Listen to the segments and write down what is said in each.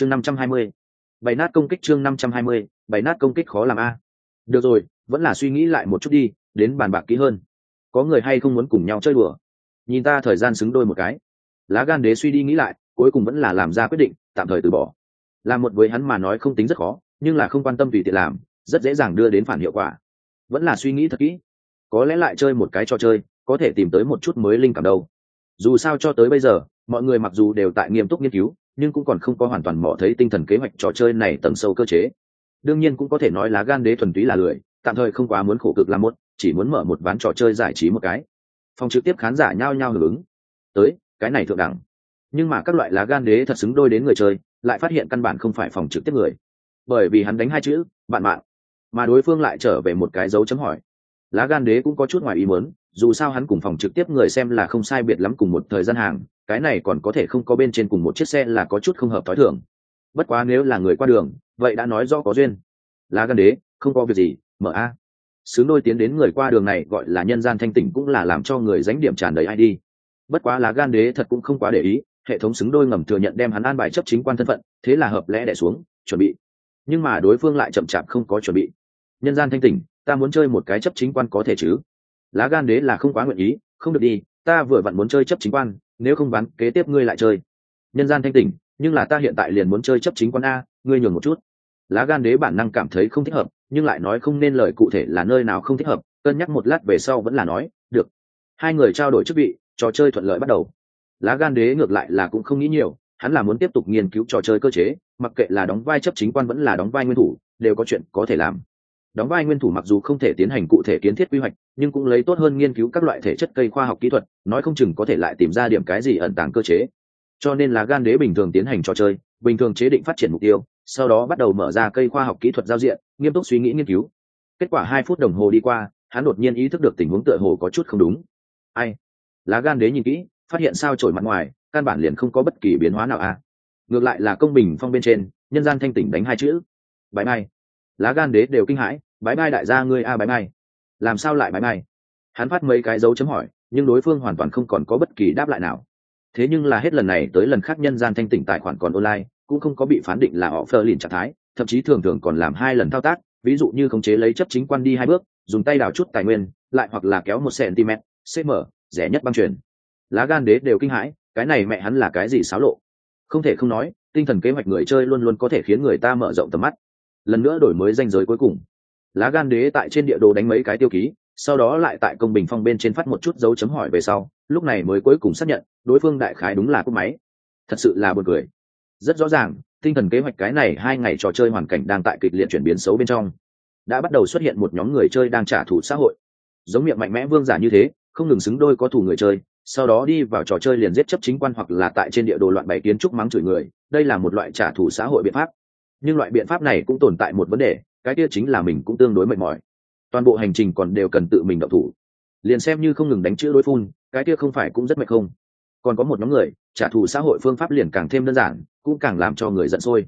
chương năm trăm hai mươi. Bày nát công kích chương năm trăm hai mươi bày nát công kích khó làm a. Được rồi, vẫn là suy nghĩ lại một chút đi, đến bàn bạc kỹ hơn. Có người hay không muốn cùng nhau chơi đùa? Nhìn ta thời gian xứng đôi một cái. Lá gan đế suy đi nghĩ lại, cuối cùng vẫn là làm ra quyết định, tạm thời từ bỏ. Làm một với hắn mà nói không tính rất khó, nhưng là không quan tâm tùy tiện làm, rất dễ dàng đưa đến phản hiệu quả. Vẫn là suy nghĩ thật kỹ. Có lẽ lại chơi một cái trò chơi, có thể tìm tới một chút mới linh cảm đâu. Dù sao cho tới bây giờ, mọi người mặc dù đều tại nghiêm túc nghiên cứu nhưng cũng còn không có hoàn toàn mỏ thấy tinh thần kế hoạch trò chơi này tầng sâu cơ chế. Đương nhiên cũng có thể nói lá gan đế thuần túy là lười, tạm thời không quá muốn khổ cực làm một chỉ muốn mở một ván trò chơi giải trí một cái. Phòng trực tiếp khán giả nhao nhao hưởng ứng. Tới, cái này thượng đẳng. Nhưng mà các loại lá gan đế thật xứng đôi đến người chơi, lại phát hiện căn bản không phải phòng trực tiếp người. Bởi vì hắn đánh hai chữ, bạn mạng. Mà đối phương lại trở về một cái dấu chấm hỏi. Lá gan đế cũng có chút ngoài ý muốn, dù sao hắn cùng phòng trực tiếp người xem là không sai biệt lắm cùng một thời gian hàng cái này còn có thể không có bên trên cùng một chiếc xe là có chút không hợp t h ó i thường. Bất quá nếu là người qua đường, vậy đã nói do có duyên. Lá gan đế, không có việc gì, mở a. Xứ đôi tiến đến người qua đường này gọi là nhân gian thanh tỉnh cũng là làm cho người dánh điểm tràn đầy ai đi. Bất quá lá gan đế thật cũng không quá để ý, hệ thống xứng đôi ngầm thừa nhận đem hắn an bài chấp chính quan thân phận, thế là hợp lẽ đẻ xuống, chuẩn bị. Nhưng mà đối phương lại chậm chạp không có chuẩn bị. Nhân gian thanh tỉnh, ta muốn chơi một cái chấp chính quan có thể chứ? Lá gan đế là không quá nguyện ý, không được đi, ta vừa vặn muốn chơi chấp chính quan nếu không bán kế tiếp ngươi lại chơi. Nhân gian thanh tỉnh, nhưng là ta hiện tại liền muốn chơi chấp chính quan a, ngươi nhường một chút. Lá gan đế bản năng cảm thấy không thích hợp, nhưng lại nói không nên lời cụ thể là nơi nào không thích hợp, cân nhắc một lát về sau vẫn là nói, được. Hai người trao đổi chức vị, trò chơi thuận lợi bắt đầu. Lá gan đế ngược lại là cũng không nghĩ nhiều, hắn là muốn tiếp tục nghiên cứu trò chơi cơ chế, mặc kệ là đóng vai chấp chính quan vẫn là đóng vai nguyên thủ, đều có chuyện có thể làm đóng vai nguyên thủ mặc dù không thể tiến hành cụ thể kiến thiết quy hoạch, nhưng cũng lấy tốt hơn nghiên cứu các loại thể chất cây khoa học kỹ thuật, nói không chừng có thể lại tìm ra điểm cái gì ẩn tàng cơ chế. Cho nên là gan đế bình thường tiến hành trò chơi, bình thường chế định phát triển mục tiêu, sau đó bắt đầu mở ra cây khoa học kỹ thuật giao diện, nghiêm túc suy nghĩ nghiên cứu. Kết quả hai phút đồng hồ đi qua, hắn đột nhiên ý thức được tình huống tựa hồ có chút không đúng. Ai? Lá gan đế nhìn kỹ, phát hiện sao trổi mặt ngoài, căn bản liền không có bất kỳ biến hóa nào à? Ngược lại là công bình phong bên trên, nhân gian thanh tỉnh đánh hai chữ. Bãi mai. Lá gan đế đều kinh hãi bái mai đại gia ngươi a, bái mai làm sao lại bái mai hắn phát mấy cái dấu chấm hỏi, nhưng đối phương hoàn toàn không còn có bất kỳ đáp lại nào. Thế nhưng là hết lần này tới lần khác nhân gian thanh tỉnh tài khoản còn online, cũng không có bị phán định là họ phơ liền trạng thái, thậm chí thường thường còn làm hai lần thao tác, ví dụ như khống chế lấy chấp chính quan đi hai bước, dùng tay đào chút tài nguyên, lại hoặc là kéo một cm cm, rẻ nhất băng truyền lá gan đế đều kinh hãi, cái này mẹ hắn là cái gì xáo lộ? Không thể không nói, tinh thần kế hoạch người chơi luôn luôn có thể khiến người ta mở rộng tầm mắt. Lần nữa đổi mới danh giới cuối cùng lá gan đế tại trên địa đồ đánh mấy cái tiêu ký, sau đó lại tại công bình phong bên trên phát một chút dấu chấm hỏi về sau, lúc này mới cuối cùng xác nhận, đối phương đại khái đúng là cúp máy. Thật sự là b u ồ n cười. Rất rõ ràng, tinh thần kế hoạch cái này hai ngày trò chơi hoàn cảnh đang tại kịch liệt chuyển biến xấu bên trong. Đã bắt đầu xuất hiện một nhóm người chơi đang trả thù xã hội. Giống miệng mạnh mẽ vương giả như thế, không ngừng xứng đôi có thù người chơi, sau đó đi vào trò chơi liền giết chấp chính quan hoặc là tại trên địa đồ loạn bày kiến trúc mắng chửi người, đây là một loại trả thù xã hội biện pháp nhưng loại biện pháp này cũng tồn tại một vấn đề, cái kia chính là mình cũng tương đối mệt mỏi. Toàn bộ hành trình còn đều cần tự mình động thủ. Liền xem như không ngừng đánh chữ đối phun, cái kia không phải cũng rất mệt không? Còn có một nhóm người, trả thù xã hội phương pháp liền càng thêm đơn giản, cũng càng làm cho người giận sôi.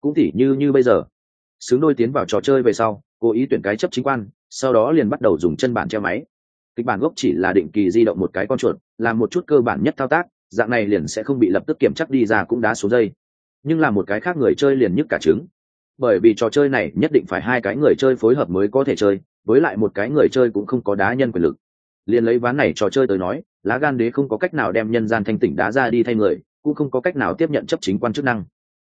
Cũng tỉ như như bây giờ, xứng đôi tiến vào trò chơi về sau, cố ý tuyển cái chấp chính quan, sau đó liền bắt đầu dùng chân bản treo máy. Kịch bản gốc chỉ là định kỳ di động một cái con chuột, làm một chút cơ bản nhất thao tác, dạng này liền sẽ không bị lập tức kiểm chắc đi ra cũng đá xuống dây nhưng là một cái khác người chơi liền nhức cả trứng. Bởi vì trò chơi này nhất định phải hai cái người chơi phối hợp mới có thể chơi, với lại một cái người chơi cũng không có đá nhân quyền lực. Liền lấy ván này trò chơi tới nói, lá gan đế không có cách nào đem nhân gian thanh tỉnh đá ra đi thay người, cũng không có cách nào tiếp nhận chấp chính quan chức năng.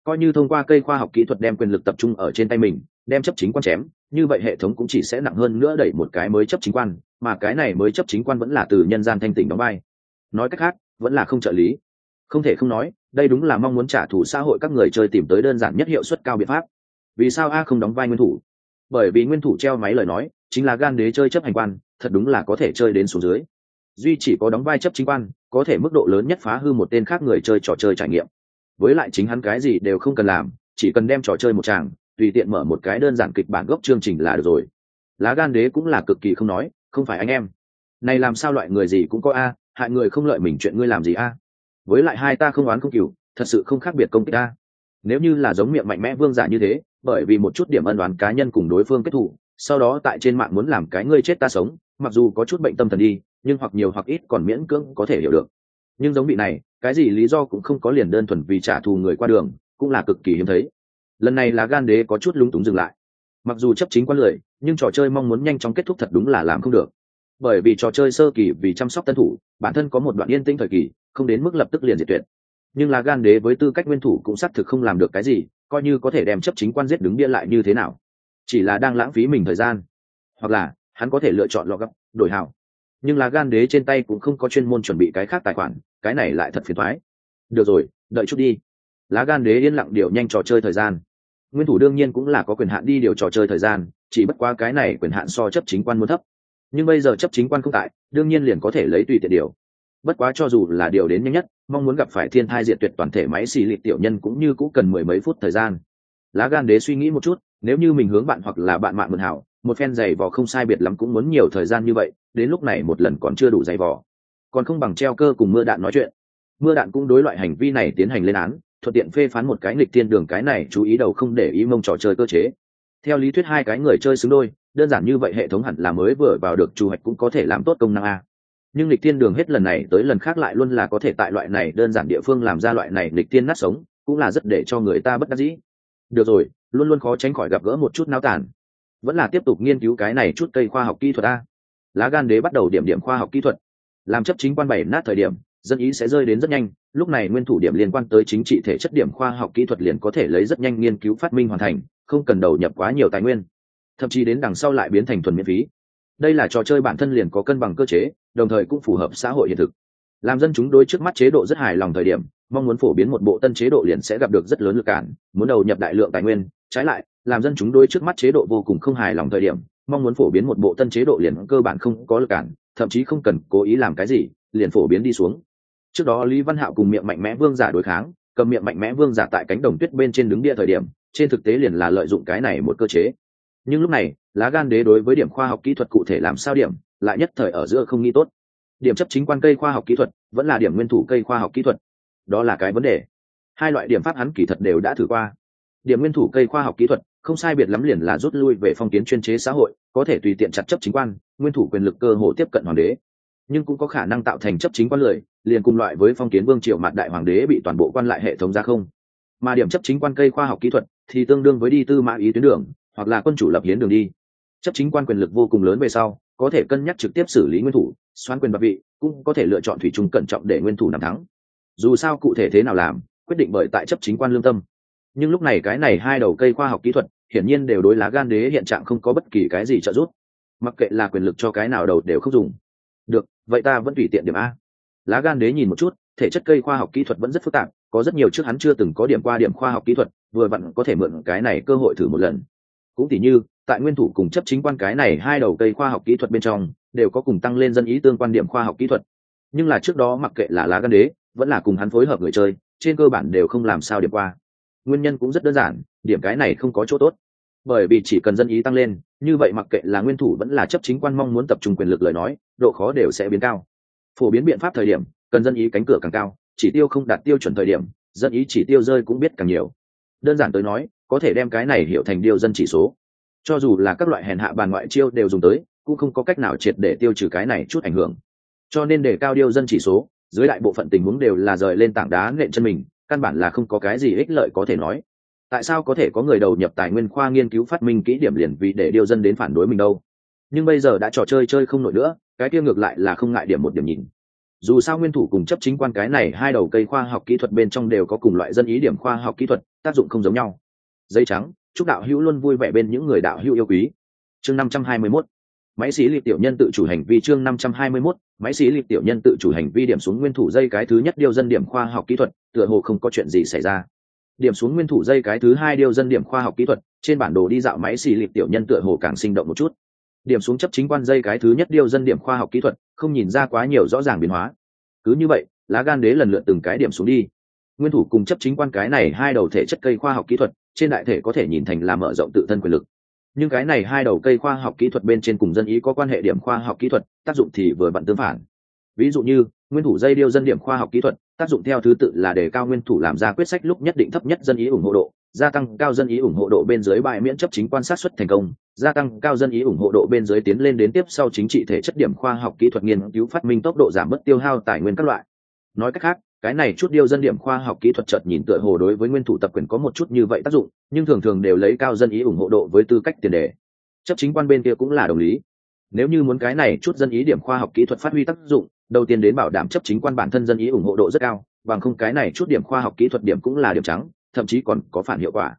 Coi như thông qua cây khoa học kỹ thuật đem quyền lực tập trung ở trên tay mình, đem chấp chính quan chém, như vậy hệ thống cũng chỉ sẽ nặng hơn nữa đẩy một cái mới chấp chính quan, mà cái này mới chấp chính quan vẫn là từ nhân gian thanh tỉnh đóng vai. Nói cách khác, vẫn là không trợ lý không thể không nói, đây đúng là mong muốn trả thù xã hội các người chơi tìm tới đơn giản nhất hiệu suất cao biện pháp. Vì sao a không đóng vai nguyên thủ? Bởi vì nguyên thủ treo máy lời nói, chính là gan đế chơi chấp hành quan, thật đúng là có thể chơi đến số dưới. Duy chỉ có đóng vai chấp chính quan, có thể mức độ lớn nhất phá hư một tên khác người chơi trò chơi trải nghiệm. Với lại chính hắn cái gì đều không cần làm, chỉ cần đem trò chơi một tràng, tùy tiện mở một cái đơn giản kịch bản gốc chương trình là được rồi. Lá gan đế cũng là cực kỳ không nói, không phải anh em. Này làm sao loại người gì cũng có a, hại người không lợi mình chuyện ngươi làm gì a? Với lại hai ta không oán không cừu thật sự không khác biệt công kích ta. nếu như là giống miệng mạnh mẽ vương giả như thế bởi vì một chút điểm ân đoán cá nhân cùng đối phương kết thù, sau đó tại trên mạng muốn làm cái ngươi chết ta sống mặc dù có chút bệnh tâm thần đi nhưng hoặc nhiều hoặc ít còn miễn cưỡng có thể hiểu được. Nhưng giống bị này cái gì lý do cũng không có liền đơn thuần vì trả thù người qua đường cũng là cực kỳ hiếm thấy. Lần này là gan đế có chút lúng túng dừng lại. Mặc dù chấp chính quan lười nhưng trò chơi mong muốn nhanh chóng kết thúc thật đúng là làm không được bởi vì trò chơi sơ kỳ vì chăm sóc tân thủ, bản thân có một đoạn yên tĩnh thời kỳ, không đến mức lập tức liền diệt tuyệt. Nhưng là gan đế với tư cách nguyên thủ cũng xác thực không làm được cái gì, coi như có thể đem chấp chính quan giết đứng bia lại như thế nào. Chỉ là đang lãng phí mình thời gian. Hoặc là, hắn có thể lựa chọn lọ gấp, đổi hảo nhưng là gan đế trên tay cũng không có chuyên môn chuẩn bị cái khác tài khoản, cái này lại thật phiền thoái được rồi, đợi chút đi. Lá gan đế yên lặng điều nhanh trò chơi thời gian. Nguyên thủ đương nhiên cũng là có quyền hạn đi điều trò chơi thời gian, chỉ bất qua cái này quyền hạn so chấp chính quan muốn thấp nhưng bây giờ chấp chính quan không tại, đương nhiên liền có thể lấy tùy tiện điều. Bất quá cho dù là điều đến nhanh nhất, mong muốn gặp phải thiên thai diệt tuyệt toàn thể máy xì lịt tiểu nhân cũng như cũng cần mười mấy phút thời gian. Lá gan đế suy nghĩ một chút, nếu như mình hướng bạn hoặc là bạn mạng mượn hảo, một phen giày vò không sai biệt lắm cũng muốn nhiều thời gian như vậy, đến lúc này một lần còn chưa đủ giày vò. Còn không bằng treo cơ cùng mưa đạn nói chuyện. Mưa đạn cũng đối loại hành vi này tiến hành lên án, thuận tiện phê phán một cái nghịch thiên đường cái này chú ý đầu không để ý mông trò chơi cơ chế. Theo lý thuyết hai cái người chơi xứng đôi đơn giản như vậy hệ thống hẳn là mới vừa vào được, chu hoạch cũng có thể làm tốt công năng a. Nhưng lịch thiên đường hết lần này tới lần khác lại luôn là có thể tại loại này đơn giản địa phương làm ra loại này lịch thiên nát sống, cũng là rất để cho người ta bất đắc dĩ. Được rồi, luôn luôn khó tránh khỏi gặp gỡ một chút nao tản vẫn là tiếp tục nghiên cứu cái này chút cây khoa học kỹ thuật a. Lá gan đế bắt đầu điểm điểm khoa học kỹ thuật. Làm chấp chính quan bảy nát thời điểm, dân ý sẽ rơi đến rất nhanh, lúc này nguyên thủ điểm liên quan tới chính trị thể chất điểm khoa học kỹ thuật liền có thể lấy rất nhanh nghiên cứu phát minh hoàn thành, không cần đầu nhập quá nhiều tài nguyên thậm chí đến đằng sau lại biến thành thuần miễn phí. Đây là trò chơi bản thân liền có cân bằng cơ chế, đồng thời cũng phù hợp xã hội hiện thực. Làm dân chúng đối trước mắt chế độ rất hài lòng thời điểm, mong muốn phổ biến một bộ tân chế độ liền sẽ gặp được rất lớn lực cản, muốn đầu nhập đại lượng tài nguyên, trái lại, làm dân chúng đối trước mắt chế độ vô cùng không hài lòng thời điểm, mong muốn phổ biến một bộ tân chế độ liền cơ bản không có lực cản, thậm chí không cần cố ý làm cái gì, liền phổ biến đi xuống. Trước đó lý văn hạo cùng miệng mạnh mẽ vương giả đối kháng, cầm miệng mạnh mẽ vương giả tại cánh đồng tuyết bên trên đứng địa thời điểm, trên thực tế liền là lợi dụng cái này một cơ chế nhưng lúc này, lá gan đế đối với điểm khoa học kỹ thuật cụ thể làm sao điểm, lại nhất thời ở giữa không nghĩ tốt. Điểm chấp chính quan cây khoa học kỹ thuật vẫn là điểm nguyên thủ cây khoa học kỹ thuật. Đó là cái vấn đề. Hai loại điểm pháp hắn kỳ thật đều đã thử qua. Điểm nguyên thủ cây khoa học kỹ thuật, không sai biệt lắm liền là rút lui về phong kiến chuyên chế xã hội, có thể tùy tiện chặt chấp chính quan, nguyên thủ quyền lực cơ hồ tiếp cận hoàng đế. Nhưng cũng có khả năng tạo thành chấp chính quan lười liền cùng loại với phong kiến vương triều mặt đại hoàng đế bị toàn bộ quan lại hệ thống ra không. Mà điểm chấp chính quan cây khoa học kỹ thuật thì tương đương với đi tư mã ý tuyến đường hoặc là quân chủ lập hiến đường đi. Chấp chính quan quyền lực vô cùng lớn về sau, có thể cân nhắc trực tiếp xử lý nguyên thủ xoan quyền bạc vị, cũng có thể lựa chọn thủy chung cẩn trọng để nguyên thủ nằm thắng. Dù sao cụ thể thế nào làm, quyết định bởi tại chấp chính quan lương tâm. Nhưng lúc này cái này hai đầu cây khoa học kỹ thuật, hiển nhiên đều đối lá gan đế hiện trạng không có bất kỳ cái gì trợ giúp. Mặc kệ là quyền lực cho cái nào đầu đều không dùng. Được, vậy ta vẫn tùy tiện điểm a. Lá gan đế nhìn một chút, thể chất cây khoa học kỹ thuật vẫn rất phức tạp, có rất nhiều trước hắn chưa từng có điểm qua điểm khoa học kỹ thuật, vừa vặn có thể mượn cái này cơ hội thử một lần cũng tỉ như, tại nguyên thủ cùng chấp chính quan cái này hai đầu cây khoa học kỹ thuật bên trong, đều có cùng tăng lên dân ý tương quan điểm khoa học kỹ thuật. Nhưng là trước đó mặc kệ là lá gan đế, vẫn là cùng hắn phối hợp người chơi, trên cơ bản đều không làm sao điểm qua. Nguyên nhân cũng rất đơn giản, điểm cái này không có chỗ tốt. Bởi vì chỉ cần dân ý tăng lên, như vậy mặc kệ là nguyên thủ vẫn là chấp chính quan mong muốn tập trung quyền lực lời nói, độ khó đều sẽ biến cao. Phổ biến biện pháp thời điểm, cần dân ý cánh cửa càng cao, chỉ tiêu không đạt tiêu chuẩn thời điểm, dân ý chỉ tiêu rơi cũng biết càng nhiều. Đơn giản tới nói có thể đem cái này hiểu thành điều dân chỉ số. Cho dù là các loại hèn hạ bàn ngoại chiêu đều dùng tới, cũng không có cách nào triệt để tiêu trừ cái này chút ảnh hưởng. Cho nên để cao điêu dân chỉ số, dưới đại bộ phận tình huống đều là rời lên tảng đá nện chân mình, căn bản là không có cái gì ích lợi có thể nói. Tại sao có thể có người đầu nhập tài nguyên khoa nghiên cứu phát minh kỹ điểm liền vì để điêu dân đến phản đối mình đâu? Nhưng bây giờ đã trò chơi chơi không nổi nữa, cái kia ngược lại là không ngại điểm một điểm nhìn. Dù sao nguyên thủ cùng chấp chính quan cái này hai đầu cây khoa học kỹ thuật bên trong đều có cùng loại dân ý điểm khoa học kỹ thuật, tác dụng không giống nhau dây trắng, chúc đạo hữu luôn vui vẻ bên những người đạo hữu yêu quý. Chương năm trăm hai mươi 521 máy xí liệt tiểu nhân tự chủ hành vi chương năm trăm hai mươi 521 máy xí liệt tiểu nhân tự chủ hành vi điểm xuống nguyên thủ dây cái thứ nhất điều dân điểm khoa học kỹ thuật, tựa hồ không có chuyện gì xảy ra. Điểm xuống nguyên thủ dây cái thứ hai điều dân điểm khoa học kỹ thuật, trên bản đồ đi dạo máy xì liệt tiểu nhân tựa hồ càng sinh động một chút. Điểm xuống chấp chính quan dây cái thứ nhất điều dân điểm khoa học kỹ thuật, không nhìn ra quá nhiều rõ ràng biến hóa. Cứ như vậy, lá gan đế lần lượt từng cái điểm xuống đi. Nguyên thủ cùng chấp chính quan cái này hai đầu thể chất cây khoa học kỹ thuật trên đại thể có thể nhìn thành là mở rộng tự thân quyền lực. Nhưng cái này hai đầu cây khoa học kỹ thuật bên trên cùng dân ý có quan hệ điểm khoa học kỹ thuật, tác dụng thì vừa vặn tương phản. Ví dụ như, nguyên thủ dây điêu dân điểm khoa học kỹ thuật, tác dụng theo thứ tự là đề cao nguyên thủ làm ra quyết sách lúc nhất định thấp nhất dân ý ủng hộ độ, gia tăng cao dân ý ủng hộ độ bên dưới bài miễn chấp chính quan sát xuất thành công, gia tăng cao dân ý ủng hộ độ bên dưới tiến lên đến tiếp sau chính trị thể chất điểm khoa học kỹ thuật nghiên cứu phát minh tốc độ giảm mất tiêu hao tài nguyên các loại. Nói cách khác cái này chút điều dân điểm khoa học kỹ thuật chợt nhìn tựa hồ đối với nguyên thủ tập quyền có một chút như vậy tác dụng, nhưng thường thường đều lấy cao dân ý ủng hộ độ với tư cách tiền đề. Chấp chính quan bên kia cũng là đồng lý. Nếu như muốn cái này chút dân ý điểm khoa học kỹ thuật phát huy tác dụng, đầu tiên đến bảo đảm chấp chính quan bản thân dân ý ủng hộ độ rất cao, bằng không cái này chút điểm khoa học kỹ thuật điểm cũng là điểm trắng, thậm chí còn có phản hiệu quả.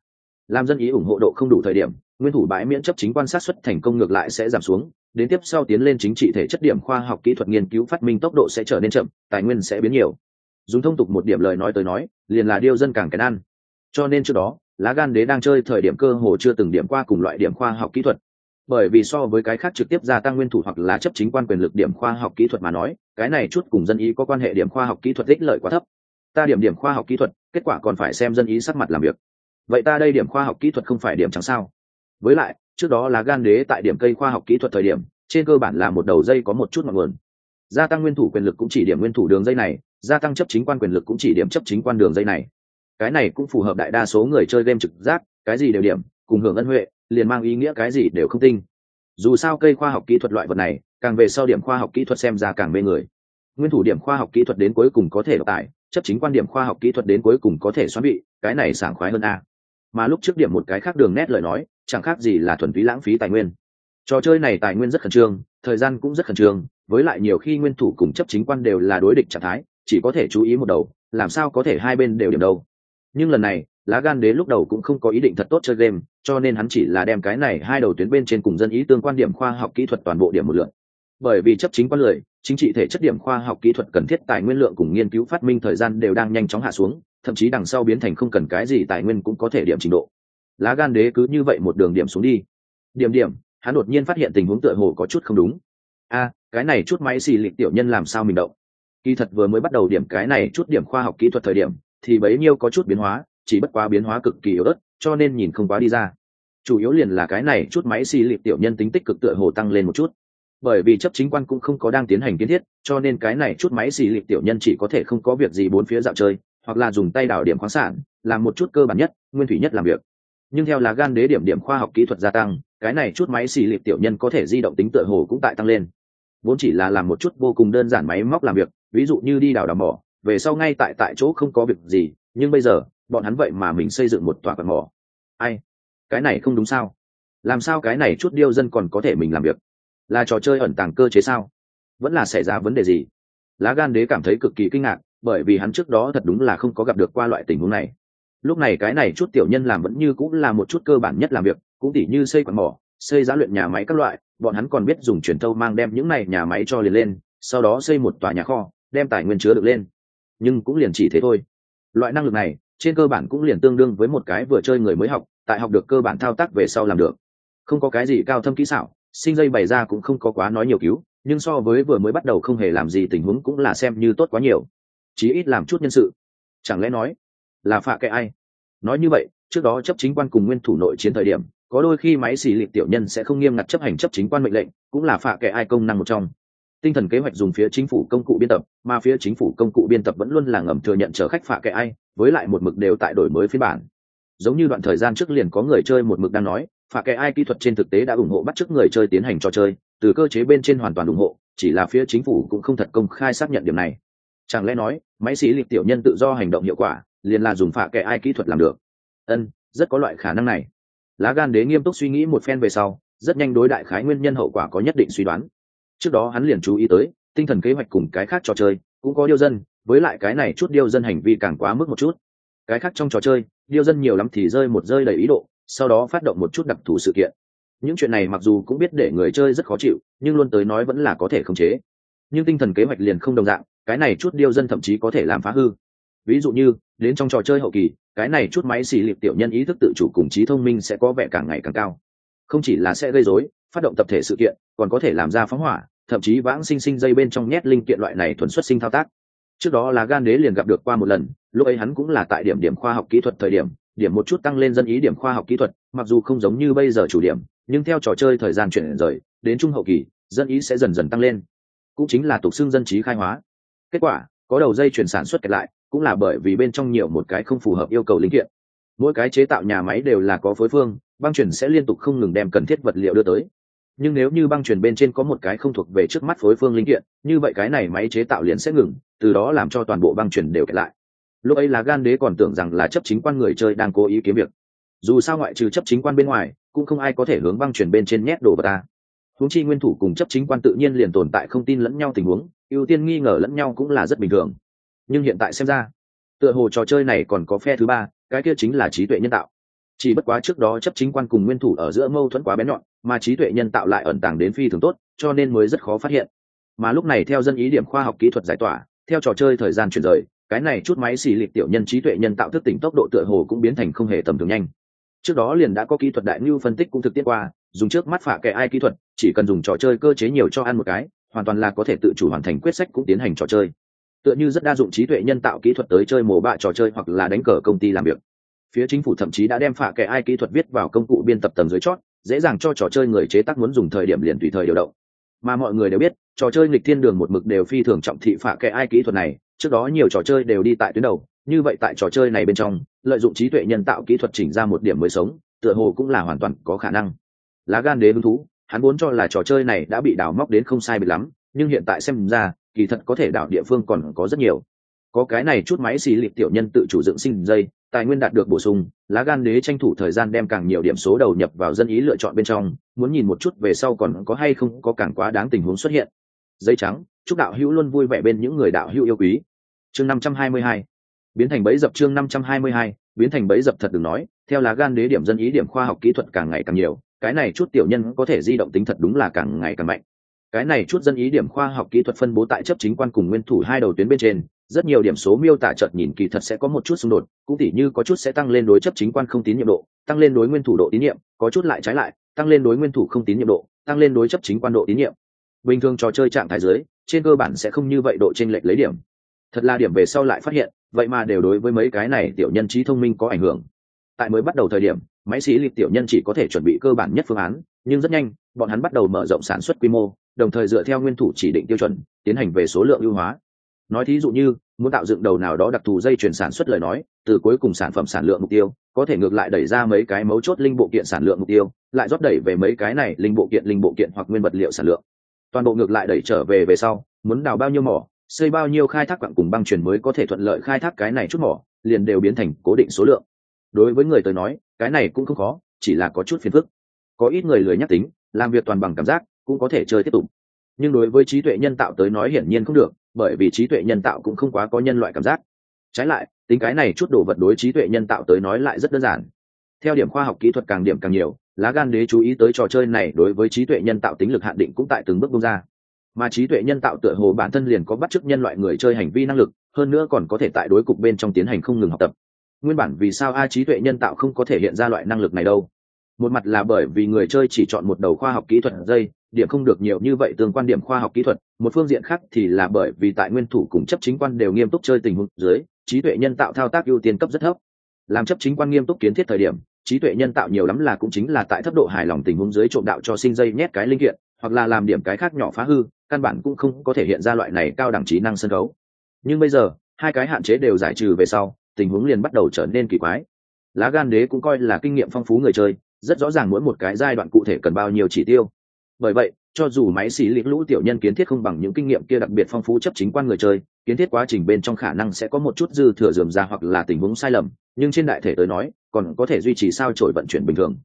Làm dân ý ủng hộ độ không đủ thời điểm, nguyên thủ bãi miễn chấp chính quan sát xuất thành công ngược lại sẽ giảm xuống, đến tiếp sau tiến lên chính trị thể chất điểm khoa học kỹ thuật nghiên cứu phát minh tốc độ sẽ trở nên chậm, tài nguyên sẽ biến nhiều dùng thông tục một điểm lời nói tới nói, liền là điêu dân càng cái ăn. Cho nên trước đó, lá gan đế đang chơi thời điểm cơ hồ chưa từng điểm qua cùng loại điểm khoa học kỹ thuật. Bởi vì so với cái khác trực tiếp gia tăng nguyên thủ hoặc là chấp chính quan quyền lực điểm khoa học kỹ thuật mà nói, cái này chút cùng dân ý có quan hệ điểm khoa học kỹ thuật ích lợi quá thấp. Ta điểm điểm khoa học kỹ thuật, kết quả còn phải xem dân ý sắc mặt làm việc. Vậy ta đây điểm khoa học kỹ thuật không phải điểm chẳng sao? Với lại, trước đó là gan đế tại điểm cây khoa học kỹ thuật thời điểm, trên cơ bản là một đầu dây có một chút ngọn nguồn. Gia tăng nguyên thủ quyền lực cũng chỉ điểm nguyên thủ đường dây này gia tăng chấp chính quan quyền lực cũng chỉ điểm chấp chính quan đường dây này. Cái này cũng phù hợp đại đa số người chơi game trực giác, cái gì đều điểm, cùng hưởng ân huệ, liền mang ý nghĩa cái gì đều không tinh dù sao cây khoa học kỹ thuật loại vật này, càng về sau điểm khoa học kỹ thuật xem ra càng mê người. Nguyên thủ điểm khoa học kỹ thuật đến cuối cùng có thể tải chấp chính quan điểm khoa học kỹ thuật đến cuối cùng có thể xoắn bị, cái này sảng khoái hơn a. Mà lúc trước điểm một cái khác đường nét lời nói, chẳng khác gì là thuần phí lãng phí tài nguyên. Trò chơi này tài nguyên rất khẩn trương, thời gian cũng rất khẩn trương, với lại nhiều khi nguyên thủ cùng chấp chính quan đều là đối địch trạng thái chỉ có thể chú ý một đầu, làm sao có thể hai bên đều điểm đâu nhưng lần này, lá gan đế lúc đầu cũng không có ý định thật tốt chơi game, cho nên hắn chỉ là đem cái này hai đầu tuyến bên trên cùng dân ý tương quan điểm khoa học kỹ thuật toàn bộ điểm một lượt. Bởi vì chấp chính quan lười, chính trị thể chất điểm khoa học kỹ thuật cần thiết tài nguyên lượng cùng nghiên cứu phát minh thời gian đều đang nhanh chóng hạ xuống, thậm chí đằng sau biến thành không cần cái gì tài nguyên cũng có thể điểm trình độ. Lá gan đế cứ như vậy một đường điểm xuống đi. Điểm điểm, hắn đột nhiên phát hiện tình huống tựa hồ có chút không đúng. A, cái này chút máy xì lịch tiểu nhân làm sao mình động? Kỳ thật vừa mới bắt đầu điểm cái này chút điểm khoa học kỹ thuật thời điểm, thì bấy nhiêu có chút biến hóa, chỉ bất quá biến hóa cực kỳ yếu ớt, cho nên nhìn không quá đi ra. Chủ yếu liền là cái này chút máy xì lịp tiểu nhân tính tích cực tựa hồ tăng lên một chút. Bởi vì chấp chính quan cũng không có đang tiến hành kiến thiết, cho nên cái này chút máy xì lịp tiểu nhân chỉ có thể không có việc gì bốn phía dạo chơi, hoặc là dùng tay đảo điểm khoáng sản, làm một chút cơ bản nhất, nguyên thủy nhất làm việc. Nhưng theo là gan đế điểm điểm khoa học kỹ thuật gia tăng, cái này chút máy xì lịp tiểu nhân có thể di động tính tựa hồ cũng tại tăng lên. Vốn chỉ là làm một chút vô cùng đơn giản máy móc làm việc ví dụ như đi đào đào mỏ, về sau ngay tại tại chỗ không có việc gì, nhưng bây giờ, bọn hắn vậy mà mình xây dựng một tòa quạt mỏ. Ai? Cái này không đúng sao? Làm sao cái này chút điêu dân còn có thể mình làm việc? Là trò chơi ẩn tàng cơ chế sao? Vẫn là xảy ra vấn đề gì? Lá gan đế cảm thấy cực kỳ kinh ngạc, bởi vì hắn trước đó thật đúng là không có gặp được qua loại tình huống này. Lúc này cái này chút tiểu nhân làm vẫn như cũng là một chút cơ bản nhất làm việc, cũng tỉ như xây quạt mỏ, xây giá luyện nhà máy các loại, bọn hắn còn biết dùng truyền thâu mang đem những này nhà máy cho liền lên, sau đó xây một tòa nhà kho đem tài nguyên chứa được lên. Nhưng cũng liền chỉ thế thôi. Loại năng lực này, trên cơ bản cũng liền tương đương với một cái vừa chơi người mới học, tại học được cơ bản thao tác về sau làm được. Không có cái gì cao thâm kỹ xảo, sinh dây bày ra cũng không có quá nói nhiều cứu, nhưng so với vừa mới bắt đầu không hề làm gì tình huống cũng là xem như tốt quá nhiều. Chí ít làm chút nhân sự. Chẳng lẽ nói, là phạ kệ ai? Nói như vậy, trước đó chấp chính quan cùng nguyên thủ nội chiến thời điểm, có đôi khi máy xì lịp tiểu nhân sẽ không nghiêm ngặt chấp hành chấp chính quan mệnh lệnh, cũng là phạ kệ ai công năng một trong tinh thần kế hoạch dùng phía chính phủ công cụ biên tập, mà phía chính phủ công cụ biên tập vẫn luôn là ngầm thừa nhận chở khách phạ kệ ai, với lại một mực đều tại đổi mới phiên bản. Giống như đoạn thời gian trước liền có người chơi một mực đang nói, phạ kệ ai kỹ thuật trên thực tế đã ủng hộ bắt chước người chơi tiến hành trò chơi, từ cơ chế bên trên hoàn toàn ủng hộ, chỉ là phía chính phủ cũng không thật công khai xác nhận điểm này. Chẳng lẽ nói, máy sĩ lịch tiểu nhân tự do hành động hiệu quả, liền là dùng phạ kệ ai kỹ thuật làm được? Ân, rất có loại khả năng này. Lá gan đế nghiêm túc suy nghĩ một phen về sau, rất nhanh đối đại khái nguyên nhân hậu quả có nhất định suy đoán trước đó hắn liền chú ý tới, tinh thần kế hoạch cùng cái khác trò chơi, cũng có điêu dân, với lại cái này chút điêu dân hành vi càng quá mức một chút. Cái khác trong trò chơi, điêu dân nhiều lắm thì rơi một rơi đầy ý độ, sau đó phát động một chút đặc thù sự kiện. Những chuyện này mặc dù cũng biết để người chơi rất khó chịu, nhưng luôn tới nói vẫn là có thể khống chế. Nhưng tinh thần kế hoạch liền không đồng dạng, cái này chút điêu dân thậm chí có thể làm phá hư. Ví dụ như, đến trong trò chơi hậu kỳ, cái này chút máy xì liệp tiểu nhân ý thức tự chủ cùng trí thông minh sẽ có vẻ càng ngày càng cao. Không chỉ là sẽ gây rối phát động tập thể sự kiện, còn có thể làm ra phóng hỏa, thậm chí vãng sinh sinh dây bên trong nhét linh kiện loại này thuần xuất sinh thao tác. Trước đó là gan đế liền gặp được qua một lần, lúc ấy hắn cũng là tại điểm điểm khoa học kỹ thuật thời điểm điểm một chút tăng lên dân ý điểm khoa học kỹ thuật, mặc dù không giống như bây giờ chủ điểm, nhưng theo trò chơi thời gian chuyển rời, đến trung hậu kỳ, dân ý sẽ dần dần tăng lên. Cũng chính là tục xưng dân trí khai hóa. Kết quả, có đầu dây chuyển sản xuất kẹt lại, cũng là bởi vì bên trong nhiều một cái không phù hợp yêu cầu linh kiện. Mỗi cái chế tạo nhà máy đều là có phối phương, băng chuyển sẽ liên tục không ngừng đem cần thiết vật liệu đưa tới nhưng nếu như băng chuyển bên trên có một cái không thuộc về trước mắt phối phương linh kiện, như vậy cái này máy chế tạo liền sẽ ngừng, từ đó làm cho toàn bộ băng chuyển đều kẹt lại. Lúc ấy là gan đế còn tưởng rằng là chấp chính quan người chơi đang cố ý kiếm việc. Dù sao ngoại trừ chấp chính quan bên ngoài, cũng không ai có thể hướng băng chuyển bên trên nhét đồ vào ta. Huống chi nguyên thủ cùng chấp chính quan tự nhiên liền tồn tại không tin lẫn nhau tình huống, ưu tiên nghi ngờ lẫn nhau cũng là rất bình thường. Nhưng hiện tại xem ra, tựa hồ trò chơi này còn có phe thứ ba, cái kia chính là trí tuệ nhân tạo. Chỉ bất quá trước đó chấp chính quan cùng nguyên thủ ở giữa mâu thuẫn quá bén nhọn mà trí tuệ nhân tạo lại ẩn tàng đến phi thường tốt, cho nên mới rất khó phát hiện. Mà lúc này theo dân ý điểm khoa học kỹ thuật giải tỏa, theo trò chơi thời gian chuyển rời, cái này chút máy xì lịp tiểu nhân trí tuệ nhân tạo thức tỉnh tốc độ tựa hồ cũng biến thành không hề tầm thường nhanh. Trước đó liền đã có kỹ thuật đại ngưu phân tích cũng thực tiết qua, dùng trước mắt phả kẻ ai kỹ thuật, chỉ cần dùng trò chơi cơ chế nhiều cho ăn một cái, hoàn toàn là có thể tự chủ hoàn thành quyết sách cũng tiến hành trò chơi. Tựa như rất đa dụng trí tuệ nhân tạo kỹ thuật tới chơi mổ bạ trò chơi hoặc là đánh cờ công ty làm việc. Phía chính phủ thậm chí đã đem phả kẻ ai kỹ thuật viết vào công cụ biên tập tầng dưới chót dễ dàng cho trò chơi người chế tác muốn dùng thời điểm liền tùy thời điều động. Mà mọi người đều biết, trò chơi nghịch thiên đường một mực đều phi thường trọng thị phạ kệ ai kỹ thuật này, trước đó nhiều trò chơi đều đi tại tuyến đầu, như vậy tại trò chơi này bên trong, lợi dụng trí tuệ nhân tạo kỹ thuật chỉnh ra một điểm mới sống, tựa hồ cũng là hoàn toàn có khả năng. Lá gan đế hứng thú, hắn muốn cho là trò chơi này đã bị đào móc đến không sai bị lắm, nhưng hiện tại xem ra, kỳ thật có thể đảo địa phương còn có rất nhiều. Có cái này chút máy xì lịp tiểu nhân tự chủ dựng sinh dây tài nguyên đạt được bổ sung, lá gan đế tranh thủ thời gian đem càng nhiều điểm số đầu nhập vào dân ý lựa chọn bên trong, muốn nhìn một chút về sau còn có hay không có càng quá đáng tình huống xuất hiện. Dây trắng, chúc đạo hữu luôn vui vẻ bên những người đạo hữu yêu quý. Chương năm trăm hai mươi hai. Biến thành bẫy dập chương năm trăm hai mươi hai. Biến thành bẫy dập thật đừng nói, theo lá gan đế điểm dân ý điểm khoa học kỹ thuật càng ngày càng nhiều, cái này chút tiểu nhân có thể di động tính thật đúng là càng ngày càng mạnh. Cái này chút dân ý điểm khoa học kỹ thuật phân bố tại chấp chính quan cùng nguyên thủ hai đầu tuyến bên trên rất nhiều điểm số miêu tả chợt nhìn kỳ thật sẽ có một chút xung đột, cũng tỉ như có chút sẽ tăng lên đối chấp chính quan không tín nhiệm độ, tăng lên đối nguyên thủ độ tín nhiệm, có chút lại trái lại, tăng lên đối nguyên thủ không tín nhiệm độ, tăng lên đối chấp chính quan độ tín nhiệm. Bình thường trò chơi trạng thái dưới, trên cơ bản sẽ không như vậy độ trên lệch lấy điểm. Thật là điểm về sau lại phát hiện, vậy mà đều đối với mấy cái này tiểu nhân trí thông minh có ảnh hưởng. Tại mới bắt đầu thời điểm, máy sĩ lịch tiểu nhân chỉ có thể chuẩn bị cơ bản nhất phương án, nhưng rất nhanh, bọn hắn bắt đầu mở rộng sản xuất quy mô, đồng thời dựa theo nguyên thủ chỉ định tiêu chuẩn, tiến hành về số lượng ưu hóa nói thí dụ như, muốn tạo dựng đầu nào đó đặc thù dây chuyển sản xuất lời nói, từ cuối cùng sản phẩm sản lượng mục tiêu, có thể ngược lại đẩy ra mấy cái mấu chốt linh bộ kiện sản lượng mục tiêu, lại rót đẩy về mấy cái này linh bộ kiện, linh bộ kiện hoặc nguyên vật liệu sản lượng. Toàn bộ ngược lại đẩy trở về về sau, muốn đào bao nhiêu mỏ, xây bao nhiêu khai thác quặng cùng băng chuyển mới có thể thuận lợi khai thác cái này chút mỏ, liền đều biến thành cố định số lượng. Đối với người tới nói, cái này cũng không khó, chỉ là có chút phiền phức. Có ít người lười nhắc tính, làm việc toàn bằng cảm giác, cũng có thể chơi tiếp tục. Nhưng đối với trí tuệ nhân tạo tới nói hiển nhiên không được bởi vì trí tuệ nhân tạo cũng không quá có nhân loại cảm giác. Trái lại, tính cái này chút đồ vật đối trí tuệ nhân tạo tới nói lại rất đơn giản. Theo điểm khoa học kỹ thuật càng điểm càng nhiều, lá gan đế chú ý tới trò chơi này đối với trí tuệ nhân tạo tính lực hạn định cũng tại từng bước bung ra. Mà trí tuệ nhân tạo tựa hồ bản thân liền có bắt chước nhân loại người chơi hành vi năng lực, hơn nữa còn có thể tại đối cục bên trong tiến hành không ngừng học tập. Nguyên bản vì sao a trí tuệ nhân tạo không có thể hiện ra loại năng lực này đâu? Một mặt là bởi vì người chơi chỉ chọn một đầu khoa học kỹ thuật dây, điểm không được nhiều như vậy tương quan điểm khoa học kỹ thuật, một phương diện khác thì là bởi vì tại nguyên thủ cùng chấp chính quan đều nghiêm túc chơi tình huống dưới, trí tuệ nhân tạo thao tác ưu tiên cấp rất thấp. Làm chấp chính quan nghiêm túc kiến thiết thời điểm, trí tuệ nhân tạo nhiều lắm là cũng chính là tại thấp độ hài lòng tình huống dưới trộm đạo cho sinh dây nhét cái linh kiện, hoặc là làm điểm cái khác nhỏ phá hư, căn bản cũng không có thể hiện ra loại này cao đẳng trí năng sân khấu. Nhưng bây giờ, hai cái hạn chế đều giải trừ về sau, tình huống liền bắt đầu trở nên kỳ quái. Lá gan đế cũng coi là kinh nghiệm phong phú người chơi rất rõ ràng mỗi một cái giai đoạn cụ thể cần bao nhiêu chỉ tiêu. Bởi vậy, cho dù máy xì lịp lũ tiểu nhân kiến thiết không bằng những kinh nghiệm kia đặc biệt phong phú chấp chính quan người chơi, kiến thiết quá trình bên trong khả năng sẽ có một chút dư thừa dườm ra hoặc là tình huống sai lầm, nhưng trên đại thể tới nói, còn có thể duy trì sao trổi vận chuyển bình thường.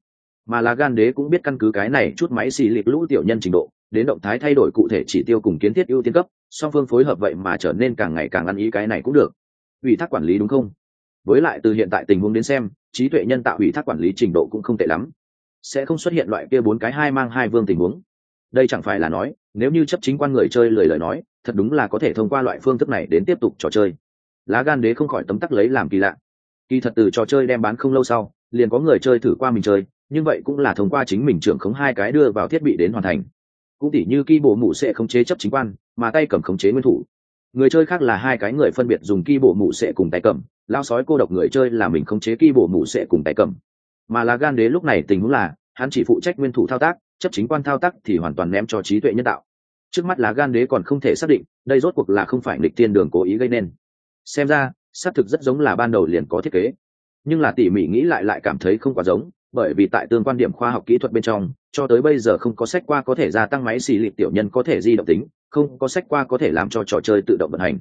Mà là gan đế cũng biết căn cứ cái này chút máy xì lịp lũ tiểu nhân trình độ, đến động thái thay đổi cụ thể chỉ tiêu cùng kiến thiết ưu tiên cấp, song phương phối hợp vậy mà trở nên càng ngày càng ăn ý cái này cũng được. Ủy thác quản lý đúng không? Với lại từ hiện tại tình huống đến xem, trí tuệ nhân tạo ủy thác quản lý trình độ cũng không tệ lắm. Sẽ không xuất hiện loại kia bốn cái hai mang hai vương tình huống. Đây chẳng phải là nói, nếu như chấp chính quan người chơi lời lời nói, thật đúng là có thể thông qua loại phương thức này đến tiếp tục trò chơi. Lá gan đế không khỏi tấm tắc lấy làm kỳ lạ. Kỳ thật từ trò chơi đem bán không lâu sau, liền có người chơi thử qua mình chơi, nhưng vậy cũng là thông qua chính mình trưởng khống hai cái đưa vào thiết bị đến hoàn thành. Cũng tỉ như ki bộ mụ sẽ khống chế chấp chính quan, mà tay cầm khống chế nguyên thủ người chơi khác là hai cái người phân biệt dùng ki bộ mụ sẽ cùng tay cầm. Lao sói cô độc người chơi là mình khống chế ki bộ mụ sẽ cùng tay cầm. Mà là gan đế lúc này tình huống là, hắn chỉ phụ trách nguyên thủ thao tác, chấp chính quan thao tác thì hoàn toàn ném cho trí tuệ nhân tạo. Trước mắt là gan đế còn không thể xác định, đây rốt cuộc là không phải nghịch tiên đường cố ý gây nên. Xem ra, xác thực rất giống là ban đầu liền có thiết kế. Nhưng là tỉ mỉ nghĩ lại lại cảm thấy không quá giống bởi vì tại tương quan điểm khoa học kỹ thuật bên trong, cho tới bây giờ không có sách qua có thể gia tăng máy xì lịp tiểu nhân có thể di động tính, không có sách qua có thể làm cho trò chơi tự động vận hành.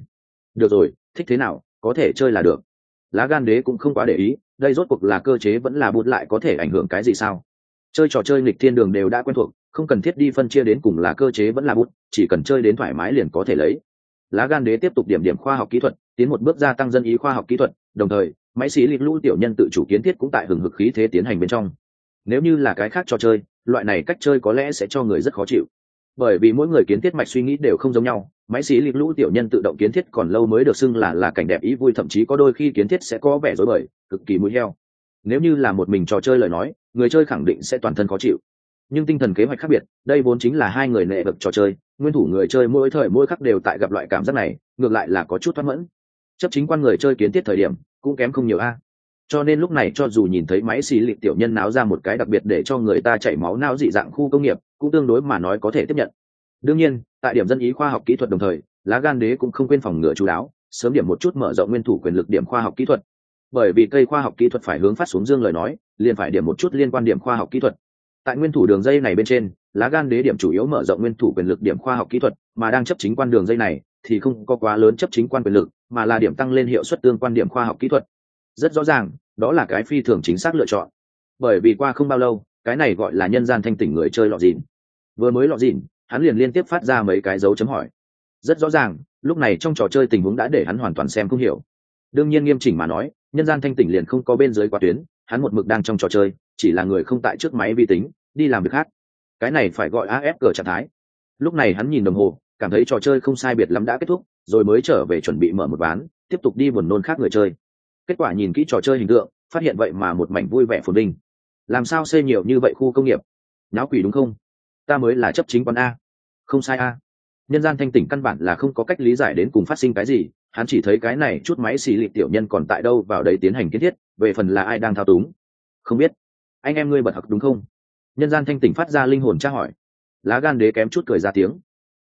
Được rồi, thích thế nào, có thể chơi là được. Lá gan đế cũng không quá để ý, đây rốt cuộc là cơ chế vẫn là bút lại có thể ảnh hưởng cái gì sao? Chơi trò chơi nghịch thiên đường đều đã quen thuộc, không cần thiết đi phân chia đến cùng là cơ chế vẫn là bút, chỉ cần chơi đến thoải mái liền có thể lấy. Lá gan đế tiếp tục điểm điểm khoa học kỹ thuật, tiến một bước gia tăng dân ý khoa học kỹ thuật, đồng thời máy xí lịch lũ tiểu nhân tự chủ kiến thiết cũng tại hừng hực khí thế tiến hành bên trong. Nếu như là cái khác trò chơi, loại này cách chơi có lẽ sẽ cho người rất khó chịu. Bởi vì mỗi người kiến thiết mạch suy nghĩ đều không giống nhau, máy xí lịch lũ tiểu nhân tự động kiến thiết còn lâu mới được xưng là là cảnh đẹp ý vui, thậm chí có đôi khi kiến thiết sẽ có vẻ dối bời, cực kỳ mũi heo. Nếu như là một mình trò chơi lời nói, người chơi khẳng định sẽ toàn thân khó chịu. Nhưng tinh thần kế hoạch khác biệt, đây vốn chính là hai người nệ bậc trò chơi, nguyên thủ người chơi mỗi thời mỗi khắc đều tại gặp loại cảm giác này, ngược lại là có chút thoát mẫn. Chấp chính quan người chơi kiến thiết thời điểm cũng kém không nhiều a. Cho nên lúc này cho dù nhìn thấy máy xì lịt tiểu nhân náo ra một cái đặc biệt để cho người ta chảy máu não dị dạng khu công nghiệp, cũng tương đối mà nói có thể tiếp nhận. Đương nhiên, tại điểm dân ý khoa học kỹ thuật đồng thời, lá gan đế cũng không quên phòng ngừa chú đáo, sớm điểm một chút mở rộng nguyên thủ quyền lực điểm khoa học kỹ thuật. Bởi vì cây khoa học kỹ thuật phải hướng phát xuống dương lời nói, liền phải điểm một chút liên quan điểm khoa học kỹ thuật. Tại nguyên thủ đường dây này bên trên, lá gan đế điểm chủ yếu mở rộng nguyên thủ quyền lực điểm khoa học kỹ thuật, mà đang chấp chính quan đường dây này, thì không có quá lớn chấp chính quan quyền lực mà là điểm tăng lên hiệu suất tương quan điểm khoa học kỹ thuật. Rất rõ ràng, đó là cái phi thường chính xác lựa chọn. Bởi vì qua không bao lâu, cái này gọi là nhân gian thanh tỉnh người chơi lọ dìn. Vừa mới lọ dìn, hắn liền liên tiếp phát ra mấy cái dấu chấm hỏi. Rất rõ ràng, lúc này trong trò chơi tình huống đã để hắn hoàn toàn xem không hiểu. Đương nhiên nghiêm chỉnh mà nói, nhân gian thanh tỉnh liền không có bên dưới quá tuyến, hắn một mực đang trong trò chơi, chỉ là người không tại trước máy vi tính, đi làm việc khác. Cái này phải gọi afg cờ trạng thái. Lúc này hắn nhìn đồng hồ, cảm thấy trò chơi không sai biệt lắm đã kết thúc rồi mới trở về chuẩn bị mở một ván, tiếp tục đi buồn nôn khác người chơi. Kết quả nhìn kỹ trò chơi hình tượng, phát hiện vậy mà một mảnh vui vẻ phồn vinh. Làm sao xây nhiều như vậy khu công nghiệp? Náo quỷ đúng không? Ta mới là chấp chính quán a. Không sai a. Nhân gian thanh tỉnh căn bản là không có cách lý giải đến cùng phát sinh cái gì, hắn chỉ thấy cái này chút máy xì lịp tiểu nhân còn tại đâu vào đấy tiến hành kiến thiết, về phần là ai đang thao túng? Không biết. Anh em ngươi bật học đúng không? Nhân gian thanh tỉnh phát ra linh hồn tra hỏi. Lá gan đế kém chút cười ra tiếng.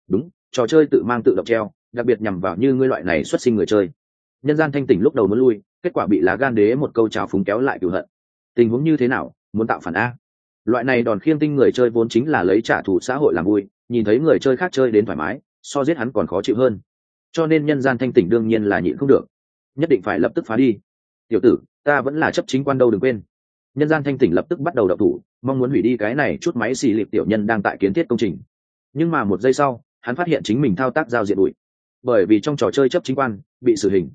Đúng, trò chơi tự mang tự động treo đặc biệt nhằm vào như ngươi loại này xuất sinh người chơi. Nhân gian thanh tỉnh lúc đầu muốn lui, kết quả bị lá gan đế một câu trào phúng kéo lại cửu hận. Tình huống như thế nào, muốn tạo phản a? Loại này đòn khiêng tinh người chơi vốn chính là lấy trả thù xã hội làm vui, nhìn thấy người chơi khác chơi đến thoải mái, so giết hắn còn khó chịu hơn. Cho nên nhân gian thanh tỉnh đương nhiên là nhịn không được. Nhất định phải lập tức phá đi. Tiểu tử, ta vẫn là chấp chính quan đâu đừng quên. Nhân gian thanh tỉnh lập tức bắt đầu đậu thủ, mong muốn hủy đi cái này chút máy xì lịp tiểu nhân đang tại kiến thiết công trình. Nhưng mà một giây sau, hắn phát hiện chính mình thao tác giao diện bụi bởi vì trong trò chơi chấp chính quan, bị xử hình.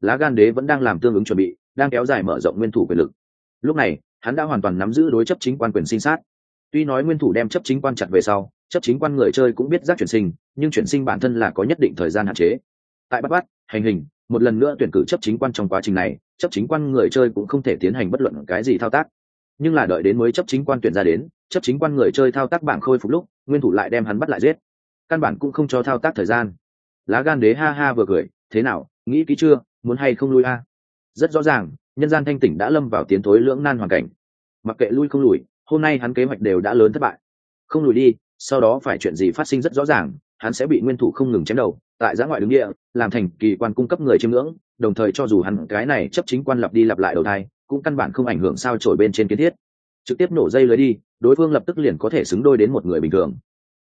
Lá gan đế vẫn đang làm tương ứng chuẩn bị, đang kéo dài mở rộng nguyên thủ quyền lực. Lúc này, hắn đã hoàn toàn nắm giữ đối chấp chính quan quyền sinh sát. Tuy nói nguyên thủ đem chấp chính quan chặt về sau, chấp chính quan người chơi cũng biết giác chuyển sinh, nhưng chuyển sinh bản thân là có nhất định thời gian hạn chế. Tại bắt bắt hành hình, một lần nữa tuyển cử chấp chính quan trong quá trình này, chấp chính quan người chơi cũng không thể tiến hành bất luận cái gì thao tác. Nhưng là đợi đến mới chấp chính quan tuyển ra đến, chấp chính quan người chơi thao tác bảng khôi phục lúc, nguyên thủ lại đem hắn bắt lại giết. Căn bản cũng không cho thao tác thời gian lá gan đế ha ha vừa cười, thế nào, nghĩ kỹ chưa, muốn hay không lui a? Rất rõ ràng, nhân gian thanh tỉnh đã lâm vào tiến thối lưỡng nan hoàn cảnh. Mặc kệ lui không lùi, hôm nay hắn kế hoạch đều đã lớn thất bại. Không lùi đi, sau đó phải chuyện gì phát sinh rất rõ ràng, hắn sẽ bị nguyên thủ không ngừng chém đầu, tại giã ngoại đứng địa, làm thành kỳ quan cung cấp người chiêm ngưỡng, đồng thời cho dù hắn cái này chấp chính quan lặp đi lặp lại đầu thai, cũng căn bản không ảnh hưởng sao trổi bên trên kiến thiết. Trực tiếp nổ dây lưới đi, đối phương lập tức liền có thể xứng đôi đến một người bình thường.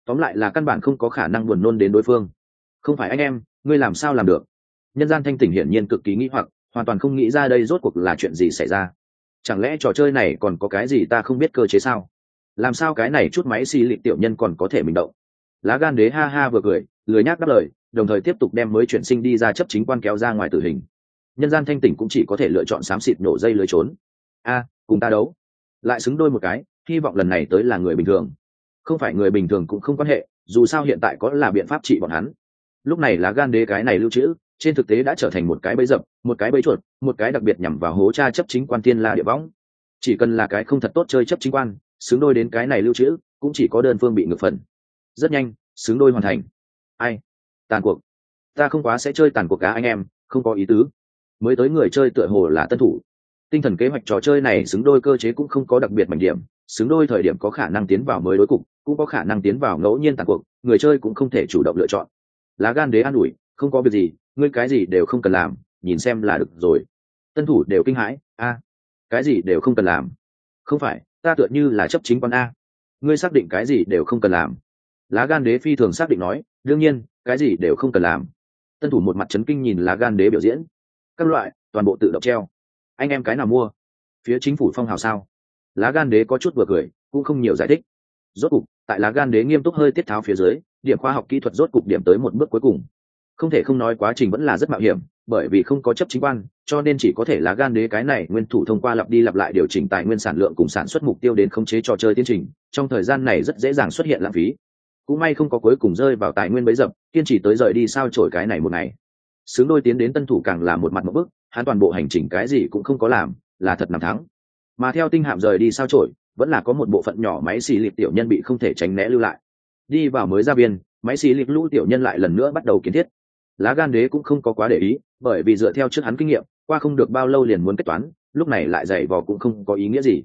Tóm lại là căn bản không có khả năng buồn nôn đến đối phương không phải anh em, ngươi làm sao làm được? Nhân gian thanh tỉnh hiển nhiên cực kỳ nghĩ hoặc, hoàn toàn không nghĩ ra đây rốt cuộc là chuyện gì xảy ra. Chẳng lẽ trò chơi này còn có cái gì ta không biết cơ chế sao? Làm sao cái này chút máy xì lị tiểu nhân còn có thể mình động? Lá gan đế ha ha vừa cười, lười nhác đáp lời, đồng thời tiếp tục đem mới chuyển sinh đi ra chấp chính quan kéo ra ngoài tử hình. Nhân gian thanh tỉnh cũng chỉ có thể lựa chọn xám xịt nổ dây lưới trốn. A, cùng ta đấu. Lại xứng đôi một cái, hy vọng lần này tới là người bình thường. Không phải người bình thường cũng không quan hệ, dù sao hiện tại có là biện pháp trị bọn hắn lúc này lá gan đế cái này lưu trữ, trên thực tế đã trở thành một cái bẫy dập, một cái bẫy chuột, một cái đặc biệt nhằm vào hố cha chấp chính quan tiên la địa võng. Chỉ cần là cái không thật tốt chơi chấp chính quan, xứng đôi đến cái này lưu trữ, cũng chỉ có đơn phương bị ngược phần. Rất nhanh, xứng đôi hoàn thành. Ai? Tàn cuộc. Ta không quá sẽ chơi tàn cuộc cá anh em, không có ý tứ. Mới tới người chơi tựa hồ là tân thủ. Tinh thần kế hoạch trò chơi này xứng đôi cơ chế cũng không có đặc biệt mạnh điểm, xứng đôi thời điểm có khả năng tiến vào mới đối cục, cũng có khả năng tiến vào ngẫu nhiên tàn cuộc, người chơi cũng không thể chủ động lựa chọn lá gan đế an ủi, không có việc gì, ngươi cái gì đều không cần làm, nhìn xem là được rồi. Tân thủ đều kinh hãi, a, cái gì đều không cần làm. Không phải, ta tựa như là chấp chính quan a. Ngươi xác định cái gì đều không cần làm. Lá gan đế phi thường xác định nói, đương nhiên, cái gì đều không cần làm. Tân thủ một mặt trấn kinh nhìn lá gan đế biểu diễn. Các loại, toàn bộ tự động treo. Anh em cái nào mua? Phía chính phủ phong hào sao? Lá gan đế có chút vừa cười, cũng không nhiều giải thích. Rốt cục, tại lá gan đế nghiêm túc hơi tiết tháo phía dưới điểm khoa học kỹ thuật rốt cục điểm tới một bước cuối cùng. Không thể không nói quá trình vẫn là rất mạo hiểm, bởi vì không có chấp chính quan, cho nên chỉ có thể là gan đế cái này nguyên thủ thông qua lặp đi lặp lại điều chỉnh tài nguyên sản lượng cùng sản xuất mục tiêu đến khống chế trò chơi tiến trình, trong thời gian này rất dễ dàng xuất hiện lãng phí. Cũng may không có cuối cùng rơi vào tài nguyên bấy dập, kiên trì tới rời đi sao trổi cái này một ngày. Xứng đôi tiến đến tân thủ càng là một mặt một bức hắn toàn bộ hành trình cái gì cũng không có làm, là thật nằm thắng. Mà theo tinh hạm rời đi sao trổi vẫn là có một bộ phận nhỏ máy xì lịp tiểu nhân bị không thể tránh né lưu lại đi vào mới ra viên máy xì lịp lũ tiểu nhân lại lần nữa bắt đầu kiến thiết. Lá gan đế cũng không có quá để ý, bởi vì dựa theo trước hắn kinh nghiệm, qua không được bao lâu liền muốn kết toán, lúc này lại dày vò cũng không có ý nghĩa gì.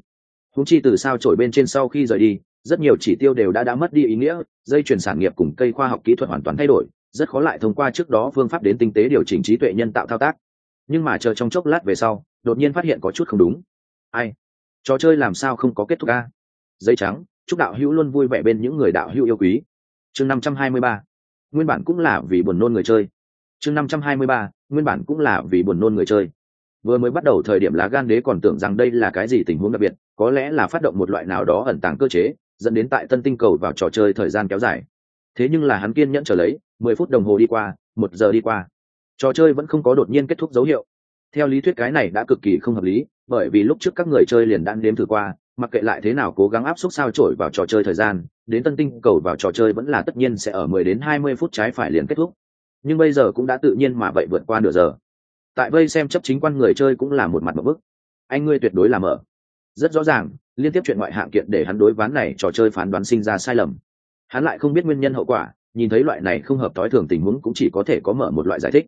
Húng chi từ sao trổi bên trên sau khi rời đi, rất nhiều chỉ tiêu đều đã đã mất đi ý nghĩa, dây chuyển sản nghiệp cùng cây khoa học kỹ thuật hoàn toàn thay đổi, rất khó lại thông qua trước đó phương pháp đến tinh tế điều chỉnh trí tuệ nhân tạo thao tác. Nhưng mà chờ trong chốc lát về sau, đột nhiên phát hiện có chút không đúng. Ai? Trò chơi làm sao không có kết thúc a? Giấy trắng chúc đạo hữu luôn vui vẻ bên những người đạo hữu yêu quý. Chương năm trăm hai mươi ba. Nguyên bản cũng là vì buồn nôn người chơi. Chương năm trăm hai mươi ba. Nguyên bản cũng là vì buồn nôn người chơi. Vừa mới bắt đầu thời điểm lá gan đế còn tưởng rằng đây là cái gì tình huống đặc biệt, có lẽ là phát động một loại nào đó ẩn tàng cơ chế, dẫn đến tại tân tinh cầu vào trò chơi thời gian kéo dài. Thế nhưng là hắn kiên nhẫn trở lấy, mười phút đồng hồ đi qua, một giờ đi qua. Trò chơi vẫn không có đột nhiên kết thúc dấu hiệu. Theo lý thuyết cái này đã cực kỳ không hợp lý, bởi vì lúc trước các người chơi liền đan đếm thử qua mặc kệ lại thế nào cố gắng áp suất sao trổi vào trò chơi thời gian, đến tân tinh cầu vào trò chơi vẫn là tất nhiên sẽ ở mười đến hai mươi phút trái phải liền kết thúc. Nhưng bây giờ cũng đã tự nhiên mà vậy vượt qua nửa giờ. Tại vây xem chấp chính quan người chơi cũng là một mặt một bức. Anh ngươi tuyệt đối là mở. Rất rõ ràng, liên tiếp chuyện ngoại hạng kiện để hắn đối ván này trò chơi phán đoán sinh ra sai lầm. Hắn lại không biết nguyên nhân hậu quả, nhìn thấy loại này không hợp thói thường tình huống cũng chỉ có thể có mở một loại giải thích.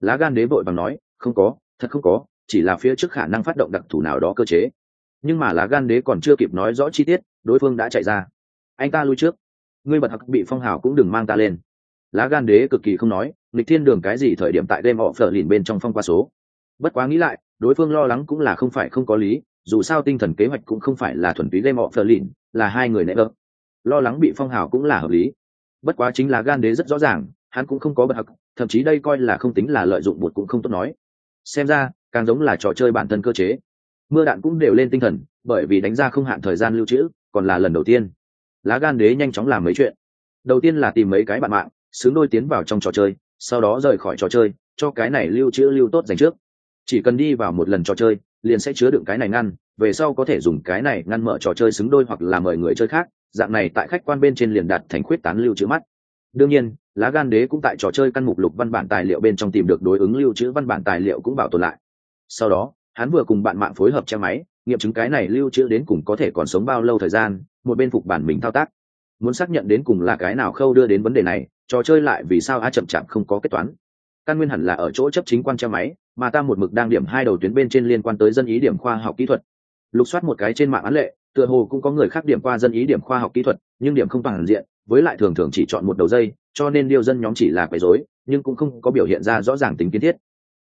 Lá gan đế vội bằng nói, không có, thật không có, chỉ là phía trước khả năng phát động đặc thù nào đó cơ chế nhưng mà lá gan đế còn chưa kịp nói rõ chi tiết, đối phương đã chạy ra. Anh ta lui trước. Ngươi bật hặc bị phong hào cũng đừng mang ta lên. Lá gan đế cực kỳ không nói lịch thiên đường cái gì thời điểm tại đêm họ phở lìn bên trong phong qua số. Bất quá nghĩ lại, đối phương lo lắng cũng là không phải không có lý, dù sao tinh thần kế hoạch cũng không phải là thuần túy đêm họ phở lìn, là hai người nệ ơ. Lo lắng bị phong hào cũng là hợp lý. Bất quá chính là gan đế rất rõ ràng, hắn cũng không có bật hặc thậm chí đây coi là không tính là lợi dụng bột cũng không tốt nói. Xem ra, càng giống là trò chơi bản thân cơ chế mưa đạn cũng đều lên tinh thần, bởi vì đánh ra không hạn thời gian lưu trữ, còn là lần đầu tiên. Lá gan đế nhanh chóng làm mấy chuyện. Đầu tiên là tìm mấy cái bạn mạng, xứng đôi tiến vào trong trò chơi, sau đó rời khỏi trò chơi, cho cái này lưu trữ lưu tốt dành trước. Chỉ cần đi vào một lần trò chơi, liền sẽ chứa đựng cái này ngăn, về sau có thể dùng cái này ngăn mở trò chơi xứng đôi hoặc là mời người chơi khác, dạng này tại khách quan bên trên liền đặt thành khuyết tán lưu trữ mắt. Đương nhiên, lá gan đế cũng tại trò chơi căn mục lục văn bản tài liệu bên trong tìm được đối ứng lưu trữ văn bản tài liệu cũng bảo tồn lại. Sau đó hắn vừa cùng bạn mạng phối hợp che máy, nghiệm chứng cái này lưu trữ đến cùng có thể còn sống bao lâu thời gian, một bên phục bản mình thao tác. Muốn xác nhận đến cùng là cái nào khâu đưa đến vấn đề này, trò chơi lại vì sao a chậm chạp không có kết toán. Căn nguyên hẳn là ở chỗ chấp chính quan che máy, mà ta một mực đang điểm hai đầu tuyến bên trên liên quan tới dân ý điểm khoa học kỹ thuật. Lục soát một cái trên mạng án lệ, tựa hồ cũng có người khác điểm qua dân ý điểm khoa học kỹ thuật, nhưng điểm không toàn diện, với lại thường thường chỉ chọn một đầu dây, cho nên điều dân nhóm chỉ là quấy rối, nhưng cũng không có biểu hiện ra rõ ràng tính kiến thiết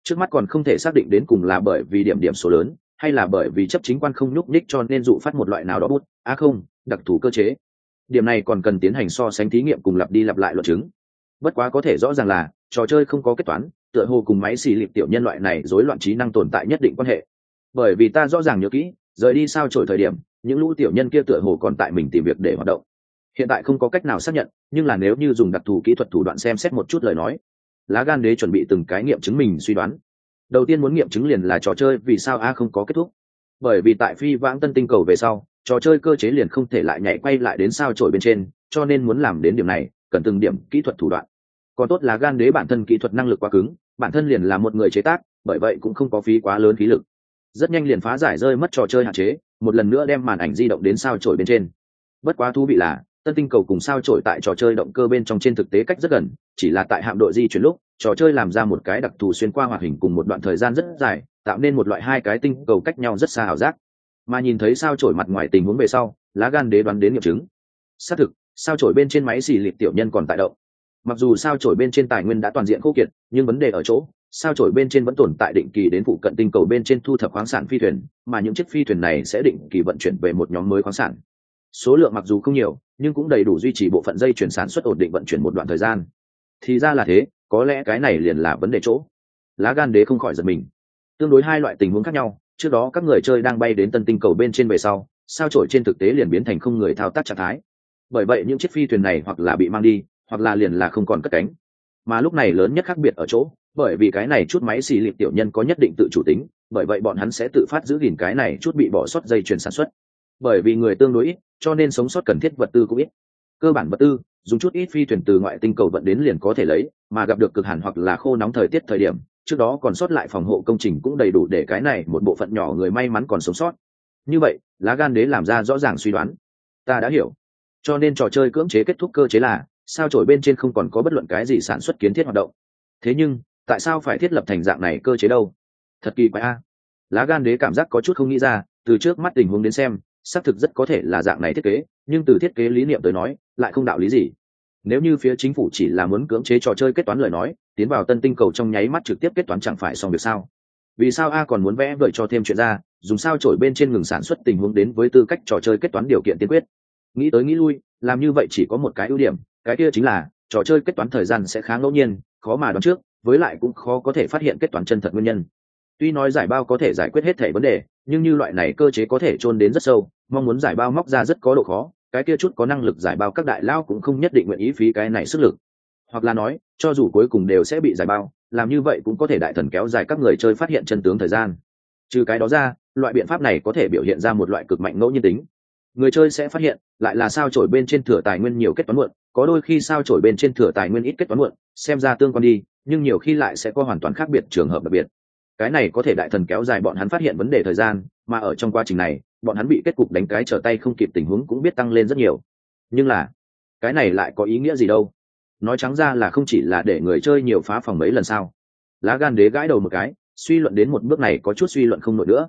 trước mắt còn không thể xác định đến cùng là bởi vì điểm điểm số lớn, hay là bởi vì chấp chính quan không nhúc nhích cho nên dụ phát một loại nào đó bút. Á à không, đặc thù cơ chế. Điểm này còn cần tiến hành so sánh thí nghiệm cùng lặp đi lặp lại luận chứng. Bất quá có thể rõ ràng là, trò chơi không có kết toán, tựa hồ cùng máy xì lịp tiểu nhân loại này rối loạn trí năng tồn tại nhất định quan hệ. Bởi vì ta rõ ràng nhớ kỹ, rời đi sao trổi thời điểm, những lũ tiểu nhân kia tựa hồ còn tại mình tìm việc để hoạt động. Hiện tại không có cách nào xác nhận, nhưng là nếu như dùng đặc thù kỹ thuật thủ đoạn xem xét một chút lời nói lá gan đế chuẩn bị từng cái nghiệm chứng mình suy đoán. Đầu tiên muốn nghiệm chứng liền là trò chơi, vì sao a không có kết thúc? Bởi vì tại phi vãng tân tinh cầu về sau, trò chơi cơ chế liền không thể lại nhảy quay lại đến sao trổi bên trên, cho nên muốn làm đến điểm này, cần từng điểm kỹ thuật thủ đoạn. Còn tốt là gan đế bản thân kỹ thuật năng lực quá cứng, bản thân liền là một người chế tác, bởi vậy cũng không có phí quá lớn khí lực. Rất nhanh liền phá giải rơi mất trò chơi hạn chế, một lần nữa đem màn ảnh di động đến sao trổi bên trên. Bất quá thú vị là tân tinh cầu cùng sao trổi tại trò chơi động cơ bên trong trên thực tế cách rất gần, chỉ là tại hạm đội di chuyển lúc, trò chơi làm ra một cái đặc thù xuyên qua hoạt hình cùng một đoạn thời gian rất dài, tạo nên một loại hai cái tinh cầu cách nhau rất xa ảo giác. Mà nhìn thấy sao trổi mặt ngoài tình huống về sau, lá gan đế đoán đến nghiệm chứng. Xác thực, sao trổi bên trên máy xì lịp tiểu nhân còn tại động. Mặc dù sao trổi bên trên tài nguyên đã toàn diện khô kiệt, nhưng vấn đề ở chỗ, sao trổi bên trên vẫn tồn tại định kỳ đến phụ cận tinh cầu bên trên thu thập khoáng sản phi thuyền, mà những chiếc phi thuyền này sẽ định kỳ vận chuyển về một nhóm mới khoáng sản. Số lượng mặc dù không nhiều nhưng cũng đầy đủ duy trì bộ phận dây chuyển sản xuất ổn định vận chuyển một đoạn thời gian. Thì ra là thế, có lẽ cái này liền là vấn đề chỗ. Lá gan đế không khỏi giật mình. Tương đối hai loại tình huống khác nhau, trước đó các người chơi đang bay đến tân tinh cầu bên trên về sau, sao trổi trên thực tế liền biến thành không người thao tác trạng thái. Bởi vậy những chiếc phi thuyền này hoặc là bị mang đi, hoặc là liền là không còn cất cánh. Mà lúc này lớn nhất khác biệt ở chỗ, bởi vì cái này chút máy xì lịp tiểu nhân có nhất định tự chủ tính, bởi vậy bọn hắn sẽ tự phát giữ gìn cái này chút bị bỏ sót dây chuyền sản xuất bởi vì người tương đối ít, cho nên sống sót cần thiết vật tư cũng ít. Cơ bản vật tư, dùng chút ít phi thuyền từ ngoại tinh cầu vận đến liền có thể lấy, mà gặp được cực hẳn hoặc là khô nóng thời tiết thời điểm, trước đó còn sót lại phòng hộ công trình cũng đầy đủ để cái này một bộ phận nhỏ người may mắn còn sống sót. Như vậy, lá gan đế làm ra rõ ràng suy đoán. Ta đã hiểu. Cho nên trò chơi cưỡng chế kết thúc cơ chế là, sao trổi bên trên không còn có bất luận cái gì sản xuất kiến thiết hoạt động? Thế nhưng, tại sao phải thiết lập thành dạng này cơ chế đâu? Thật kỳ quái a. Lá gan đế cảm giác có chút không nghĩ ra, từ trước mắt tình huống đến xem xác thực rất có thể là dạng này thiết kế, nhưng từ thiết kế lý niệm tới nói, lại không đạo lý gì. Nếu như phía chính phủ chỉ là muốn cưỡng chế trò chơi kết toán lời nói, tiến vào tân tinh cầu trong nháy mắt trực tiếp kết toán chẳng phải xong việc sao? Vì sao a còn muốn vẽ vời cho thêm chuyện ra, dùng sao trổi bên trên ngừng sản xuất tình huống đến với tư cách trò chơi kết toán điều kiện tiên quyết? Nghĩ tới nghĩ lui, làm như vậy chỉ có một cái ưu điểm, cái kia chính là, trò chơi kết toán thời gian sẽ khá ngẫu nhiên, khó mà đoán trước, với lại cũng khó có thể phát hiện kết toán chân thật nguyên nhân tuy nói giải bao có thể giải quyết hết thể vấn đề, nhưng như loại này cơ chế có thể chôn đến rất sâu, mong muốn giải bao móc ra rất có độ khó, cái kia chút có năng lực giải bao các đại lao cũng không nhất định nguyện ý phí cái này sức lực. Hoặc là nói, cho dù cuối cùng đều sẽ bị giải bao, làm như vậy cũng có thể đại thần kéo dài các người chơi phát hiện chân tướng thời gian. Trừ cái đó ra, loại biện pháp này có thể biểu hiện ra một loại cực mạnh ngẫu nhiên tính. Người chơi sẽ phát hiện, lại là sao trổi bên trên thừa tài nguyên nhiều kết toán muộn, có đôi khi sao trổi bên trên thừa tài nguyên ít kết toán muộn, xem ra tương quan đi, nhưng nhiều khi lại sẽ có hoàn toàn khác biệt trường hợp đặc biệt cái này có thể đại thần kéo dài bọn hắn phát hiện vấn đề thời gian, mà ở trong quá trình này, bọn hắn bị kết cục đánh cái trở tay không kịp tình huống cũng biết tăng lên rất nhiều. Nhưng là, cái này lại có ý nghĩa gì đâu? Nói trắng ra là không chỉ là để người chơi nhiều phá phòng mấy lần sau lá gan đế gãi đầu một cái, suy luận đến một bước này có chút suy luận không nổi nữa.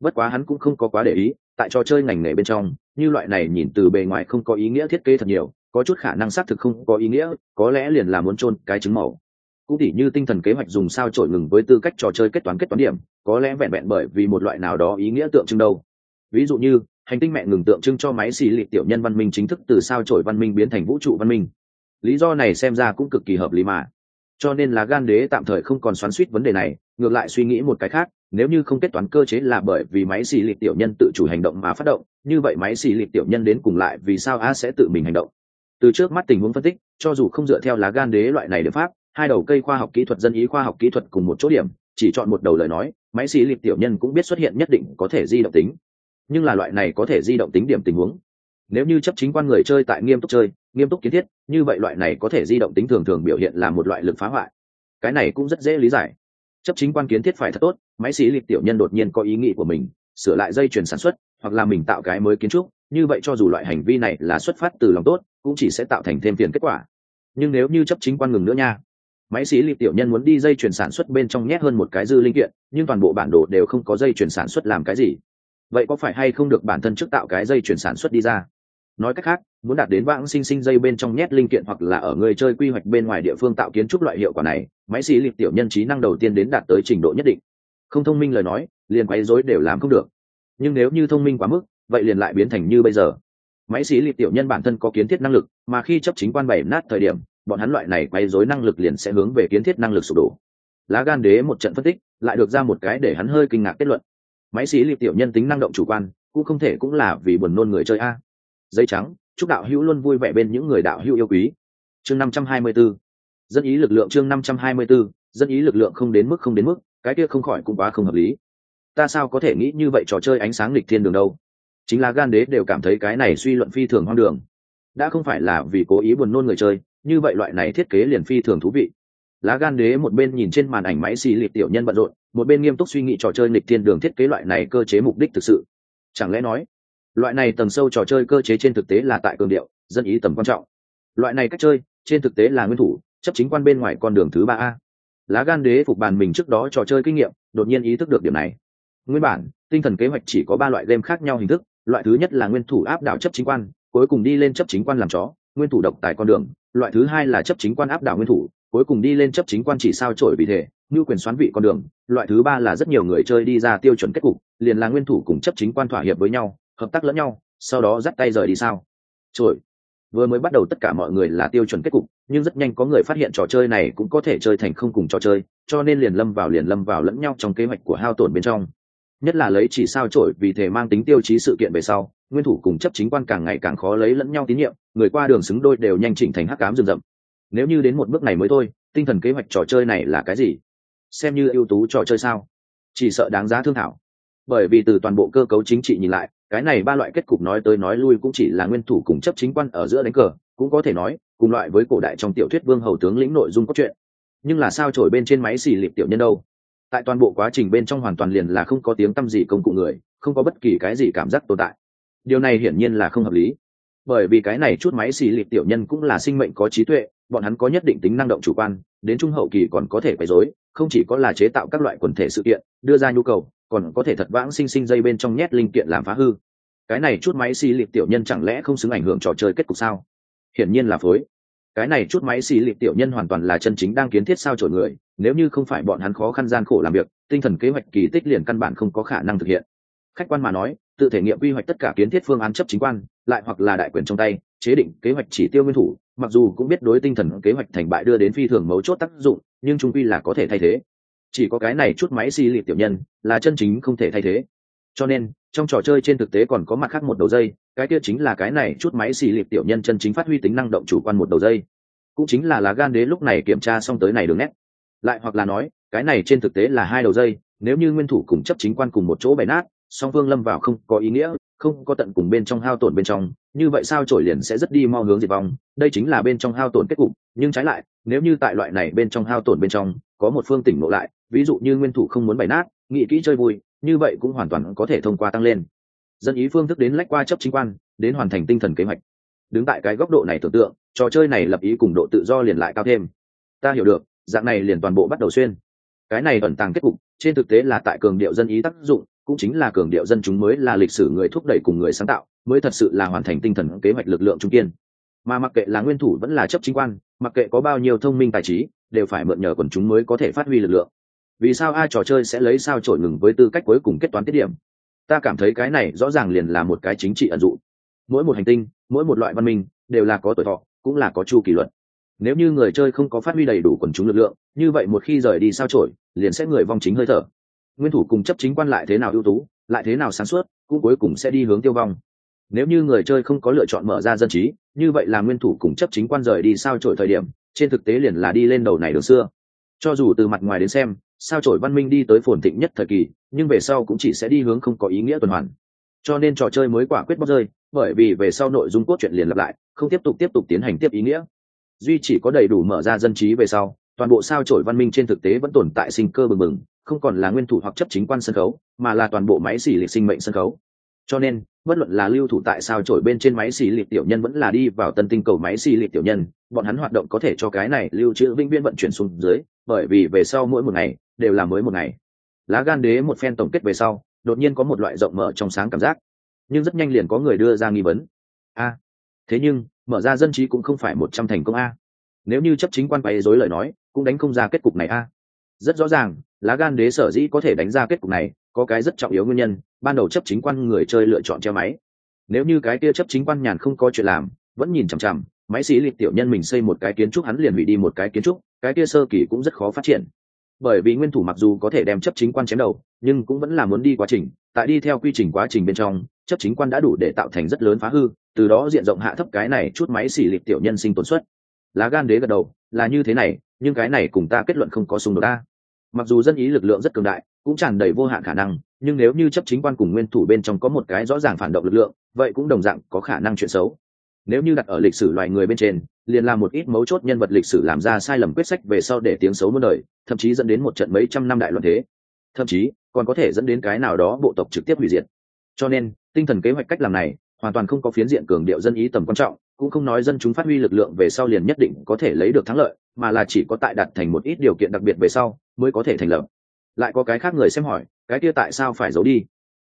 Bất quá hắn cũng không có quá để ý, tại trò chơi ngành nghề bên trong, như loại này nhìn từ bề ngoài không có ý nghĩa thiết kế thật nhiều, có chút khả năng xác thực không có ý nghĩa, có lẽ liền là muốn chôn cái trứng màu cũng tỉ như tinh thần kế hoạch dùng sao trội ngừng với tư cách trò chơi kết toán kết toán điểm, có lẽ vẹn vẹn bởi vì một loại nào đó ý nghĩa tượng trưng đâu. Ví dụ như, hành tinh mẹ ngừng tượng trưng cho máy xì lị tiểu nhân văn minh chính thức từ sao trổi văn minh biến thành vũ trụ văn minh. Lý do này xem ra cũng cực kỳ hợp lý mà. Cho nên là gan đế tạm thời không còn xoắn suýt vấn đề này, ngược lại suy nghĩ một cái khác, nếu như không kết toán cơ chế là bởi vì máy xì lị tiểu nhân tự chủ hành động mà phát động, như vậy máy xì lị tiểu nhân đến cùng lại vì sao a sẽ tự mình hành động? Từ trước mắt tình huống phân tích, cho dù không dựa theo lá gan đế loại này được pháp hai đầu cây khoa học kỹ thuật, dân ý khoa học kỹ thuật cùng một chỗ điểm, chỉ chọn một đầu lời nói, máy xì lịp tiểu nhân cũng biết xuất hiện nhất định có thể di động tính. Nhưng là loại này có thể di động tính điểm tình huống. Nếu như chấp chính quan người chơi tại nghiêm túc chơi, nghiêm túc kiến thiết, như vậy loại này có thể di động tính thường thường biểu hiện là một loại lực phá hoại. Cái này cũng rất dễ lý giải. Chấp chính quan kiến thiết phải thật tốt, máy xí lịp tiểu nhân đột nhiên có ý nghĩ của mình, sửa lại dây chuyền sản xuất, hoặc là mình tạo cái mới kiến trúc, như vậy cho dù loại hành vi này là xuất phát từ lòng tốt, cũng chỉ sẽ tạo thành thêm tiền kết quả. Nhưng nếu như chấp chính quan ngừng nữa nha máy xí lịp tiểu nhân muốn đi dây chuyển sản xuất bên trong nhét hơn một cái dư linh kiện, nhưng toàn bộ bản đồ đều không có dây chuyển sản xuất làm cái gì. Vậy có phải hay không được bản thân trước tạo cái dây chuyển sản xuất đi ra? Nói cách khác, muốn đạt đến vãng sinh sinh dây bên trong nhét linh kiện hoặc là ở người chơi quy hoạch bên ngoài địa phương tạo kiến trúc loại hiệu quả này, máy xí lịp tiểu nhân trí năng đầu tiên đến đạt tới trình độ nhất định. Không thông minh lời nói, liền quấy rối đều làm không được. Nhưng nếu như thông minh quá mức, vậy liền lại biến thành như bây giờ. Máy xí lịp tiểu nhân bản thân có kiến thiết năng lực, mà khi chấp chính quan bảy nát thời điểm bọn hắn loại này quay dối năng lực liền sẽ hướng về kiến thiết năng lực sụp đổ. Lá gan đế một trận phân tích, lại được ra một cái để hắn hơi kinh ngạc kết luận. Máy xí liệp tiểu nhân tính năng động chủ quan, cũng không thể cũng là vì buồn nôn người chơi a. Dây trắng, chúc đạo hữu luôn vui vẻ bên những người đạo hữu yêu quý. Chương năm trăm hai mươi 524 dân ý lực lượng chương năm trăm hai mươi 524 dân ý lực lượng không đến mức không đến mức, cái kia không khỏi cũng quá không hợp lý. Ta sao có thể nghĩ như vậy trò chơi ánh sáng lịch thiên đường đâu? Chính là gan đế đều cảm thấy cái này suy luận phi thường hoang đường. Đã không phải là vì cố ý buồn nôn người chơi như vậy loại này thiết kế liền phi thường thú vị. Lá gan đế một bên nhìn trên màn ảnh máy xì liệt tiểu nhân bận rộn, một bên nghiêm túc suy nghĩ trò chơi lịch thiên đường thiết kế loại này cơ chế mục đích thực sự. Chẳng lẽ nói, loại này tầng sâu trò chơi cơ chế trên thực tế là tại cường điệu, dân ý tầm quan trọng. Loại này cách chơi, trên thực tế là nguyên thủ, chấp chính quan bên ngoài con đường thứ ba a. Lá gan đế phục bàn mình trước đó trò chơi kinh nghiệm, đột nhiên ý thức được điểm này. Nguyên bản, tinh thần kế hoạch chỉ có ba loại game khác nhau hình thức, loại thứ nhất là nguyên thủ áp đảo chấp chính quan, cuối cùng đi lên chấp chính quan làm chó, nguyên thủ độc tài con đường loại thứ hai là chấp chính quan áp đảo nguyên thủ, cuối cùng đi lên chấp chính quan chỉ sao trổi vì thế, như quyền xoán vị con đường. Loại thứ ba là rất nhiều người chơi đi ra tiêu chuẩn kết cục, liền là nguyên thủ cùng chấp chính quan thỏa hiệp với nhau, hợp tác lẫn nhau, sau đó dắt tay rời đi sao? Trổi vừa mới bắt đầu tất cả mọi người là tiêu chuẩn kết cục, nhưng rất nhanh có người phát hiện trò chơi này cũng có thể chơi thành không cùng trò chơi, cho nên liền lâm vào liền lâm vào lẫn nhau trong kế hoạch của hao tổn bên trong. Nhất là lấy chỉ sao trổi vì thể mang tính tiêu chí sự kiện về sau nguyên thủ cùng chấp chính quan càng ngày càng khó lấy lẫn nhau tín nhiệm, người qua đường xứng đôi đều nhanh chỉnh thành hắc cám rừng rậm. Nếu như đến một bước này mới thôi, tinh thần kế hoạch trò chơi này là cái gì? Xem như ưu tú trò chơi sao? Chỉ sợ đáng giá thương thảo. Bởi vì từ toàn bộ cơ cấu chính trị nhìn lại, cái này ba loại kết cục nói tới nói lui cũng chỉ là nguyên thủ cùng chấp chính quan ở giữa đánh cờ, cũng có thể nói, cùng loại với cổ đại trong tiểu thuyết vương hầu tướng lĩnh nội dung cốt truyện. Nhưng là sao trổi bên trên máy xì lịp tiểu nhân đâu? Tại toàn bộ quá trình bên trong hoàn toàn liền là không có tiếng tăm gì công cụ người, không có bất kỳ cái gì cảm giác tồn tại điều này hiển nhiên là không hợp lý. Bởi vì cái này chút máy xì lịp tiểu nhân cũng là sinh mệnh có trí tuệ, bọn hắn có nhất định tính năng động chủ quan, đến trung hậu kỳ còn có thể quấy rối, không chỉ có là chế tạo các loại quần thể sự kiện, đưa ra nhu cầu, còn có thể thật vãng sinh sinh dây bên trong nhét linh kiện làm phá hư. Cái này chút máy xì lịp tiểu nhân chẳng lẽ không xứng ảnh hưởng trò chơi kết cục sao? Hiển nhiên là phối. Cái này chút máy xì lịp tiểu nhân hoàn toàn là chân chính đang kiến thiết sao trổi người, nếu như không phải bọn hắn khó khăn gian khổ làm việc, tinh thần kế hoạch kỳ tích liền căn bản không có khả năng thực hiện khách quan mà nói, tự thể nghiệm quy hoạch tất cả kiến thiết phương án chấp chính quan, lại hoặc là đại quyền trong tay, chế định kế hoạch chỉ tiêu nguyên thủ, mặc dù cũng biết đối tinh thần kế hoạch thành bại đưa đến phi thường mấu chốt tác dụng, nhưng trung quy là có thể thay thế. Chỉ có cái này chút máy xì lịp tiểu nhân, là chân chính không thể thay thế. Cho nên, trong trò chơi trên thực tế còn có mặt khác một đầu dây, cái kia chính là cái này chút máy xì lịp tiểu nhân chân chính phát huy tính năng động chủ quan một đầu dây. Cũng chính là lá gan đế lúc này kiểm tra xong tới này đường nét. Lại hoặc là nói, cái này trên thực tế là hai đầu dây, nếu như nguyên thủ cùng chấp chính quan cùng một chỗ bày nát song phương lâm vào không có ý nghĩa, không có tận cùng bên trong hao tổn bên trong, như vậy sao trổi liền sẽ rất đi mo hướng diệt vong, đây chính là bên trong hao tổn kết cục, nhưng trái lại, nếu như tại loại này bên trong hao tổn bên trong, có một phương tỉnh ngộ lại, ví dụ như nguyên thủ không muốn bày nát nghĩ kỹ chơi vui, như vậy cũng hoàn toàn có thể thông qua tăng lên. Dân ý phương thức đến lách qua chấp chính quan, đến hoàn thành tinh thần kế hoạch. Đứng tại cái góc độ này tưởng tượng, trò chơi này lập ý cùng độ tự do liền lại cao thêm. Ta hiểu được, dạng này liền toàn bộ bắt đầu xuyên. Cái này ẩn tàng kết cục, trên thực tế là tại cường điệu dân ý tác dụng cũng chính là cường điệu dân chúng mới là lịch sử người thúc đẩy cùng người sáng tạo, mới thật sự là hoàn thành tinh thần kế hoạch lực lượng trung kiên. Mà mặc kệ là nguyên thủ vẫn là chấp chính quan, mặc kệ có bao nhiêu thông minh tài trí, đều phải mượn nhờ quần chúng mới có thể phát huy lực lượng. Vì sao ai trò chơi sẽ lấy sao trổi ngừng với tư cách cuối cùng kết toán tiết điểm? Ta cảm thấy cái này rõ ràng liền là một cái chính trị ẩn dụ. Mỗi một hành tinh, mỗi một loại văn minh, đều là có tuổi thọ, cũng là có chu kỷ luật. Nếu như người chơi không có phát huy đầy đủ quần chúng lực lượng, như vậy một khi rời đi sao trổi, liền sẽ người vong chính hơi thở nguyên thủ cùng chấp chính quan lại thế nào ưu tú, lại thế nào sáng suốt, cũng cuối cùng sẽ đi hướng tiêu vong. Nếu như người chơi không có lựa chọn mở ra dân trí, như vậy là nguyên thủ cùng chấp chính quan rời đi sao trổi thời điểm, trên thực tế liền là đi lên đầu này đường xưa. Cho dù từ mặt ngoài đến xem, sao trổi văn minh đi tới phồn thịnh nhất thời kỳ, nhưng về sau cũng chỉ sẽ đi hướng không có ý nghĩa tuần hoàn. Cho nên trò chơi mới quả quyết bóc rơi, bởi vì về sau nội dung cốt truyện liền lặp lại, không tiếp tục tiếp tục tiến hành tiếp ý nghĩa. Duy chỉ có đầy đủ mở ra dân trí về sau, toàn bộ sao trổi văn minh trên thực tế vẫn tồn tại sinh cơ bừng bừng không còn là nguyên thủ hoặc chấp chính quan sân khấu, mà là toàn bộ máy xỉ lịch sinh mệnh sân khấu. Cho nên, bất luận là lưu thủ tại sao trổi bên trên máy xì lịch tiểu nhân vẫn là đi vào tân tinh cầu máy xì lịch tiểu nhân, bọn hắn hoạt động có thể cho cái này lưu trữ vĩnh viễn vận chuyển xuống dưới, bởi vì về sau mỗi một ngày, đều là mới một ngày. Lá gan đế một phen tổng kết về sau, đột nhiên có một loại rộng mở trong sáng cảm giác. Nhưng rất nhanh liền có người đưa ra nghi vấn. A, thế nhưng, mở ra dân trí cũng không phải một trăm thành công a. Nếu như chấp chính quan bày dối lời nói, cũng đánh không ra kết cục này a rất rõ ràng, lá gan đế sở dĩ có thể đánh ra kết cục này, có cái rất trọng yếu nguyên nhân, ban đầu chấp chính quan người chơi lựa chọn treo máy. Nếu như cái kia chấp chính quan nhàn không có chuyện làm, vẫn nhìn chằm chằm, máy sĩ liệt tiểu nhân mình xây một cái kiến trúc hắn liền hủy đi một cái kiến trúc, cái kia sơ kỳ cũng rất khó phát triển. Bởi vì nguyên thủ mặc dù có thể đem chấp chính quan chém đầu, nhưng cũng vẫn là muốn đi quá trình, tại đi theo quy trình quá trình bên trong, chấp chính quan đã đủ để tạo thành rất lớn phá hư, từ đó diện rộng hạ thấp cái này chút máy xỉ lịch tiểu nhân sinh tổn suất. Lá gan đế gật đầu, là như thế này nhưng cái này cùng ta kết luận không có xung đột ta. Mặc dù dân ý lực lượng rất cường đại, cũng tràn đầy vô hạn khả năng, nhưng nếu như chấp chính quan cùng nguyên thủ bên trong có một cái rõ ràng phản động lực lượng, vậy cũng đồng dạng có khả năng chuyện xấu. Nếu như đặt ở lịch sử loài người bên trên, liền làm một ít mấu chốt nhân vật lịch sử làm ra sai lầm quyết sách về sau để tiếng xấu muôn đời, thậm chí dẫn đến một trận mấy trăm năm đại loạn thế. Thậm chí, còn có thể dẫn đến cái nào đó bộ tộc trực tiếp hủy diệt. Cho nên, tinh thần kế hoạch cách làm này, hoàn toàn không có phiến diện cường điệu dân ý tầm quan trọng cũng không nói dân chúng phát huy lực lượng về sau liền nhất định có thể lấy được thắng lợi, mà là chỉ có tại đặt thành một ít điều kiện đặc biệt về sau mới có thể thành lập. Lại có cái khác người xem hỏi, cái kia tại sao phải giấu đi?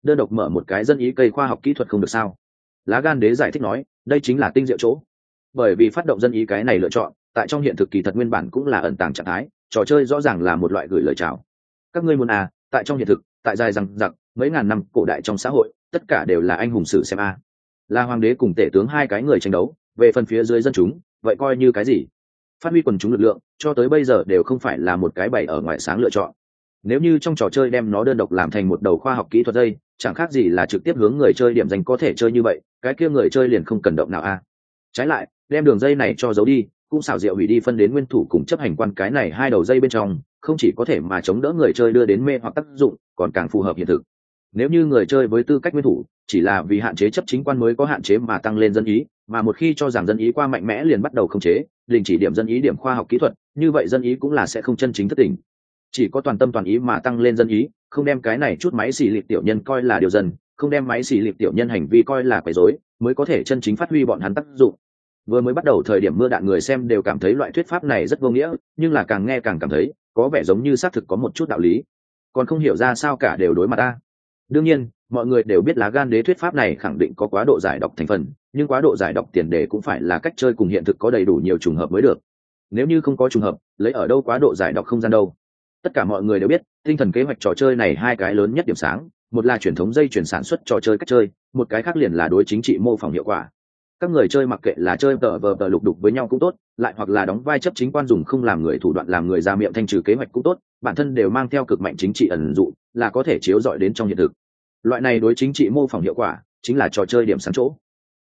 Đơn độc mở một cái dân ý cây khoa học kỹ thuật không được sao? Lá gan đế giải thích nói, đây chính là tinh diệu chỗ. Bởi vì phát động dân ý cái này lựa chọn, tại trong hiện thực kỳ thật nguyên bản cũng là ẩn tàng trạng thái, trò chơi rõ ràng là một loại gửi lời chào. Các ngươi muốn à tại trong hiện thực, tại dài rằng giặc mấy ngàn năm cổ đại trong xã hội, tất cả đều là anh hùng sử xem a là hoàng đế cùng tể tướng hai cái người tranh đấu, về phần phía dưới dân chúng, vậy coi như cái gì? Phát huy quần chúng lực lượng, cho tới bây giờ đều không phải là một cái bày ở ngoài sáng lựa chọn. Nếu như trong trò chơi đem nó đơn độc làm thành một đầu khoa học kỹ thuật dây chẳng khác gì là trực tiếp hướng người chơi điểm dành có thể chơi như vậy, cái kia người chơi liền không cần động nào a. Trái lại, đem đường dây này cho giấu đi, cũng xảo diệu hủy đi phân đến nguyên thủ cùng chấp hành quan cái này hai đầu dây bên trong, không chỉ có thể mà chống đỡ người chơi đưa đến mê hoặc tác dụng, còn càng phù hợp hiện thực. Nếu như người chơi với tư cách nguyên thủ chỉ là vì hạn chế chấp chính quan mới có hạn chế mà tăng lên dân ý, mà một khi cho rằng dân ý qua mạnh mẽ liền bắt đầu khống chế, đình chỉ điểm dân ý điểm khoa học kỹ thuật, như vậy dân ý cũng là sẽ không chân chính thất tình. Chỉ có toàn tâm toàn ý mà tăng lên dân ý, không đem cái này chút máy xì lịp tiểu nhân coi là điều dân không đem máy xì lịp tiểu nhân hành vi coi là quấy rối, mới có thể chân chính phát huy bọn hắn tác dụng. Vừa mới bắt đầu thời điểm mưa đạn người xem đều cảm thấy loại thuyết pháp này rất vô nghĩa, nhưng là càng nghe càng cảm thấy, có vẻ giống như xác thực có một chút đạo lý. Còn không hiểu ra sao cả đều đối mặt ta. Đương nhiên mọi người đều biết lá gan đế thuyết pháp này khẳng định có quá độ giải độc thành phần, nhưng quá độ giải độc tiền đề cũng phải là cách chơi cùng hiện thực có đầy đủ nhiều trùng hợp mới được. Nếu như không có trùng hợp, lấy ở đâu quá độ giải độc không gian đâu. Tất cả mọi người đều biết, tinh thần kế hoạch trò chơi này hai cái lớn nhất điểm sáng, một là truyền thống dây chuyển sản xuất trò chơi cách chơi, một cái khác liền là đối chính trị mô phỏng hiệu quả. Các người chơi mặc kệ là chơi tờ vờ tờ lục đục với nhau cũng tốt, lại hoặc là đóng vai chấp chính quan dùng không làm người thủ đoạn làm người ra miệng thanh trừ kế hoạch cũng tốt, bản thân đều mang theo cực mạnh chính trị ẩn dụ, là có thể chiếu dọi đến trong hiện thực loại này đối chính trị mô phỏng hiệu quả chính là trò chơi điểm sáng chỗ.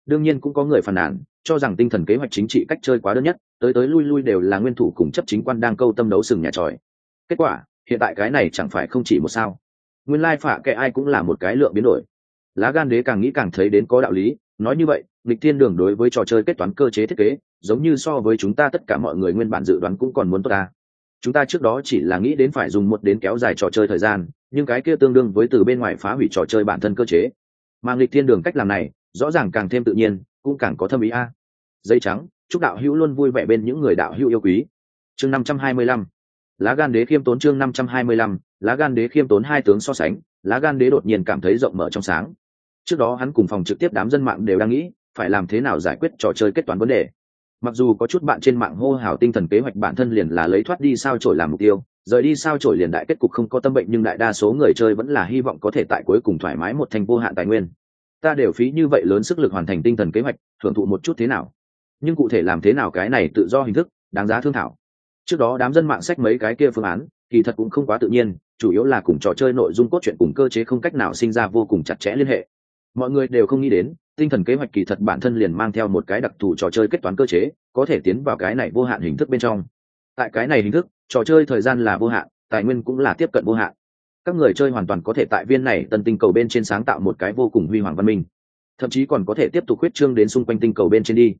Đương nhiên cũng có người phàn nàn, cho rằng tinh thần kế hoạch chính trị cách chơi quá đơn nhất, tới tới lui lui đều là nguyên thủ cùng chấp chính quan đang câu tâm đấu sừng nhà tròi. Kết quả, hiện tại cái này chẳng phải không chỉ một sao. Nguyên lai phạ kệ ai cũng là một cái lượng biến đổi. Lá gan đế càng nghĩ càng thấy đến có đạo lý, nói như vậy lịch thiên đường đối với trò chơi kết toán cơ chế thiết kế, giống như so với chúng ta tất cả mọi người nguyên bản dự đoán cũng còn muốn tốt ta. Chúng ta trước đó chỉ là nghĩ đến phải dùng một đến kéo dài trò chơi thời gian nhưng cái kia tương đương với từ bên ngoài phá hủy trò chơi bản thân cơ chế. Mang lịch thiên đường cách làm này, rõ ràng càng thêm tự nhiên, cũng càng có thâm ý a. Dây trắng, chúc đạo hữu luôn vui vẻ bên những người đạo hữu yêu quý. Chương năm trăm hai mươi lăm. Lá gan đế khiêm tốn chương năm trăm hai mươi lăm. Lá gan đế khiêm tốn hai tướng so sánh, lá gan đế đột nhiên cảm thấy rộng mở trong sáng. Trước đó hắn cùng phòng trực tiếp đám dân mạng đều đang nghĩ, phải làm thế nào giải quyết trò chơi kết toán vấn đề mặc dù có chút bạn trên mạng hô hào tinh thần kế hoạch bản thân liền là lấy thoát đi sao trổi làm mục tiêu, rời đi sao trổi liền đại kết cục không có tâm bệnh nhưng đại đa số người chơi vẫn là hy vọng có thể tại cuối cùng thoải mái một thành vô hạn tài nguyên. Ta đều phí như vậy lớn sức lực hoàn thành tinh thần kế hoạch, thưởng thụ một chút thế nào? Nhưng cụ thể làm thế nào cái này tự do hình thức, đáng giá thương thảo. Trước đó đám dân mạng sách mấy cái kia phương án, kỳ thật cũng không quá tự nhiên, chủ yếu là cùng trò chơi nội dung cốt truyện cùng cơ chế không cách nào sinh ra vô cùng chặt chẽ liên hệ mọi người đều không nghĩ đến, tinh thần kế hoạch kỳ thật bản thân liền mang theo một cái đặc thù trò chơi kết toán cơ chế, có thể tiến vào cái này vô hạn hình thức bên trong. Tại cái này hình thức, trò chơi thời gian là vô hạn, tài nguyên cũng là tiếp cận vô hạn. Các người chơi hoàn toàn có thể tại viên này tân tinh cầu bên trên sáng tạo một cái vô cùng huy hoàng văn minh. Thậm chí còn có thể tiếp tục huyết trương đến xung quanh tinh cầu bên trên đi.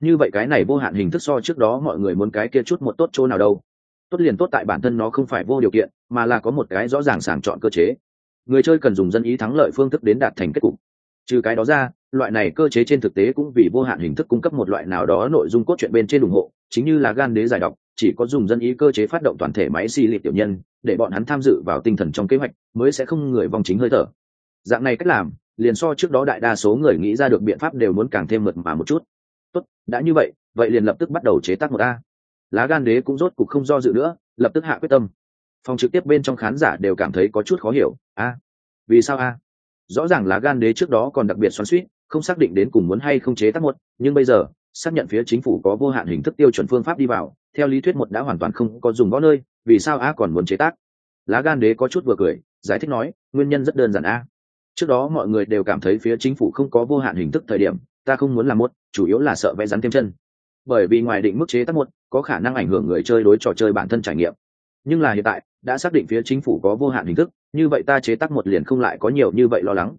Như vậy cái này vô hạn hình thức so trước đó mọi người muốn cái kia chút một tốt chỗ nào đâu. Tốt liền tốt tại bản thân nó không phải vô điều kiện, mà là có một cái rõ ràng sàng chọn cơ chế. Người chơi cần dùng dân ý thắng lợi phương thức đến đạt thành kết cục trừ cái đó ra, loại này cơ chế trên thực tế cũng vì vô hạn hình thức cung cấp một loại nào đó nội dung cốt truyện bên trên ủng hộ, chính như là gan đế giải độc chỉ có dùng dân ý cơ chế phát động toàn thể máy xì lịp tiểu nhân, để bọn hắn tham dự vào tinh thần trong kế hoạch, mới sẽ không người vòng chính hơi thở. Dạng này cách làm, liền so trước đó đại đa số người nghĩ ra được biện pháp đều muốn càng thêm mượt mà một chút. Tốt, đã như vậy vậy liền lập tức bắt đầu chế tác một a. Lá gan đế cũng rốt cục không do dự nữa, lập tức hạ quyết tâm. Phòng trực tiếp bên trong khán giả đều cảm thấy có chút khó hiểu. A, vì sao a? Rõ ràng lá gan đế trước đó còn đặc biệt xoắn suýt không xác định đến cùng muốn hay không chế tác một, nhưng bây giờ, xác nhận phía chính phủ có vô hạn hình thức tiêu chuẩn phương pháp đi vào, theo lý thuyết một đã hoàn toàn không có dùng võ nơi, vì sao a còn muốn chế tác? Lá gan đế có chút vừa cười, giải thích nói, nguyên nhân rất đơn giản a. Trước đó mọi người đều cảm thấy phía chính phủ không có vô hạn hình thức thời điểm, ta không muốn làm một, chủ yếu là sợ vẽ rắn thêm chân. Bởi vì ngoài định mức chế tác một, có khả năng ảnh hưởng người chơi đối trò chơi bản thân trải nghiệm. Nhưng là hiện tại, đã xác định phía chính phủ có vô hạn hình thức như vậy ta chế tác một liền không lại có nhiều như vậy lo lắng.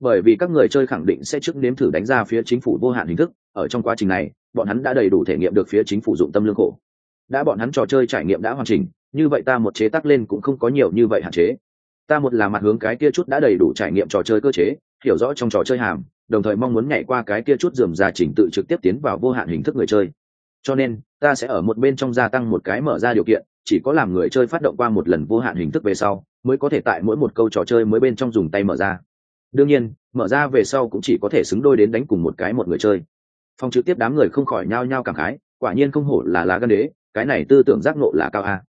Bởi vì các người chơi khẳng định sẽ trước nếm thử đánh ra phía chính phủ vô hạn hình thức, ở trong quá trình này, bọn hắn đã đầy đủ thể nghiệm được phía chính phủ dụng tâm lương khổ. Đã bọn hắn trò chơi trải nghiệm đã hoàn chỉnh, như vậy ta một chế tác lên cũng không có nhiều như vậy hạn chế. Ta một là mặt hướng cái kia chút đã đầy đủ trải nghiệm trò chơi cơ chế, hiểu rõ trong trò chơi hàm, đồng thời mong muốn nhảy qua cái kia chút dườm già chỉnh tự trực tiếp tiến vào vô hạn hình thức người chơi. Cho nên, ta sẽ ở một bên trong gia tăng một cái mở ra điều kiện chỉ có làm người chơi phát động qua một lần vô hạn hình thức về sau, mới có thể tại mỗi một câu trò chơi mới bên trong dùng tay mở ra. Đương nhiên, mở ra về sau cũng chỉ có thể xứng đôi đến đánh cùng một cái một người chơi. Phòng trực tiếp đám người không khỏi nhao nhao cảm khái, quả nhiên không hổ là lá gan đế, cái này tư tưởng giác ngộ là cao a.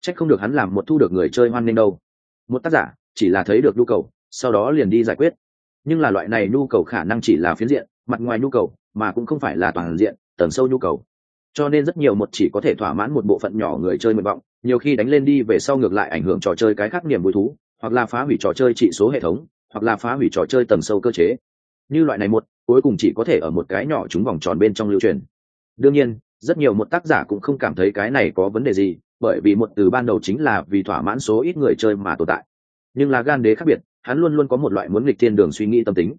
Trách không được hắn làm một thu được người chơi hoan nghênh đâu. Một tác giả chỉ là thấy được nhu cầu, sau đó liền đi giải quyết. Nhưng là loại này nhu cầu khả năng chỉ là phiến diện, mặt ngoài nhu cầu, mà cũng không phải là toàn diện, tầng sâu nhu cầu cho nên rất nhiều một chỉ có thể thỏa mãn một bộ phận nhỏ người chơi nguyện vọng, nhiều khi đánh lên đi về sau ngược lại ảnh hưởng trò chơi cái khác niềm vui thú, hoặc là phá hủy trò chơi trị số hệ thống, hoặc là phá hủy trò chơi tầm sâu cơ chế. Như loại này một, cuối cùng chỉ có thể ở một cái nhỏ chúng vòng tròn bên trong lưu truyền. Đương nhiên, rất nhiều một tác giả cũng không cảm thấy cái này có vấn đề gì, bởi vì một từ ban đầu chính là vì thỏa mãn số ít người chơi mà tồn tại. Nhưng là gan đế khác biệt, hắn luôn luôn có một loại muốn nghịch thiên đường suy nghĩ tâm tính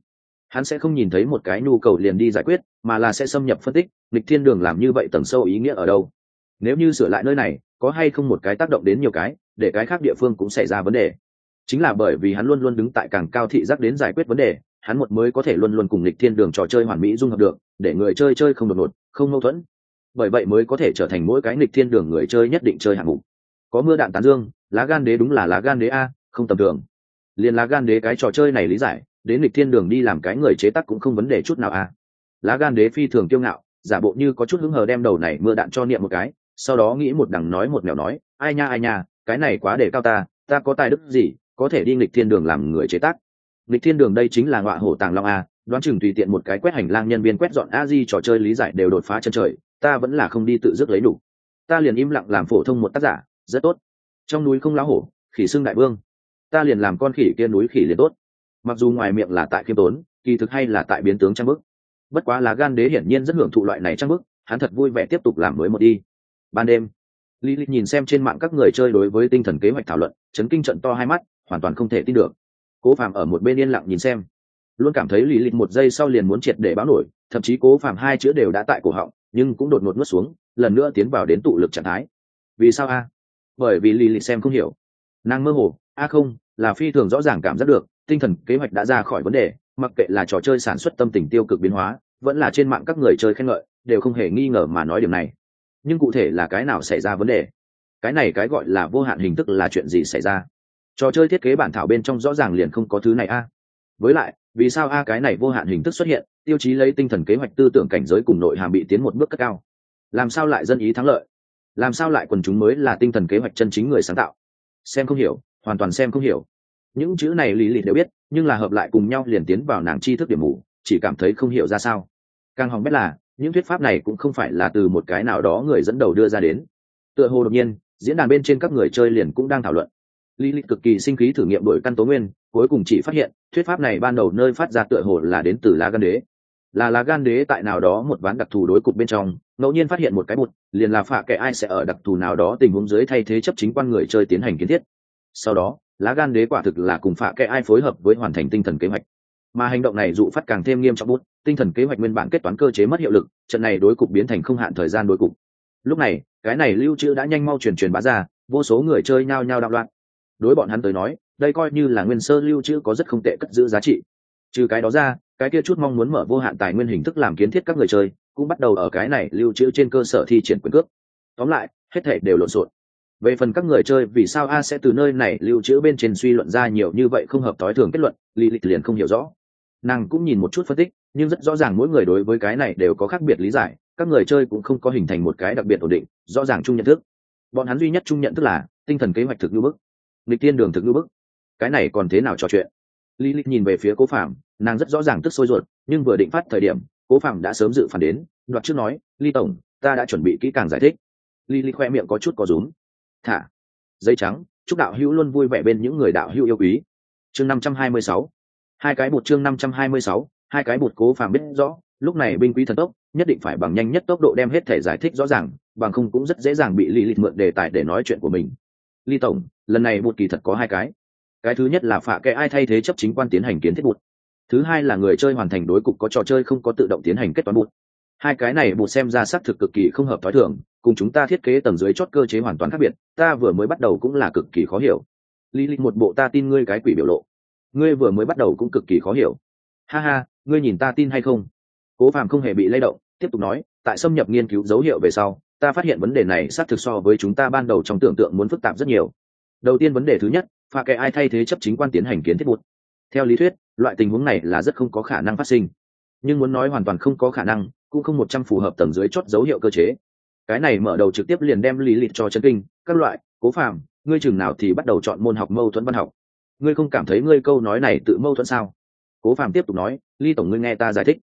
hắn sẽ không nhìn thấy một cái nhu cầu liền đi giải quyết, mà là sẽ xâm nhập phân tích lịch thiên đường làm như vậy tầng sâu ý nghĩa ở đâu. Nếu như sửa lại nơi này, có hay không một cái tác động đến nhiều cái, để cái khác địa phương cũng xảy ra vấn đề. Chính là bởi vì hắn luôn luôn đứng tại càng cao thị giác đến giải quyết vấn đề, hắn một mới có thể luôn luôn cùng lịch thiên đường trò chơi hoàn mỹ dung hợp được, để người chơi chơi không đột ngột, không mâu thuẫn. Bởi vậy mới có thể trở thành mỗi cái lịch thiên đường người chơi nhất định chơi hạng mục. Có mưa đạn tán dương, lá gan đế đúng là lá gan đế a, không tầm thường. Liền lá gan đế cái trò chơi này lý giải đến lịch thiên đường đi làm cái người chế tác cũng không vấn đề chút nào à? lá gan đế phi thường kiêu ngạo, giả bộ như có chút hứng hờ đem đầu này mưa đạn cho niệm một cái, sau đó nghĩ một đằng nói một mèo nói, ai nha ai nha, cái này quá để cao ta ta có tài đức gì, có thể đi lịch thiên đường làm người chế tác? Lịch thiên đường đây chính là ngọa hổ tàng long a, đoán chừng tùy tiện một cái quét hành lang nhân viên quét dọn a di trò chơi lý giải đều đột phá chân trời, ta vẫn là không đi tự dứt lấy đủ. Ta liền im lặng làm phổ thông một tác giả, rất tốt. Trong núi không lá hổ, khỉ xương đại vương. Ta liền làm con khỉ kia núi khỉ liền tốt mặc dù ngoài miệng là tại khiêm tốn, kỳ thực hay là tại biến tướng trang bức. Bất quá là gan đế hiển nhiên rất hưởng thụ loại này trang bức, hắn thật vui vẻ tiếp tục làm mới một đi. Ban đêm lý lịch nhìn xem trên mạng các người chơi đối với tinh thần kế hoạch thảo luận, chấn kinh trận to hai mắt, hoàn toàn không thể tin được. Cố phàm ở một bên yên lặng nhìn xem. Luôn cảm thấy lý lịch một giây sau liền muốn triệt để báo nổi, thậm chí cố phàm hai chữ đều đã tại cổ họng, nhưng cũng đột ngột nuốt xuống, lần nữa tiến vào đến tụ lực trạng thái. Vì sao a? Bởi vì lý lịch xem không hiểu. Nàng mơ hồ, a không, là phi thường rõ ràng cảm giác được tinh thần kế hoạch đã ra khỏi vấn đề, mặc kệ là trò chơi sản xuất tâm tình tiêu cực biến hóa, vẫn là trên mạng các người chơi khen ngợi, đều không hề nghi ngờ mà nói điểm này. Nhưng cụ thể là cái nào xảy ra vấn đề? Cái này cái gọi là vô hạn hình thức là chuyện gì xảy ra? Trò chơi thiết kế bản thảo bên trong rõ ràng liền không có thứ này a. Với lại, vì sao a cái này vô hạn hình thức xuất hiện, tiêu chí lấy tinh thần kế hoạch tư tưởng cảnh giới cùng nội hàm bị tiến một bước cất cao? Làm sao lại dân ý thắng lợi? Làm sao lại quần chúng mới là tinh thần kế hoạch chân chính người sáng tạo? Xem không hiểu, hoàn toàn xem không hiểu những chữ này lý lịch đều biết, nhưng là hợp lại cùng nhau liền tiến vào nàng tri thức điểm mù, chỉ cảm thấy không hiểu ra sao. Càng hỏng biết là, những thuyết pháp này cũng không phải là từ một cái nào đó người dẫn đầu đưa ra đến. Tựa hồ đột nhiên, diễn đàn bên trên các người chơi liền cũng đang thảo luận. Lý lịch cực kỳ sinh khí thử nghiệm đổi căn tố nguyên, cuối cùng chỉ phát hiện, thuyết pháp này ban đầu nơi phát ra tựa hồ là đến từ lá gan đế. Là lá gan đế tại nào đó một ván đặc thù đối cục bên trong, ngẫu nhiên phát hiện một cái bụt liền là phạ kẻ ai sẽ ở đặc thù nào đó tình huống dưới thay thế chấp chính quan người chơi tiến hành kiến thiết. Sau đó lá gan đế quả thực là cùng phạ kệ ai phối hợp với hoàn thành tinh thần kế hoạch. Mà hành động này dụ phát càng thêm nghiêm trọng bút, tinh thần kế hoạch nguyên bản kết toán cơ chế mất hiệu lực, trận này đối cục biến thành không hạn thời gian đối cục. Lúc này, cái này lưu trữ đã nhanh mau truyền truyền bá ra, vô số người chơi nhao nhao đạo loạn. Đối bọn hắn tới nói, đây coi như là nguyên sơ lưu trữ có rất không tệ cất giữ giá trị. Trừ cái đó ra, cái kia chút mong muốn mở vô hạn tài nguyên hình thức làm kiến thiết các người chơi, cũng bắt đầu ở cái này lưu trữ trên cơ sở thi triển quyền cước. Tóm lại, hết thể đều lộn xộn về phần các người chơi, vì sao a sẽ từ nơi này lưu trữ bên trên suy luận ra nhiều như vậy không hợp thói thường kết luận lì lịch liền không hiểu rõ. Nàng cũng nhìn một chút phân tích, nhưng rất rõ ràng mỗi người đối với cái này đều có khác biệt lý giải, các người chơi cũng không có hình thành một cái đặc biệt ổn định, rõ ràng chung nhận thức. Bọn hắn duy nhất chung nhận thức là, tinh thần kế hoạch thực ngữ bức lịch tiên đường thực ngữ bức. Cái này còn thế nào trò chuyện? Lý lịch nhìn về phía cố phạm nàng rất rõ ràng tức sôi ruột, nhưng vừa định phát thời điểm, cố phạm đã sớm dự phản đến, đoạt trước nói ly tổng, ta đã chuẩn bị kỹ càng giải thích. Lý lịch khoe miệng có chút có rúm thả. Dây trắng, chúc đạo hữu luôn vui vẻ bên những người đạo hữu yêu quý. Chương năm trăm hai mươi sáu. Hai cái bột chương năm trăm hai mươi sáu, hai cái bột cố phàm biết rõ, lúc này binh quý thần tốc, nhất định phải bằng nhanh nhất tốc độ đem hết thể giải thích rõ ràng, bằng không cũng rất dễ dàng bị lì lịch mượn đề tài để nói chuyện của mình. Ly tổng, lần này bột kỳ thật có hai cái. Cái thứ nhất là phạ kệ ai thay thế chấp chính quan tiến hành kiến thiết bột. Thứ hai là người chơi hoàn thành đối cục có trò chơi không có tự động tiến hành kết toán bột hai cái này bụt xem ra xác thực cực kỳ không hợp thói thường, cùng chúng ta thiết kế tầng dưới chót cơ chế hoàn toàn khác biệt, ta vừa mới bắt đầu cũng là cực kỳ khó hiểu. Lý lịch một bộ ta tin ngươi cái quỷ biểu lộ. Ngươi vừa mới bắt đầu cũng cực kỳ khó hiểu. Ha ha, ngươi nhìn ta tin hay không? Cố phàm không hề bị lay động, tiếp tục nói, tại xâm nhập nghiên cứu dấu hiệu về sau, ta phát hiện vấn đề này xác thực so với chúng ta ban đầu trong tưởng tượng muốn phức tạp rất nhiều. Đầu tiên vấn đề thứ nhất, pha kệ ai thay thế chấp chính quan tiến hành kiến thiết bụt theo lý thuyết, loại tình huống này là rất không có khả năng phát sinh. Nhưng muốn nói hoàn toàn không có khả năng cũng không một trăm phù hợp tầng dưới chót dấu hiệu cơ chế. Cái này mở đầu trực tiếp liền đem lý lịch cho chân kinh các loại cố phàm, ngươi chừng nào thì bắt đầu chọn môn học mâu thuẫn văn học. Ngươi không cảm thấy ngươi câu nói này tự mâu thuẫn sao? Cố phàm tiếp tục nói ly tổng ngươi nghe ta giải thích.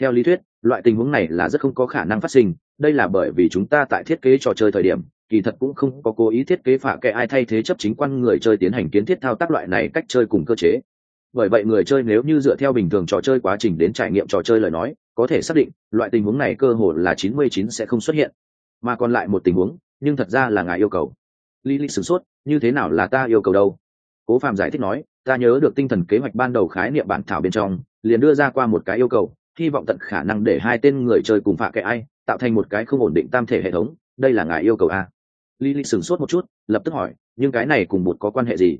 Theo lý thuyết loại tình huống này là rất không có khả năng phát sinh đây là bởi vì chúng ta tại thiết kế trò chơi thời điểm kỳ thật cũng không có cố ý thiết kế phả kệ ai thay thế chấp chính quan người chơi tiến hành kiến thiết thao tác loại này cách chơi cùng cơ chế. Bởi vậy người chơi nếu như dựa theo bình thường trò chơi quá trình đến trải nghiệm trò chơi lời nói có thể xác định, loại tình huống này cơ hồ là chín mươi chín sẽ không xuất hiện. Mà còn lại một tình huống, nhưng thật ra là ngài yêu cầu. Lý lịch sửng sốt, như thế nào là ta yêu cầu đâu? Cố phạm giải thích nói, ta nhớ được tinh thần kế hoạch ban đầu khái niệm bản thảo bên trong, liền đưa ra qua một cái yêu cầu, hy vọng tận khả năng để hai tên người chơi cùng phạ kệ ai, tạo thành một cái không ổn định tam thể hệ thống, đây là ngài yêu cầu a? Lý lịch sửng sốt một chút, lập tức hỏi, nhưng cái này cùng một có quan hệ gì?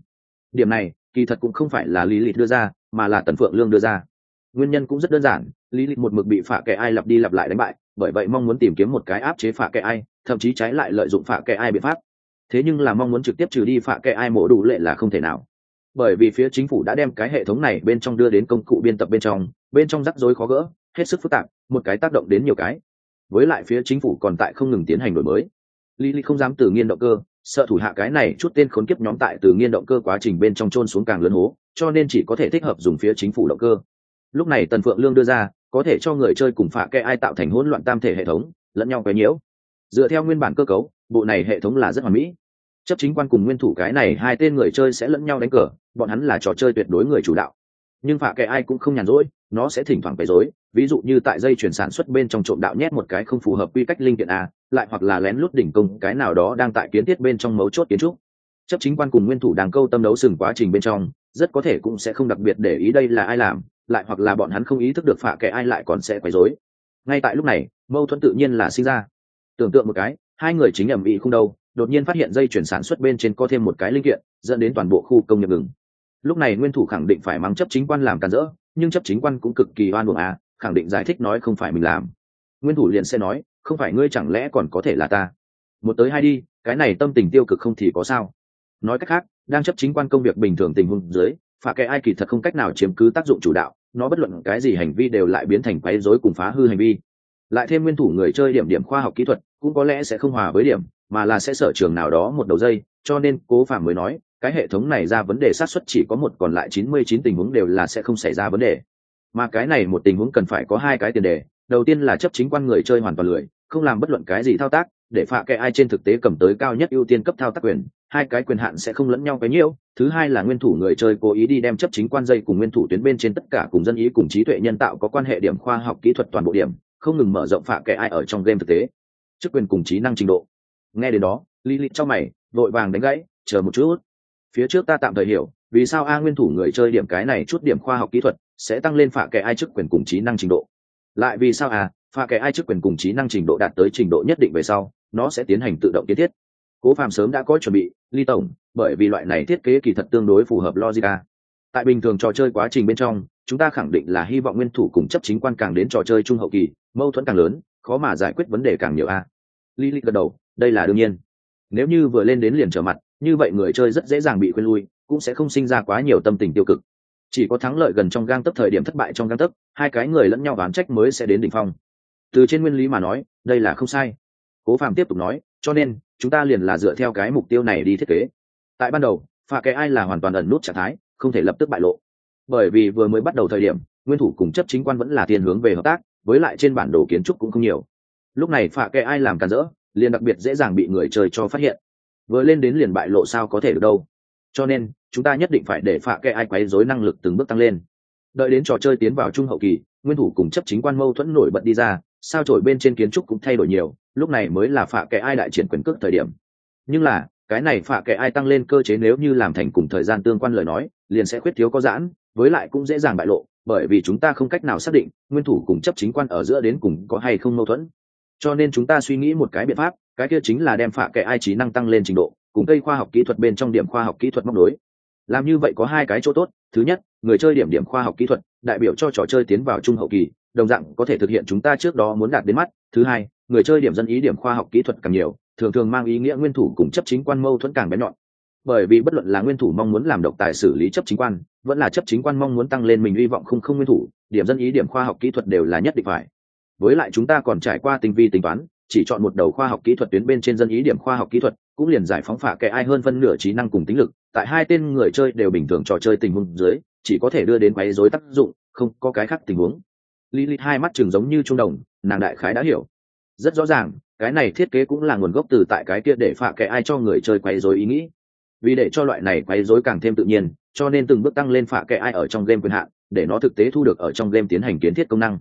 Điểm này, kỳ thật cũng không phải là lý lịch đưa ra, mà là tần phượng lương đưa ra nguyên nhân cũng rất đơn giản, lý lịch một mực bị phạ kẻ ai lặp đi lặp lại đánh bại, bởi vậy mong muốn tìm kiếm một cái áp chế phạ kẻ ai, thậm chí trái lại lợi dụng phạ kẻ ai biện pháp. Thế nhưng là mong muốn trực tiếp trừ đi phạ kẻ ai mổ đủ lệ là không thể nào. Bởi vì phía chính phủ đã đem cái hệ thống này bên trong đưa đến công cụ biên tập bên trong bên trong rắc rối khó gỡ, hết sức phức tạp, một cái tác động đến nhiều cái. Với lại phía chính phủ còn tại không ngừng tiến hành đổi mới. Lý lịch không dám từ nghiên động cơ, sợ thủ hạ cái này chút tên khốn kiếp nhóm tại từ nghiên động cơ quá trình bên trong trôn xuống càng lớn hố, cho nên chỉ có thể thích hợp dùng phía chính phủ động cơ lúc này tần phượng lương đưa ra, có thể cho người chơi cùng phạ kệ ai tạo thành hỗn loạn tam thể hệ thống, lẫn nhau quấy nhiễu. Dựa theo nguyên bản cơ cấu, bộ này hệ thống là rất hoàn mỹ. Chấp chính quan cùng nguyên thủ cái này hai tên người chơi sẽ lẫn nhau đánh cờ, bọn hắn là trò chơi tuyệt đối người chủ đạo. Nhưng phạ kệ ai cũng không nhàn rỗi, nó sẽ thỉnh thoảng quấy rối, ví dụ như tại dây chuyển sản xuất bên trong trộm đạo nhét một cái không phù hợp quy cách linh kiện a, lại hoặc là lén lút đỉnh công cái nào đó đang tại kiến thiết bên trong mấu chốt kiến trúc. Chấp chính quan cùng nguyên thủ đang câu tâm đấu sừng quá trình bên trong, rất có thể cũng sẽ không đặc biệt để ý đây là ai làm lại hoặc là bọn hắn không ý thức được phạ kệ ai lại còn sẽ quấy rối. Ngay tại lúc này, mâu thuẫn tự nhiên là sinh ra. Tưởng tượng một cái, hai người chính ẩm ĩ không đâu, đột nhiên phát hiện dây chuyển sản xuất bên trên có thêm một cái linh kiện, dẫn đến toàn bộ khu công nghiệp ngừng. Lúc này nguyên thủ khẳng định phải mắng chấp chính quan làm càn rỡ, nhưng chấp chính quan cũng cực kỳ oan uổng à khẳng định giải thích nói không phải mình làm. Nguyên thủ liền sẽ nói, không phải ngươi chẳng lẽ còn có thể là ta? Một tới hai đi, cái này tâm tình tiêu cực không thì có sao? Nói cách khác, đang chấp chính quan công việc bình thường tình huống dưới phạ kệ ai kỳ thật không cách nào chiếm cứ tác dụng chủ đạo nó bất luận cái gì hành vi đều lại biến thành quấy rối cùng phá hư hành vi. Lại thêm nguyên thủ người chơi điểm điểm khoa học kỹ thuật cũng có lẽ sẽ không hòa với điểm, mà là sẽ sở trường nào đó một đầu dây, cho nên cố phạm mới nói, cái hệ thống này ra vấn đề xác suất chỉ có một, còn lại chín mươi chín tình huống đều là sẽ không xảy ra vấn đề. Mà cái này một tình huống cần phải có hai cái tiền đề, đầu tiên là chấp chính quan người chơi hoàn toàn lười, không làm bất luận cái gì thao tác để phạ kệ ai trên thực tế cầm tới cao nhất ưu tiên cấp thao tác quyền, hai cái quyền hạn sẽ không lẫn nhau cái nhiễu. Thứ hai là nguyên thủ người chơi cố ý đi đem chấp chính quan dây cùng nguyên thủ tuyến bên trên tất cả cùng dân ý cùng trí tuệ nhân tạo có quan hệ điểm khoa học kỹ thuật toàn bộ điểm, không ngừng mở rộng phạ kệ ai ở trong game thực tế. Chức quyền cùng trí năng trình độ. Nghe đến đó li li cho mày, vội vàng đánh gãy, chờ một chút. Phía trước ta tạm thời hiểu, vì sao a nguyên thủ người chơi điểm cái này chút điểm khoa học kỹ thuật sẽ tăng lên phạ kệ ai chức quyền cùng trí năng trình độ? Lại vì sao à phạ kệ ai chức quyền cùng trí năng trình độ đạt tới trình độ nhất định về sau nó sẽ tiến hành tự động kiến thiết cố phàm sớm đã có chuẩn bị ly tổng bởi vì loại này thiết kế kỳ thật tương đối phù hợp logic a tại bình thường trò chơi quá trình bên trong chúng ta khẳng định là hy vọng nguyên thủ cùng chấp chính quan càng đến trò chơi trung hậu kỳ mâu thuẫn càng lớn khó mà giải quyết vấn đề càng nhiều a Lý Lịch gật đầu, đây là đương nhiên. Nếu như vừa lên đến liền trở mặt, như vậy người chơi rất dễ dàng bị quên lui, cũng sẽ không sinh ra quá nhiều tâm tình tiêu cực. Chỉ có thắng lợi gần trong gang tấc thời điểm thất bại trong gang tấc, hai cái người lẫn nhau oán trách mới sẽ đến đỉnh phong. Từ trên nguyên lý mà nói, đây là không sai. Cố Phàm tiếp tục nói, cho nên chúng ta liền là dựa theo cái mục tiêu này đi thiết kế. Tại ban đầu, pha cái ai là hoàn toàn ẩn nút trạng thái, không thể lập tức bại lộ. Bởi vì vừa mới bắt đầu thời điểm, nguyên thủ cùng chấp chính quan vẫn là tiền hướng về hợp tác, với lại trên bản đồ kiến trúc cũng không nhiều lúc này phạ kệ ai làm càn rỡ liền đặc biệt dễ dàng bị người chơi cho phát hiện vừa lên đến liền bại lộ sao có thể được đâu cho nên chúng ta nhất định phải để phạ kệ ai quấy rối năng lực từng bước tăng lên đợi đến trò chơi tiến vào trung hậu kỳ nguyên thủ cùng chấp chính quan mâu thuẫn nổi bật đi ra sao trổi bên trên kiến trúc cũng thay đổi nhiều, lúc này mới là phạ kệ ai đại triển quyền cước thời điểm. Nhưng là, cái này phạ kệ ai tăng lên cơ chế nếu như làm thành cùng thời gian tương quan lời nói, liền sẽ khuyết thiếu có giãn, với lại cũng dễ dàng bại lộ, bởi vì chúng ta không cách nào xác định nguyên thủ cùng chấp chính quan ở giữa đến cùng có hay không mâu thuẫn. Cho nên chúng ta suy nghĩ một cái biện pháp, cái kia chính là đem phạ kệ ai trí năng tăng lên trình độ, cùng cây khoa học kỹ thuật bên trong điểm khoa học kỹ thuật móc nối. Làm như vậy có hai cái chỗ tốt, thứ nhất, người chơi điểm điểm khoa học kỹ thuật, đại biểu cho trò chơi tiến vào trung hậu kỳ đồng dạng có thể thực hiện chúng ta trước đó muốn đạt đến mắt. Thứ hai, người chơi điểm dân ý điểm khoa học kỹ thuật càng nhiều, thường thường mang ý nghĩa nguyên thủ cùng chấp chính quan mâu thuẫn càng bé nhọn. Bởi vì bất luận là nguyên thủ mong muốn làm độc tài xử lý chấp chính quan, vẫn là chấp chính quan mong muốn tăng lên mình hy vọng không không nguyên thủ, điểm dân ý điểm khoa học kỹ thuật đều là nhất định phải. Với lại chúng ta còn trải qua tinh vi tính toán, chỉ chọn một đầu khoa học kỹ thuật tuyến bên trên dân ý điểm khoa học kỹ thuật, cũng liền giải phóng phả kẻ ai hơn phân nửa trí năng cùng tính lực, tại hai tên người chơi đều bình thường trò chơi tình huống dưới, chỉ có thể đưa đến quấy rối tác dụng, không có cái khác tình huống lý lịch hai mắt chừng giống như trung đồng, nàng đại khái đã hiểu. Rất rõ ràng, cái này thiết kế cũng là nguồn gốc từ tại cái kia để phạ kệ ai cho người chơi quấy rối ý nghĩ. Vì để cho loại này quấy rối càng thêm tự nhiên, cho nên từng bước tăng lên phạ kệ ai ở trong game quyền hạn, để nó thực tế thu được ở trong game tiến hành kiến thiết công năng.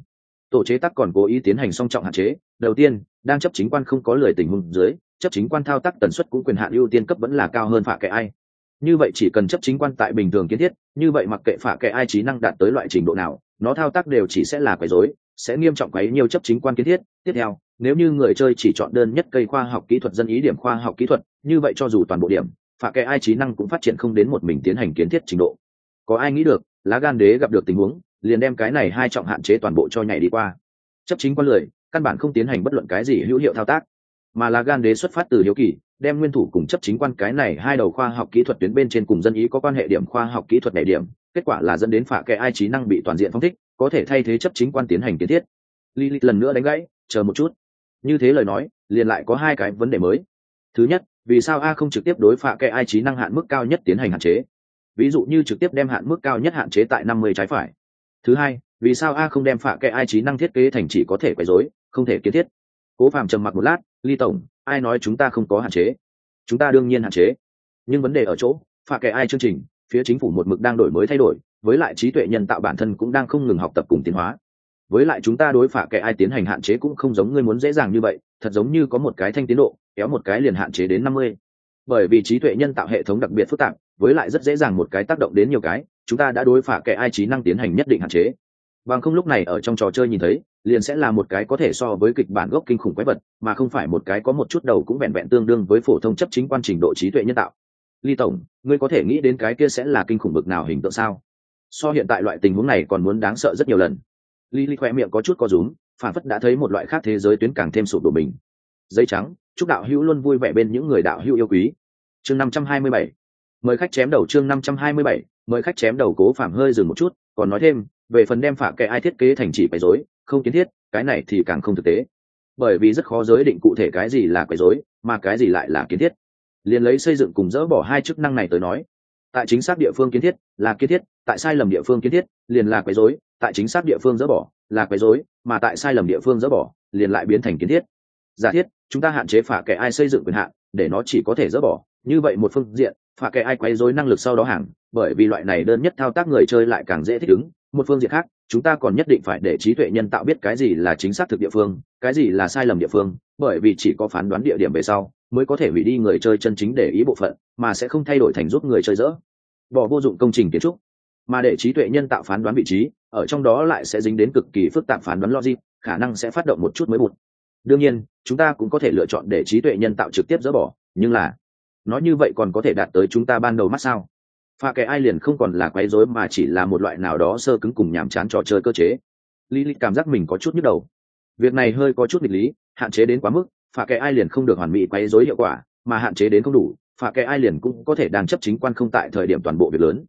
Tổ chế tác còn cố ý tiến hành song trọng hạn chế. Đầu tiên, đang chấp chính quan không có lời tình huống dưới, chấp chính quan thao tác tần suất cũng quyền hạn ưu tiên cấp vẫn là cao hơn phạ kệ ai. Như vậy chỉ cần chấp chính quan tại bình thường kiến thiết, như vậy mặc kệ phạ kệ ai trí năng đạt tới loại trình độ nào nó thao tác đều chỉ sẽ là quấy rối, sẽ nghiêm trọng quấy nhiều chấp chính quan kiến thiết. Tiếp theo, nếu như người chơi chỉ chọn đơn nhất cây khoa học kỹ thuật dân ý điểm khoa học kỹ thuật, như vậy cho dù toàn bộ điểm, phạ kệ ai trí năng cũng phát triển không đến một mình tiến hành kiến thiết trình độ. Có ai nghĩ được, lá gan đế gặp được tình huống, liền đem cái này hai trọng hạn chế toàn bộ cho nhảy đi qua. Chấp chính quan lười, căn bản không tiến hành bất luận cái gì hữu hiệu thao tác. Mà là gan đế xuất phát từ hiếu kỳ, đem nguyên thủ cùng chấp chính quan cái này hai đầu khoa học kỹ thuật tuyến bên trên cùng dân ý có quan hệ điểm khoa học kỹ thuật này điểm kết quả là dẫn đến phả kẻ ai trí năng bị toàn diện phong thích, có thể thay thế chấp chính quan tiến hành kiến thiết. Lilith lần nữa đánh gãy, chờ một chút. Như thế lời nói, liền lại có hai cái vấn đề mới. Thứ nhất, vì sao a không trực tiếp đối phạ kệ ai trí năng hạn mức cao nhất tiến hành hạn chế? Ví dụ như trực tiếp đem hạn mức cao nhất hạn chế tại năm mươi trái phải. Thứ hai, vì sao a không đem phạ kệ ai trí năng thiết kế thành chỉ có thể quấy rối, không thể kiến thiết? Cố phàm trầm mặc một lát, ly tổng, ai nói chúng ta không có hạn chế? Chúng ta đương nhiên hạn chế. Nhưng vấn đề ở chỗ, phạ kệ ai chương trình phía chính phủ một mực đang đổi mới thay đổi, với lại trí tuệ nhân tạo bản thân cũng đang không ngừng học tập cùng tiến hóa. Với lại chúng ta đối phả kẻ ai tiến hành hạn chế cũng không giống ngươi muốn dễ dàng như vậy, thật giống như có một cái thanh tiến độ, kéo một cái liền hạn chế đến năm mươi. Bởi vì trí tuệ nhân tạo hệ thống đặc biệt phức tạp, với lại rất dễ dàng một cái tác động đến nhiều cái, chúng ta đã đối phả kẻ ai trí năng tiến hành nhất định hạn chế. Bằng không lúc này ở trong trò chơi nhìn thấy, liền sẽ là một cái có thể so với kịch bản gốc kinh khủng quái vật, mà không phải một cái có một chút đầu cũng vẹn vẹn tương đương với phổ thông chấp chính quan trình độ trí tuệ nhân tạo ly tổng, ngươi có thể nghĩ đến cái kia sẽ là kinh khủng bực nào hình tượng sao? So hiện tại loại tình huống này còn muốn đáng sợ rất nhiều lần. Ly ly khoe miệng có chút co rúm, phản phất đã thấy một loại khác thế giới tuyến càng thêm sụp đổ mình. Dây trắng, chúc đạo hữu luôn vui vẻ bên những người đạo hữu yêu quý. Chương năm trăm hai mươi bảy. Mời khách chém đầu chương năm trăm hai mươi bảy. Mời khách chém đầu cố phạm hơi dừng một chút, còn nói thêm, về phần đem phả kệ ai thiết kế thành chỉ bày rối, không kiến thiết, cái này thì càng không thực tế. Bởi vì rất khó giới định cụ thể cái gì là quấy rối, mà cái gì lại là kiến thiết liền lấy xây dựng cùng dỡ bỏ hai chức năng này tới nói. Tại chính xác địa phương kiến thiết là kiến thiết, tại sai lầm địa phương kiến thiết liền là quấy rối, tại chính xác địa phương dỡ bỏ là quấy rối, mà tại sai lầm địa phương dỡ bỏ liền lại biến thành kiến thiết. Giả thiết, chúng ta hạn chế phả kẻ ai xây dựng quyền hạn, để nó chỉ có thể dỡ bỏ. Như vậy một phương diện, phả kẻ ai quấy rối năng lực sau đó hàng, bởi vì loại này đơn nhất thao tác người chơi lại càng dễ thích ứng một phương diện khác, chúng ta còn nhất định phải để trí tuệ nhân tạo biết cái gì là chính xác thực địa phương, cái gì là sai lầm địa phương, bởi vì chỉ có phán đoán địa điểm về sau mới có thể hủy đi người chơi chân chính để ý bộ phận, mà sẽ không thay đổi thành giúp người chơi dỡ. Bỏ vô dụng công trình kiến trúc, mà để trí tuệ nhân tạo phán đoán vị trí, ở trong đó lại sẽ dính đến cực kỳ phức tạp phán đoán logic, khả năng sẽ phát động một chút mới bụt. Đương nhiên, chúng ta cũng có thể lựa chọn để trí tuệ nhân tạo trực tiếp dỡ bỏ, nhưng là, nói như vậy còn có thể đạt tới chúng ta ban đầu mắt sao? Pha kẻ ai liền không còn là quấy rối mà chỉ là một loại nào đó sơ cứng cùng nhàm chán trò chơi cơ chế. Lý lịch cảm giác mình có chút nhức đầu. Việc này hơi có chút nghịch lý, hạn chế đến quá mức pha kẻ ai liền không được hoàn mỹ quấy rối hiệu quả, mà hạn chế đến không đủ pha kẻ ai liền cũng có thể đang chấp chính quan không tại thời điểm toàn bộ việc lớn.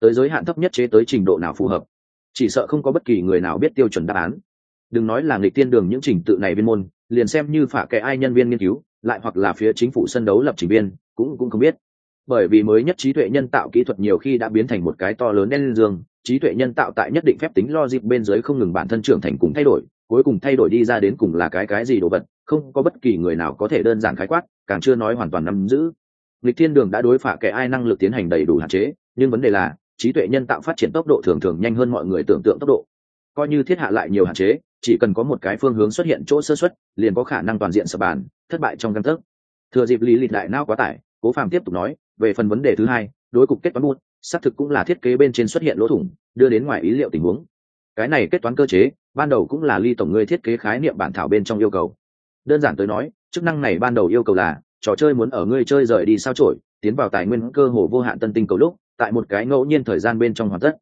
Tới giới hạn thấp nhất chế tới trình độ nào phù hợp, chỉ sợ không có bất kỳ người nào biết tiêu chuẩn đáp án. Đừng nói là nghịch tiên đường những trình tự này viên môn, liền xem như phả kẻ ai nhân viên nghiên cứu, lại hoặc là phía chính phủ sân đấu lập trình viên, cũng cũng không biết bởi vì mới nhất trí tuệ nhân tạo kỹ thuật nhiều khi đã biến thành một cái to lớn đen dương, trí tuệ nhân tạo tại nhất định phép tính logic bên dưới không ngừng bản thân trưởng thành cùng thay đổi, cuối cùng thay đổi đi ra đến cùng là cái cái gì đồ vật, không có bất kỳ người nào có thể đơn giản khái quát, càng chưa nói hoàn toàn nắm giữ. Lịch thiên đường đã đối phả kẻ ai năng lực tiến hành đầy đủ hạn chế, nhưng vấn đề là, trí tuệ nhân tạo phát triển tốc độ thường thường nhanh hơn mọi người tưởng tượng tốc độ. Coi như thiết hạ lại nhiều hạn chế, chỉ cần có một cái phương hướng xuất hiện chỗ sơ xuất, liền có khả năng toàn diện sập bàn, thất bại trong căn thức thừa dịp lý lịch đại nao quá tải, cố phàm tiếp tục nói về phần vấn đề thứ hai, đối cục kết toán buôn, xác thực cũng là thiết kế bên trên xuất hiện lỗ thủng, đưa đến ngoài ý liệu tình huống. Cái này kết toán cơ chế, ban đầu cũng là ly tổng ngươi thiết kế khái niệm bản thảo bên trong yêu cầu. Đơn giản tới nói, chức năng này ban đầu yêu cầu là, trò chơi muốn ở ngươi chơi rời đi sao trổi tiến vào tài nguyên cơ hồ vô hạn tân tinh cầu lúc, tại một cái ngẫu nhiên thời gian bên trong hoàn tất.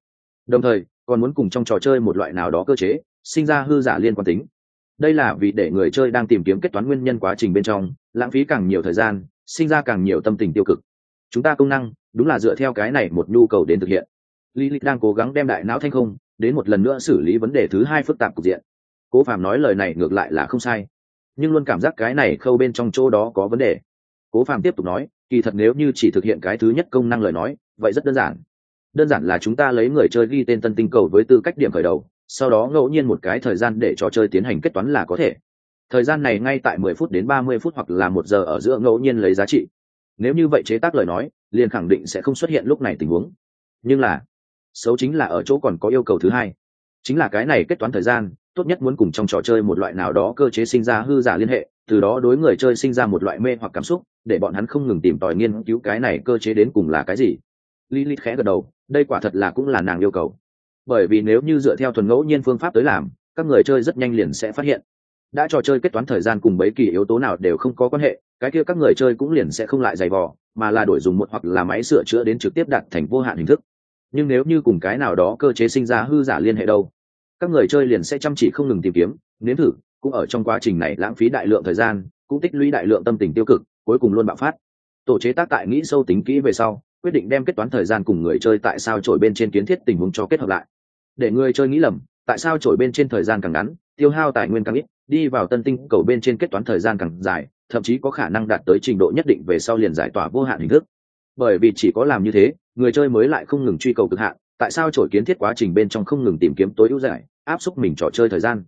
Đồng thời, còn muốn cùng trong trò chơi một loại nào đó cơ chế, sinh ra hư giả liên quan tính. Đây là vì để người chơi đang tìm kiếm kết toán nguyên nhân quá trình bên trong, lãng phí càng nhiều thời gian, sinh ra càng nhiều tâm tình tiêu cực chúng ta công năng, đúng là dựa theo cái này một nhu cầu đến thực hiện. Lilith đang cố gắng đem đại não thanh không, đến một lần nữa xử lý vấn đề thứ hai phức tạp cục diện. Cố phạm nói lời này ngược lại là không sai, nhưng luôn cảm giác cái này khâu bên trong chỗ đó có vấn đề. Cố phàm tiếp tục nói, kỳ thật nếu như chỉ thực hiện cái thứ nhất công năng lời nói, vậy rất đơn giản. Đơn giản là chúng ta lấy người chơi ghi tên tân tinh cầu với tư cách điểm khởi đầu, sau đó ngẫu nhiên một cái thời gian để trò chơi tiến hành kết toán là có thể. Thời gian này ngay tại mười phút đến ba mươi phút hoặc là một giờ ở giữa ngẫu nhiên lấy giá trị nếu như vậy chế tác lời nói, liền khẳng định sẽ không xuất hiện lúc này tình huống. Nhưng là, xấu chính là ở chỗ còn có yêu cầu thứ hai. Chính là cái này kết toán thời gian, tốt nhất muốn cùng trong trò chơi một loại nào đó cơ chế sinh ra hư giả liên hệ, từ đó đối người chơi sinh ra một loại mê hoặc cảm xúc, để bọn hắn không ngừng tìm tòi nghiên cứu cái này cơ chế đến cùng là cái gì. Lilith khẽ gật đầu, đây quả thật là cũng là nàng yêu cầu. Bởi vì nếu như dựa theo thuần ngẫu nhiên phương pháp tới làm, các người chơi rất nhanh liền sẽ phát hiện. Đã trò chơi kết toán thời gian cùng bấy kỳ yếu tố nào đều không có quan hệ cái kia các người chơi cũng liền sẽ không lại giày vò, mà là đổi dùng một hoặc là máy sửa chữa đến trực tiếp đặt thành vô hạn hình thức. Nhưng nếu như cùng cái nào đó cơ chế sinh ra hư giả liên hệ đâu, các người chơi liền sẽ chăm chỉ không ngừng tìm kiếm, nếm thử, cũng ở trong quá trình này lãng phí đại lượng thời gian, cũng tích lũy đại lượng tâm tình tiêu cực, cuối cùng luôn bạo phát. Tổ chế tác tại nghĩ sâu tính kỹ về sau, quyết định đem kết toán thời gian cùng người chơi tại sao trổi bên trên kiến thiết tình huống cho kết hợp lại. Để người chơi nghĩ lầm, tại sao trổi bên trên thời gian càng ngắn, tiêu hao tài nguyên càng ít đi vào tân tinh cầu bên trên kết toán thời gian càng dài, thậm chí có khả năng đạt tới trình độ nhất định về sau liền giải tỏa vô hạn hình thức. Bởi vì chỉ có làm như thế, người chơi mới lại không ngừng truy cầu cực hạn, tại sao trổi kiến thiết quá trình bên trong không ngừng tìm kiếm tối ưu giải, áp xúc mình trò chơi thời gian?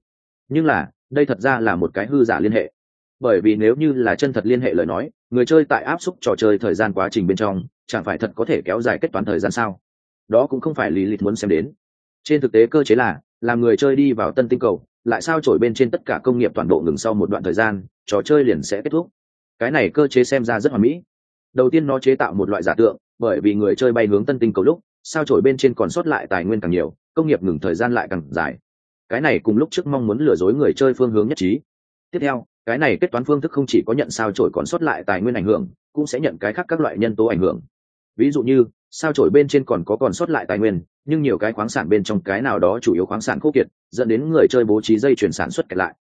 Nhưng là, đây thật ra là một cái hư giả liên hệ. Bởi vì nếu như là chân thật liên hệ lời nói, người chơi tại áp xúc trò chơi thời gian quá trình bên trong, chẳng phải thật có thể kéo dài kết toán thời gian sao? Đó cũng không phải lý lịch muốn xem đến. Trên thực tế cơ chế là, làm người chơi đi vào tân tinh cầu lại sao trổi bên trên tất cả công nghiệp toàn bộ ngừng sau một đoạn thời gian, trò chơi liền sẽ kết thúc. Cái này cơ chế xem ra rất hoàn mỹ. Đầu tiên nó chế tạo một loại giả tượng, bởi vì người chơi bay hướng tân tinh cầu lúc, sao trổi bên trên còn sót lại tài nguyên càng nhiều, công nghiệp ngừng thời gian lại càng dài. Cái này cùng lúc trước mong muốn lừa dối người chơi phương hướng nhất trí. Tiếp theo, cái này kết toán phương thức không chỉ có nhận sao trổi còn sót lại tài nguyên ảnh hưởng, cũng sẽ nhận cái khác các loại nhân tố ảnh hưởng. Ví dụ như, sao trổi bên trên còn có còn sót lại tài nguyên nhưng nhiều cái khoáng sản bên trong cái nào đó chủ yếu khoáng sản khô kiệt, dẫn đến người chơi bố trí dây chuyển sản xuất kẹt lại.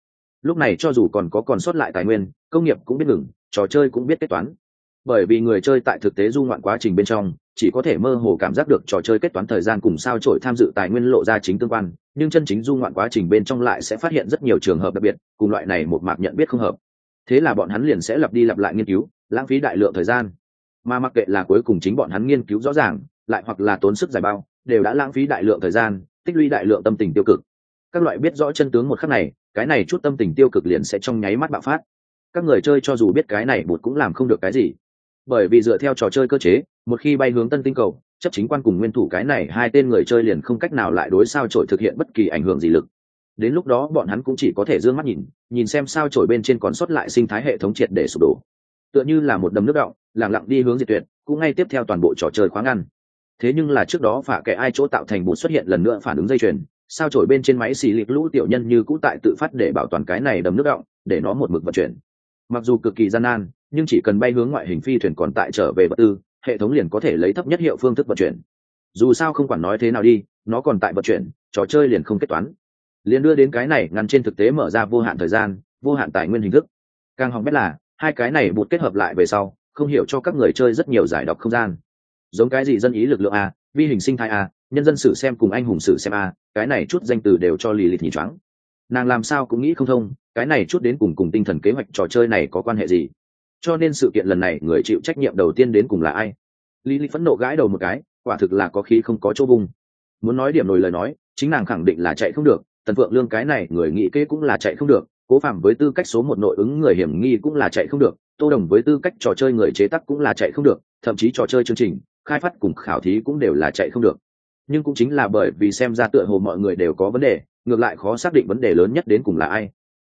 Lúc này cho dù còn có còn sót lại tài nguyên, công nghiệp cũng biết ngừng, trò chơi cũng biết kết toán. Bởi vì người chơi tại thực tế du ngoạn quá trình bên trong, chỉ có thể mơ hồ cảm giác được trò chơi kết toán thời gian cùng sao trổi tham dự tài nguyên lộ ra chính tương quan, nhưng chân chính du ngoạn quá trình bên trong lại sẽ phát hiện rất nhiều trường hợp đặc biệt, cùng loại này một mạc nhận biết không hợp. Thế là bọn hắn liền sẽ lặp đi lặp lại nghiên cứu, lãng phí đại lượng thời gian. Mà mặc kệ là cuối cùng chính bọn hắn nghiên cứu rõ ràng, lại hoặc là tốn sức dài bao đều đã lãng phí đại lượng thời gian, tích lũy đại lượng tâm tình tiêu cực. Các loại biết rõ chân tướng một khắc này, cái này chút tâm tình tiêu cực liền sẽ trong nháy mắt bạo phát. Các người chơi cho dù biết cái này bụt cũng làm không được cái gì. Bởi vì dựa theo trò chơi cơ chế, một khi bay hướng tân tinh cầu, chấp chính quan cùng nguyên thủ cái này hai tên người chơi liền không cách nào lại đối sao trội thực hiện bất kỳ ảnh hưởng gì lực. Đến lúc đó bọn hắn cũng chỉ có thể d ư ơ n g mắt nhìn nhìn xem sao trổi bên trên còn sót lại sinh thái hệ thống triệt để sụp đổ. Tựa như là một đầm nước động lẳng lặng đi hướng diệt tuyệt, cũng ngay tiếp theo toàn bộ trò chơi khoáng ăn thế nhưng là trước đó phả kẻ ai chỗ tạo thành bụt xuất hiện lần nữa phản ứng dây chuyền, sao trổi bên trên máy xì lịp lũ tiểu nhân như cũ tại tự phát để bảo toàn cái này đầm nước động, để nó một mực vận chuyển. Mặc dù cực kỳ gian nan, nhưng chỉ cần bay hướng ngoại hình phi thuyền còn tại trở về vật tư, hệ thống liền có thể lấy thấp nhất hiệu phương thức vận chuyển. Dù sao không quản nói thế nào đi, nó còn tại vận chuyển, trò chơi liền không kết toán. Liền đưa đến cái này ngăn trên thực tế mở ra vô hạn thời gian, vô hạn tài nguyên hình thức. Càng hỏng bét là, hai cái này bụt kết hợp lại về sau, không hiểu cho các người chơi rất nhiều giải đọc không gian giống cái gì dân ý lực lượng a, vi hình sinh thái a, nhân dân sử xem cùng anh hùng sử xem a, cái này chút danh từ đều cho lì lịt nhìn choáng nàng làm sao cũng nghĩ không thông, cái này chút đến cùng cùng tinh thần kế hoạch trò chơi này có quan hệ gì? Cho nên sự kiện lần này người chịu trách nhiệm đầu tiên đến cùng là ai? Lý lý phẫn nộ gãi đầu một cái, quả thực là có khi không có chỗ vùng muốn nói điểm nổi lời nói, chính nàng khẳng định là chạy không được, tần phượng lương cái này người nghĩ kế cũng là chạy không được, cố phạm với tư cách số một nội ứng người hiểm nghi cũng là chạy không được, tô đồng với tư cách trò chơi người chế tác cũng là chạy không được, thậm chí trò chơi chương trình khai phát cùng khảo thí cũng đều là chạy không được. Nhưng cũng chính là bởi vì xem ra tựa hồ mọi người đều có vấn đề, ngược lại khó xác định vấn đề lớn nhất đến cùng là ai.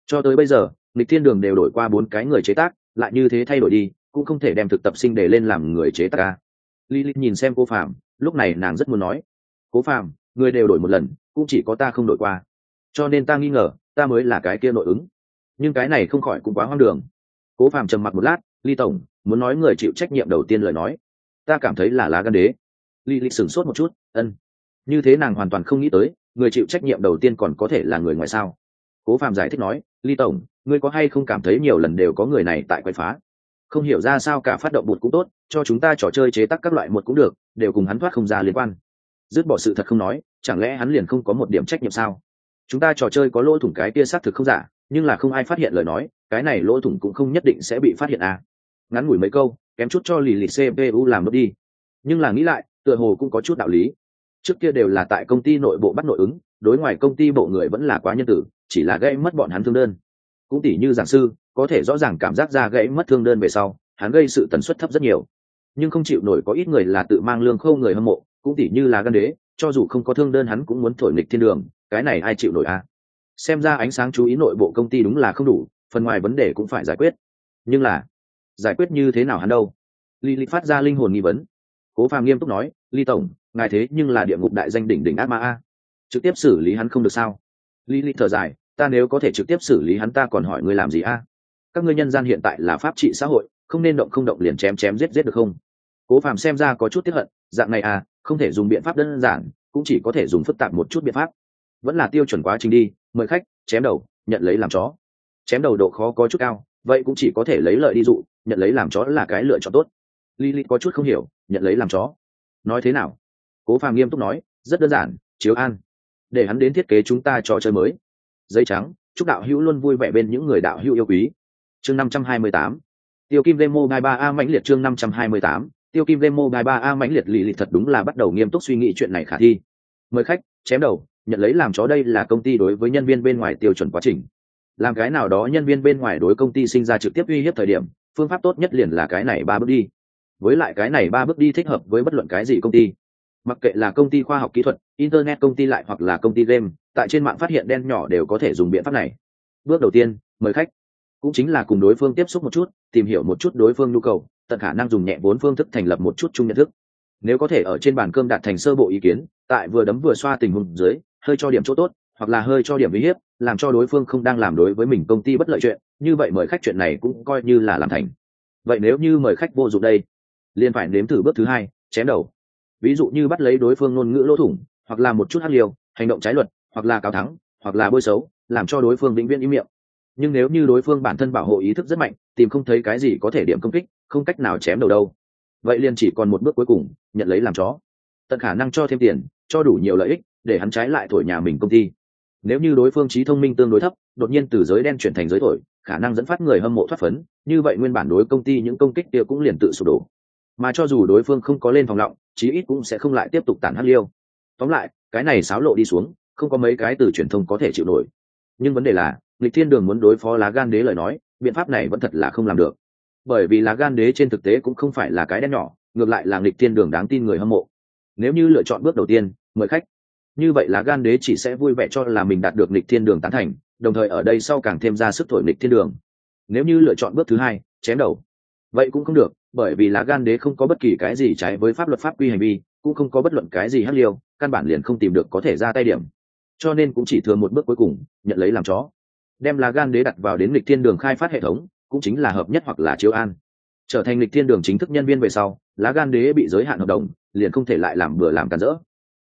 Cho tới bây giờ lịch thiên đường đều đổi qua bốn cái người chế tác, lại như thế thay đổi đi, cũng không thể đem thực tập sinh để lên làm người chế tác ca lilith nhìn xem cô phạm lúc này nàng rất muốn nói, cố phạm người đều đổi một lần, cũng chỉ có ta không đổi qua. Cho nên ta nghi ngờ, ta mới là cái kia nội ứng. Nhưng cái này không khỏi cũng quá hoang đường. Cố phạm trầm mặc một lát, ly tổng, muốn nói người chịu trách nhiệm đầu tiên lời nói ta cảm thấy là lá gan đế. Ly lịch sửng sốt một chút, ân, như thế nàng hoàn toàn không nghĩ tới, người chịu trách nhiệm đầu tiên còn có thể là người ngoài sao? Cố phạm giải thích nói ly tổng, ngươi có hay không cảm thấy nhiều lần đều có người này tại quậy phá? Không hiểu ra sao cả phát động bụt cũng tốt, cho chúng ta trò chơi chế tác các loại một cũng được, đều cùng hắn thoát không ra liên quan. Dứt bỏ sự thật không nói, chẳng lẽ hắn liền không có một điểm trách nhiệm sao? Chúng ta trò chơi có lỗ thủng cái kia xác thực không giả, nhưng là không ai phát hiện lời nói, cái này lỗ thủng cũng không nhất định sẽ bị phát hiện à. ngắn ngủi mấy câu kém chút cho lì lì cpu làm mất đi. Nhưng là nghĩ lại, tựa hồ cũng có chút đạo lý. Trước kia đều là tại công ty nội bộ bắt nội ứng, đối ngoài công ty bộ người vẫn là quá nhân tử, chỉ là gây mất bọn hắn thương đơn. Cũng tỉ như giảng sư, có thể rõ ràng cảm giác ra gãy mất thương đơn về sau, hắn gây sự tần suất thấp rất nhiều. Nhưng không chịu nổi có ít người là tự mang lương khâu người hâm mộ, cũng tỉ như là gan đế, cho dù không có thương đơn hắn cũng muốn thổi nghịch thiên đường, cái này ai chịu nổi à? Xem ra ánh sáng chú ý nội bộ công ty đúng là không đủ, phần ngoài vấn đề cũng phải giải quyết. Nhưng là giải quyết như thế nào hắn đâu Lý ly phát ra linh hồn nghi vấn. Cố Phàm nghiêm túc nói, "Lý tổng, ngài thế nhưng là địa ngục đại danh đỉnh đỉnh ác ma a, trực tiếp xử lý hắn không được sao?" Lý ly thở dài, "Ta nếu có thể trực tiếp xử lý hắn ta còn hỏi ngươi làm gì a? Các ngươi nhân gian hiện tại là pháp trị xã hội, không nên động không động liền chém chém giết giết được không?" Cố Phàm xem ra có chút tiếc hận, dạng này à, không thể dùng biện pháp đơn giản, cũng chỉ có thể dùng phức tạp một chút biện pháp. Vẫn là tiêu chuẩn quá trình đi, mời khách, chém đầu, nhận lấy làm chó. Chém đầu độ khó có chút cao, vậy cũng chỉ có thể lấy lợi đi dụ, nhận lấy làm chó là cái lựa chọn tốt Lilith có chút không hiểu, nhận lấy làm chó. Nói thế nào? Cố Phàm nghiêm túc nói, rất đơn giản, chiếu an. Để hắn đến thiết kế chúng ta trò chơi mới. Giấy trắng, chúc đạo hữu luôn vui vẻ bên những người đạo hữu yêu quý. Chương 528. Tiêu Kim demo gai ba a mãnh liệt chương 528. Tiêu Kim demo gai ba a mãnh liệt lì lì thật đúng là bắt đầu nghiêm túc suy nghĩ chuyện này khả thi. Mời khách, chém đầu, nhận lấy làm chó đây là công ty đối với nhân viên bên ngoài tiêu chuẩn quá trình. Làm cái nào đó nhân viên bên ngoài đối công ty sinh ra trực tiếp uy hiếp thời điểm, phương pháp tốt nhất liền là cái này ba bước đi. Với lại cái này ba bước đi thích hợp với bất luận cái gì công ty. Mặc kệ là công ty khoa học kỹ thuật internet công ty lại hoặc là công ty game tại trên mạng phát hiện đen nhỏ đều có thể dùng biện pháp này. Bước đầu tiên mời khách. Cũng chính là cùng đối phương tiếp xúc một chút tìm hiểu một chút đối phương nhu cầu tận khả năng dùng nhẹ vốn phương thức thành lập một chút chung nhận thức. Nếu có thể ở trên bàn cơm đạt thành sơ bộ ý kiến tại vừa đấm vừa xoa tình huống dưới hơi cho điểm chỗ tốt hoặc là hơi cho điểm uy hiếp, làm cho đối phương không đang làm đối với mình công ty bất lợi chuyện, như vậy mời khách chuyện này cũng coi như là làm thành. Vậy nếu như mời khách vô dụng đây? Liền phải nếm thử bước thứ hai, chém đầu. Ví dụ như bắt lấy đối phương ngôn ngữ lỗ thủng, hoặc là một chút hắc liều hành động trái luật, hoặc là cáo thắng, hoặc là bôi xấu, làm cho đối phương định viên ý miệng. Nhưng nếu như đối phương bản thân bảo hộ ý thức rất mạnh, tìm không thấy cái gì có thể điểm công kích, không cách nào chém đầu đâu. Vậy liền chỉ còn một bước cuối cùng, nhận lấy làm chó. Tận khả năng cho thêm tiền, cho đủ nhiều lợi ích, để hắn trái lại thổi nhà mình công ty nếu như đối phương trí thông minh tương đối thấp, đột nhiên từ giới đen chuyển thành giới thổi, khả năng dẫn phát người hâm mộ thoát phấn, như vậy nguyên bản đối công ty những công kích kia cũng liền tự sụp đổ. Mà cho dù đối phương không có lên phòng lọng, chí ít cũng sẽ không lại tiếp tục tản hắc liêu. Tóm lại, cái này xáo lộ đi xuống, không có mấy cái từ truyền thông có thể chịu nổi. Nhưng vấn đề là, lịch thiên đường muốn đối phó lá gan đế lời nói, biện pháp này vẫn thật là không làm được. Bởi vì lá gan đế trên thực tế cũng không phải là cái đen nhỏ, ngược lại là lịch thiên đường đáng tin người hâm mộ. Nếu như lựa chọn bước đầu tiên, mời khách như vậy là gan đế chỉ sẽ vui vẻ cho là mình đạt được lịch thiên đường tán thành, đồng thời ở đây sau càng thêm ra sức thổi lịch thiên đường. Nếu như lựa chọn bước thứ hai, chém đầu, vậy cũng không được, bởi vì lá gan đế không có bất kỳ cái gì trái với pháp luật pháp quy hành vi, cũng không có bất luận cái gì hắc liêu, căn bản liền không tìm được có thể ra tay điểm. Cho nên cũng chỉ thừa một bước cuối cùng, nhận lấy làm chó. Đem lá gan đế đặt vào đến lịch thiên đường khai phát hệ thống, cũng chính là hợp nhất hoặc là chiếu an. Trở thành lịch thiên đường chính thức nhân viên về sau lá gan đế bị giới hạn hợp đồng, liền không thể lại làm bừa làm cản rỡ.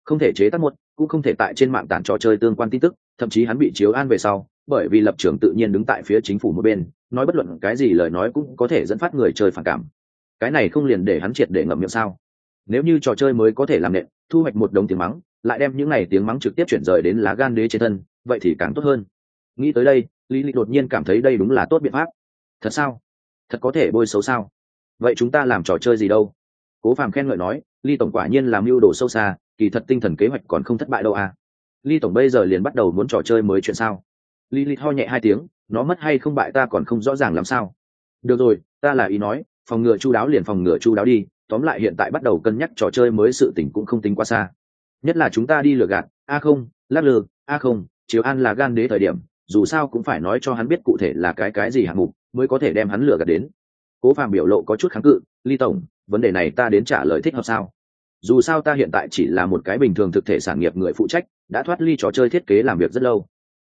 Không thể chế tác một cũng không thể tại trên mạng tản trò chơi tương quan tin tức, thậm chí hắn bị chiếu an về sau, bởi vì lập trường tự nhiên đứng tại phía chính phủ một bên, nói bất luận cái gì lời nói cũng có thể dẫn phát người chơi phản cảm. Cái này không liền để hắn triệt để ngậm miệng sao? Nếu như trò chơi mới có thể làm nện, thu hoạch một đống tiếng mắng, lại đem những n à y tiếng mắng trực tiếp chuyển rời đến lá gan đế trên thân, vậy thì càng tốt hơn. Nghĩ tới đây, lý lịch đột nhiên cảm thấy đây đúng là tốt biện pháp. Thật sao? Thật có thể bôi xấu sao? Vậy chúng ta làm trò chơi gì đâu? Cố phàm khen ngợi nói ly tổng quả nhiên làm mưu đồ sâu xa kỳ thật tinh thần kế hoạch còn không thất bại đâu à. Ly tổng bây giờ liền bắt đầu muốn trò chơi mới chuyện sao? Lý ly ho nhẹ hai tiếng, nó mất hay không bại ta còn không rõ ràng làm sao? Được rồi, ta là ý nói, phòng ngừa chu đáo liền phòng ngừa chu đáo đi, tóm lại hiện tại bắt đầu cân nhắc trò chơi mới sự tình cũng không tính quá xa. Nhất là chúng ta đi lừa gạt, a không, lắc lư, a không, chiếu an là gan đế thời điểm, dù sao cũng phải nói cho hắn biết cụ thể là cái cái gì hạng mục, mới có thể đem hắn lừa gạt đến. Cố phàm biểu lộ có chút kháng cự, ly tổng, vấn đề này ta đến trả lời thích hợp sao? Dù sao ta hiện tại chỉ là một cái bình thường thực thể sản nghiệp người phụ trách, đã thoát ly trò chơi thiết kế làm việc rất lâu.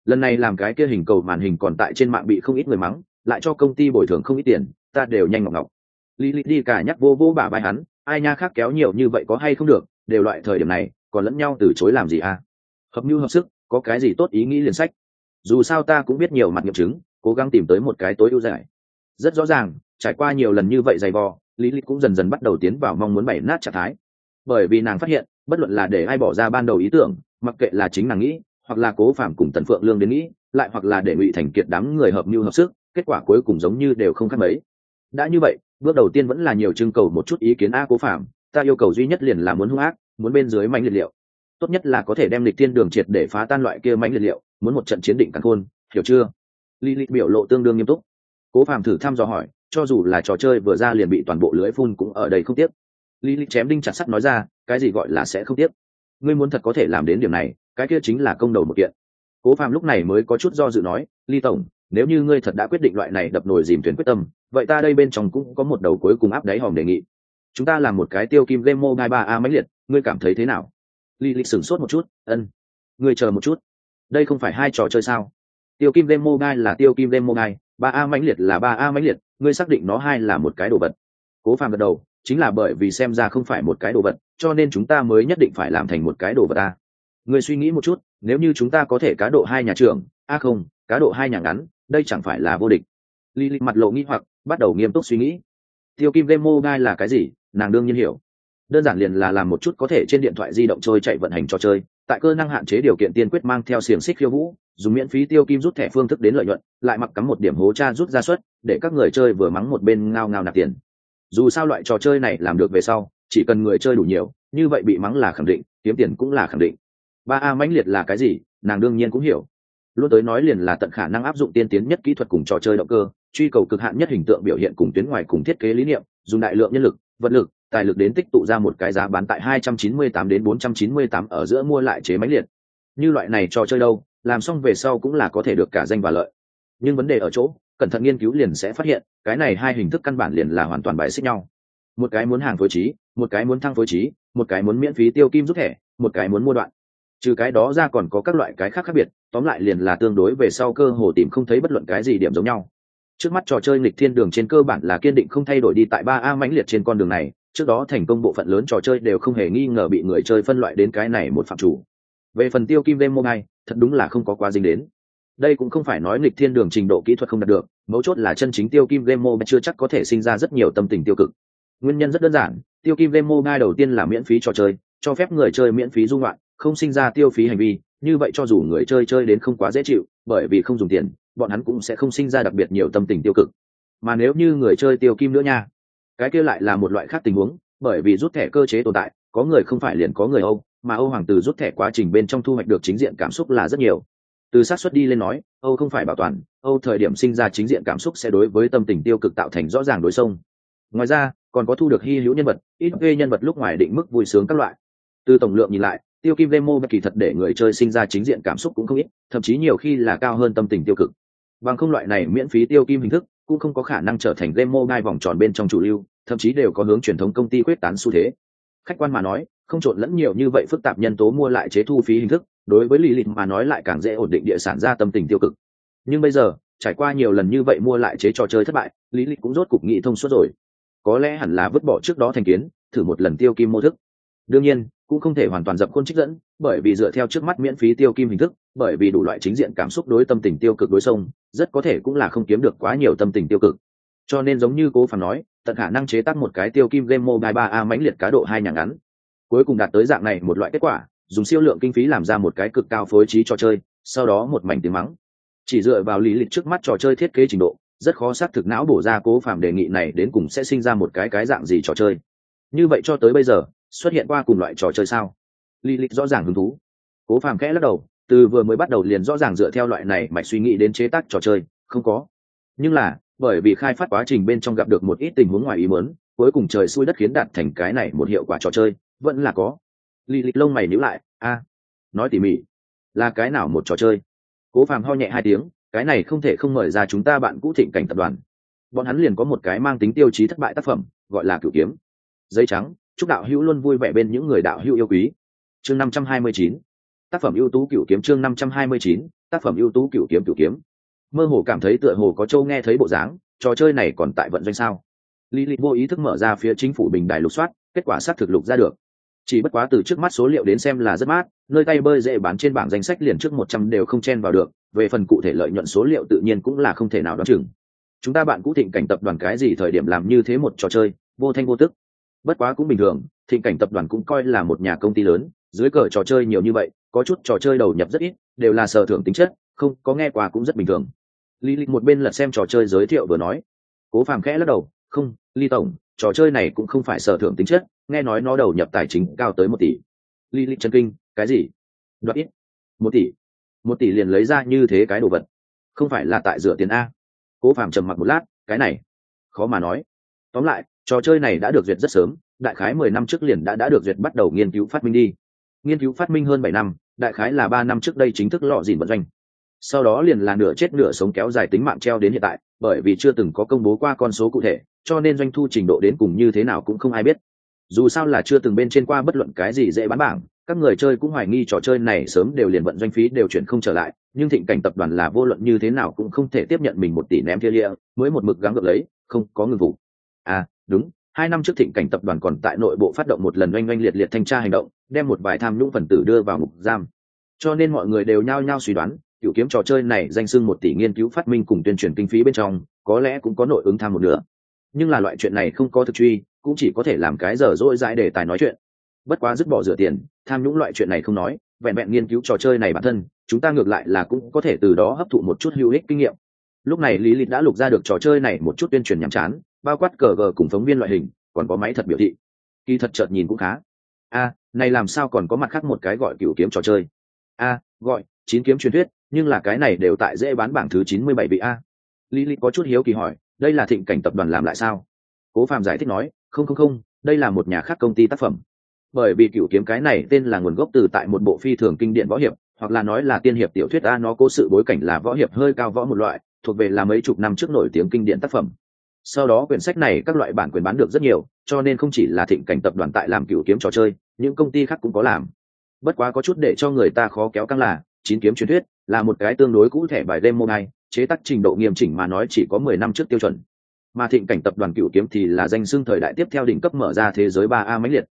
Lần này làm cái kia hình cầu màn hình còn tại trên mạng bị không ít người mắng, lại cho công ty bồi thường không ít tiền, ta đều nhanh ngọc ngọc. Lý lịch đi cả nhắc vô vô bà vai hắn, ai nha khác kéo nhiều như vậy có hay không được, đều loại thời điểm này, còn lẫn nhau từ chối làm gì à? Hợp mưu hợp sức, có cái gì tốt ý nghĩ liền sách. Dù sao ta cũng biết nhiều mặt nghiệm chứng, cố gắng tìm tới một cái tối ưu giải rất rõ ràng, trải qua nhiều lần như vậy dày vò, lý lịch cũng dần dần bắt đầu tiến vào mong muốn bày nát trạng thái bởi vì nàng phát hiện, bất luận là để ai bỏ ra ban đầu ý tưởng, mặc kệ là chính nàng nghĩ, hoặc là cố phạm cùng tần phượng lương đến nghĩ, lại hoặc là để ngụy thành kiệt đám người hợp mưu hợp sức, kết quả cuối cùng giống như đều không khác mấy. Đã như vậy, bước đầu tiên vẫn là nhiều trưng cầu một chút ý kiến a cố phạm ta yêu cầu duy nhất liền là muốn hung ác, muốn bên dưới mạnh liệt liệu. Tốt nhất là có thể đem lịch thiên đường triệt để phá tan loại kia mạnh liệt liệu, muốn một trận chiến định càng khôn, hiểu chưa? Li li biểu lộ tương đương nghiêm túc. Cố phạm thử thăm dò hỏi, cho dù là trò chơi vừa ra liền bị toàn bộ lưới phun cũng ở đây không tiếc lý lịch chém đinh chặt sắt nói ra, cái gì gọi là sẽ không tiếc? Ngươi muốn thật có thể làm đến điểm này, cái kia chính là công đầu một kiện. Cố phạm lúc này mới có chút do dự nói ly tổng, nếu như ngươi thật đã quyết định loại này đập nồi dìm thuyền quyết tâm, vậy ta đây bên trong cũng có một đầu cuối cùng áp đáy hòm đề nghị. Chúng ta làm một cái tiêu kim game mobile ba a máy liệt, ngươi cảm thấy thế nào? Lý lịch sửng sốt một chút, ân, ngươi chờ một chút. Đây không phải hai trò chơi sao? Tiêu kim game mobile là tiêu kim game mobile ba a mãnh liệt là ba a mãnh liệt, ngươi xác định nó hai là một cái đồ vật. Cố phàm gật đầu chính là bởi vì xem ra không phải một cái đồ vật, cho nên chúng ta mới nhất định phải làm thành một cái đồ vật ta người suy nghĩ một chút, nếu như chúng ta có thể cá độ hai nhà trường, a không, cá độ hai nhà ngắn, đây chẳng phải là vô địch. Li lịch mặt lộ nghĩ hoặc, bắt đầu nghiêm túc suy nghĩ. Tiêu kim game mobile là cái gì? Nàng đương nhiên hiểu. Đơn giản liền là làm một chút có thể trên điện thoại di động chơi chạy vận hành trò chơi, tại cơ năng hạn chế điều kiện tiên quyết mang theo xiềng xích khiêu vũ, dùng miễn phí tiêu kim rút thẻ phương thức đến lợi nhuận, lại mặc cắm một điểm hố cha rút ra suất, để các người chơi vừa mắng một bên ngao ngao nạp tiền dù sao loại trò chơi này làm được về sau, chỉ cần người chơi đủ nhiều, như vậy bị mắng là khẳng định, kiếm tiền cũng là khẳng định. Ba a mãnh liệt là cái gì, nàng đương nhiên cũng hiểu. Luôn tới nói liền là tận khả năng áp dụng tiên tiến nhất kỹ thuật cùng trò chơi động cơ, truy cầu cực hạn nhất hình tượng biểu hiện cùng tuyến ngoài cùng thiết kế lý niệm, dùng đại lượng nhân lực, vật lực, tài lực đến tích tụ ra một cái giá bán tại 298 đến 498 ở giữa mua lại chế máy liệt. Như loại này trò chơi đâu, làm xong về sau cũng là có thể được cả danh và lợi. Nhưng vấn đề ở chỗ cẩn thận nghiên cứu liền sẽ phát hiện, cái này hai hình thức căn bản liền là hoàn toàn bài xích nhau. Một cái muốn hàng phối trí, một cái muốn thăng phối trí, một cái muốn miễn phí tiêu kim rút thẻ, một cái muốn mua đoạn. Trừ cái đó ra còn có các loại cái khác khác biệt, tóm lại liền là tương đối về sau cơ hồ tìm không thấy bất luận cái gì điểm giống nhau. Trước mắt trò chơi nghịch thiên đường trên cơ bản là kiên định không thay đổi đi tại ba a mãnh liệt trên con đường này, trước đó thành công bộ phận lớn trò chơi đều không hề nghi ngờ bị người chơi phân loại đến cái này một phạm chủ. Về phần tiêu kim game mobile thật đúng là không có quá dính đến đây cũng không phải nói nghịch thiên đường trình độ kỹ thuật không đạt được, mấu chốt là chân chính tiêu kim game mobile chưa chắc có thể sinh ra rất nhiều tâm tình tiêu cực. Nguyên nhân rất đơn giản, tiêu kim game mobile đầu tiên là miễn phí trò chơi, cho phép người chơi miễn phí dung loạn không sinh ra tiêu phí hành vi, như vậy cho dù người chơi chơi đến không quá dễ chịu, bởi vì không dùng tiền, bọn hắn cũng sẽ không sinh ra đặc biệt nhiều tâm tình tiêu cực. Mà nếu như người chơi tiêu kim nữa nha, cái kia lại là một loại khác tình huống, bởi vì rút thẻ cơ chế tồn tại, có người không phải liền có người âu, mà âu hoàng từ rút thẻ quá trình bên trong thu hoạch được chính diện cảm xúc là rất nhiều từ sát xuất đi lên nói, âu không phải bảo toàn, âu thời điểm sinh ra chính diện cảm xúc sẽ đối với tâm tình tiêu cực tạo thành rõ ràng đối sông ngoài ra, còn có thu được hy hữu nhân vật, ít gây nhân vật lúc ngoài định mức vui sướng các loại. Từ tổng lượng nhìn lại, tiêu kim demo kỳ thật để người chơi sinh ra chính diện cảm xúc cũng không ít, thậm chí nhiều khi là cao hơn tâm tình tiêu cực. Bằng không loại này miễn phí tiêu kim hình thức, cũng không có khả năng trở thành game mobile vòng tròn bên trong chủ lưu, thậm chí đều có hướng truyền thống công ty quyết tán xu thế. Khách quan mà nói, không trộn lẫn nhiều như vậy phức tạp nhân tố mua lại chế thu phí hình thức đối với lì lịt mà nói lại càng dễ ổn định địa sản ra tâm tình tiêu cực. Nhưng bây giờ, trải qua nhiều lần như vậy mua lại chế trò chơi thất bại lý lịch cũng rốt cục nghị thông suốt rồi. Có lẽ hẳn là vứt bỏ trước đó thành kiến, thử một lần tiêu kim mô thức. Đương nhiên, cũng không thể hoàn toàn dập khuôn trích dẫn, bởi vì dựa theo trước mắt miễn phí tiêu kim hình thức, bởi vì đủ loại chính diện cảm xúc đối tâm tình tiêu cực đối sông rất có thể cũng là không kiếm được quá nhiều tâm tình tiêu cực. Cho nên giống như cố phản nói, tận khả năng chế tác một cái tiêu kim game mobile ba a mãnh liệt cá độ hai nhà ngắn. Cuối cùng đạt tới dạng này một loại kết quả dùng siêu lượng kinh phí làm ra một cái cực cao phối trí trò chơi, sau đó một mảnh tiếng mắng. Chỉ dựa vào lý lịch trước mắt trò chơi thiết kế trình độ, rất khó xác thực não bổ ra cố phạm đề nghị này đến cùng sẽ sinh ra một cái cái dạng gì trò chơi. Như vậy cho tới bây giờ, xuất hiện qua cùng loại trò chơi sao? Lý lịch rõ ràng hứng thú. Cố phạm khẽ lắc đầu, từ vừa mới bắt đầu liền rõ ràng dựa theo loại này mạch suy nghĩ đến chế tác trò chơi, không có. Nhưng là, bởi vì khai phát quá trình bên trong gặp được một ít tình huống ngoài ý muốn, cuối cùng trời xui đất khiến đạt thành cái này một hiệu quả trò chơi, vẫn là có lì lịch lông mày níu lại, a, nói tỉ mỉ, là cái nào một trò chơi? Cố phàm ho nhẹ hai tiếng, cái này không thể không mời ra chúng ta bạn cũ thịnh cảnh tập đoàn. Bọn hắn liền có một cái mang tính tiêu chí thất bại tác phẩm, gọi là cửu kiếm. Giấy trắng, chúc đạo hữu luôn vui vẻ bên những người đạo hữu yêu quý. Chương năm trăm hai mươi chín, tác phẩm ưu tú cửu kiếm. Chương năm trăm hai mươi chín, tác phẩm ưu tú cửu kiếm cửu kiếm. Mơ hồ cảm thấy tựa hồ có châu nghe thấy bộ dáng, trò chơi này còn tại vận doanh sao? Lý lịch vô ý thức mở ra phía chính phủ bình đài lục soát, kết quả xác thực lục ra được chỉ bất quá từ trước mắt số liệu đến xem là rất mát, nơi tay bơi dễ bán trên bảng danh sách liền trước một trăm đều không chen vào được, về phần cụ thể lợi nhuận số liệu tự nhiên cũng là không thể nào đoán chừng. Chúng ta bạn cũ thịnh cảnh tập đoàn cái gì thời điểm làm như thế một trò chơi, vô thanh vô tức. Bất quá cũng bình thường, thịnh cảnh tập đoàn cũng coi là một nhà công ty lớn, dưới cờ trò chơi nhiều như vậy, có chút trò chơi đầu nhập rất ít, đều là sở thưởng tính chất, không, có nghe qua cũng rất bình thường. Lý lịch một bên lật xem trò chơi giới thiệu vừa nói. Cố phàm khẽ lắc đầu, không, ly tổng trò chơi này cũng không phải sở thưởng tính chất, nghe nói nó đầu nhập tài chính cao tới một tỷ. Li li chân kinh, cái gì? Đoạt ít. Một tỷ. Một tỷ liền lấy ra như thế cái đồ vật. Không phải là tại rửa tiền a. Cố phàm trầm mặc một lát, cái này, khó mà nói. Tóm lại, trò chơi này đã được duyệt rất sớm, đại khái mười năm trước liền đã đã được duyệt bắt đầu nghiên cứu phát minh đi. Nghiên cứu phát minh hơn bảy năm, đại khái là ba năm trước đây chính thức lọ dìn vận doanh sau đó liền là nửa chết nửa sống kéo dài tính mạng treo đến hiện tại, bởi vì chưa từng có công bố qua con số cụ thể, cho nên doanh thu trình độ đến cùng như thế nào cũng không ai biết. Dù sao là chưa từng bên trên qua bất luận cái gì dễ bán bảng, các người chơi cũng hoài nghi trò chơi này sớm đều liền vận doanh phí đều chuyển không trở lại, nhưng thịnh cảnh tập đoàn là vô luận như thế nào cũng không thể tiếp nhận mình một tỷ ném thiên địa mới một mực gắng gượng lấy, không có ngừng vụ. À đúng, hai năm trước thịnh cảnh tập đoàn còn tại nội bộ phát động một lần oanh oanh liệt liệt thanh tra hành động, đem một vài tham nhũng phần tử đưa vào ngục giam. Cho nên mọi người đều nhao nhao suy đoán tiểu kiếm trò chơi này danh sưng một tỷ nghiên cứu phát minh cùng tuyên truyền kinh phí bên trong, có lẽ cũng có nội ứng tham một nửa. Nhưng là loại chuyện này không có thực truy, cũng chỉ có thể làm cái giờ dỗi dãi để tài nói chuyện. Bất quá dứt bỏ rửa tiền, tham nhũng loại chuyện này không nói, vẹn vẹn nghiên cứu trò chơi này bản thân, chúng ta ngược lại là cũng có thể từ đó hấp thụ một chút hữu ích kinh nghiệm. Lúc này lý lịch đã lục ra được trò chơi này một chút tuyên truyền nhàm chán, bao quát cờ gờ cùng phóng viên loại hình, còn có máy thật biểu thị. Kỳ thật chợt nhìn cũng khá. A này làm sao còn có mặt khác một cái gọi cựu kiếm trò chơi? A gọi, chín kiếm truyền thuyết nhưng là cái này đều tại dễ bán bảng thứ chín mươi bảy vị a. Lý lịch có chút hiếu kỳ hỏi, đây là thịnh cảnh tập đoàn làm lại sao? Cố phạm giải thích nói, không không không, đây là một nhà khác công ty tác phẩm. Bởi vì cựu kiếm cái này tên là nguồn gốc từ tại một bộ phi thường kinh điển võ hiệp, hoặc là nói là tiên hiệp tiểu thuyết a, nó cố sự bối cảnh là võ hiệp hơi cao võ một loại, thuộc về là mấy chục năm trước nổi tiếng kinh điển tác phẩm. Sau đó quyển sách này các loại bản quyền bán được rất nhiều, cho nên không chỉ là thịnh cảnh tập đoàn tại làm cựu kiếm trò chơi, những công ty khác cũng có làm. Bất quá có chút để cho người ta khó kéo căng là, chín kiếm truyền thuyết là một cái tương đối cũ thẻ bài game mobile chế tác trình độ nghiêm chỉnh mà nói chỉ có mười năm trước tiêu chuẩn. Mà thịnh cảnh tập đoàn cựu kiếm thì là danh xưng thời đại tiếp theo đỉnh cấp mở ra thế giới ba a mãnh liệt.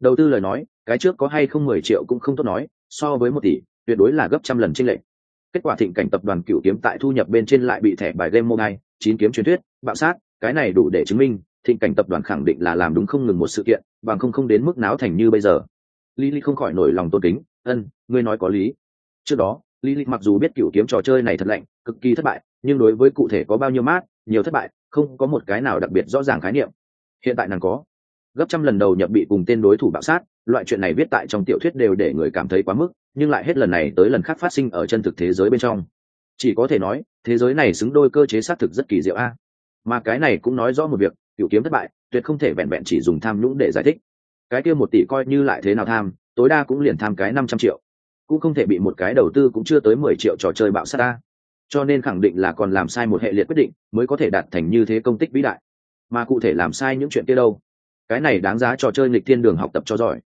Đầu tư lời nói, cái trước có hay không mười triệu cũng không tốt nói, so với một tỷ, tuyệt đối là gấp trăm lần tranh lệch. Kết quả thịnh cảnh tập đoàn cựu kiếm tại thu nhập bên trên lại bị thẻ bài game mobile chín kiếm truyền thuyết, bạo sát, cái này đủ để chứng minh, thịnh cảnh tập đoàn khẳng định là làm đúng không ngừng một sự kiện, bằng không không đến mức náo thành như bây giờ. Lý lý không khỏi nổi lòng tôn kính, ân, ngươi nói có lý. Trước đó lý lịch mặc dù biết cựu kiếm trò chơi này thật lạnh, cực kỳ thất bại, nhưng đối với cụ thể có bao nhiêu mát, nhiều thất bại, không có một cái nào đặc biệt rõ ràng khái niệm. Hiện tại nàng có gấp trăm lần đầu nhập bị cùng tên đối thủ bạo sát, loại chuyện này viết tại trong tiểu thuyết đều để người cảm thấy quá mức, nhưng lại hết lần này tới lần khác phát sinh ở chân thực thế giới bên trong. Chỉ có thể nói, thế giới này xứng đôi cơ chế xác thực rất kỳ diệu a. Mà cái này cũng nói rõ một việc cựu kiếm thất bại, tuyệt không thể vẹn vẹn chỉ dùng tham nhũng để giải thích. Cái kia một tỷ coi như lại thế nào tham, tối đa cũng liền tham cái năm trăm triệu cũng không thể bị một cái đầu tư cũng chưa tới mười triệu trò chơi bạo sát ta. Cho nên khẳng định là còn làm sai một hệ liệt quyết định mới có thể đạt thành như thế công tích vĩ đại. Mà cụ thể làm sai những chuyện kia đâu? Cái này đáng giá trò chơi nghịch thiên đường học tập cho giỏi.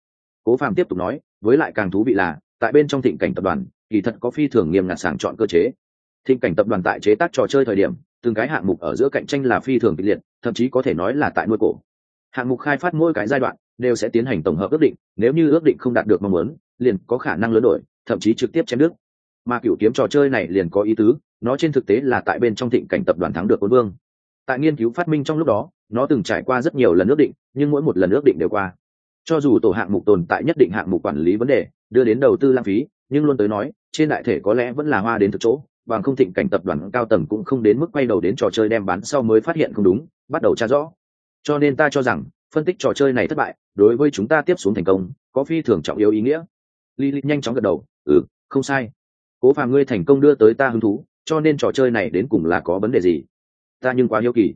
Cố phàm tiếp tục nói, với lại càng thú vị là, tại bên trong thịnh cảnh tập đoàn, kỳ thật có phi thường nghiêm ngặt sàng chọn cơ chế. Thịnh cảnh tập đoàn tại chế tác trò chơi thời điểm, từng cái hạng mục ở giữa cạnh tranh là phi thường kịch liệt, thậm chí có thể nói là tại nuôi cổ. Hạng mục khai phát mỗi cái giai đoạn đều sẽ tiến hành tổng hợp ước định, nếu như ước định không đạt được mong muốn liền có khả năng lớn đổi, thậm chí trực tiếp chém nước mà cựu kiếm trò chơi này liền có ý tứ, nó trên thực tế là tại bên trong thịnh cảnh tập đoàn thắng được quân vương. Tại nghiên cứu phát minh trong lúc đó, nó từng trải qua rất nhiều lần ước định, nhưng mỗi một lần ước định đều qua. Cho dù tổ hạng mục tồn tại nhất định hạng mục quản lý vấn đề, đưa đến đầu tư lãng phí, nhưng luôn tới nói, trên đại thể có lẽ vẫn là hoa đến thực chỗ, bằng không thịnh cảnh tập đoàn cao tầng cũng không đến mức quay đầu đến trò chơi đem bán sau mới phát hiện không đúng, bắt đầu tra rõ. Cho nên ta cho rằng, phân tích trò chơi này thất bại, đối với chúng ta tiếp xuống thành công, có phi thường trọng yếu ý nghĩa. Lilith nhanh chóng gật đầu ừ không sai. Cố phàm ngươi thành công đưa tới ta hứng thú, cho nên trò chơi này đến cùng là có vấn đề gì? Ta nhưng quá hiếu kỳ.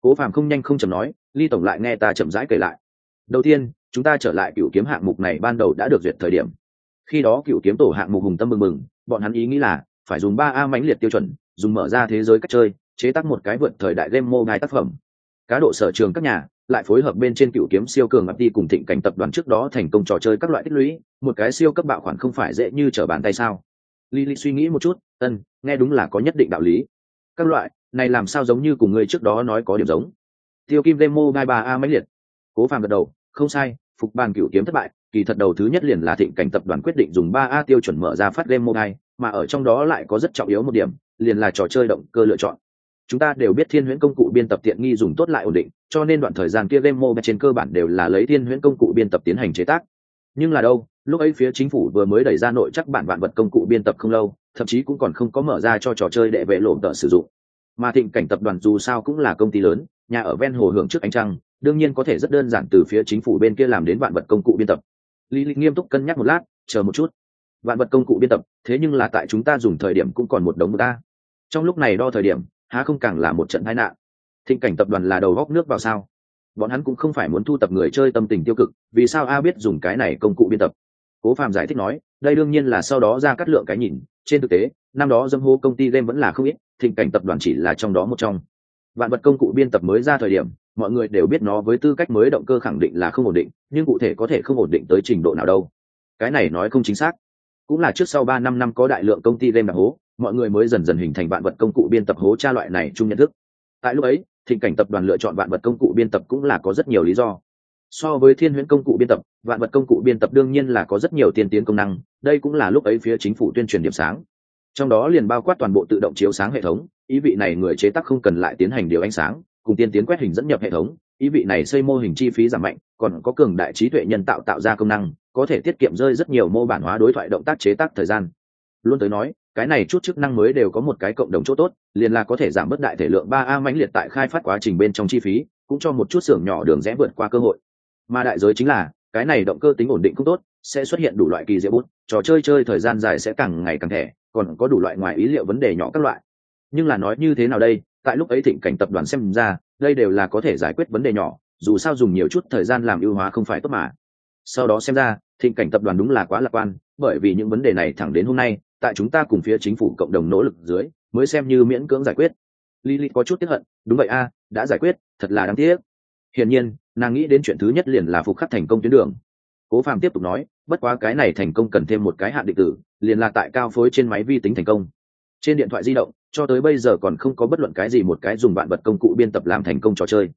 Cố phàm không nhanh không chậm nói ly tổng lại nghe ta chậm rãi kể lại. Đầu tiên, chúng ta trở lại cựu kiếm hạng mục này ban đầu đã được duyệt thời điểm. Khi đó cựu kiếm tổ hạng mục hùng tâm mừng mừng bọn hắn ý nghĩ là phải dùng ba a mãnh liệt tiêu chuẩn, dùng mở ra thế giới cách chơi, chế tác một cái vượt thời đại game mobile tác phẩm. Cá độ sở trường các nhà lại phối hợp bên trên cựu kiếm siêu cường ập đi cùng thịnh cảnh tập đoàn trước đó thành công trò chơi các loại tích lũy, một cái siêu cấp bạo khoản không phải dễ như trở bàn tay sao? Lily suy nghĩ một chút, ân, nghe đúng là có nhất định đạo lý. Các loại, này làm sao giống như cùng người trước đó nói có điểm giống? Tiêu kim demo gai ba a máy liệt. Cố phàm gật đầu, không sai, phục bàn cựu kiếm thất bại, kỳ thật đầu thứ nhất liền là thịnh cảnh tập đoàn quyết định dùng ba a tiêu chuẩn mở ra phát game mobile, mà ở trong đó lại có rất trọng yếu một điểm, liền là trò chơi động cơ lựa chọn chúng ta đều biết thiên huyễn công cụ biên tập tiện nghi dùng tốt lại ổn định, cho nên đoạn thời gian kia game mobile trên cơ bản đều là lấy thiên huyễn công cụ biên tập tiến hành chế tác. Nhưng là đâu, lúc ấy phía chính phủ vừa mới đẩy ra nội chắc bản vạn vật công cụ biên tập không lâu, thậm chí cũng còn không có mở ra cho trò chơi đệ vệ lộn tợ sử dụng. Mà thịnh cảnh tập đoàn dù sao cũng là công ty lớn, nhà ở ven hồ hưởng trước ánh trăng, đương nhiên có thể rất đơn giản từ phía chính phủ bên kia làm đến vạn vật công cụ biên tập. Lý lịch nghiêm túc cân nhắc một lát, chờ một chút. Vạn vật công cụ biên tập, thế nhưng là tại chúng ta dùng thời điểm cũng còn một đống ta. Trong lúc này đo thời điểm há không càng là một trận tai nạn. Thịnh cảnh tập đoàn là đầu góc nước vào sao? Bọn hắn cũng không phải muốn thu tập người chơi tâm tình tiêu cực, vì sao a biết dùng cái này công cụ biên tập? Cố phạm giải thích nói, đây đương nhiên là sau đó ra cắt lượng cái nhìn, trên thực tế, năm đó dâm hô công ty game vẫn là không ít, thịnh cảnh tập đoàn chỉ là trong đó một trong. Vạn vật công cụ biên tập mới ra thời điểm, mọi người đều biết nó với tư cách mới động cơ khẳng định là không ổn định, nhưng cụ thể có thể không ổn định tới trình độ nào đâu. Cái này nói không chính xác. Cũng là trước sau ba năm năm có đại lượng công ty game đặc hố mọi người mới dần dần hình thành vạn vật công cụ biên tập hố tra loại này chung nhận thức. Tại lúc ấy, thịnh cảnh tập đoàn lựa chọn vạn vật công cụ biên tập cũng là có rất nhiều lý do. So với thiên huyễn công cụ biên tập, vạn vật công cụ biên tập đương nhiên là có rất nhiều tiên tiến công năng, đây cũng là lúc ấy phía chính phủ tuyên truyền điểm sáng. Trong đó liền bao quát toàn bộ tự động chiếu sáng hệ thống, ý vị này người chế tác không cần lại tiến hành điều ánh sáng, cùng tiên tiến quét hình dẫn nhập hệ thống, ý vị này xây mô hình chi phí giảm mạnh, còn có cường đại trí tuệ nhân tạo tạo ra công năng, có thể tiết kiệm rơi rất nhiều mô bản hóa đối thoại động tác chế tác thời gian. Luôn tới nói cái này chút chức năng mới đều có một cái cộng đồng chỗ tốt, liền là có thể giảm bớt đại thể lượng ba a mãnh liệt tại khai phát quá trình bên trong chi phí, cũng cho một chút xưởng nhỏ đường rẽ vượt qua cơ hội. Mà đại giới chính là, cái này động cơ tính ổn định cũng tốt, sẽ xuất hiện đủ loại kỳ diệu bút, trò chơi chơi thời gian dài sẽ càng ngày càng thẻ, còn có đủ loại ngoài ý liệu vấn đề nhỏ các loại. Nhưng là nói như thế nào đây, tại lúc ấy thịnh cảnh tập đoàn xem ra, đây đều là có thể giải quyết vấn đề nhỏ, dù sao dùng nhiều chút thời gian làm ưu hóa không phải tốt mà. Sau đó xem ra, thịnh cảnh tập đoàn đúng là quá lạc quan, bởi vì những vấn đề này thẳng đến hôm nay tại chúng ta cùng phía chính phủ cộng đồng nỗ lực dưới, mới xem như miễn cưỡng giải quyết. Lily có chút tiếp hận, đúng vậy a, đã giải quyết, thật là đáng tiếc. Hiển nhiên, nàng nghĩ đến chuyện thứ nhất liền là phục khắc thành công tuyến đường. Cố phàm tiếp tục nói, bất quá cái này thành công cần thêm một cái hạn định tử, liền là tại cao phối trên máy vi tính thành công. Trên điện thoại di động, cho tới bây giờ còn không có bất luận cái gì một cái dùng bạn vật công cụ biên tập làm thành công trò chơi.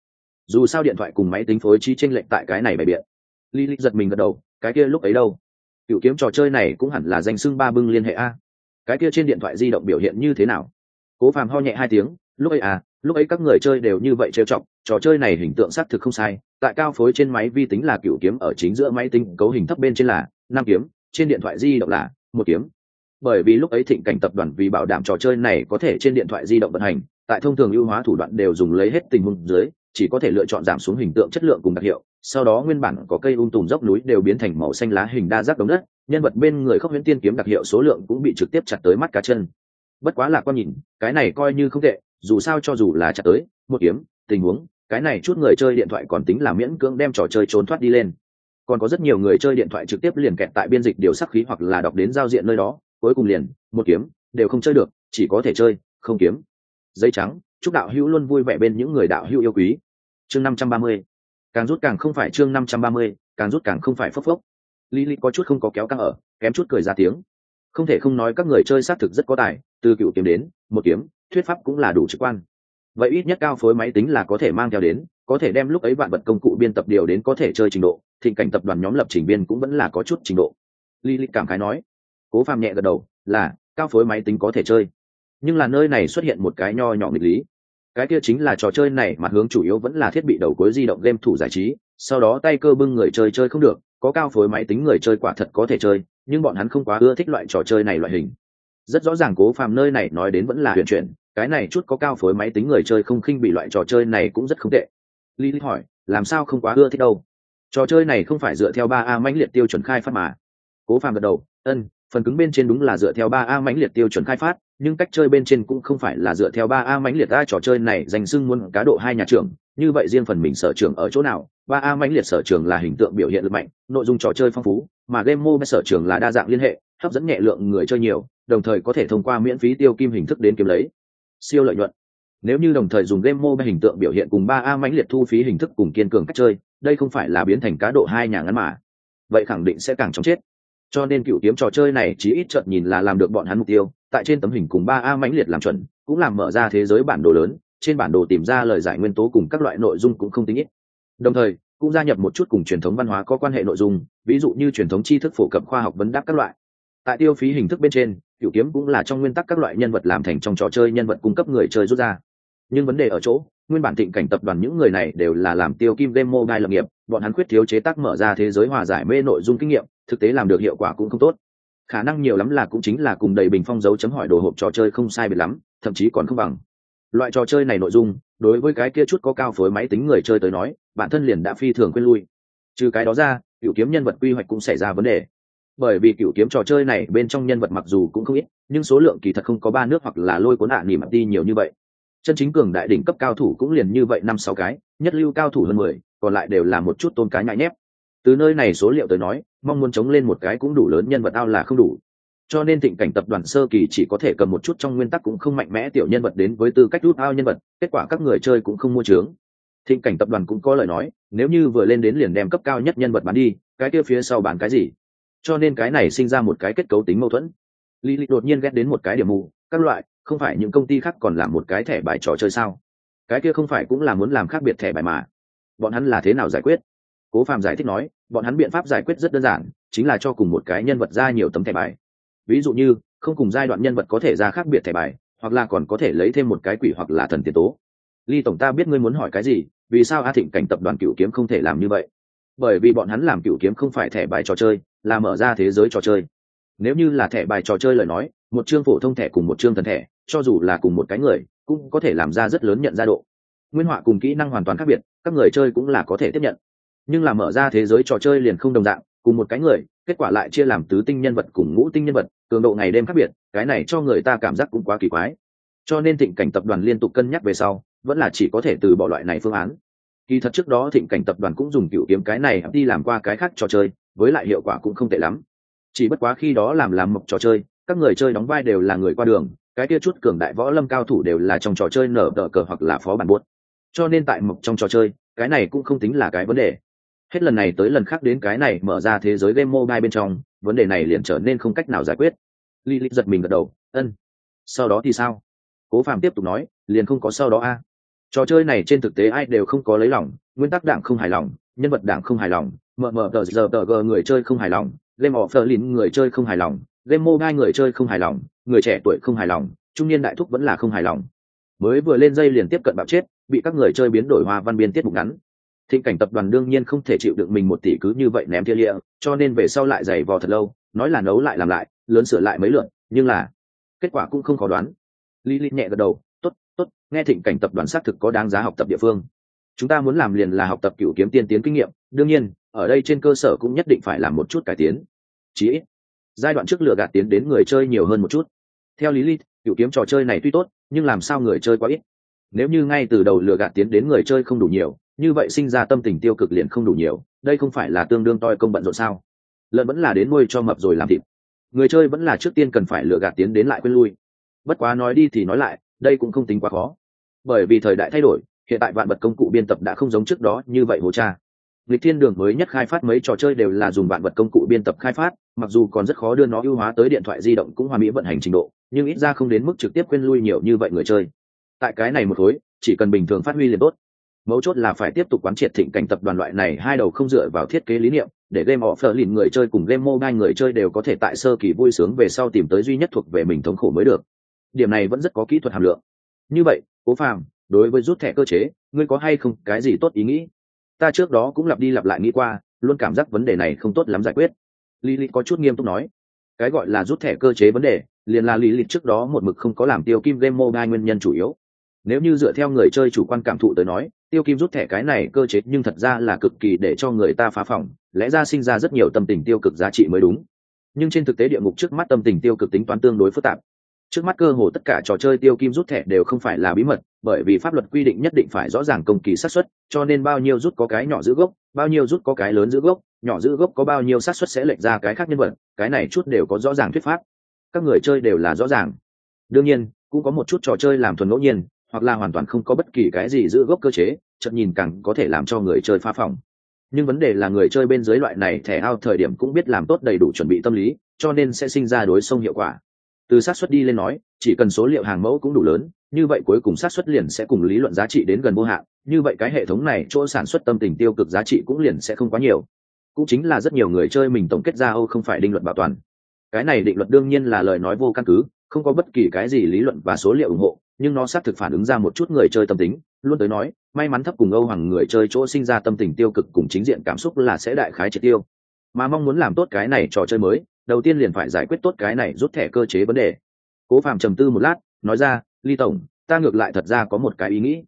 Dù sao điện thoại cùng máy tính phối trí tranh lệch tại cái này bày biện. Lý lịch giật mình gật đầu, cái kia lúc ấy đâu? Cựu kiếm trò chơi này cũng hẳn là danh xưng ba bưng liên hệ a. Cái kia trên điện thoại di động biểu hiện như thế nào? Cố phàm ho nhẹ hai tiếng, lúc ấy à lúc ấy các người chơi đều như vậy trêu chọc, trò chơi này hình tượng xác thực không sai, tại cao phối trên máy vi tính là cựu kiếm, ở chính giữa máy tính cấu hình thấp bên trên là năm kiếm, trên điện thoại di động là một kiếm. Bởi vì lúc ấy thịnh cảnh tập đoàn vì bảo đảm trò chơi này có thể trên điện thoại di động vận hành, tại thông thường ưu hóa thủ đoạn đều dùng lấy hết tình huống dưới chỉ có thể lựa chọn giảm xuống hình tượng chất lượng cùng đặc hiệu. Sau đó nguyên bản có cây ung tùm dốc núi đều biến thành màu xanh lá hình đa giác đống đất, nhân vật bên người khóc huyễn tiên kiếm đặc hiệu số lượng cũng bị trực tiếp chặt tới mắt cá chân. Bất quá là quan nhìn, cái này coi như không tệ, dù sao cho dù là chặt tới, một kiếm, tình huống, cái này chút người chơi điện thoại còn tính là miễn cưỡng đem trò chơi trốn thoát đi lên. Còn có rất nhiều người chơi điện thoại trực tiếp liền kẹt tại biên dịch điều sắc khí hoặc là đọc đến giao diện nơi đó, cuối cùng liền, một kiếm, đều không chơi được, chỉ có thể chơi, không kiếm. Giấy trắng, chúc đạo hữu luôn vui vẻ bên những người đạo hữu yêu quý chương năm trăm ba mươi. Càng rút càng không phải chương năm trăm ba mươi, càng rút càng không phải phốc phốc. Lý lý có chút không có kéo căng ở, kém chút cười ra tiếng. Không thể không nói các người chơi xác thực rất có tài, từ cựu kiếm đến, một kiếm, thuyết pháp cũng là đủ trực quan. Vậy ít nhất cao phối máy tính là có thể mang theo đến, có thể đem lúc ấy vạn vật công cụ biên tập điều đến có thể chơi trình độ, thịnh cảnh tập đoàn nhóm lập trình viên cũng vẫn là có chút trình độ. Lý lịch cảm khái nói. Cố phàm nhẹ gật đầu, là, cao phối máy tính có thể chơi. Nhưng là nơi này xuất hiện một cái nho nhỏ nghịch lý cái kia chính là trò chơi này mặt hướng chủ yếu vẫn là thiết bị đầu cuối di động game thủ giải trí, sau đó tay cơ bưng người chơi chơi không được, có cao phối máy tính người chơi quả thật có thể chơi, nhưng bọn hắn không quá ưa thích loại trò chơi này loại hình. Rất rõ ràng cố phàm nơi này nói đến vẫn là huyền chuyển, cái này chút có cao phối máy tính người chơi không khinh bị loại trò chơi này cũng rất không tệ. Lý lý hỏi, làm sao không quá ưa thích đâu? Trò chơi này không phải dựa theo ba a mãnh liệt tiêu chuẩn khai phát mà. Cố phàm gật đầu ân phần cứng bên trên đúng là dựa theo ba a mãnh liệt tiêu chuẩn khai phát, nhưng cách chơi bên trên cũng không phải là dựa theo ba a mãnh liệt a trò chơi này dành xưng muốn cá độ hai nhà trường, như vậy riêng phần mình sở trường ở chỗ nào? Ba a mãnh liệt sở trường là hình tượng biểu hiện lực mạnh, nội dung trò chơi phong phú, mà game mobile sở trường là đa dạng liên hệ, hấp dẫn nhẹ lượng người chơi nhiều, đồng thời có thể thông qua miễn phí tiêu kim hình thức đến kiếm lấy siêu lợi nhuận. Nếu như đồng thời dùng game mobile hình tượng biểu hiện cùng ba a mãnh liệt thu phí hình thức cùng kiên cường cách chơi, đây không phải là biến thành cá độ hai nhà ngắn mà. Vậy khẳng định sẽ càng chóng chết cho nên cựu kiếm trò chơi này chỉ ít chợt nhìn là làm được bọn hắn mục tiêu, tại trên tấm hình cùng ba a mãnh liệt làm chuẩn, cũng làm mở ra thế giới bản đồ lớn, trên bản đồ tìm ra lời giải nguyên tố cùng các loại nội dung cũng không tính ít. Đồng thời, cũng gia nhập một chút cùng truyền thống văn hóa có quan hệ nội dung, ví dụ như truyền thống tri thức phổ cập khoa học vấn đáp các loại. Tại tiêu phí hình thức bên trên, cựu kiếm cũng là trong nguyên tắc các loại nhân vật làm thành trong trò chơi nhân vật cung cấp người chơi rút ra. Nhưng vấn đề ở chỗ, nguyên bản thịnh cảnh tập đoàn những người này đều là làm tiêu kim game mobile lập nghiệp, bọn hắn khuyết thiếu chế tác mở ra thế giới hòa giải mê nội dung kinh nghiệm thực tế làm được hiệu quả cũng không tốt. Khả năng nhiều lắm là cũng chính là cùng đầy bình phong dấu chấm hỏi đồ hộp trò chơi không sai biệt lắm, thậm chí còn không bằng. Loại trò chơi này nội dung, đối với cái kia chút có cao phối máy tính người chơi tới nói, bản thân liền đã phi thường quên lui. Trừ cái đó ra cựu kiếm nhân vật quy hoạch cũng xảy ra vấn đề. Bởi vì cựu kiếm trò chơi này bên trong nhân vật mặc dù cũng không ít, nhưng số lượng kỳ thật không có ba nước hoặc là lôi cuốn hạ nỉ mặt đi nhiều như vậy. Chân chính cường đại đỉnh cấp cao thủ cũng liền như vậy năm sáu cái, nhất lưu cao thủ hơn mười, còn lại đều là một chút tôn cái nhại nhép từ nơi này số liệu tới nói, mong muốn chống lên một cái cũng đủ lớn nhân vật ao là không đủ. Cho nên thịnh cảnh tập đoàn sơ kỳ chỉ có thể cầm một chút trong nguyên tắc cũng không mạnh mẽ tiểu nhân vật đến với tư cách rút ao nhân vật, kết quả các người chơi cũng không mua trướng thịnh cảnh tập đoàn cũng có lời nói, nếu như vừa lên đến liền đem cấp cao nhất nhân vật bán đi, cái kia phía sau bán cái gì? Cho nên cái này sinh ra một cái kết cấu tính mâu thuẫn. Lý lịch đột nhiên ghét đến một cái điểm mù, các loại, không phải những công ty khác còn làm một cái thẻ bài trò chơi sao? Cái kia không phải cũng là muốn làm khác biệt thẻ bài mà. Bọn hắn là thế nào giải quyết? Cố phạm giải thích nói, bọn hắn biện pháp giải quyết rất đơn giản, chính là cho cùng một cái nhân vật ra nhiều tấm thẻ bài. Ví dụ như, không cùng giai đoạn nhân vật có thể ra khác biệt thẻ bài, hoặc là còn có thể lấy thêm một cái quỷ hoặc là thần tiền tố. Ly tổng ta biết ngươi muốn hỏi cái gì, vì sao a thịnh cảnh tập đoàn cựu kiếm không thể làm như vậy? Bởi vì bọn hắn làm cựu kiếm không phải thẻ bài trò chơi, là mở ra thế giới trò chơi. Nếu như là thẻ bài trò chơi lời nói, một chương phổ thông thẻ cùng một chương thần thẻ, cho dù là cùng một cái người, cũng có thể làm ra rất lớn nhận ra độ. Nguyên họa cùng kỹ năng hoàn toàn khác biệt, các người chơi cũng là có thể tiếp nhận nhưng là mở ra thế giới trò chơi liền không đồng dạng, cùng một cái người, kết quả lại chia làm tứ tinh nhân vật cùng ngũ tinh nhân vật, cường độ ngày đêm khác biệt, cái này cho người ta cảm giác cũng quá kỳ quái. Cho nên thịnh cảnh tập đoàn liên tục cân nhắc về sau, vẫn là chỉ có thể từ bỏ loại này phương án. Kỳ thật trước đó thịnh cảnh tập đoàn cũng dùng cựu kiếm cái này đi làm qua cái khác trò chơi, với lại hiệu quả cũng không tệ lắm. Chỉ bất quá khi đó làm làm mộc trò chơi, các người chơi đóng vai đều là người qua đường, cái kia chút cường đại võ lâm cao thủ đều là trong trò chơi nở đỡ cờ hoặc là phó bản buốt. Cho nên tại mộc trong trò chơi, cái này cũng không tính là cái vấn đề hết lần này tới lần khác đến cái này mở ra thế giới game mobile bên trong, vấn đề này liền trở nên không cách nào giải quyết. Li li giật mình gật đầu, ân, sau đó thì sao? Cố phàm tiếp tục nói, liền không có sau đó a. Trò chơi này trên thực tế ai đều không có lấy lòng, nguyên tắc đảng không hài lòng, nhân vật đảng không hài lòng mờ mờ tờ giờ tờ g người chơi không hài lòng, game of berlin người chơi không hài lòng, game mobile người chơi không hài lòng, người trẻ tuổi không hài lòng, trung niên đại thúc vẫn là không hài lòng. Mới vừa lên dây liền tiếp cận bạo chết, bị các người chơi biến đổi hoa văn biên tiết mục ngắn thịnh cảnh tập đoàn đương nhiên không thể chịu được mình một tỷ cứ như vậy ném tia lịa, cho nên về sau lại giày vò thật lâu, nói là nấu lại làm lại, lớn sửa lại mấy lượn nhưng là kết quả cũng không khó đoán. Lý lý nhẹ gật đầu t ố t t ố t nghe thịnh cảnh tập đoàn xác thực có đáng giá học tập địa phương. Chúng ta muốn làm liền là học tập cựu kiếm tiên tiến kinh nghiệm, đương nhiên, ở đây trên cơ sở cũng nhất định phải làm một chút cải tiến. Chí ít, giai đoạn trước lựa gạt tiến đến người chơi nhiều hơn một chút. Theo lý lý cựu kiếm trò chơi này tuy tốt, nhưng làm sao người chơi quá ít? Nếu như ngay từ đầu lựa gạt tiến đến người chơi không đủ nhiều như vậy sinh ra tâm tình tiêu cực liền không đủ nhiều, đây không phải là tương đương toi công bận rộn sao? Lợn vẫn là đến nuôi cho mập rồi làm thịt. Người chơi vẫn là trước tiên cần phải lựa gạt tiến đến lại quên lui. Bất quá nói đi thì nói lại, đây cũng không tính quá khó. Bởi vì thời đại thay đổi, hiện tại vạn vật công cụ biên tập đã không giống trước đó như vậy hồ cha. Lịch thiên đường mới nhất khai phát mấy trò chơi đều là dùng vạn vật công cụ biên tập khai phát, mặc dù còn rất khó đưa nó ưu hóa tới điện thoại di động cũng hòa mỹ vận hành trình độ, nhưng ít ra không đến mức trực tiếp quên lui nhiều như vậy người chơi. Tại cái này một khối, chỉ cần bình thường phát huy liền tốt mấu chốt là phải tiếp tục quán triệt thịnh cảnh tập đoàn loại này, hai đầu không dựa vào thiết kế lý niệm, để game offer lìn người chơi cùng game mobile người chơi đều có thể tại sơ kỳ vui sướng về sau tìm tới duy nhất thuộc về mình thống khổ mới được. Điểm này vẫn rất có kỹ thuật hàm lượng. Như vậy, cố phàm, đối với rút thẻ cơ chế, ngươi có hay không cái gì tốt ý nghĩ? Ta trước đó cũng lặp đi lặp lại nghĩ qua, luôn cảm giác vấn đề này không tốt lắm giải quyết. Lý lịch có chút nghiêm túc nói. Cái gọi là rút thẻ cơ chế vấn đề, liền là lý lịch trước đó một mực không có làm tiêu kim game mobile nguyên nhân chủ yếu. Nếu như dựa theo người chơi chủ quan cảm thụ tới nói tiêu kim rút thẻ cái này cơ chế nhưng thật ra là cực kỳ để cho người ta phá phòng lẽ ra sinh ra rất nhiều tâm tình tiêu cực giá trị mới đúng. Nhưng trên thực tế địa ngục trước mắt tâm tình tiêu cực tính toán tương đối phức tạp. Trước mắt cơ hồ tất cả trò chơi tiêu kim rút thẻ đều không phải là bí mật, bởi vì pháp luật quy định nhất định phải rõ ràng công kỳ xác suất, cho nên bao nhiêu rút có cái nhỏ giữ gốc, bao nhiêu rút có cái lớn giữ gốc, nhỏ giữ gốc có bao nhiêu xác suất sẽ lệch ra cái khác nhân vật, cái này chút đều có rõ ràng thuyết pháp. Các người chơi đều là rõ ràng. Đương nhiên, cũng có một chút trò chơi làm thuần ngẫu nhiên, hoặc là hoàn toàn không có bất kỳ cái gì giữ gốc cơ chế chợt nhìn càng có thể làm cho người chơi phá phòng. Nhưng vấn đề là người chơi bên dưới loại này thẻ ao thời điểm cũng biết làm tốt đầy đủ chuẩn bị tâm lý, cho nên sẽ sinh ra đối sông hiệu quả. Từ xác suất đi lên nói, chỉ cần số liệu hàng mẫu cũng đủ lớn, như vậy cuối cùng xác suất liền sẽ cùng lý luận giá trị đến gần vô hạn, như vậy cái hệ thống này chỗ sản xuất tâm tình tiêu cực giá trị cũng liền sẽ không quá nhiều. Cũng chính là rất nhiều người chơi mình tổng kết ra âu không phải định luật bảo toàn. Cái này định luật đương nhiên là lời nói vô căn cứ, không có bất kỳ cái gì lý luận và số liệu ủng hộ, nhưng nó xác thực phản ứng ra một chút người chơi tâm tính luôn tới nói, may mắn thấp cùng âu hoàng người chơi chỗ sinh ra tâm tình tiêu cực cùng chính diện cảm xúc là sẽ đại khái triệt tiêu. Mà mong muốn làm tốt cái này trò chơi mới, đầu tiên liền phải giải quyết tốt cái này rút thẻ cơ chế vấn đề. Cố phạm trầm tư một lát, nói ra, ly tổng, ta ngược lại thật ra có một cái ý nghĩ.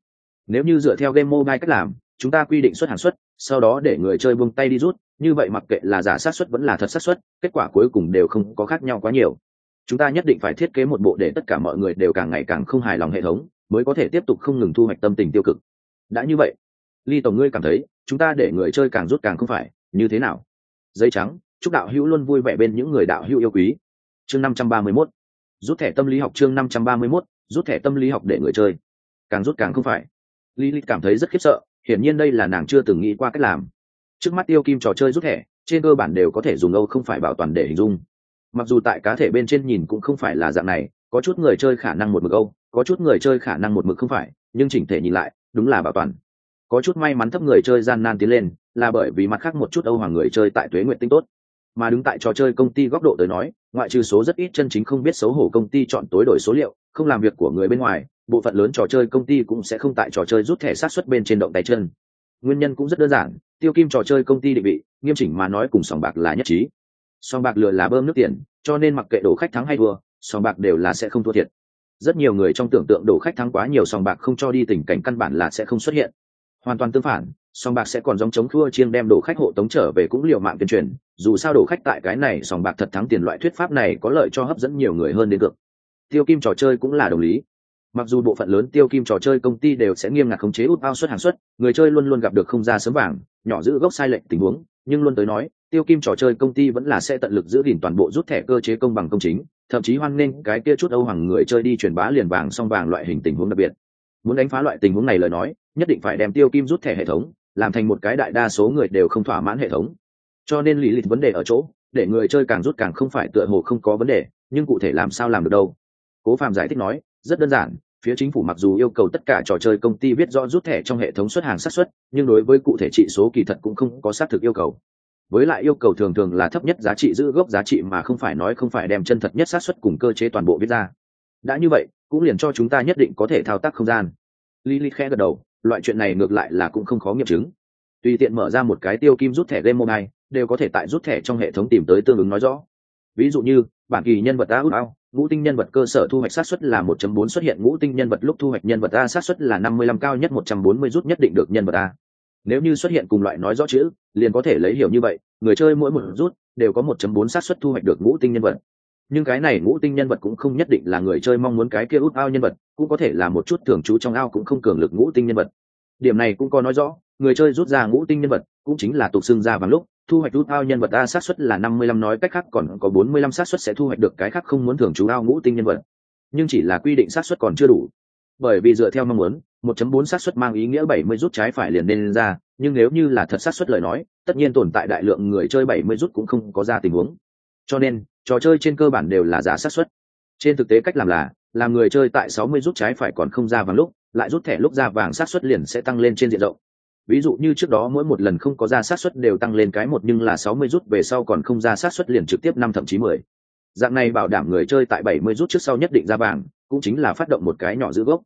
Nếu như dựa theo game mobile cách làm, chúng ta quy định xuất hàng xuất, sau đó để người chơi buông tay đi rút, như vậy mặc kệ là giả sát xuất vẫn là thật sát xuất kết quả cuối cùng đều không có khác nhau quá nhiều. Chúng ta nhất định phải thiết kế một bộ để tất cả mọi người đều càng ngày càng không hài lòng hệ thống mới có thể tiếp tục không ngừng thu hoạch tâm tình tiêu cực. Đã như vậy, ly tổng ngươi cảm thấy, chúng ta để người chơi càng rút càng không phải, như thế nào? Dây trắng, chúc đạo hữu luôn vui vẻ bên những người đạo hữu yêu quý. Chương năm trăm ba mươi 531 rút thẻ tâm lý học chương năm trăm ba mươi 531 rút thẻ tâm lý học để người chơi. Càng rút càng không phải. Lilith cảm thấy rất khiếp sợ, hiển nhiên đây là nàng chưa từng nghĩ qua cách làm. Trước mắt tiêu kim trò chơi rút thẻ, trên cơ bản đều có thể dùng âu không phải bảo toàn để hình dung. Mặc dù tại cá thể bên trên nhìn cũng không phải là dạng này có chút người chơi khả năng một mực âu, có chút người chơi khả năng một mực không phải, nhưng chỉnh thể nhìn lại, đúng là bảo toàn. Có chút may mắn thấp người chơi gian nan tiến lên, là bởi vì mặt khác một chút âu hoàng người chơi tại tuế nguyện tinh tốt. Mà đứng tại trò chơi công ty góc độ tới nói, ngoại trừ số rất ít chân chính không biết xấu hổ công ty chọn tối đổi số liệu, không làm việc của người bên ngoài, bộ phận lớn trò chơi công ty cũng sẽ không tại trò chơi rút thẻ sát xuất bên trên động tay chân. Nguyên nhân cũng rất đơn giản, tiêu kim trò chơi công ty định vị, nghiêm chỉnh mà nói cùng sòng bạc là nhất trí. Sòng bạc lừa là bơm nước tiền, cho nên mặc kệ đổ khách thắng hay thua sòng bạc đều là sẽ không thua thiệt. Rất nhiều người trong tưởng tượng đổ khách thắng quá nhiều sòng bạc không cho đi tình cảnh căn bản là sẽ không xuất hiện. Hoàn toàn tương phản sòng bạc sẽ còn giống chống thua chiêng đem đổ khách hộ tống trở về cũng liều mạng tuyên truyền dù sao đổ khách tại cái này sòng bạc thật thắng tiền loại thuyết pháp này có lợi cho hấp dẫn nhiều người hơn đến được tiêu kim trò chơi cũng là đồng lý. Mặc dù bộ phận lớn tiêu kim trò chơi công ty đều sẽ nghiêm ngặt khống chế út bao suất hàng suất, người chơi luôn luôn gặp được không ra sớm vàng nhỏ giữ gốc sai lệch tình huống nhưng luôn tới nói tiêu kim trò chơi công ty vẫn là sẽ tận lực giữ gìn toàn bộ rút thẻ cơ chế công bằng công chính thậm chí hoan nghênh cái kia chút âu hoàng người chơi đi truyền bá liền vàng song vàng loại hình tình huống đặc biệt. Muốn đánh phá loại tình huống này lời nói, nhất định phải đem tiêu kim rút thẻ hệ thống, làm thành một cái đại đa số người đều không thỏa mãn hệ thống. Cho nên lý lịch vấn đề ở chỗ, để người chơi càng rút càng không phải tựa hồ không có vấn đề, nhưng cụ thể làm sao làm được đâu? Cố phạm giải thích nói, rất đơn giản, phía chính phủ mặc dù yêu cầu tất cả trò chơi công ty biết rõ rút thẻ trong hệ thống xuất hàng sát xuất nhưng đối với cụ thể trị số kỳ thật cũng không có xác thực yêu cầu với lại yêu cầu thường thường là thấp nhất giá trị giữ gốc giá trị mà không phải nói không phải đem chân thật nhất sát suất cùng cơ chế toàn bộ viết ra. Đã như vậy, cũng liền cho chúng ta nhất định có thể thao tác không gian. Lilith khẽ gật đầu, loại chuyện này ngược lại là cũng không khó nghiệm chứng. Tùy tiện mở ra một cái tiêu kim rút thẻ game mobile, đều có thể tại rút thẻ trong hệ thống tìm tới tương ứng nói rõ. Ví dụ như, bản kỳ nhân vật A út ao ngũ tinh nhân vật cơ sở thu hoạch sát xuất là 1.4 xuất hiện ngũ tinh nhân vật lúc thu hoạch nhân vật a sát xuất là 55 cao nhất 140 rút nhất định được nhân vật a nếu như xuất hiện cùng loại nói rõ chữ, liền có thể lấy hiểu như vậy, người chơi mỗi một rút đều có 1.4 sát suất thu hoạch được ngũ tinh nhân vật. Nhưng cái này ngũ tinh nhân vật cũng không nhất định là người chơi mong muốn cái kia út ao nhân vật, cũng có thể là một chút thường trú trong ao cũng không cường lực ngũ tinh nhân vật. Điểm này cũng có nói rõ, người chơi rút ra ngũ tinh nhân vật cũng chính là tục xưng ra vào lúc, thu hoạch út ao nhân vật a xác suất là năm mươi lăm nói cách khác còn có bốn mươi lăm xác suất sẽ thu hoạch được cái khác không muốn thường trú ao ngũ tinh nhân vật. Nhưng chỉ là quy định xác suất còn chưa đủ. Bởi vì dựa theo mong muốn 1.4 xác suất mang ý nghĩa 70 rút trái phải liền nên ra, nhưng nếu như là thật xác suất lời nói, tất nhiên tồn tại đại lượng người chơi 70 rút cũng không có ra tình huống. Cho nên, trò chơi trên cơ bản đều là giả xác suất. Trên thực tế cách làm là, làm người chơi tại 60 rút trái phải còn không ra vàng lúc, lại rút thẻ lúc ra vàng xác suất liền sẽ tăng lên trên diện rộng. Ví dụ như trước đó mỗi một lần không có ra sát suất đều tăng lên cái một nhưng là sáu mươi rút về sau còn không ra sát suất liền trực tiếp năm thậm chí mười. Dạng này bảo đảm người chơi tại bảy mươi rút trước sau nhất định ra vàng, cũng chính là phát động một cái nhỏ giữ gốc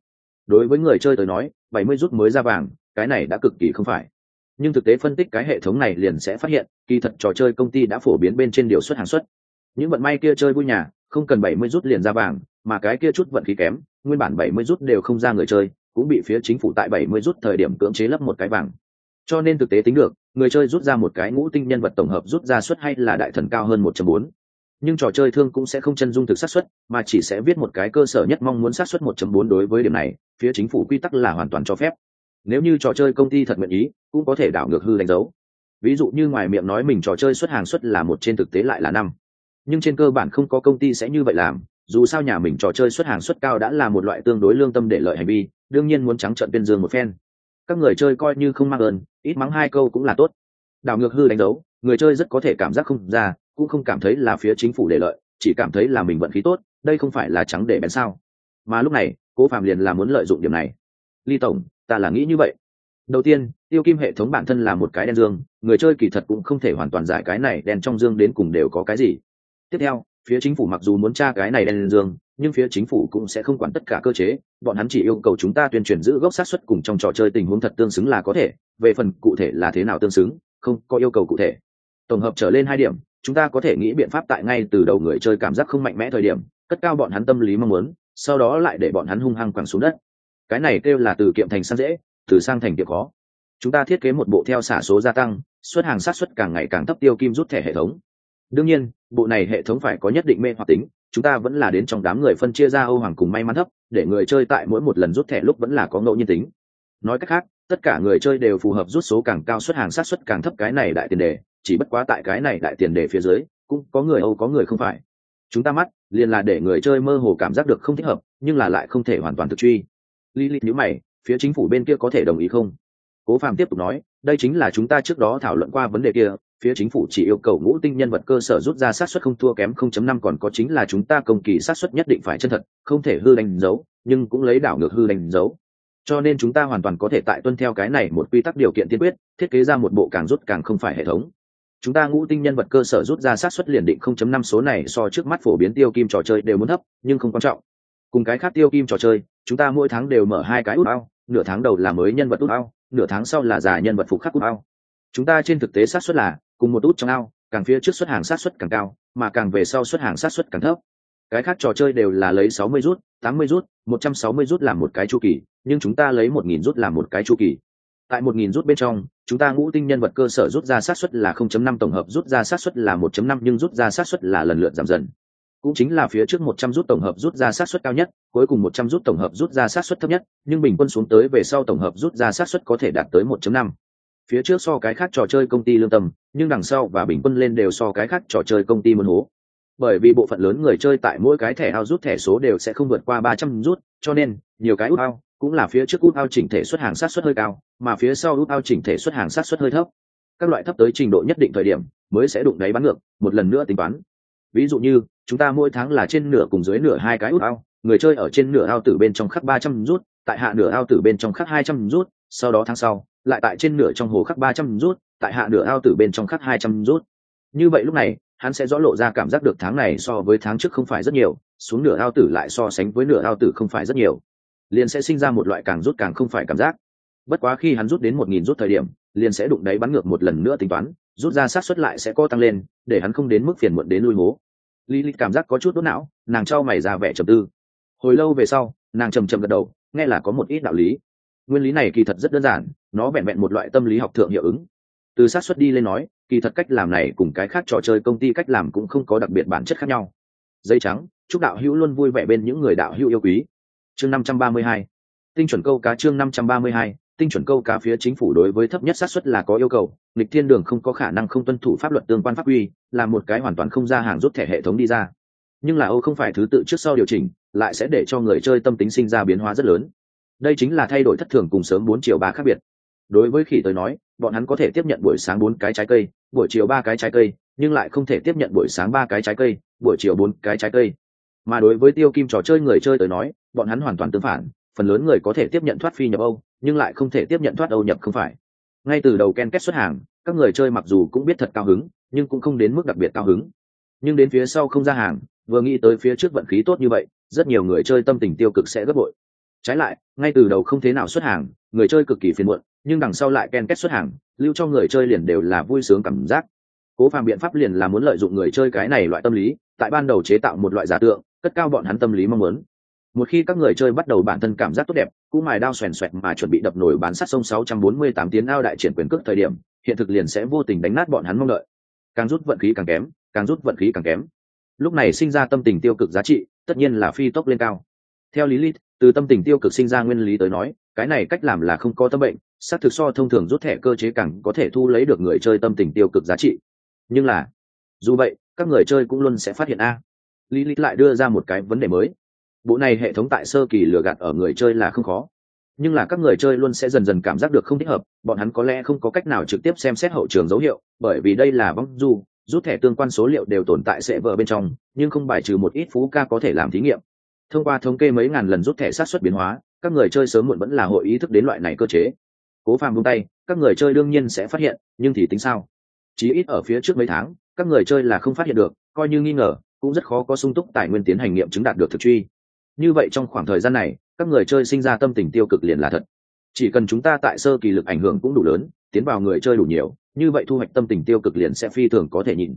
đối với người chơi tới nói bảy mươi rút mới ra vàng cái này đã cực kỳ không phải nhưng thực tế phân tích cái hệ thống này liền sẽ phát hiện kỳ thật trò chơi công ty đã phổ biến bên trên điều suất hàng suất những vận may kia chơi vui nhà không cần bảy mươi rút liền ra vàng mà cái kia chút vận khí kém nguyên bản bảy mươi rút đều không ra người chơi cũng bị phía chính phủ tại 70 rút thời điểm cưỡng chế lấp một cái vàng. Cho nên thực tế tính được, người chơi rút ra một cái ngũ tinh nhân vật tổng hợp rút ra suất hay là đại thần cao hơn 1.4. Nhưng trò chơi thương cũng sẽ không chân dung thực xác suất, mà chỉ sẽ viết một cái cơ sở nhất mong muốn xác suất 1.4 đối với điểm này, phía chính phủ quy tắc là hoàn toàn cho phép. Nếu như trò chơi công ty thật nguyện ý, cũng có thể đảo ngược hư đánh dấu. Ví dụ như ngoài miệng nói mình trò chơi xuất hàng suất là một trên thực tế lại là năm, nhưng trên cơ bản không có công ty sẽ như vậy làm, dù sao nhà mình trò chơi xuất hàng suất cao đã là một loại tương đối lương tâm để lợi hành vi đương nhiên muốn trắng trận tuyên dương một phen các người chơi coi như không mang ơn ít mắng hai câu cũng là tốt đảo ngược hư đánh dấu người chơi rất có thể cảm giác không ra cũng không cảm thấy là phía chính phủ để lợi, chỉ cảm thấy là mình vận khí tốt, đây không phải là trắng để bén sao. Mà lúc này, cố phạm liền là muốn lợi dụng điểm này. Ly tổng, ta là nghĩ như vậy. Đầu tiên, tiêu kim hệ thống bản thân là một cái đen dương, người chơi kỳ thật cũng không thể hoàn toàn giải cái này đen trong dương đến cùng đều có cái gì. Tiếp theo, phía chính phủ mặc dù muốn tra cái này đen dương, nhưng phía chính phủ cũng sẽ không quản tất cả cơ chế, bọn hắn chỉ yêu cầu chúng ta tuyên truyền giữ gốc sát xuất cùng trong trò chơi tình huống thật tương xứng là có thể, về phần cụ thể là thế nào tương xứng, không có yêu cầu cụ thể. Tổng hợp trở lên hai điểm chúng ta có thể nghĩ biện pháp tại ngay từ đầu người chơi cảm giác không mạnh mẽ thời điểm, cất cao bọn hắn tâm lý mong muốn, sau đó lại để bọn hắn hung hăng quẳng xuống đất. Cái này kêu là từ kiệm thành sang dễ, từ sang thành kiệm khó. Chúng ta thiết kế một bộ theo xả số gia tăng, xuất hàng sát xuất càng ngày càng thấp tiêu kim rút thẻ hệ thống. Đương nhiên, bộ này hệ thống phải có nhất định mê hoặc tính, chúng ta vẫn là đến trong đám người phân chia ra âu hoàng cùng may mắn thấp, để người chơi tại mỗi một lần rút thẻ lúc vẫn là có ngẫu nhiên tính. Nói cách khác, tất cả người chơi đều phù hợp rút số càng cao, xuất hàng sát xuất càng thấp cái này đại tiền đề chỉ bất quá tại cái này đại tiền đề phía dưới, cũng có người âu, có người không phải. Chúng ta mắt, liền là để người chơi mơ hồ cảm giác được không thích hợp, nhưng là lại không thể hoàn toàn thực truy. Li li nhữ mày, phía chính phủ bên kia có thể đồng ý không? Cố phạm tiếp tục nói, đây chính là chúng ta trước đó thảo luận qua vấn đề kia, phía chính phủ chỉ yêu cầu ngũ tinh nhân vật cơ sở rút ra sát xuất không thua kém 0.5 còn có chính là chúng ta công kỳ sát xuất nhất định phải chân thật, không thể hư đánh dấu, nhưng cũng lấy đảo ngược hư đánh dấu. Cho nên chúng ta hoàn toàn có thể tại tuân theo cái này một quy tắc điều kiện tiên quyết, thiết kế ra một bộ càng rút càng không phải hệ thống chúng ta ngũ tinh nhân vật cơ sở rút ra sát xuất liền định 0.5 số này so trước mắt phổ biến tiêu kim trò chơi đều muốn thấp, nhưng không quan trọng. Cùng cái khác tiêu kim trò chơi, chúng ta mỗi tháng đều mở hai cái út ao, nửa tháng đầu là mới nhân vật út ao, nửa tháng sau là giả nhân vật phục khắc út ao. Chúng ta trên thực tế sát xuất là, cùng một út trong ao, càng phía trước xuất hàng sát xuất càng cao, mà càng về sau xuất hàng sát xuất càng thấp. Cái khác trò chơi đều là lấy 60 rút 80 rút 160 rút làm một cái chu kỳ, nhưng chúng ta lấy 1.000 rút làm một cái chu kỳ. Tại 1.000 rút bên trong chúng ta ngũ tinh nhân vật cơ sở rút ra sát xuất là 0.5 tổng hợp rút ra sát xuất là 1.5 nhưng rút ra sát xuất là lần lượt giảm dần. Cũng chính là phía trước 100 rút tổng hợp rút ra sát xuất cao nhất, cuối cùng 100 rút tổng hợp rút ra sát xuất thấp nhất, nhưng bình quân xuống tới về sau tổng hợp rút ra sát xuất có thể đạt tới 1.5 phía trước so cái khác trò chơi công ty lương tâm, nhưng đằng sau và bình quân lên đều so cái khác trò chơi công ty muốn hố. Bởi vì bộ phận lớn người chơi tại mỗi cái thẻ ao rút thẻ số đều sẽ không vượt qua ba trăm rút, cho nên nhiều cái út ao cũng là phía trước út ao chỉnh thể xuất hàng sát xuất hơi cao, mà phía sau út ao chỉnh thể xuất hàng sát xuất hơi thấp. Các loại thấp tới trình độ nhất định thời điểm, mới sẽ đụng đáy bắn ngược, một lần nữa tính toán. Ví dụ như, chúng ta mỗi tháng là trên nửa cùng dưới nửa hai cái út ao, người chơi ở trên nửa ao tử bên trong khắc ba trăm rút, tại hạ nửa ao tử bên trong khắc hai trăm rút, sau đó tháng sau, lại tại trên nửa trong hồ khắc ba trăm rút, tại hạ nửa ao tử bên trong khắc hai trăm rút. Như vậy lúc này, hắn sẽ rõ lộ ra cảm giác được tháng này so với tháng trước không phải rất nhiều, xuống nửa ao tử lại so sánh với nửa ao tử không phải rất nhiều liền sẽ sinh ra một loại càng rút càng không phải cảm giác. Bất quá khi hắn rút đến một nghìn rút thời điểm, liền sẽ đụng đáy bắn ngược một lần nữa tính toán, rút ra sát xuất lại sẽ co tăng lên, để hắn không đến mức phiền muộn đến lui hố. Lý lịch cảm giác có chút đốt não, nàng trao mày ra vẻ trầm tư. Hồi lâu về sau, nàng trầm trầm gật đầu, nghe là có một ít đạo lý. Nguyên lý này kỳ thật rất đơn giản, nó vẹn vẹn một loại tâm lý học thượng hiệu ứng. Từ sát xuất đi lên nói, kỳ thật cách làm này cùng cái khác trò chơi công ty cách làm cũng không có đặc biệt bản chất khác nhau. Dây trắng, chúc đạo hữu luôn vui vẻ bên những người đạo hữu yêu quý chương năm trăm ba mươi hai. Tinh chuẩn câu cá chương năm trăm ba mươi hai, tinh chuẩn câu cá phía chính phủ đối với thấp nhất xác suất là có yêu cầu lịch thiên đường không có khả năng không tuân thủ pháp luật tương quan pháp quy, là một cái hoàn toàn không ra hàng rút thẻ hệ thống đi ra. Nhưng là ô không phải thứ tự trước sau điều chỉnh, lại sẽ để cho người chơi tâm tính sinh ra biến hóa rất lớn. Đây chính là thay đổi thất thường cùng sớm bốn chiều ba khác biệt. Đối với khỉ tới nói, bọn hắn có thể tiếp nhận buổi sáng bốn cái trái cây, buổi chiều ba cái trái cây, nhưng lại không thể tiếp nhận buổi sáng ba cái trái cây, buổi chiều bốn cái trái cây mà đối với tiêu kim trò chơi người chơi tới nói, bọn hắn hoàn toàn tương phản, phần lớn người có thể tiếp nhận thoát phi nhập âu, nhưng lại không thể tiếp nhận thoát âu nhập không phải. Ngay từ đầu ken kết xuất hàng, các người chơi mặc dù cũng biết thật cao hứng, nhưng cũng không đến mức đặc biệt cao hứng. Nhưng đến phía sau không ra hàng, vừa nghĩ tới phía trước vận khí tốt như vậy, rất nhiều người chơi tâm tình tiêu cực sẽ gấp bội. Trái lại, ngay từ đầu không thế nào xuất hàng, người chơi cực kỳ phiền muộn, nhưng đằng sau lại ken kết xuất hàng, lưu cho người chơi liền đều là vui sướng cảm giác. Cố phàm biện pháp liền là muốn lợi dụng người chơi cái này loại tâm lý, tại ban đầu chế tạo một loại giả tượng cất cao bọn hắn tâm lý mong muốn. Một khi các người chơi bắt đầu bản thân cảm giác tốt đẹp cú mài đao xoèn xoẹt mà chuẩn bị đập nổi bán sát sông 648 tiến ao đại triển quyền cước thời điểm, hiện thực liền sẽ vô tình đánh nát bọn hắn mong đợi. Càng rút vận khí càng kém, càng rút vận khí càng kém. Lúc này sinh ra tâm tình tiêu cực giá trị, tất nhiên là phi tốc lên cao. Theo lý lít từ tâm tình tiêu cực sinh ra nguyên lý tới nói, cái này cách làm là không có tâm bệnh, xác thực so thông thường rút thẻ cơ chế càng có thể thu lấy được người chơi tâm tình tiêu cực giá trị. Nhưng là, dù vậy, các người chơi cũng luôn sẽ phát hiện a lý lý lại đưa ra một cái vấn đề mới. Bộ này hệ thống tại sơ kỳ lừa gạt ở người chơi là không khó. Nhưng là các người chơi luôn sẽ dần dần cảm giác được không thích hợp, bọn hắn có lẽ không có cách nào trực tiếp xem xét hậu trường dấu hiệu, bởi vì đây là vong du rút thẻ tương quan số liệu đều tồn tại sẽ vỡ bên trong, nhưng không bài trừ một ít phú ca có thể làm thí nghiệm. Thông qua thống kê mấy ngàn lần rút thẻ sát xuất biến hóa, các người chơi sớm muộn vẫn là hội ý thức đến loại này cơ chế. Cố phàm vung tay, các người chơi đương nhiên sẽ phát hiện, nhưng thì tính sao? Chí ít ở phía trước mấy tháng, các người chơi là không phát hiện được, coi như nghi ngờ cũng rất khó có sung túc tài nguyên tiến hành nghiệm chứng đạt được thực truy. Như vậy trong khoảng thời gian này, các người chơi sinh ra tâm tình tiêu cực liền là thật. Chỉ cần chúng ta tại sơ kỳ lực ảnh hưởng cũng đủ lớn, tiến vào người chơi đủ nhiều, như vậy thu hoạch tâm tình tiêu cực liền sẽ phi thường có thể nhìn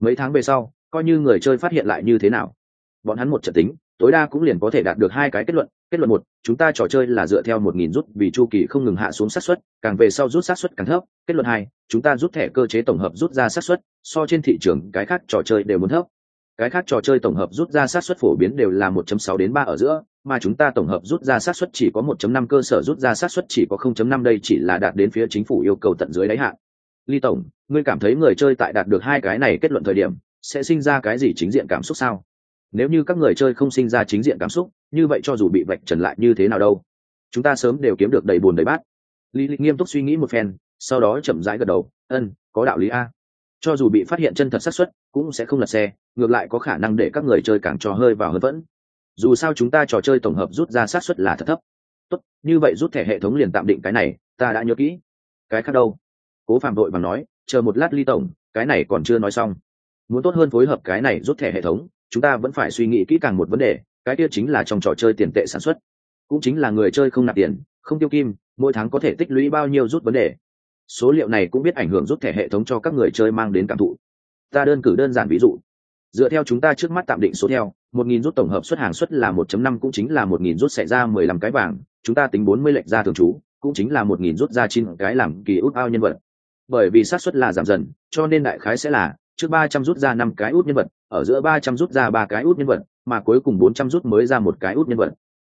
mấy tháng về sau, coi như người chơi phát hiện lại như thế nào, bọn hắn một trận tính, tối đa cũng liền có thể đạt được hai cái kết luận. Kết luận một, chúng ta trò chơi là dựa theo một nghìn rút vì chu kỳ không ngừng hạ xuống xác suất, càng về sau rút xác suất càng thấp. Kết luận hai, chúng ta rút thẻ cơ chế tổng hợp rút ra xác suất, so trên thị trường cái khác trò chơi đều muốn thấp cái khác trò chơi tổng hợp rút ra xác suất phổ biến đều là 1.6 đến 3 ở giữa, mà chúng ta tổng hợp rút ra xác suất chỉ có 1.5 cơ sở rút ra xác suất chỉ có 0.5 đây chỉ là đạt đến phía chính phủ yêu cầu tận dưới đáy hạn. Ly tổng, ngươi cảm thấy người chơi tại đạt được hai cái này kết luận thời điểm, sẽ sinh ra cái gì chính diện cảm xúc sao? Nếu như các người chơi không sinh ra chính diện cảm xúc, như vậy cho dù bị vạch trần lại như thế nào đâu, chúng ta sớm đều kiếm được đầy buồn đầy bát. Lý Lịch nghiêm túc suy nghĩ một phen, sau đó chậm rãi gật đầu, "Ừm, có đạo lý a." cho dù bị phát hiện chân thật xác suất cũng sẽ không lật xe, ngược lại có khả năng để các người chơi càng trò hơi vào hơn vẫn. Dù sao chúng ta trò chơi tổng hợp rút ra xác suất là thật thấp. Tốt, như vậy rút thẻ hệ thống liền tạm định cái này, ta đã nhớ kỹ. Cái khác đâu? Cố phạm đội bằng nói, chờ một lát ly tổng, cái này còn chưa nói xong. Muốn tốt hơn phối hợp cái này rút thẻ hệ thống, chúng ta vẫn phải suy nghĩ kỹ càng một vấn đề, cái kia chính là trong trò chơi tiền tệ sản xuất. Cũng chính là người chơi không nạp tiền, không tiêu kim, mỗi tháng có thể tích lũy bao nhiêu rút vấn đề. Số liệu này cũng biết ảnh hưởng rút thẻ hệ thống cho các người chơi mang đến cảm thụ ta đơn cử đơn giản ví dụ. Dựa theo chúng ta trước mắt tạm định số theo, một nghìn rút tổng hợp xuất hàng xuất là 1.5 cũng chính là một nghìn rút sẽ ra mười lăm cái vàng, chúng ta tính bốn mươi lệch ra thường trú, cũng chính là một nghìn rút ra chín cái làm kỳ út ao nhân vật. Bởi vì xác suất là giảm dần, cho nên đại khái sẽ là, trước ba trăm rút ra năm cái út nhân vật, ở giữa ba trăm rút ra ba cái út nhân vật, mà cuối cùng bốn trăm rút mới ra một cái út nhân vật.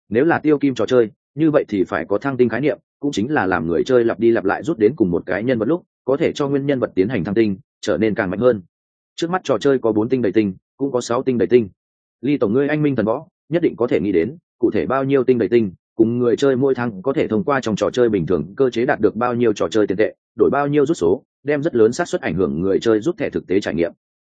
Nếu là tiêu kim trò chơi, như vậy thì phải có thăng tinh khái niệm, cũng chính là làm người chơi lặp đi lặp lại rút đến cùng một cái nhân vật lúc, có thể cho nguyên nhân vật tiến hành thăng tinh, trở nên càng mạnh hơn trước mắt trò chơi có bốn tinh đầy tinh, cũng có sáu tinh đầy tinh. Ly tổng ngươi anh minh thần võ, nhất định có thể nghĩ đến, cụ thể bao nhiêu tinh đầy tinh, cùng người chơi mỗi tháng có thể thông qua trong trò chơi bình thường, cơ chế đạt được bao nhiêu trò chơi tiền tệ, đổi bao nhiêu rút số, đem rất lớn xác suất ảnh hưởng người chơi rút thẻ thực tế trải nghiệm.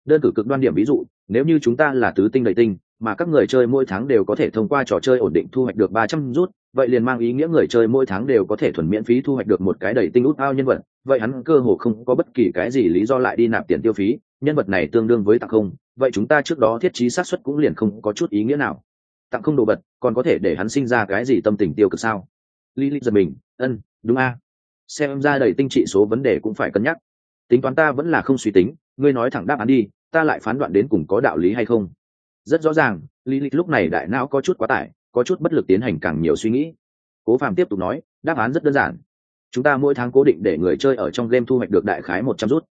Đơn cử cực đoan điểm ví dụ, nếu như chúng ta là tứ tinh đầy tinh, mà các người chơi mỗi tháng đều có thể thông qua trò chơi ổn định thu hoạch được ba trăm rút, vậy liền mang ý nghĩa người chơi mỗi tháng đều có thể thuần miễn phí thu hoạch được một cái đầy tinh út ao nhân vật, vậy hắn cơ hồ không có bất kỳ cái gì lý do lại đi nạp tiền tiêu phí nhân vật này tương đương với tặng không, vậy chúng ta trước đó thiết trí xác suất cũng liền không có chút ý nghĩa nào. Tặng không đồ vật, còn có thể để hắn sinh ra cái gì tâm tình tiêu cực sao? Lý lý giật mình, ân, đúng a. Xem ra đầy tinh trị số vấn đề cũng phải cân nhắc. Tính toán ta vẫn là không suy tính, ngươi nói thẳng đáp án đi, ta lại phán đoạn đến cùng có đạo lý hay không? Rất rõ ràng lý lịch lúc này đại não có chút quá tải, có chút bất lực tiến hành càng nhiều suy nghĩ. Cố phàm tiếp tục nói, đáp án rất đơn giản. Chúng ta mỗi tháng cố định để người chơi ở trong game thu hoạch được đại khái một trăm rút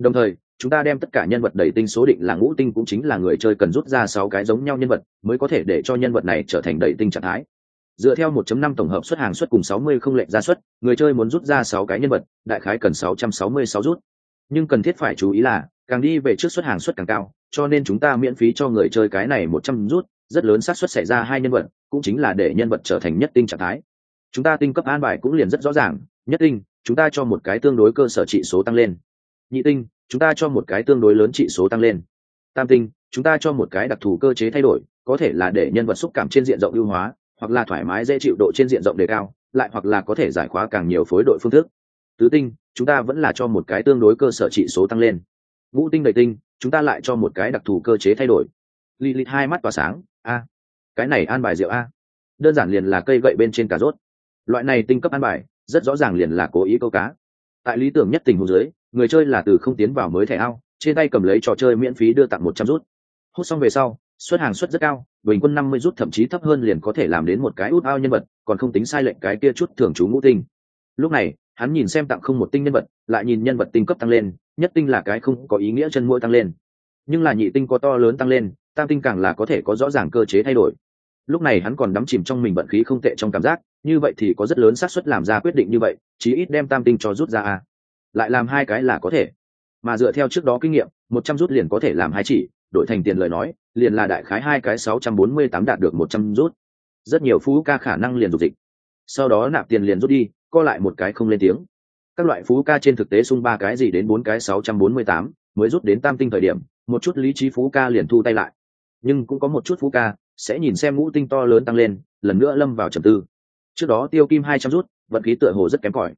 đồng thời, chúng ta đem tất cả nhân vật đầy tinh số định là ngũ tinh cũng chính là người chơi cần rút ra sáu cái giống nhau nhân vật, mới có thể để cho nhân vật này trở thành đầy tinh trạng thái. Dựa theo 1.5 tổng hợp xuất hàng xuất cùng 60 không lệnh ra xuất người chơi muốn rút ra sáu cái nhân vật, đại khái cần 666 rút. Nhưng cần thiết phải chú ý là, càng đi về trước xuất hàng xuất càng cao, cho nên chúng ta miễn phí cho người chơi cái này một trăm rút, rất lớn xác suất xảy ra hai nhân vật, cũng chính là để nhân vật trở thành nhất tinh trạng thái. Chúng ta tinh cấp an bài cũng liền rất rõ ràng, nhất tinh, chúng ta cho một cái tương đối cơ sở trị số tăng lên nhị tinh, chúng ta cho một cái tương đối lớn trị số tăng lên. Tam tinh, chúng ta cho một cái đặc thù cơ chế thay đổi, có thể là để nhân vật xúc cảm trên diện rộng ưu hóa, hoặc là thoải mái dễ chịu độ trên diện rộng đề cao, lại hoặc là có thể giải khóa càng nhiều phối đội phương thức. Tứ tinh, chúng ta vẫn là cho một cái tương đối cơ sở trị số tăng lên. Ngũ tinh đầy tinh, chúng ta lại cho một cái đặc thù cơ chế thay đổi. Li li hai mắt tỏa sáng, a, cái này an bài rượu a. Đơn giản liền là cây gậy bên trên cà rốt. Loại này tinh cấp an bài, rất rõ ràng liền là cố ý câu cá tại lý tưởng nhất tình huống dưới, người chơi là từ không tiến vào mới thẻ ao, trên tay cầm lấy trò chơi miễn phí đưa tặng một trăm rút. Hút xong về sau, xuất hàng suất rất cao, bình quân năm mươi rút thậm chí thấp hơn liền có thể làm đến một cái út ao nhân vật, còn không tính sai lệnh cái kia chút thường trú ngũ tinh. Lúc này, hắn nhìn xem tặng không một tinh nhân vật, lại nhìn nhân vật tinh cấp tăng lên, nhất tinh là cái không có ý nghĩa chân mũi tăng lên. Nhưng là nhị tinh có to lớn tăng lên, tam tinh càng là có thể có rõ ràng cơ chế thay đổi. Lúc này hắn còn đắm chìm trong mình vận khí không tệ trong cảm giác như vậy thì có rất lớn xác suất làm ra quyết định như vậy, chí ít đem tam tinh cho rút ra a lại làm hai cái là có thể. Mà dựa theo trước đó kinh nghiệm, một trăm rút liền có thể làm hai chỉ, đổi thành tiền lời nói, liền là đại khái hai cái sáu trăm bốn mươi tám đạt được một trăm rút. Rất nhiều phú ca khả năng liền dục dịch. Sau đó nạp tiền liền rút đi, co lại một cái không lên tiếng. Các loại phú ca trên thực tế sung ba cái gì đến bốn cái sáu trăm bốn mươi tám, mới rút đến tam tinh thời điểm, một chút lý trí phú ca liền thu tay lại. Nhưng cũng có một chút phú ca, sẽ nhìn xem ngũ tinh to lớn tăng lên, lần nữa lâm vào trầm tư trước đó tiêu kim hai trăm rút vận khí tựa hồ rất kém cỏi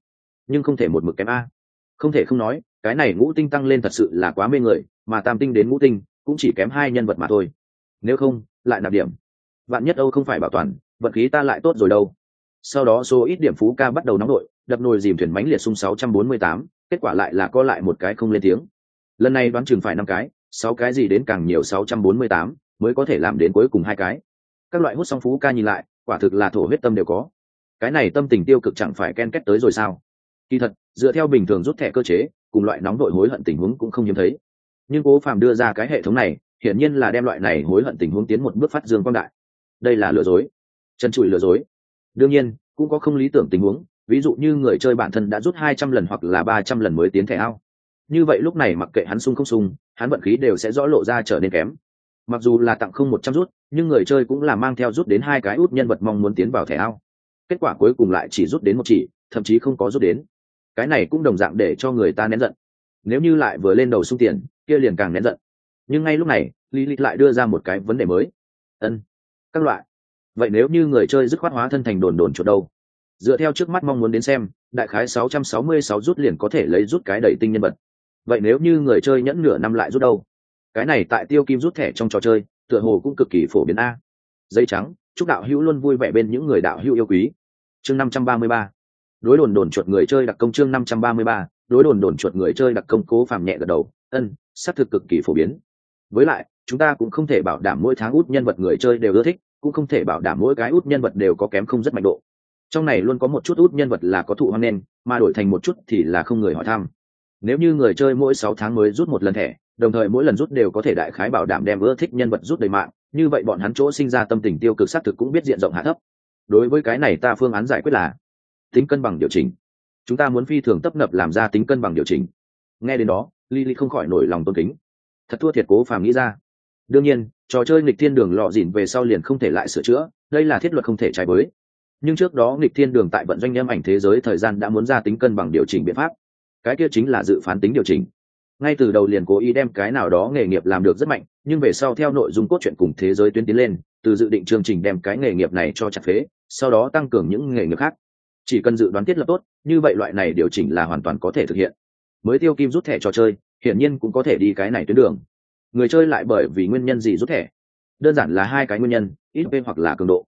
nhưng không thể một mực kém a. Không thể không nói cái này ngũ tinh tăng lên thật sự là quá mê người mà tam tinh đến ngũ tinh cũng chỉ kém hai nhân vật mà thôi. Nếu không lại nạp điểm. Bạn nhất âu không phải bảo toàn vận khí ta lại tốt rồi đâu. Sau đó số ít điểm phú ca bắt đầu nóng đội đập nồi dìm thuyền mánh liệt sung 648, kết quả lại là co lại một cái không lên tiếng. Lần này đoán chừng phải năm cái sáu cái gì đến càng nhiều 648, mới có thể làm đến cuối cùng hai cái. Các loại hút xong phú ca nhìn lại quả thực là thổ huyết tâm đều có cái này tâm tình tiêu cực chẳng phải ken kết tới rồi sao? Kỳ thật, dựa theo bình thường rút thẻ cơ chế, cùng loại nóng đội hối hận tình huống cũng không hiếm thấy. Nhưng cố phàm đưa ra cái hệ thống này, hiển nhiên là đem loại này hối hận tình huống tiến một bước phát dương quang đại. Đây là lừa dối. Chân trụi lừa dối. Đương nhiên, cũng có không lý tưởng tình huống, ví dụ như người chơi bản thân đã rút hai trăm lần hoặc là ba trăm lần mới tiến thẻ ao. Như vậy lúc này mặc kệ hắn sung không sung, hắn vận khí đều sẽ rõ lộ ra trở nên kém. Mặc dù là tặng không một trăm rút, nhưng người chơi cũng là mang theo rút đến hai cái út nhân vật mong muốn tiến vào thẻ ao kết quả cuối cùng lại chỉ rút đến một chỉ, thậm chí không có rút đến. Cái này cũng đồng dạng để cho người ta nén giận. Nếu như lại vừa lên đầu sung tiền, kia liền càng nén giận. Nhưng ngay lúc này lý lịch lại đưa ra một cái vấn đề mới. Ân, các loại. Vậy nếu như người chơi dứt khoát hóa thân thành đồn đồn chuột đâu? Dựa theo trước mắt mong muốn đến xem, đại khái 666 rút liền có thể lấy rút cái đẩy tinh nhân vật. Vậy nếu như người chơi nhẫn nửa năm lại rút đâu? Cái này tại tiêu kim rút thẻ trong trò chơi, tựa hồ cũng cực kỳ phổ biến a. Dây trắng, chúc đạo hữu luôn vui vẻ bên những người đạo hữu yêu quý chương 533 đối đồn đồn chuột người chơi đặc công chương 533 đối đồn đồn chuột người chơi đặc công cố phàm nhẹ gật đầu. Ân, xác thực cực kỳ phổ biến. Với lại, chúng ta cũng không thể bảo đảm mỗi tháng út nhân vật người chơi đều ưa thích, cũng không thể bảo đảm mỗi cái út nhân vật đều có kém không rất mạnh độ. Trong này luôn có một chút út nhân vật là có thụ hoang nên mà đổi thành một chút thì là không người hỏi thăm. Nếu như người chơi mỗi sáu tháng mới rút một lần thẻ, đồng thời mỗi lần rút đều có thể đại khái bảo đảm đem ưa thích nhân vật rút đầy mạng, như vậy bọn hắn chỗ sinh ra tâm tình tiêu cực xác thực cũng biết diện rộng hạ thấp đối với cái này ta phương án giải quyết là tính cân bằng điều chỉnh. Chúng ta muốn phi thường tấp nập làm ra tính cân bằng điều chỉnh. Nghe đến đó, lily không khỏi nổi lòng tôn kính. Thật thua thiệt cố phàm nghĩ ra. Đương nhiên, trò chơi nghịch thiên đường lọ dỉn về sau liền không thể lại sửa chữa, đây là thiết luật không thể trái với. Nhưng trước đó nghịch thiên đường tại vận doanh âm ảnh thế giới thời gian đã muốn ra tính cân bằng điều chỉnh biện pháp. Cái kia chính là dự phán tính điều chỉnh. Ngay từ đầu liền cố ý đem cái nào đó nghề nghiệp làm được rất mạnh, nhưng về sau theo nội dung cốt truyện cùng thế giới tuyến tiến lên, từ dự định chương trình đem cái nghề nghiệp này cho chặt phế sau đó tăng cường những nghề nghiệp khác. Chỉ cần dự đoán thiết lập tốt, như vậy loại này điều chỉnh là hoàn toàn có thể thực hiện. Mới tiêu kim rút thẻ trò chơi, hiển nhiên cũng có thể đi cái này tuyến đường. Người chơi lại bởi vì nguyên nhân gì rút thẻ? Đơn giản là hai cái nguyên nhân ít v hoặc là cường độ.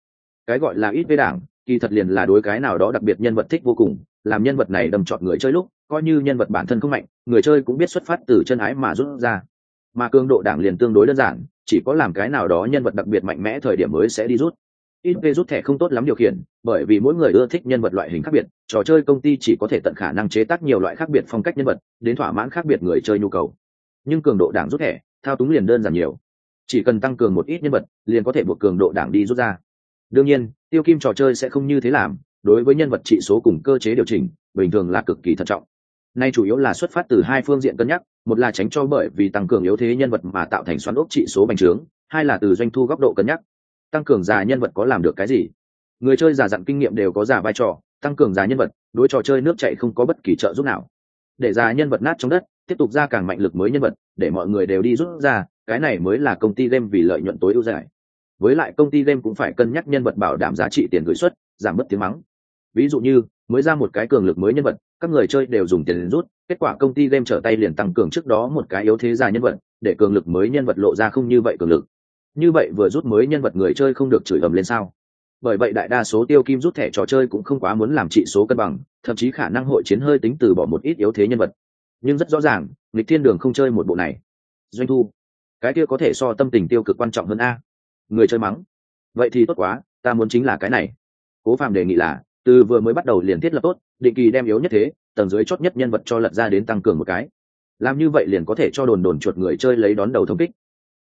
Cái gọi là ít v đảng, kỳ thật liền là đối cái nào đó đặc biệt nhân vật thích vô cùng, làm nhân vật này đầm chọn người chơi lúc, coi như nhân vật bản thân không mạnh, người chơi cũng biết xuất phát từ chân ái mà rút ra. Mà cường độ đảng liền tương đối đơn giản, chỉ có làm cái nào đó nhân vật đặc biệt mạnh mẽ thời điểm mới sẽ đi rút ít v rút thẻ không tốt lắm điều khiển, bởi vì mỗi người ưa thích nhân vật loại hình khác biệt, trò chơi công ty chỉ có thể tận khả năng chế tác nhiều loại khác biệt phong cách nhân vật, đến thỏa mãn khác biệt người chơi nhu cầu. Nhưng cường độ đảng rút thẻ, thao túng liền đơn giản nhiều. Chỉ cần tăng cường một ít nhân vật, liền có thể buộc cường độ đảng đi rút ra. Đương nhiên, tiêu kim trò chơi sẽ không như thế làm, đối với nhân vật trị số cùng cơ chế điều chỉnh, bình thường là cực kỳ thận trọng. Nay chủ yếu là xuất phát từ hai phương diện cân nhắc, một là tránh cho bởi vì tăng cường yếu thế nhân vật mà tạo thành xoắn ốc trị số bành trướng, hai là từ doanh thu góc độ cân nhắc tăng cường già nhân vật có làm được cái gì? Người chơi già dặn kinh nghiệm đều có giả vai trò, tăng cường già nhân vật, đối trò chơi nước chạy không có bất kỳ trợ giúp nào. Để già nhân vật nát trong đất, tiếp tục ra càng mạnh lực mới nhân vật, để mọi người đều đi rút ra, cái này mới là công ty game vì lợi nhuận tối ưu giải với lại công ty game cũng phải cân nhắc nhân vật bảo đảm giá trị tiền gửi xuất giảm mất tiếng mắng. Ví dụ như, mới ra một cái cường lực mới nhân vật, các người chơi đều dùng tiền rút, kết quả công ty game trở tay liền tăng cường trước đó một cái yếu thế già nhân vật, để cường lực mới nhân vật lộ ra không như vậy cường lực như vậy vừa rút mới nhân vật người chơi không được chửi ầm lên sao? Bởi vậy đại đa số tiêu kim rút thẻ trò chơi cũng không quá muốn làm trị số cân bằng, thậm chí khả năng hội chiến hơi tính từ bỏ một ít yếu thế nhân vật. Nhưng rất rõ ràng, lịch thiên đường không chơi một bộ này. Doanh thu, cái kia có thể so tâm tình tiêu cực quan trọng hơn a. Người chơi mắng. Vậy thì tốt quá, ta muốn chính là cái này. Cố phạm đề nghị là, từ vừa mới bắt đầu liền thiết lập tốt, định kỳ đem yếu nhất thế, tầng dưới chót nhất nhân vật cho lật ra đến tăng cường một cái. Làm như vậy liền có thể cho đồn đồn chuột người chơi lấy đón đầu thông kích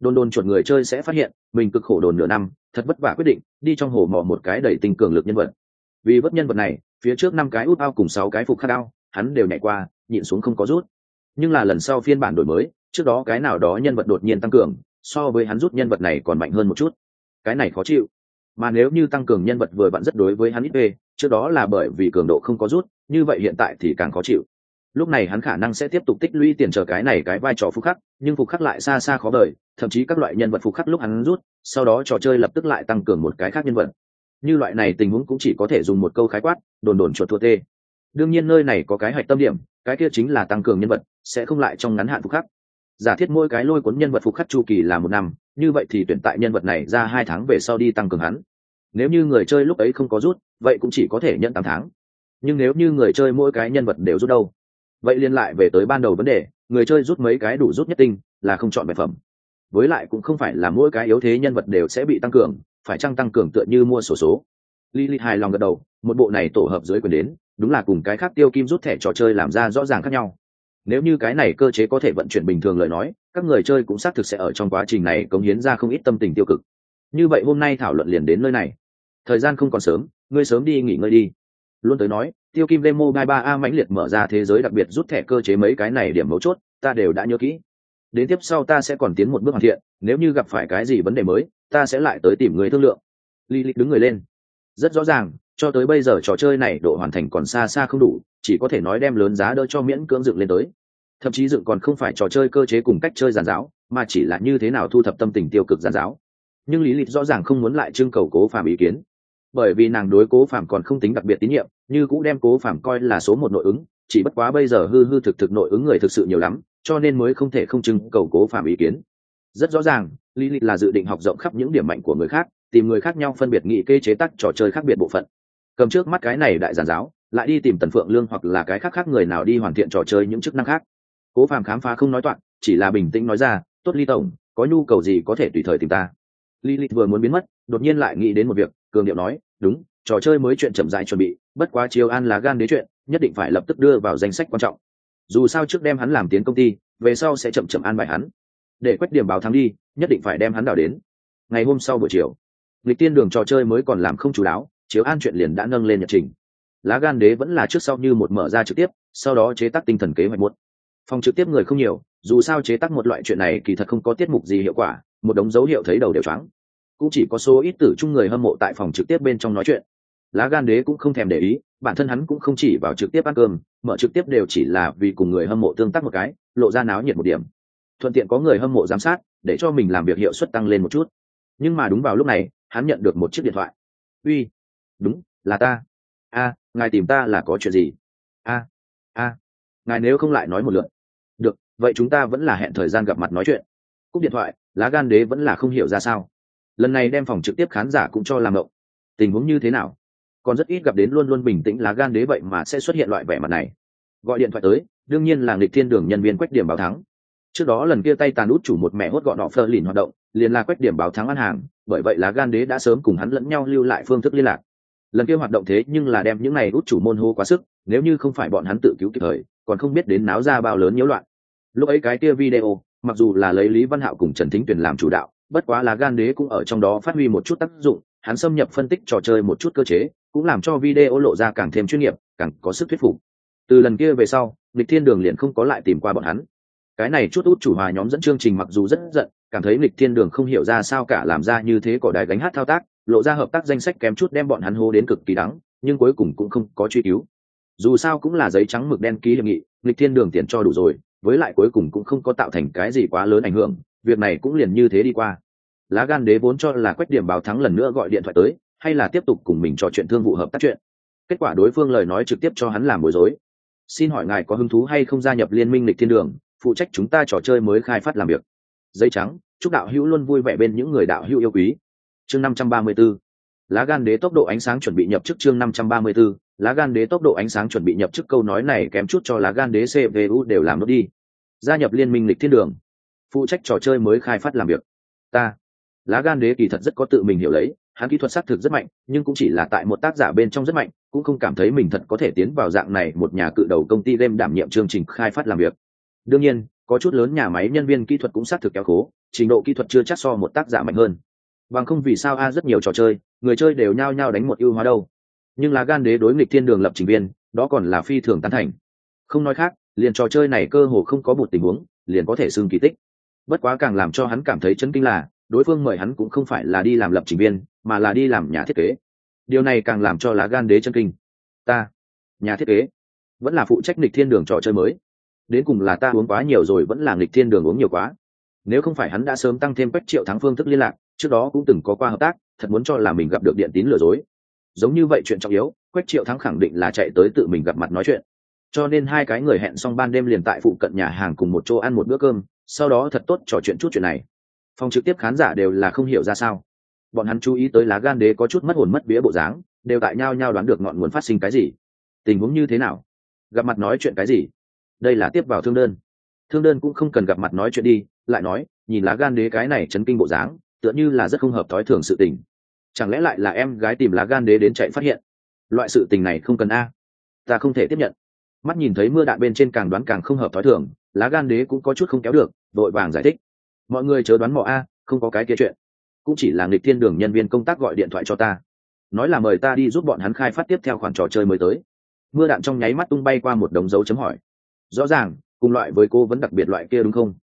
đồn đồn chuột người chơi sẽ phát hiện, mình cực khổ đồn nửa năm, thật vất vả quyết định, đi trong hồ mò một cái đẩy tình cường lực nhân vật. Vì vất nhân vật này, phía trước năm cái út ao cùng sáu cái phục khát ao hắn đều nhảy qua, nhịn xuống không có rút. Nhưng là lần sau phiên bản đổi mới, trước đó cái nào đó nhân vật đột nhiên tăng cường, so với hắn rút nhân vật này còn mạnh hơn một chút. Cái này khó chịu. Mà nếu như tăng cường nhân vật vừa vặn rất đối với hắn ít về, trước đó là bởi vì cường độ không có rút, như vậy hiện tại thì càng khó chịu lúc này hắn khả năng sẽ tiếp tục tích lũy tiền chờ cái này cái vai trò phục khắc, nhưng phục khắc lại xa xa khó vời, thậm chí các loại nhân vật phục khắc lúc hắn rút, sau đó trò chơi lập tức lại tăng cường một cái khác nhân vật. Như loại này tình huống cũng chỉ có thể dùng một câu khái quát, đồn đồn chuột thua tê. Đương nhiên nơi này có cái hạch tâm điểm, cái kia chính là tăng cường nhân vật, sẽ không lại trong ngắn hạn phục khắc. Giả thiết mỗi cái lôi cuốn nhân vật phục khắc chu kỳ là một năm, như vậy thì tuyển tại nhân vật này ra hai tháng về sau đi tăng cường hắn. Nếu như người chơi lúc ấy không có rút, vậy cũng chỉ có thể nhận tám tháng. Nhưng nếu như người chơi mỗi cái nhân vật đều rút đâu? Vậy liên lại về tới ban đầu vấn đề, người chơi rút mấy cái đủ rút nhất tinh, là không chọn vật phẩm. Với lại cũng không phải là mỗi cái yếu thế nhân vật đều sẽ bị tăng cường, phải chăng tăng cường tựa như mua sổ số. Li li hài lòng gật đầu, một bộ này tổ hợp dưới quyền đến, đúng là cùng cái khác tiêu kim rút thẻ trò chơi làm ra rõ ràng khác nhau. Nếu như cái này cơ chế có thể vận chuyển bình thường lời nói, các người chơi cũng xác thực sẽ ở trong quá trình này cống hiến ra không ít tâm tình tiêu cực. Như vậy hôm nay thảo luận liền đến nơi này. Thời gian không còn sớm, ngươi sớm đi nghỉ ngơi đi. Luôn tới nói tiêu kim Demo mobile ba a mãnh liệt mở ra thế giới đặc biệt rút thẻ cơ chế mấy cái này điểm mấu chốt, ta đều đã nhớ kỹ. Đến tiếp sau ta sẽ còn tiến một bước hoàn thiện, nếu như gặp phải cái gì vấn đề mới, ta sẽ lại tới tìm người thương lượng. Lý lịch đứng người lên. Rất rõ ràng, cho tới bây giờ trò chơi này độ hoàn thành còn xa xa không đủ, chỉ có thể nói đem lớn giá đỡ cho miễn cưỡng dựng lên tới. Thậm chí dựng còn không phải trò chơi cơ chế cùng cách chơi giàn giáo, mà chỉ là như thế nào thu thập tâm tình tiêu cực giàn giáo. Nhưng lý lịch rõ ràng không muốn lại trưng cầu cố phàm ý kiến bởi vì nàng đối cố phàm còn không tính đặc biệt tín nhiệm, như cũng đem cố phàm coi là số một nội ứng, chỉ bất quá bây giờ hư hư thực thực nội ứng người thực sự nhiều lắm, cho nên mới không thể không trưng cầu cố phàm ý kiến. Rất rõ ràng lý lịch là dự định học rộng khắp những điểm mạnh của người khác, tìm người khác nhau phân biệt nghị kê chế tác trò chơi khác biệt bộ phận. Cầm trước mắt cái này đại giản giáo, lại đi tìm tần phượng lương hoặc là cái khác khác người nào đi hoàn thiện trò chơi những chức năng khác. Cố phàm khám phá không nói toạn chỉ là bình tĩnh nói ra, tốt ly tổng, có nhu cầu gì có thể tùy thời tìm ta. Lilith vừa muốn biến mất, đột nhiên lại nghĩ đến một việc, cường điệu nói, "Đúng, trò chơi mới chuyện chậm rãi chuẩn bị, bất quá chiều an là gan đế chuyện, nhất định phải lập tức đưa vào danh sách quan trọng. Dù sao trước đem hắn làm tiến công ty, về sau sẽ chậm chậm an bài hắn. Để quét điểm báo thắng đi, nhất định phải đem hắn đào đến." Ngày hôm sau buổi chiều, lịch tiên đường trò chơi mới còn làm không chủ đáo, chiếu an chuyện liền đã nâng lên nhật trình. Lá gan đế vẫn là trước sau như một mở ra trực tiếp, sau đó chế tác tinh thần kế hoạch muốn. Phòng trực tiếp người không nhiều, dù sao chế tác một loại chuyện này kỳ thật không có tiết mục gì hiệu quả, một đống dấu hiệu thấy đầu đều choáng. Cũng chỉ có số ít tử chung người hâm mộ tại phòng trực tiếp bên trong nói chuyện. Lá gan đế cũng không thèm để ý, bản thân hắn cũng không chỉ vào trực tiếp ăn cơm, mở trực tiếp đều chỉ là vì cùng người hâm mộ tương tác một cái, lộ ra náo nhiệt một điểm. Thuận tiện có người hâm mộ giám sát, để cho mình làm việc hiệu suất tăng lên một chút. Nhưng mà đúng vào lúc này, hắn nhận được một chiếc điện thoại. Uy, đúng, là ta. A, ngài tìm ta là có chuyện gì? A a, ngài nếu không lại nói một lượt. Được, vậy chúng ta vẫn là hẹn thời gian gặp mặt nói chuyện. Cúp điện thoại lá gan đế vẫn là không hiểu ra sao. Lần này đem phòng trực tiếp khán giả cũng cho làm động tình huống như thế nào? Còn rất ít gặp đến luôn luôn bình tĩnh lá gan đế vậy mà sẽ xuất hiện loại vẻ mặt này. Gọi điện thoại tới, đương nhiên là nghịch thiên đường nhân viên quách điểm báo thắng. Trước đó lần kia tay tàn út chủ một mẹ hốt gọn họ phơ lìn hoạt động, liền là quách điểm báo thắng ăn hàng, bởi vậy lá gan đế đã sớm cùng hắn lẫn nhau lưu lại phương thức liên lạc. Lần kia hoạt động thế nhưng là đem những này út chủ môn hô quá sức, nếu như không phải bọn hắn tự cứu kịp thời, còn không biết đến náo ra bao lớn nhiễu loạn. Lúc ấy cái kia video mặc dù là lấy lý văn hạo cùng trần thính tuyền làm chủ đạo, bất quá là gan đế cũng ở trong đó phát huy một chút tác dụng, hắn xâm nhập phân tích trò chơi một chút cơ chế, cũng làm cho video lộ ra càng thêm chuyên nghiệp, càng có sức thuyết phục. Từ lần kia về sau, lịch thiên đường liền không có lại tìm qua bọn hắn. Cái này chút út chủ hòa nhóm dẫn chương trình mặc dù rất giận, cảm thấy lịch thiên đường không hiểu ra sao cả làm ra như thế cỏ đài gánh hát thao tác, lộ ra hợp tác danh sách kém chút đem bọn hắn hô đến cực kỳ đắng, nhưng cuối cùng cũng không có truy cứu. Dù sao cũng là giấy trắng mực đen ký hiệp nghị, lịch thiên đường tiền cho đủ rồi với lại cuối cùng cũng không có tạo thành cái gì quá lớn ảnh hưởng, việc này cũng liền như thế đi qua. Lá gan đế vốn cho là quách điểm báo thắng lần nữa gọi điện thoại tới, hay là tiếp tục cùng mình trò chuyện thương vụ hợp tác chuyện. Kết quả đối phương lời nói trực tiếp cho hắn làm bối rối. Xin hỏi ngài có hứng thú hay không gia nhập liên minh lịch thiên đường, phụ trách chúng ta trò chơi mới khai phát làm việc? Dây trắng, chúc đạo hữu luôn vui vẻ bên những người đạo hữu yêu quý. Chương năm trăm ba mươi 534 lá gan đế tốc độ ánh sáng chuẩn bị nhập chức chương năm trăm ba mươi 534 lá gan đế tốc độ ánh sáng chuẩn bị nhập chức câu nói này kém chút cho lá gan đế cvu đều làm nốt đi. Gia nhập liên minh lịch thiên đường. Phụ trách trò chơi mới khai phát làm việc. Ta. Lá gan đế kỳ thật rất có tự mình hiểu lấy, hắn kỹ thuật xác thực rất mạnh, nhưng cũng chỉ là tại một tác giả bên trong rất mạnh, cũng không cảm thấy mình thật có thể tiến vào dạng này một nhà cự đầu công ty game đảm nhiệm chương trình khai phát làm việc. Đương nhiên, có chút lớn nhà máy nhân viên kỹ thuật cũng xác thực kéo khố, trình độ kỹ thuật chưa chắc so một tác giả mạnh hơn. Bằng không vì sao a rất nhiều trò chơi, người chơi đều nhao nhao đánh một ưu hóa đâu nhưng lá gan đế đối nghịch thiên đường lập trình viên, đó còn là phi thường tán thành. Không nói khác, liền trò chơi này cơ hồ không có một tình huống, liền có thể xưng kỳ tích. Bất quá càng làm cho hắn cảm thấy chấn kinh là, đối phương mời hắn cũng không phải là đi làm lập trình viên, mà là đi làm nhà thiết kế. Điều này càng làm cho lá gan đế chân kinh. Ta, nhà thiết kế, vẫn là phụ trách nghịch thiên đường trò chơi mới. Đến cùng là ta uống quá nhiều rồi vẫn là nghịch thiên đường uống nhiều quá. Nếu không phải hắn đã sớm tăng thêm quách triệu thắng phương thức liên lạc, trước đó cũng từng có qua hợp tác, thật muốn cho là mình gặp được điện tín lừa dối giống như vậy chuyện trọng yếu, quách triệu thắng khẳng định là chạy tới tự mình gặp mặt nói chuyện. Cho nên hai cái người hẹn xong ban đêm liền tại phụ cận nhà hàng cùng một chỗ ăn một bữa cơm, sau đó thật tốt trò chuyện chút chuyện này. Phòng trực tiếp khán giả đều là không hiểu ra sao. Bọn hắn chú ý tới lá gan đế có chút mất hồn mất vía bộ dáng, đều tại nhau nhau đoán được ngọn nguồn phát sinh cái gì. Tình huống như thế nào? Gặp mặt nói chuyện cái gì? Đây là tiếp vào thương đơn. Thương đơn cũng không cần gặp mặt nói chuyện đi, lại nói, nhìn lá gan đế cái này chấn kinh bộ dáng, tựa như là rất không hợp thói thường sự tình chẳng lẽ lại là em gái tìm lá gan đế đến chạy phát hiện? Loại sự tình này không cần a. Ta không thể tiếp nhận. Mắt nhìn thấy mưa đạn bên trên càng đoán càng không hợp thói thường, lá gan đế cũng có chút không kéo được, vội vàng giải thích. Mọi người chớ đoán mọ a, không có cái kia chuyện. Cũng chỉ là nghịch thiên đường nhân viên công tác gọi điện thoại cho ta. Nói là mời ta đi giúp bọn hắn khai phát tiếp theo khoản trò chơi mới tới. Mưa đạn trong nháy mắt tung bay qua một đống dấu chấm hỏi. Rõ ràng, cùng loại với cô vẫn đặc biệt loại kia đúng không?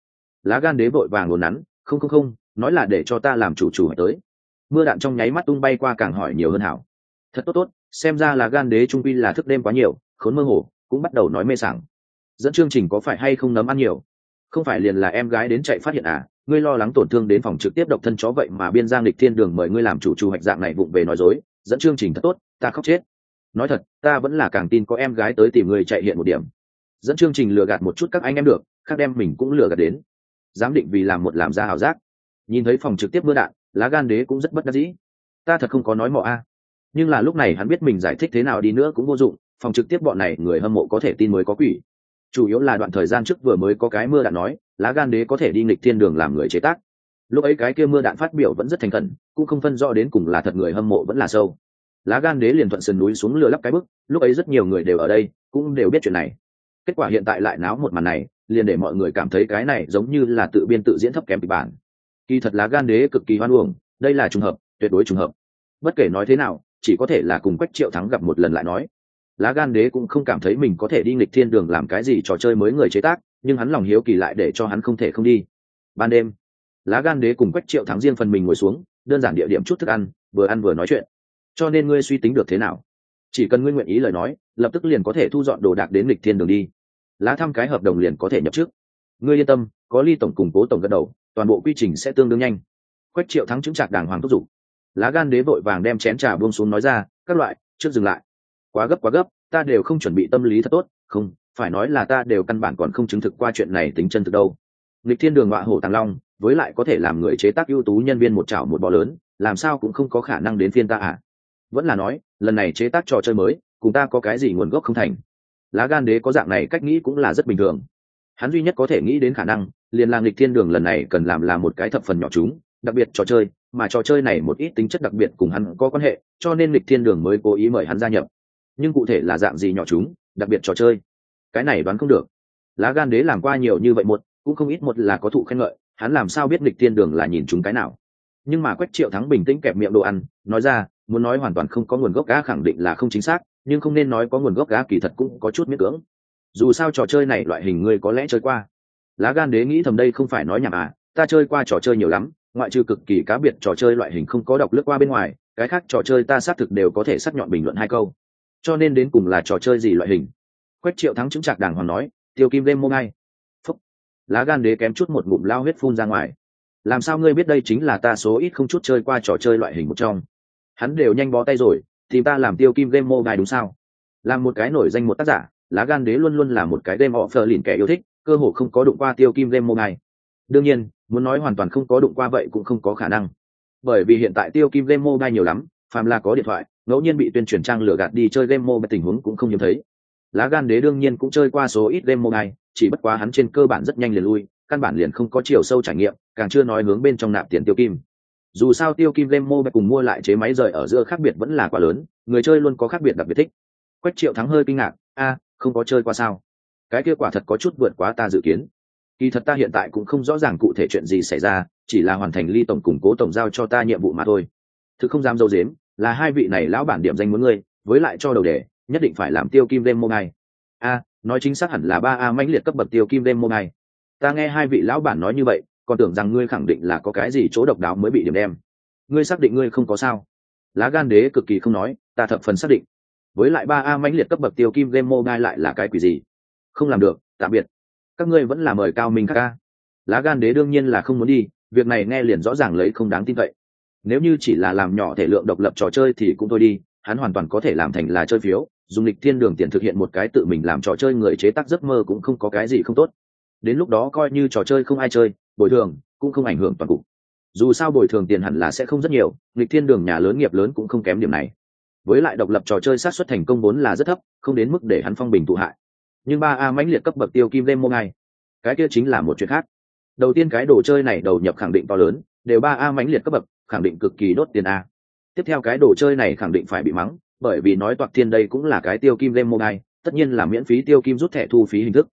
Lá gan đế vội vàng đồn nắn, không không không, nói là để cho ta làm chủ chủ tới mưa đạn trong nháy mắt tung bay qua càng hỏi nhiều hơn hảo. Thật tốt tốt, xem ra là gan đế trung pi là thức đêm quá nhiều, khốn mơ hồ, cũng bắt đầu nói mê sảng. Dẫn chương trình có phải hay không nấm ăn nhiều? Không phải liền là em gái đến chạy phát hiện à ngươi lo lắng tổn thương đến phòng trực tiếp độc thân chó vậy mà biên giang lịch thiên đường mời ngươi làm chủ trù hạch dạng này vụng về nói dối, dẫn chương trình thật tốt, ta khóc chết. Nói thật, ta vẫn là càng tin có em gái tới tìm người chạy hiện một điểm. Dẫn chương trình lừa gạt một chút các anh em được, khác đem mình cũng lừa gạt đến. Giám định vì làm một làm ra hảo giác. Nhìn thấy phòng trực tiếp mưa đạn lá gan đế cũng rất bất đắc dĩ. Ta thật không có nói mọ a. Nhưng là lúc này hắn biết mình giải thích thế nào đi nữa cũng vô dụng, phòng trực tiếp bọn này người hâm mộ có thể tin mới có quỷ. Chủ yếu là đoạn thời gian trước vừa mới có cái mưa đạn nói, lá gan đế có thể đi nghịch thiên đường làm người chế tác. Lúc ấy cái kia mưa đạn phát biểu vẫn rất thành khẩn, cũng không phân rõ đến cùng là thật người hâm mộ vẫn là sâu. Lá gan đế liền thuận sườn núi xuống lừa lắp cái bức, lúc ấy rất nhiều người đều ở đây, cũng đều biết chuyện này. Kết quả hiện tại lại náo một màn này, liền để mọi người cảm thấy cái này giống như là tự biên tự diễn thấp kém kịch bản kỳ thật lá gan đế cực kỳ hoan uổng, đây là trùng hợp, tuyệt đối trùng hợp. Bất kể nói thế nào, chỉ có thể là cùng quách triệu thắng gặp một lần lại nói. Lá gan đế cũng không cảm thấy mình có thể đi nghịch thiên đường làm cái gì trò chơi mới người chế tác, nhưng hắn lòng hiếu kỳ lại để cho hắn không thể không đi. Ban đêm, lá gan đế cùng quách triệu thắng riêng phần mình ngồi xuống, đơn giản địa điểm chút thức ăn, vừa ăn vừa nói chuyện. Cho nên ngươi suy tính được thế nào? Chỉ cần ngươi nguyện ý lời nói, lập tức liền có thể thu dọn đồ đạc đến lịch thiên đường đi. Lá thăm cái hợp đồng liền có thể nhập trước. Ngươi yên tâm, có ly tổng củng cố tổng gật đầu toàn bộ quy trình sẽ tương đương nhanh. Quách triệu thắng chứng trạc đàng hoàng thúc giục. Lá gan đế vội vàng đem chén trà buông xuống nói ra, các loại, trước dừng lại. Quá gấp quá gấp, ta đều không chuẩn bị tâm lý thật tốt. Không, phải nói là ta đều căn bản còn không chứng thực qua chuyện này tính chân thực đâu. Lịch thiên đường họa hổ tàng long, với lại có thể làm người chế tác ưu tú nhân viên một chảo một bò lớn, làm sao cũng không có khả năng đến phiên ta à? Vẫn là nói, lần này chế tác trò chơi mới, cùng ta có cái gì nguồn gốc không thành? Lá gan đế có dạng này cách nghĩ cũng là rất bình thường. Hắn duy nhất có thể nghĩ đến khả năng liền làng lịch thiên đường lần này cần làm là một cái thập phần nhỏ chúng, đặc biệt trò chơi, mà trò chơi này một ít tính chất đặc biệt cùng hắn có quan hệ, cho nên lịch thiên đường mới cố ý mời hắn gia nhập. Nhưng cụ thể là dạng gì nhỏ chúng, đặc biệt trò chơi, cái này đoán không được. Lá gan đế làm qua nhiều như vậy một, cũng không ít một là có thụ khen ngợi, hắn làm sao biết lịch thiên đường là nhìn chúng cái nào. Nhưng mà quách triệu thắng bình tĩnh kẹp miệng đồ ăn, nói ra, muốn nói hoàn toàn không có nguồn gốc cá khẳng định là không chính xác, nhưng không nên nói có nguồn gốc cá kỳ thật cũng có chút miễn cưỡng. Dù sao trò chơi này loại hình ngươi có lẽ chơi qua lá gan đế nghĩ thầm đây không phải nói nhảm à ta chơi qua trò chơi nhiều lắm, ngoại trừ cực kỳ cá biệt trò chơi loại hình không có đọc lướt qua bên ngoài, cái khác trò chơi ta xác thực đều có thể xác nhọn bình luận hai câu. Cho nên đến cùng là trò chơi gì loại hình? Quách triệu thắng chứng trạc đàng hoàng nói, tiêu kim đêm mô ngay. Phúc. Lá gan đế kém chút một ngụm lao huyết phun ra ngoài. Làm sao ngươi biết đây chính là ta số ít không chút chơi qua trò chơi loại hình một trong? Hắn đều nhanh bó tay rồi thì ta làm tiêu kim game mobile đúng sao? Làm một cái nổi danh một tác giả, lá gan đế luôn luôn là một cái game họ phờ lìn kẻ yêu thích cơ hồ không có đụng qua tiêu kim game mobile. Đương nhiên, muốn nói hoàn toàn không có đụng qua vậy cũng không có khả năng. Bởi vì hiện tại tiêu kim game mobile nhiều lắm, phàm là có điện thoại, ngẫu nhiên bị tuyên truyền trang lừa gạt đi chơi game mobile tình huống cũng không hiếm thấy. Lá gan đế đương nhiên cũng chơi qua số ít game mobile, chỉ bất quá hắn trên cơ bản rất nhanh liền lui, căn bản liền không có chiều sâu trải nghiệm, càng chưa nói hướng bên trong nạp tiền tiêu kim. Dù sao tiêu kim game mobile cùng mua lại chế máy rời ở giữa khác biệt vẫn là quá lớn, người chơi luôn có khác biệt đặc biệt thích. Quách triệu thắng hơi kinh ngạc, a, không có chơi qua sao? Cái kia quả thật có chút vượt quá ta dự kiến. Kỳ thật ta hiện tại cũng không rõ ràng cụ thể chuyện gì xảy ra, chỉ là hoàn thành ly tổng củng cố tổng giao cho ta nhiệm vụ mà thôi. Thứ không dám dâu dếm, là hai vị này lão bản điểm danh muốn ngươi, với lại cho đầu đề, nhất định phải làm tiêu kim đêm ngay. a, nói chính xác hẳn là ba a mãnh liệt cấp bậc tiêu kim đêm ngay. ta nghe hai vị lão bản nói như vậy, còn tưởng rằng ngươi khẳng định là có cái gì chỗ độc đáo mới bị điểm đem. Ngươi xác định ngươi không có sao? Lá gan đế cực kỳ không nói, ta thập phần xác định. Với lại ba a mãnh liệt cấp bậc tiêu kim game mobile lại là cái quỷ gì? Không làm được, tạm biệt. Các ngươi vẫn là mời cao minh ca. Lá gan đế đương nhiên là không muốn đi, việc này nghe liền rõ ràng lấy không đáng tin cậy. Nếu như chỉ là làm nhỏ thể lượng độc lập trò chơi thì cũng thôi đi, hắn hoàn toàn có thể làm thành là chơi phiếu, dùng lịch thiên đường tiền thực hiện một cái tự mình làm trò chơi người chế tác giấc mơ cũng không có cái gì không tốt. Đến lúc đó coi như trò chơi không ai chơi, bồi thường cũng không ảnh hưởng toàn cục. Dù sao bồi thường tiền hẳn là sẽ không rất nhiều, lịch thiên đường nhà lớn nghiệp lớn cũng không kém điểm này. Với lại độc lập trò chơi sát xuất thành công vốn là rất thấp, không đến mức để hắn phong bình thụ hại nhưng ba a mãnh liệt cấp bậc tiêu kim lên mô ngay. Cái kia chính là một chuyện khác. Đầu tiên cái đồ chơi này đầu nhập khẳng định to lớn, đều ba a mãnh liệt cấp bậc, khẳng định cực kỳ đốt tiền a. Tiếp theo cái đồ chơi này khẳng định phải bị mắng, bởi vì nói toạc thiên đây cũng là cái tiêu kim đêm mua ngay, tất nhiên là miễn phí tiêu kim rút thẻ thu phí hình thức.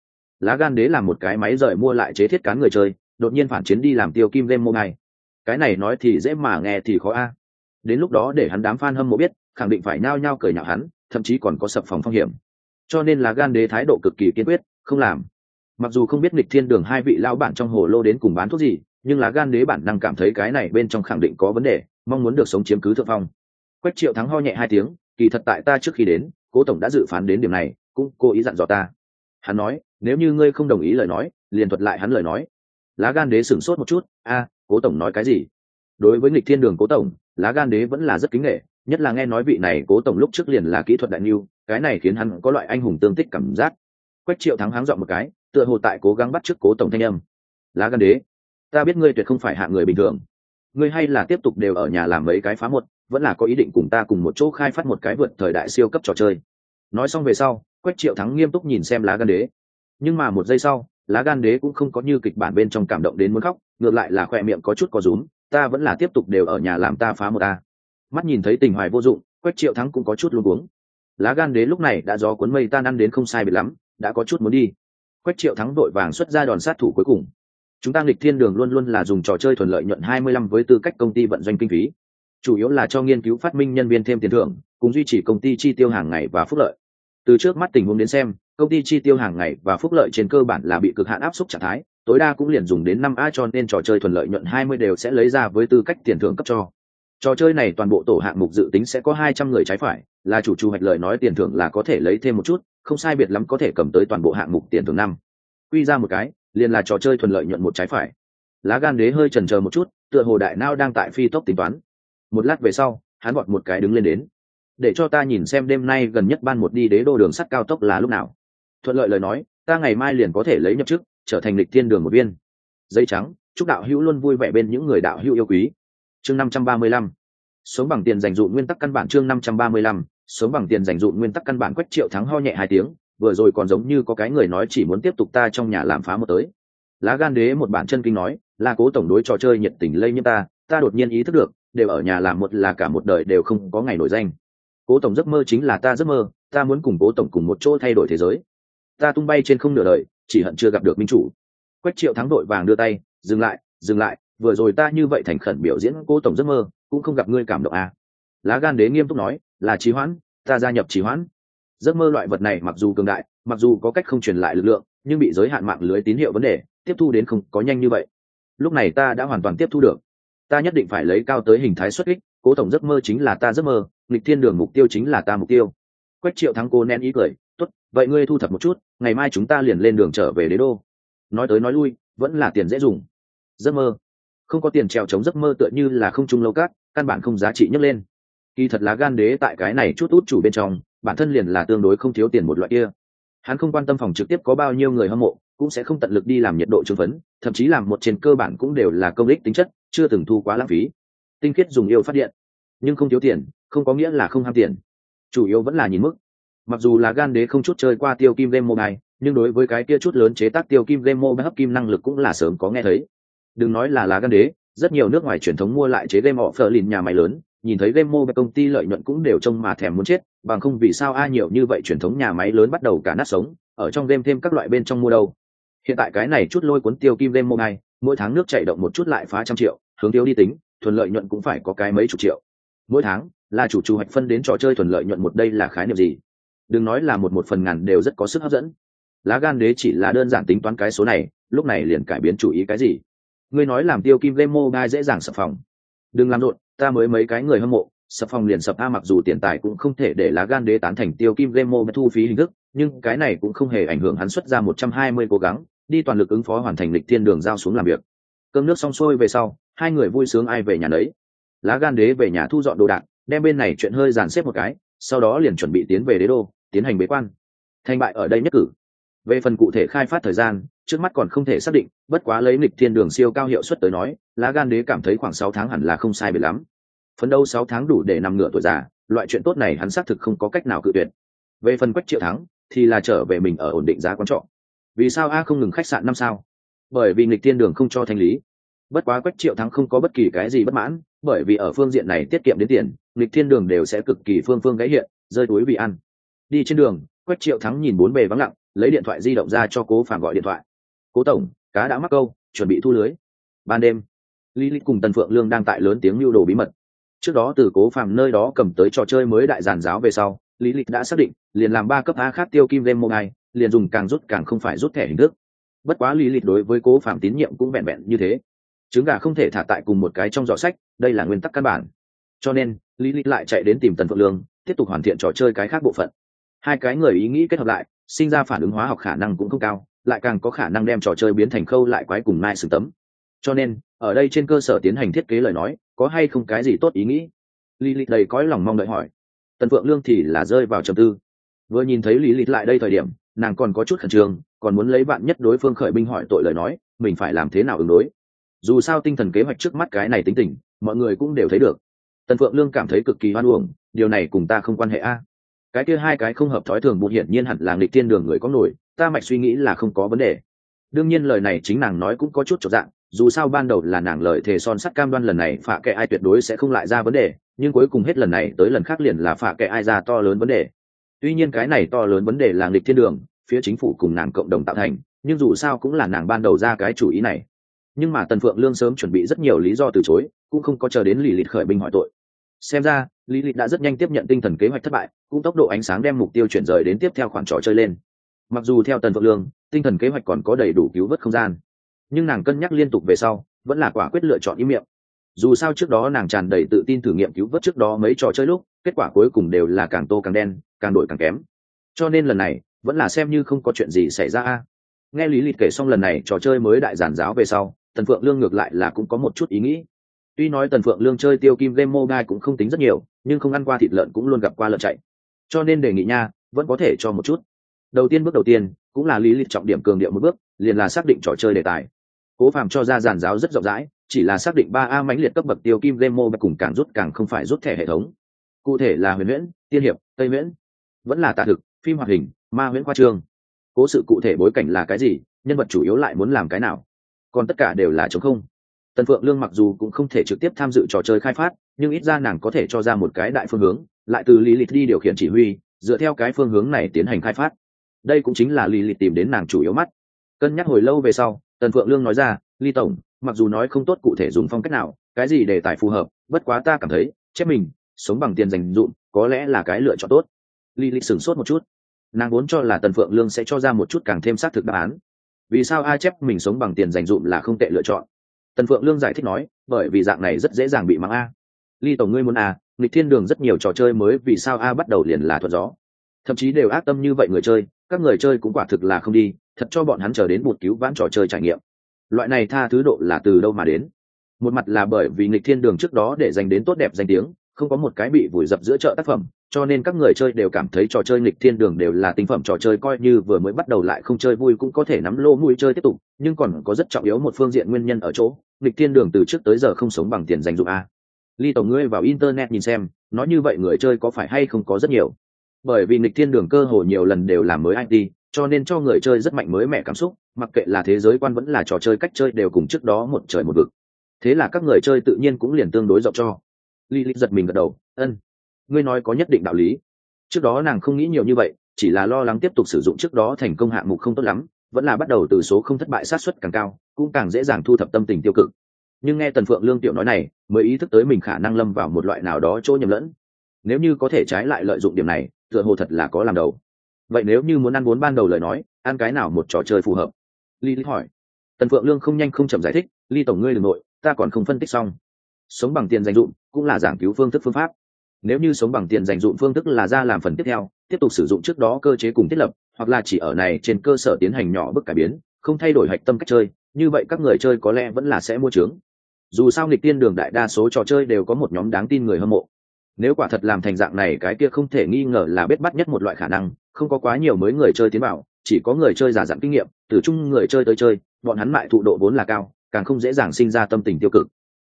Lá gan đế làm một cái máy rời mua lại chế thiết cán người chơi, đột nhiên phản chiến đi làm tiêu kim game ngay. Cái này nói thì dễ mà nghe thì khó a. Đến lúc đó để hắn đám fan hâm mộ biết, khẳng định phải nhao nhao cười nhạo hắn, thậm chí còn có sập phòng phong hiểm cho nên là gan đế thái độ cực kỳ kiên quyết, không làm. Mặc dù không biết nghịch thiên đường hai vị lao bản trong hồ lô đến cùng bán thuốc gì, nhưng là gan đế bản năng cảm thấy cái này bên trong khẳng định có vấn đề, mong muốn được sống chiếm cứ thượng phong. Quách triệu thắng ho nhẹ hai tiếng, kỳ thật tại ta trước khi đến, cố tổng đã dự phán đến điểm này, cũng cố ý dặn dò ta. Hắn nói, nếu như ngươi không đồng ý lời nói, liền thuật lại hắn lời nói. Lá gan đế sửng sốt một chút, a, cố tổng nói cái gì? Đối với nghịch thiên đường cố tổng, lá gan đế vẫn là rất kính nghệ nhất là nghe nói vị này cố tổng lúc trước liền là kỹ thuật đại niu cái này khiến hắn có loại anh hùng tương tích cảm giác. Quách triệu thắng háng dọn một cái, tựa hồ tại cố gắng bắt chước cố tổng thanh âm. Lá gan đế, ta biết ngươi tuyệt không phải hạ người bình thường. Ngươi hay là tiếp tục đều ở nhà làm mấy cái phá một, vẫn là có ý định cùng ta cùng một chỗ khai phát một cái vượt thời đại siêu cấp trò chơi. Nói xong về sau, quách triệu thắng nghiêm túc nhìn xem lá gan đế. Nhưng mà một giây sau, lá gan đế cũng không có như kịch bản bên trong cảm động đến muốn khóc, ngược lại là khoe miệng có chút có rúm, ta vẫn là tiếp tục đều ở nhà làm ta phá một ta. Mắt nhìn thấy tình hoài vô dụng, quách triệu thắng cũng có chút luôn uống lá gan đế lúc này đã gió cuốn mây tan ăn đến không sai biệt lắm, đã có chút muốn đi. Quách triệu thắng vội vàng xuất ra đòn sát thủ cuối cùng. Chúng ta nghịch thiên đường luôn luôn là dùng trò chơi thuận lợi nhuận 25 với tư cách công ty vận doanh kinh phí. Chủ yếu là cho nghiên cứu phát minh nhân viên thêm tiền thưởng, cùng duy trì công ty chi tiêu hàng ngày và phúc lợi. Từ trước mắt tình huống đến xem, công ty chi tiêu hàng ngày và phúc lợi trên cơ bản là bị cực hạn áp suất trạng thái, tối đa cũng liền dùng đến năm a cho nên trò chơi thuận lợi nhuận 20 đều sẽ lấy ra với tư cách tiền thưởng cấp cho trò chơi này toàn bộ tổ hạng mục dự tính sẽ có 200 người trái phải, là chủ chủ hoạch lời nói tiền thưởng là có thể lấy thêm một chút, không sai biệt lắm có thể cầm tới toàn bộ hạng mục tiền thưởng năm. Quy ra một cái, liền là trò chơi thuận lợi nhuận một trái phải. Lá gan đế hơi chần chờ một chút, tựa hồ đại nao đang tại phi tốc tính toán. Một lát về sau, hắn bọn một cái đứng lên đến. Để cho ta nhìn xem đêm nay gần nhất ban một đi đế đô đường sắt cao tốc là lúc nào. Thuận lợi lời nói, ta ngày mai liền có thể lấy nhập chức, trở thành lịch thiên đường một viên. Giấy trắng, chúc đạo hữu luôn vui vẻ bên những người đạo hữu yêu quý chương năm trăm ba mươi lăm. Sống bằng tiền dành dụ nguyên tắc căn bản chương năm trăm ba mươi lăm. Sống bằng tiền dành dụ nguyên tắc căn bản quách triệu thắng ho nhẹ hai tiếng, vừa rồi còn giống như có cái người nói chỉ muốn tiếp tục ta trong nhà làm phá một tới. Lá gan đế một bản chân kinh nói là cố tổng đối trò chơi nhiệt tình lây nhiễm ta ta đột nhiên ý thức được, đều ở nhà làm một là cả một đời đều không có ngày nổi danh. Cố tổng giấc mơ chính là ta giấc mơ, ta muốn cùng cố tổng cùng một chỗ thay đổi thế giới. Ta tung bay trên không nửa đời, chỉ hận chưa gặp được minh chủ. Quách triệu thắng đội vàng đưa tay, dừng lại dừng lại vừa rồi ta như vậy thành khẩn biểu diễn cô tổng giấc mơ, cũng không gặp ngươi cảm động à. lá gan đế nghiêm túc nói, là trì hoãn, ta gia nhập trì hoãn. Giấc mơ loại vật này mặc dù cường đại, mặc dù có cách không truyền lại lực lượng, nhưng bị giới hạn mạng lưới tín hiệu vấn đề, tiếp thu đến không có nhanh như vậy. Lúc này ta đã hoàn toàn tiếp thu được. Ta nhất định phải lấy cao tới hình thái xuất kích, cố tổng giấc mơ chính là ta giấc mơ, nghịch thiên đường mục tiêu chính là ta mục tiêu. Quách triệu thắng cô nén ý cười, tốt, vậy ngươi thu thập một chút, ngày mai chúng ta liền lên đường trở về đế đô. Nói tới nói lui, vẫn là tiền dễ dùng. Giấc mơ không có tiền trèo chống giấc mơ tựa như là không trung lâu cát, căn bản không giá trị nhấc lên. Kỳ thật là gan đế tại cái này chút út chủ bên trong, bản thân liền là tương đối không thiếu tiền một loại kia. Hắn không quan tâm phòng trực tiếp có bao nhiêu người hâm mộ, cũng sẽ không tận lực đi làm nhiệt độ chứng phấn, thậm chí làm một trên cơ bản cũng đều là công ích tính chất, chưa từng thu quá lãng phí. Tinh khiết dùng yêu phát điện. Nhưng không thiếu tiền, không có nghĩa là không ham tiền. Chủ yếu vẫn là nhìn mức. Mặc dù là gan đế không chút chơi qua tiêu kim game mobile, nhưng đối với cái kia chút lớn chế tác tiêu kim game mobile hấp kim năng lực cũng là sớm có nghe thấy đừng nói là lá gan đế, rất nhiều nước ngoài truyền thống mua lại chế game họ phờ lìn nhà máy lớn, nhìn thấy game mobile công ty lợi nhuận cũng đều trông mà thèm muốn chết, bằng không vì sao ai nhiều như vậy truyền thống nhà máy lớn bắt đầu cả nát sống, ở trong game thêm các loại bên trong mua đâu. Hiện tại cái này chút lôi cuốn tiêu kim game mobile, mỗi tháng nước chạy động một chút lại phá trăm triệu, hướng tiêu đi tính, thuần lợi nhuận cũng phải có cái mấy chục triệu. Mỗi tháng, là chủ chủ hoạch phân đến trò chơi thuần lợi nhuận một đây là khái niệm gì? Đừng nói là một một phần ngàn đều rất có sức hấp dẫn. Lá gan đế chỉ là đơn giản tính toán cái số này, lúc này liền cải biến chủ ý cái gì? Ngươi nói làm tiêu kim game mobile dễ dàng sập phòng. Đừng làm rộn, ta mới mấy cái người hâm mộ, sập phòng liền sập a mặc dù tiền tài cũng không thể để lá gan đế tán thành tiêu kim game mobile thu phí hình thức, nhưng cái này cũng không hề ảnh hưởng hắn xuất ra một trăm hai mươi cố gắng, đi toàn lực ứng phó hoàn thành lịch thiên đường giao xuống làm việc. Cơm nước xong xuôi về sau, hai người vui sướng ai về nhà đấy lá gan đế về nhà thu dọn đồ đạc, đem bên này chuyện hơi dàn xếp một cái, sau đó liền chuẩn bị tiến về đế đô, tiến hành bế quan. Thành bại ở đây nhất cử về phần cụ thể khai phát thời gian, trước mắt còn không thể xác định, bất quá lấy lịch thiên đường siêu cao hiệu suất tới nói, lá gan đế cảm thấy khoảng sáu tháng hẳn là không sai biệt lắm. Phấn đâu sáu tháng đủ để nằm ngửa tuổi già, loại chuyện tốt này hắn xác thực không có cách nào cự tuyệt. Về phần quách triệu thắng, thì là trở về mình ở ổn định giá quán trọ. Vì sao a không ngừng khách sạn năm sao? Bởi vì lịch thiên đường không cho thanh lý. Bất quá quách triệu thắng không có bất kỳ cái gì bất mãn, bởi vì ở phương diện này tiết kiệm đến tiền lịch thiên đường đều sẽ cực kỳ phương phương gãy hiện, rơi túi vì ăn. Đi trên đường, quách triệu thắng nhìn bốn bề vắng lặng lấy điện thoại di động ra cho cố phàm gọi điện thoại. Cố tổng cá đã mắc câu chuẩn bị thu lưới. Ban đêm lý lịch cùng tần phượng lương đang tại lớn tiếng mưu đồ bí mật. Trước đó từ cố phàm nơi đó cầm tới trò chơi mới đại giàn giáo về sau lý lịch đã xác định liền làm ba cấp a khác tiêu kim đêm một ngày, liền dùng càng rút càng không phải rút thẻ hình thức. Bất quá lý lịch đối với cố phàm tín nhiệm cũng vẹn vẹn như thế. Trứng gà không thể thả tại cùng một cái trong giỏ sách đây là nguyên tắc căn bản. Cho nên lý lịch lại chạy đến tìm tần phượng lương tiếp tục hoàn thiện trò chơi cái khác bộ phận. Hai cái người ý nghĩ kết hợp lại sinh ra phản ứng hóa học khả năng cũng không cao, lại càng có khả năng đem trò chơi biến thành khâu lại quái cùng nai sừng tấm. Cho nên, ở đây trên cơ sở tiến hành thiết kế lời nói, có hay không cái gì tốt ý nghĩ? Lý lịch đầy cõi lòng mong đợi hỏi. Tần phượng lương thì là rơi vào trầm tư. Vừa nhìn thấy lý lịch lại đây thời điểm, nàng còn có chút khẩn trương, còn muốn lấy bạn nhất đối phương khởi binh hỏi tội lời nói, mình phải làm thế nào ứng đối? Dù sao tinh thần kế hoạch trước mắt cái này tính tình, mọi người cũng đều thấy được. Tần phượng lương cảm thấy cực kỳ hoan uổng, điều này cùng ta không quan hệ a cái kia hai cái không hợp thói thường bụt hiển nhiên hẳn là nghịch tiên đường người có nổi, ta mạch suy nghĩ là không có vấn đề. Đương nhiên lời này chính nàng nói cũng có chút trọn dạng, dù sao ban đầu là nàng lời thề son sắt cam đoan lần này phạ kệ ai tuyệt đối sẽ không lại ra vấn đề, nhưng cuối cùng hết lần này tới lần khác liền là phạ kệ ai ra to lớn vấn đề. Tuy nhiên cái này to lớn vấn đề là nghịch thiên đường, phía chính phủ cùng nàng cộng đồng tạo thành, nhưng dù sao cũng là nàng ban đầu ra cái chủ ý này. Nhưng mà tần phượng lương sớm chuẩn bị rất nhiều lý do từ chối, cũng không có chờ đến lì lịt khởi binh hỏi tội. Xem ra lý lịch đã rất nhanh tiếp nhận tinh thần kế hoạch thất bại, cũng tốc độ ánh sáng đem mục tiêu chuyển rời đến tiếp theo khoản trò chơi lên. Mặc dù theo tần phượng lương, tinh thần kế hoạch còn có đầy đủ cứu vớt không gian, nhưng nàng cân nhắc liên tục về sau, vẫn là quả quyết lựa chọn ý miệng. Dù sao trước đó nàng tràn đầy tự tin thử nghiệm cứu vớt trước đó mấy trò chơi lúc, kết quả cuối cùng đều là càng tô càng đen, càng đổi càng kém. Cho nên lần này, vẫn là xem như không có chuyện gì xảy ra a. Nghe lý lịch kể xong lần này trò chơi mới đại giản giáo về sau, tần phượng lương ngược lại là cũng có một chút ý nghĩ tuy nói tần phượng lương chơi tiêu kim game mobile cũng không tính rất nhiều, nhưng không ăn qua thịt lợn cũng luôn gặp qua lợn chạy. Cho nên đề nghị nha, vẫn có thể cho một chút. Đầu tiên bước đầu tiên, cũng là lý lịch trọng điểm cường điệu một bước, liền là xác định trò chơi đề tài. Cố phàm cho ra giàn giáo rất rộng rãi, chỉ là xác định ba a mãnh liệt cấp bậc tiêu kim game mobile cùng càng rút càng không phải rút thẻ hệ thống. Cụ thể là huyền nguyễn, tiên hiệp, tây nguyễn. Vẫn là tạ thực, phim hoạt hình, ma nguyễn khoa trương. Cố sự cụ thể bối cảnh là cái gì, nhân vật chủ yếu lại muốn làm cái nào. Còn tất cả đều là chống không tần phượng lương mặc dù cũng không thể trực tiếp tham dự trò chơi khai phát, nhưng ít ra nàng có thể cho ra một cái đại phương hướng, lại từ lý lịch đi điều khiển chỉ huy, dựa theo cái phương hướng này tiến hành khai phát. Đây cũng chính là lý lịch tìm đến nàng chủ yếu mắt. Cân nhắc hồi lâu về sau, tần phượng lương nói ra ly tổng, mặc dù nói không tốt cụ thể dùng phong cách nào, cái gì để tài phù hợp, bất quá ta cảm thấy, chép mình, sống bằng tiền dành dụm có lẽ là cái lựa chọn tốt. Lý lịch sửng sốt một chút. Nàng vốn cho là tần phượng lương sẽ cho ra một chút càng thêm xác thực đáp án. Vì sao ai chép mình sống bằng tiền dành dụm là không tệ lựa chọn? Tần phượng lương giải thích nói, bởi vì dạng này rất dễ dàng bị mắng a. Ly tổng ngươi muốn a, nghịch thiên đường rất nhiều trò chơi mới vì sao a bắt đầu liền là thuật gió. Thậm chí đều ác tâm như vậy người chơi, các người chơi cũng quả thực là không đi, thật cho bọn hắn chờ đến một cứu vãn trò chơi trải nghiệm. Loại này tha thứ độ là từ đâu mà đến? Một mặt là bởi vì nghịch thiên đường trước đó để dành đến tốt đẹp danh tiếng, không có một cái bị vùi dập giữa chợ tác phẩm, cho nên các người chơi đều cảm thấy trò chơi nghịch thiên đường đều là tinh phẩm trò chơi coi như vừa mới bắt đầu lại không chơi vui cũng có thể nắm lô mùi chơi tiếp tục, nhưng còn có rất trọng yếu một phương diện nguyên nhân ở chỗ nghịch thiên đường từ trước tới giờ không sống bằng tiền dành dụng a. Ly tổng ngươi vào internet nhìn xem nói như vậy người chơi có phải hay không có rất nhiều. Bởi vì nghịch thiên đường cơ hồ nhiều lần đều làm mới it cho nên cho người chơi rất mạnh mới mẻ cảm xúc mặc kệ là thế giới quan vẫn là trò chơi cách chơi đều cùng trước đó một trời một vực. Thế là các người chơi tự nhiên cũng liền tương đối rộng cho. Ly ly giật mình gật đầu, "Ân, ngươi nói có nhất định đạo lý." Trước đó nàng không nghĩ nhiều như vậy, chỉ là lo lắng tiếp tục sử dụng trước đó thành công hạng mục không tốt lắm, vẫn là bắt đầu từ số không thất bại sát suất càng cao, cũng càng dễ dàng thu thập tâm tình tiêu cực. Nhưng nghe Tần Phượng Lương tiểu nói này, mới ý thức tới mình khả năng lâm vào một loại nào đó chỗ nhầm lẫn. Nếu như có thể trái lại lợi dụng điểm này, tựa hồ thật là có làm đầu. Vậy nếu như muốn ăn vốn ban đầu lời nói, ăn cái nào một trò chơi phù hợp? ly Lý hỏi. Tần Phượng Lương không nhanh không chậm giải thích, "Ly tổng ngươi đừng nội, ta còn không phân tích xong." sống bằng tiền dành dụm cũng là giảng cứu phương thức phương pháp nếu như sống bằng tiền dành dụm phương thức là ra làm phần tiếp theo tiếp tục sử dụng trước đó cơ chế cùng thiết lập hoặc là chỉ ở này trên cơ sở tiến hành nhỏ bước cải biến, không thay đổi hạch tâm cách chơi, như vậy các người chơi có lẽ vẫn là sẽ mua trướng dù sao nghịch tiên đường đại đa số trò chơi đều có một nhóm đáng tin người hâm mộ. Nếu quả thật làm thành dạng này cái kia không thể nghi ngờ là biết bắt nhất một loại khả năng, không có quá nhiều mới người chơi tiến bảo chỉ có người chơi giả dặn kinh nghiệm, từ chung người chơi tới chơi, bọn hắn mại thụ độ vốn là cao, càng không dễ dàng sinh ra tâm tình tiêu cực.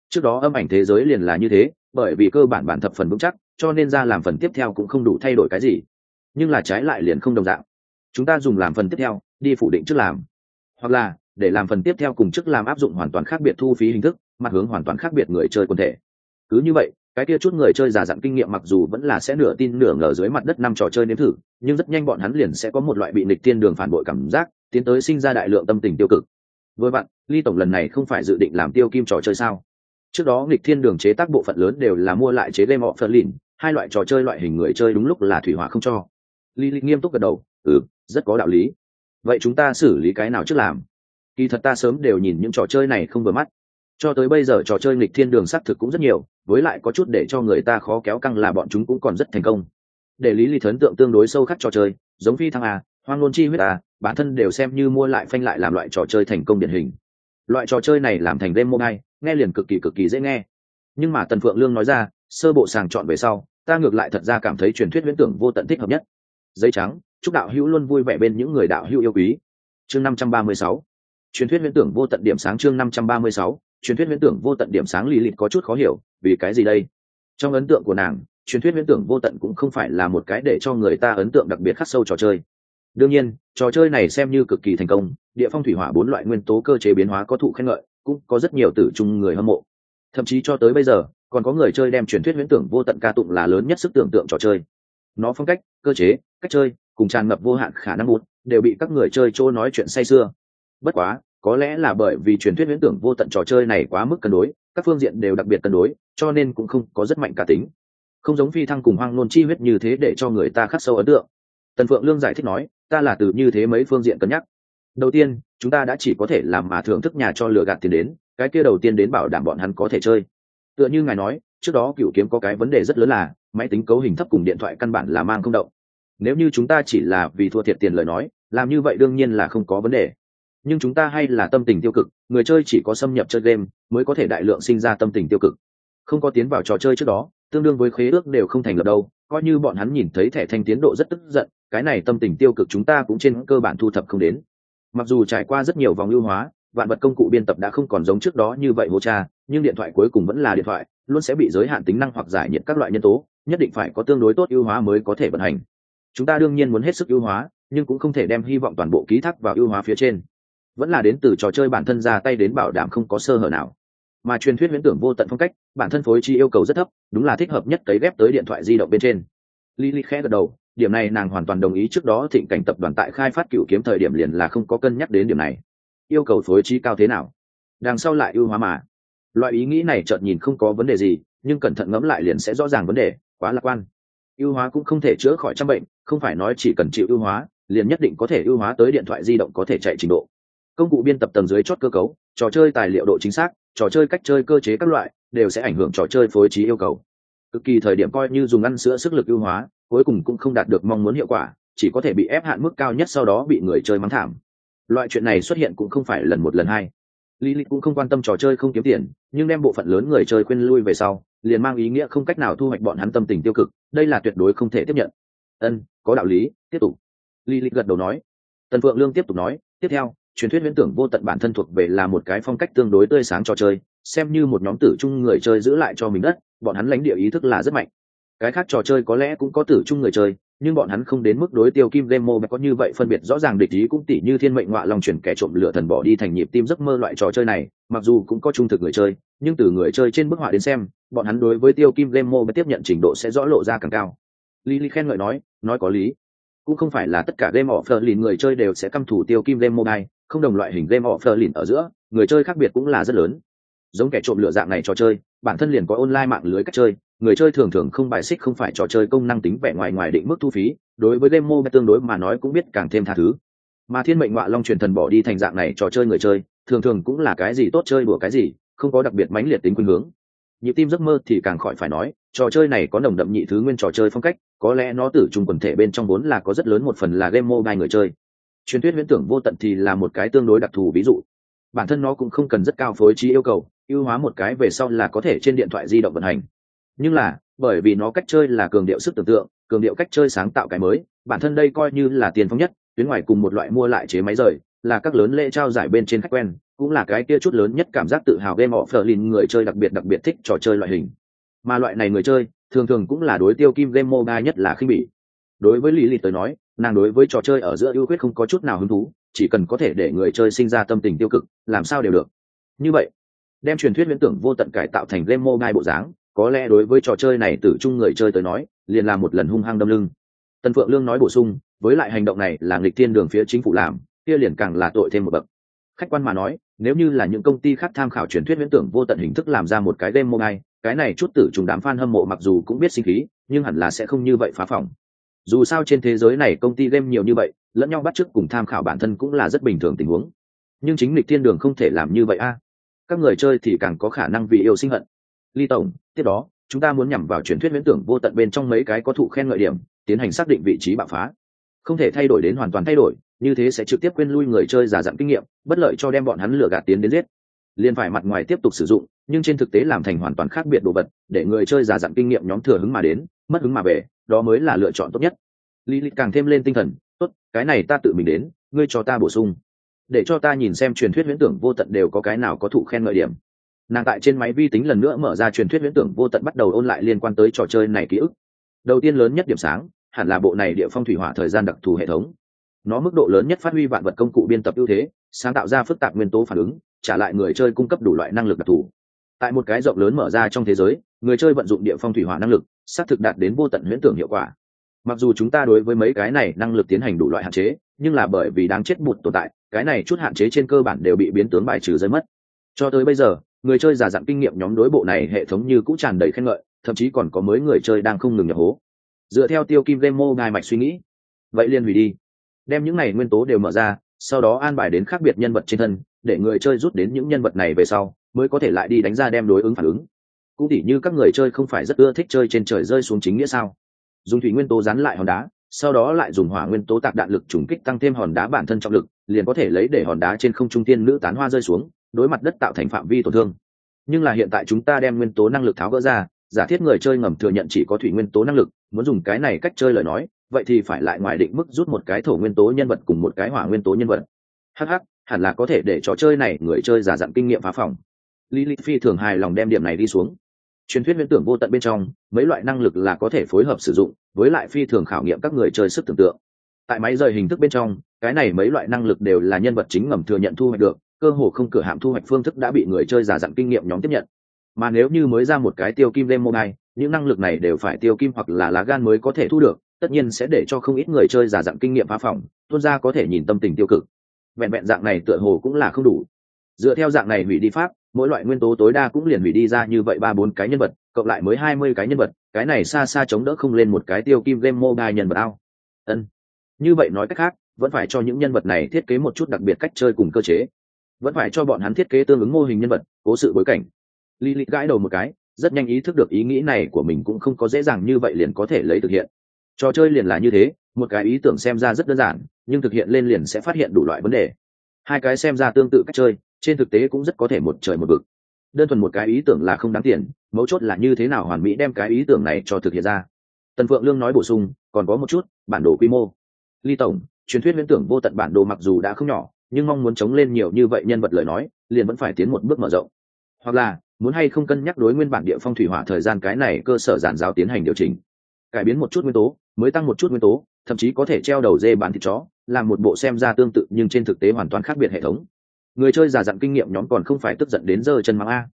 Trước đó âm ảnh thế giới liền là như thế, bởi vì cơ bản bản thập phần vững chắc, cho nên ra làm phần tiếp theo cũng không đủ thay đổi cái gì. Nhưng là trái lại liền không đồng dạng chúng ta dùng làm phần tiếp theo, đi phủ định trước làm. Hoặc là, để làm phần tiếp theo cùng chức làm áp dụng hoàn toàn khác biệt thu phí hình thức, mặt hướng hoàn toàn khác biệt người chơi quần thể. Cứ như vậy, cái kia chút người chơi giả dặn kinh nghiệm mặc dù vẫn là sẽ nửa tin nửa ngờ dưới mặt đất năm trò chơi nếm thử, nhưng rất nhanh bọn hắn liền sẽ có một loại bị nịch tiên đường phản bội cảm giác, tiến tới sinh ra đại lượng tâm tình tiêu cực. Với bạn, ly tổng lần này không phải dự định làm tiêu kim trò chơi sao? Trước đó nghịch thiên đường chế tác bộ phận lớn đều là mua lại chế game họ phật lìn hai loại trò chơi loại hình người chơi đúng lúc là thủy hỏa không cho. Ly ly nghiêm túc gật đầu ừ rất có đạo lý. Vậy chúng ta xử lý cái nào trước làm? Kỳ thật ta sớm đều nhìn những trò chơi này không vừa mắt. Cho tới bây giờ trò chơi nghịch thiên đường xác thực cũng rất nhiều với lại có chút để cho người ta khó kéo căng là bọn chúng cũng còn rất thành công. Để lý lý thấn tượng tương đối sâu khắc trò chơi giống phi thăng à, hoang ngôn chi huyết à bản thân đều xem như mua lại phanh lại làm loại trò chơi thành công điển hình. Loại trò chơi này làm thành game mobile nghe liền cực kỳ cực kỳ dễ nghe. Nhưng mà tần phượng lương nói ra sơ bộ sàng chọn về sau ta ngược lại thật ra cảm thấy truyền thuyết viễn tưởng vô tận thích hợp nhất. Giấy trắng chúc đạo hữu luôn vui vẻ bên những người đạo hữu yêu quý. Chương năm trăm ba mươi sáu. Truyền thuyết huyễn tưởng vô tận điểm sáng chương năm trăm ba mươi sáu. Truyền thuyết huyễn tưởng vô tận điểm sáng lì lịt có chút khó hiểu, vì cái gì đây? Trong ấn tượng của nàng, truyền thuyết huyễn tưởng vô tận cũng không phải là một cái để cho người ta ấn tượng đặc biệt khắc sâu trò chơi. Đương nhiên, trò chơi này xem như cực kỳ thành công, địa phong thủy hỏa bốn loại nguyên tố cơ chế biến hóa có thụ khen ngợi, cũng có rất nhiều tử trung người hâm mộ. Thậm chí cho tới bây giờ, còn có người chơi đem truyền thuyết huyễn tưởng vô tận ca tụng là lớn nhất sức tưởng tượng trò chơi. Nó phong cách, cơ chế, cách chơi cùng tràn ngập vô hạn khả năng một, đều bị các người chơi chỗ nói chuyện say sưa. Bất quá, có lẽ là bởi vì truyền thuyết viễn tưởng vô tận trò chơi này quá mức cân đối, các phương diện đều đặc biệt cân đối, cho nên cũng không có rất mạnh cả tính. Không giống phi thăng cùng hoang nôn chi huyết như thế để cho người ta khắc sâu ấn tượng. Tần phượng lương giải thích nói, ta là từ như thế mấy phương diện cân nhắc. Đầu tiên, chúng ta đã chỉ có thể làm mà thưởng thức nhà cho lừa gạt tiền đến, cái kia đầu tiên đến bảo đảm bọn hắn có thể chơi. Tựa như ngài nói, trước đó cựu kiếm có cái vấn đề rất lớn là, máy tính cấu hình thấp cùng điện thoại căn bản là mang không động nếu như chúng ta chỉ là vì thua thiệt tiền lời nói, làm như vậy đương nhiên là không có vấn đề. Nhưng chúng ta hay là tâm tình tiêu cực, người chơi chỉ có xâm nhập chơi game mới có thể đại lượng sinh ra tâm tình tiêu cực. Không có tiến vào trò chơi trước đó, tương đương với khế ước đều không thành lập đâu, coi như bọn hắn nhìn thấy thẻ thanh tiến độ rất tức giận, cái này tâm tình tiêu cực chúng ta cũng trên cơ bản thu thập không đến. Mặc dù trải qua rất nhiều vòng ưu hóa, vạn vật công cụ biên tập đã không còn giống trước đó như vậy hô cha, nhưng điện thoại cuối cùng vẫn là điện thoại, luôn sẽ bị giới hạn tính năng hoặc giải nhiệt các loại nhân tố, nhất định phải có tương đối tốt ưu hóa mới có thể vận hành chúng ta đương nhiên muốn hết sức ưu hóa, nhưng cũng không thể đem hy vọng toàn bộ ký thác vào ưu hóa phía trên. Vẫn là đến từ trò chơi bản thân ra tay đến bảo đảm không có sơ hở nào. Mà truyền thuyết viễn tưởng vô tận phong cách, bản thân phối chi yêu cầu rất thấp, đúng là thích hợp nhất cấy ghép tới điện thoại di động bên trên. Lily khẽ gật đầu, điểm này nàng hoàn toàn đồng ý trước đó thịnh cảnh tập đoàn tại khai phát cựu kiếm thời điểm liền là không có cân nhắc đến điểm này. Yêu cầu phối trí cao thế nào? Đằng sau lại ưu hóa mà. Loại ý nghĩ này chợt nhìn không có vấn đề gì, nhưng cẩn thận ngẫm lại liền sẽ rõ ràng vấn đề, quá lạc quan ưu hóa cũng không thể chữa khỏi trăm bệnh không phải nói chỉ cần chịu ưu hóa liền nhất định có thể ưu hóa tới điện thoại di động có thể chạy trình độ. Công cụ biên tập tầng dưới chót cơ cấu trò chơi tài liệu độ chính xác trò chơi cách chơi cơ chế các loại đều sẽ ảnh hưởng trò chơi phối trí yêu cầu. Cực kỳ thời điểm coi như dùng ăn sữa sức lực ưu hóa cuối cùng cũng không đạt được mong muốn hiệu quả chỉ có thể bị ép hạn mức cao nhất sau đó bị người chơi mắng thảm. Loại chuyện này xuất hiện cũng không phải lần một lần hai. Lý lịch cũng không quan tâm trò chơi không kiếm tiền, nhưng đem bộ phận lớn người chơi quên lui về sau, liền mang ý nghĩa không cách nào thu hoạch bọn hắn tâm tình tiêu cực, đây là tuyệt đối không thể tiếp nhận. Ân, có đạo lý, tiếp tục. Lily gật đầu nói. Tần Phượng Lương tiếp tục nói, tiếp theo, truyền thuyết viễn tưởng vô tận bản thân thuộc về là một cái phong cách tương đối tươi sáng trò chơi, xem như một nhóm tử trung người chơi giữ lại cho mình đất, bọn hắn lãnh địa ý thức là rất mạnh. Cái khác trò chơi có lẽ cũng có tử trung người chơi, nhưng bọn hắn không đến mức đối tiêu kim demo mà có như vậy phân biệt rõ ràng địch ý cũng tỉ như thiên mệnh ngọa lòng chuyển kẻ trộm lửa thần bỏ đi thành nhịp tim giấc mơ loại trò chơi này mặc dù cũng có trung thực người chơi nhưng từ người chơi trên bức họa đến xem, bọn hắn đối với tiêu kim Lêm Mô mới tiếp nhận trình độ sẽ rõ lộ ra càng cao. Lily khen ngợi nói nói có lý. Cũng không phải là tất cả game offer lìn người chơi đều sẽ căm thủ tiêu kim game mobile không đồng loại hình game offer lìn ở giữa, người chơi khác biệt cũng là rất lớn. Giống kẻ trộm lửa dạng này trò chơi, bản thân liền có online mạng lưới cách chơi, người chơi thường thường không bài xích không phải trò chơi công năng tính vẻ ngoài ngoài định mức thu phí, đối với game mobile tương đối mà nói cũng biết càng thêm tha thứ. Mà thiên mệnh ngoại long truyền thần bỏ đi thành dạng này trò chơi người chơi, thường thường cũng là cái gì tốt chơi đùa cái gì không có đặc biệt mãnh liệt tính khuynh hướng. Nhịp tim giấc mơ thì càng khỏi phải nói, trò chơi này có nồng đậm nhị thứ nguyên trò chơi phong cách, có lẽ nó tử trung quần thể bên trong vốn là có rất lớn một phần là game mobile người chơi. Truyền thuyết viễn tưởng vô tận thì là một cái tương đối đặc thù ví dụ. Bản thân nó cũng không cần rất cao phối trí yêu cầu, ưu hóa một cái về sau là có thể trên điện thoại di động vận hành. Nhưng là, bởi vì nó cách chơi là cường điệu sức tưởng tượng, cường điệu cách chơi sáng tạo cái mới, bản thân đây coi như là tiền phong nhất, tuyến ngoài cùng một loại mua lại chế máy rời là các lớn lễ trao giải bên trên khách quen, cũng là cái kia chút lớn nhất cảm giác tự hào game of Berlin người chơi đặc biệt đặc biệt thích trò chơi loại hình. Mà loại này người chơi, thường thường cũng là đối tiêu kim game mobile nhất là khinh bỉ. Đối với lý lịch tới nói, nàng đối với trò chơi ở giữa ưu khuyết không có chút nào hứng thú, chỉ cần có thể để người chơi sinh ra tâm tình tiêu cực, làm sao đều được. Như vậy, đem truyền thuyết viễn tưởng vô tận cải tạo thành game mobile bộ dáng, có lẽ đối với trò chơi này tử chung người chơi tới nói, liền là một lần hung hăng đâm lưng. Tần phượng lương nói bổ sung, với lại hành động này là nghịch thiên đường phía chính phủ làm kia liền càng là tội thêm một bậc. Khách quan mà nói, nếu như là những công ty khác tham khảo truyền thuyết viễn tưởng vô tận hình thức làm ra một cái game mobile, cái này chút tử trùng đám fan hâm mộ mặc dù cũng biết sinh khí, nhưng hẳn là sẽ không như vậy phá phòng dù sao trên thế giới này công ty game nhiều như vậy, lẫn nhau bắt chước cùng tham khảo bản thân cũng là rất bình thường tình huống. Nhưng chính lịch thiên đường không thể làm như vậy a. Các người chơi thì càng có khả năng vì yêu sinh hận. Ly tổng, tiếp đó, chúng ta muốn nhằm vào truyền thuyết viễn tưởng vô tận bên trong mấy cái có thụ khen ngợi điểm, tiến hành xác định vị trí bạo phá. Không thể thay đổi đến hoàn toàn thay đổi như thế sẽ trực tiếp quên lui người chơi giả dặn kinh nghiệm, bất lợi cho đem bọn hắn lừa gạt tiến đến giết. Liền phải mặt ngoài tiếp tục sử dụng, nhưng trên thực tế làm thành hoàn toàn khác biệt đồ vật, để người chơi giả dặn kinh nghiệm nhóm thừa hứng mà đến, mất hứng mà về, đó mới là lựa chọn tốt nhất. Lý lịch càng thêm lên tinh thần, tốt, cái này ta tự mình đến, ngươi cho ta bổ sung. Để cho ta nhìn xem truyền thuyết viễn tưởng vô tận đều có cái nào có thụ khen ngợi điểm. Nàng tại trên máy vi tính lần nữa mở ra truyền thuyết viễn tưởng vô tận bắt đầu ôn lại liên quan tới trò chơi này ký ức. Đầu tiên lớn nhất điểm sáng, hẳn là bộ này địa phong thủy hỏa thời gian đặc thù hệ thống nó mức độ lớn nhất phát huy vạn vật công cụ biên tập ưu thế, sáng tạo ra phức tạp nguyên tố phản ứng, trả lại người chơi cung cấp đủ loại năng lực đặc thù. Tại một cái rộng lớn mở ra trong thế giới, người chơi vận dụng địa phong thủy hỏa năng lực, xác thực đạt đến vô tận huyễn tưởng hiệu quả. Mặc dù chúng ta đối với mấy cái này năng lực tiến hành đủ loại hạn chế, nhưng là bởi vì đáng chết bụt tồn tại, cái này chút hạn chế trên cơ bản đều bị biến tướng bài trừ rơi mất. Cho tới bây giờ, người chơi giả dặn kinh nghiệm nhóm đối bộ này hệ thống như cũng tràn đầy khen ngợi, thậm chí còn có mới người chơi đang không ngừng nhập hố. Dựa theo tiêu kim demo ngài mạch suy nghĩ. Vậy liền hủy đi đem những này nguyên tố đều mở ra, sau đó an bài đến khác biệt nhân vật trên thân, để người chơi rút đến những nhân vật này về sau, mới có thể lại đi đánh ra đem đối ứng phản ứng. Cũng tỉ như các người chơi không phải rất ưa thích chơi trên trời rơi xuống chính nghĩa sao? Dùng thủy nguyên tố dán lại hòn đá, sau đó lại dùng hỏa nguyên tố tạc đạn lực trùng kích tăng thêm hòn đá bản thân trọng lực, liền có thể lấy để hòn đá trên không trung tiên nữ tán hoa rơi xuống, đối mặt đất tạo thành phạm vi tổn thương. Nhưng là hiện tại chúng ta đem nguyên tố năng lực tháo gỡ ra, giả thiết người chơi ngầm thừa nhận chỉ có thủy nguyên tố năng lực, muốn dùng cái này cách chơi lời nói vậy thì phải lại ngoài định mức rút một cái thổ nguyên tố nhân vật cùng một cái hỏa nguyên tố nhân vật. Hh hẳn là có thể để trò chơi này người chơi giả dặn kinh nghiệm phá phòng. Lilith phi thường hài lòng đem điểm này đi xuống. Truyền thuyết viễn tưởng vô tận bên trong, mấy loại năng lực là có thể phối hợp sử dụng, với lại phi thường khảo nghiệm các người chơi sức tưởng tượng. Tại máy rời hình thức bên trong, cái này mấy loại năng lực đều là nhân vật chính ngầm thừa nhận thu hoạch được, cơ hồ không cửa hạm thu hoạch phương thức đã bị người chơi giả dặn kinh nghiệm nhóm tiếp nhận. Mà nếu như mới ra một cái tiêu kim demo mobile những năng lực này đều phải tiêu kim hoặc là lá gan mới có thể thu được tất nhiên sẽ để cho không ít người chơi giả dạng kinh nghiệm phá phòng tuôn ra có thể nhìn tâm tình tiêu cực. Vẹn vẹn dạng này tựa hồ cũng là không đủ. Dựa theo dạng này hủy đi pháp, mỗi loại nguyên tố tối đa cũng liền hủy đi ra như vậy ba bốn cái nhân vật, cộng lại mới hai mươi cái nhân vật, cái này xa xa chống đỡ không lên một cái tiêu kim game mobile nhân vật ao. Ân. Như vậy nói cách khác, vẫn phải cho những nhân vật này thiết kế một chút đặc biệt cách chơi cùng cơ chế. Vẫn phải cho bọn hắn thiết kế tương ứng mô hình nhân vật, cố sự bối cảnh. Lily gãi đầu một cái, rất nhanh ý thức được ý nghĩ này của mình cũng không có dễ dàng như vậy liền có thể lấy thực hiện trò chơi liền là như thế, một cái ý tưởng xem ra rất đơn giản, nhưng thực hiện lên liền sẽ phát hiện đủ loại vấn đề. Hai cái xem ra tương tự cách chơi, trên thực tế cũng rất có thể một trời một vực. Đơn thuần một cái ý tưởng là không đáng tiền, mấu chốt là như thế nào hoàn mỹ đem cái ý tưởng này cho thực hiện ra. Tần phượng lương nói bổ sung, còn có một chút, bản đồ quy mô. Ly tổng, truyền thuyết viễn tưởng vô tận bản đồ mặc dù đã không nhỏ, nhưng mong muốn chống lên nhiều như vậy nhân vật lời nói, liền vẫn phải tiến một bước mở rộng. Hoặc là, muốn hay không cân nhắc đối nguyên bản địa phong thủy hỏa thời gian cái này cơ sở giản giáo tiến hành điều chỉnh cải biến một chút nguyên tố, mới tăng một chút nguyên tố, thậm chí có thể treo đầu dê bán thịt chó, làm một bộ xem ra tương tự nhưng trên thực tế hoàn toàn khác biệt hệ thống. Người chơi già dặn kinh nghiệm nhóm còn không phải tức giận đến giờ chân mắng a.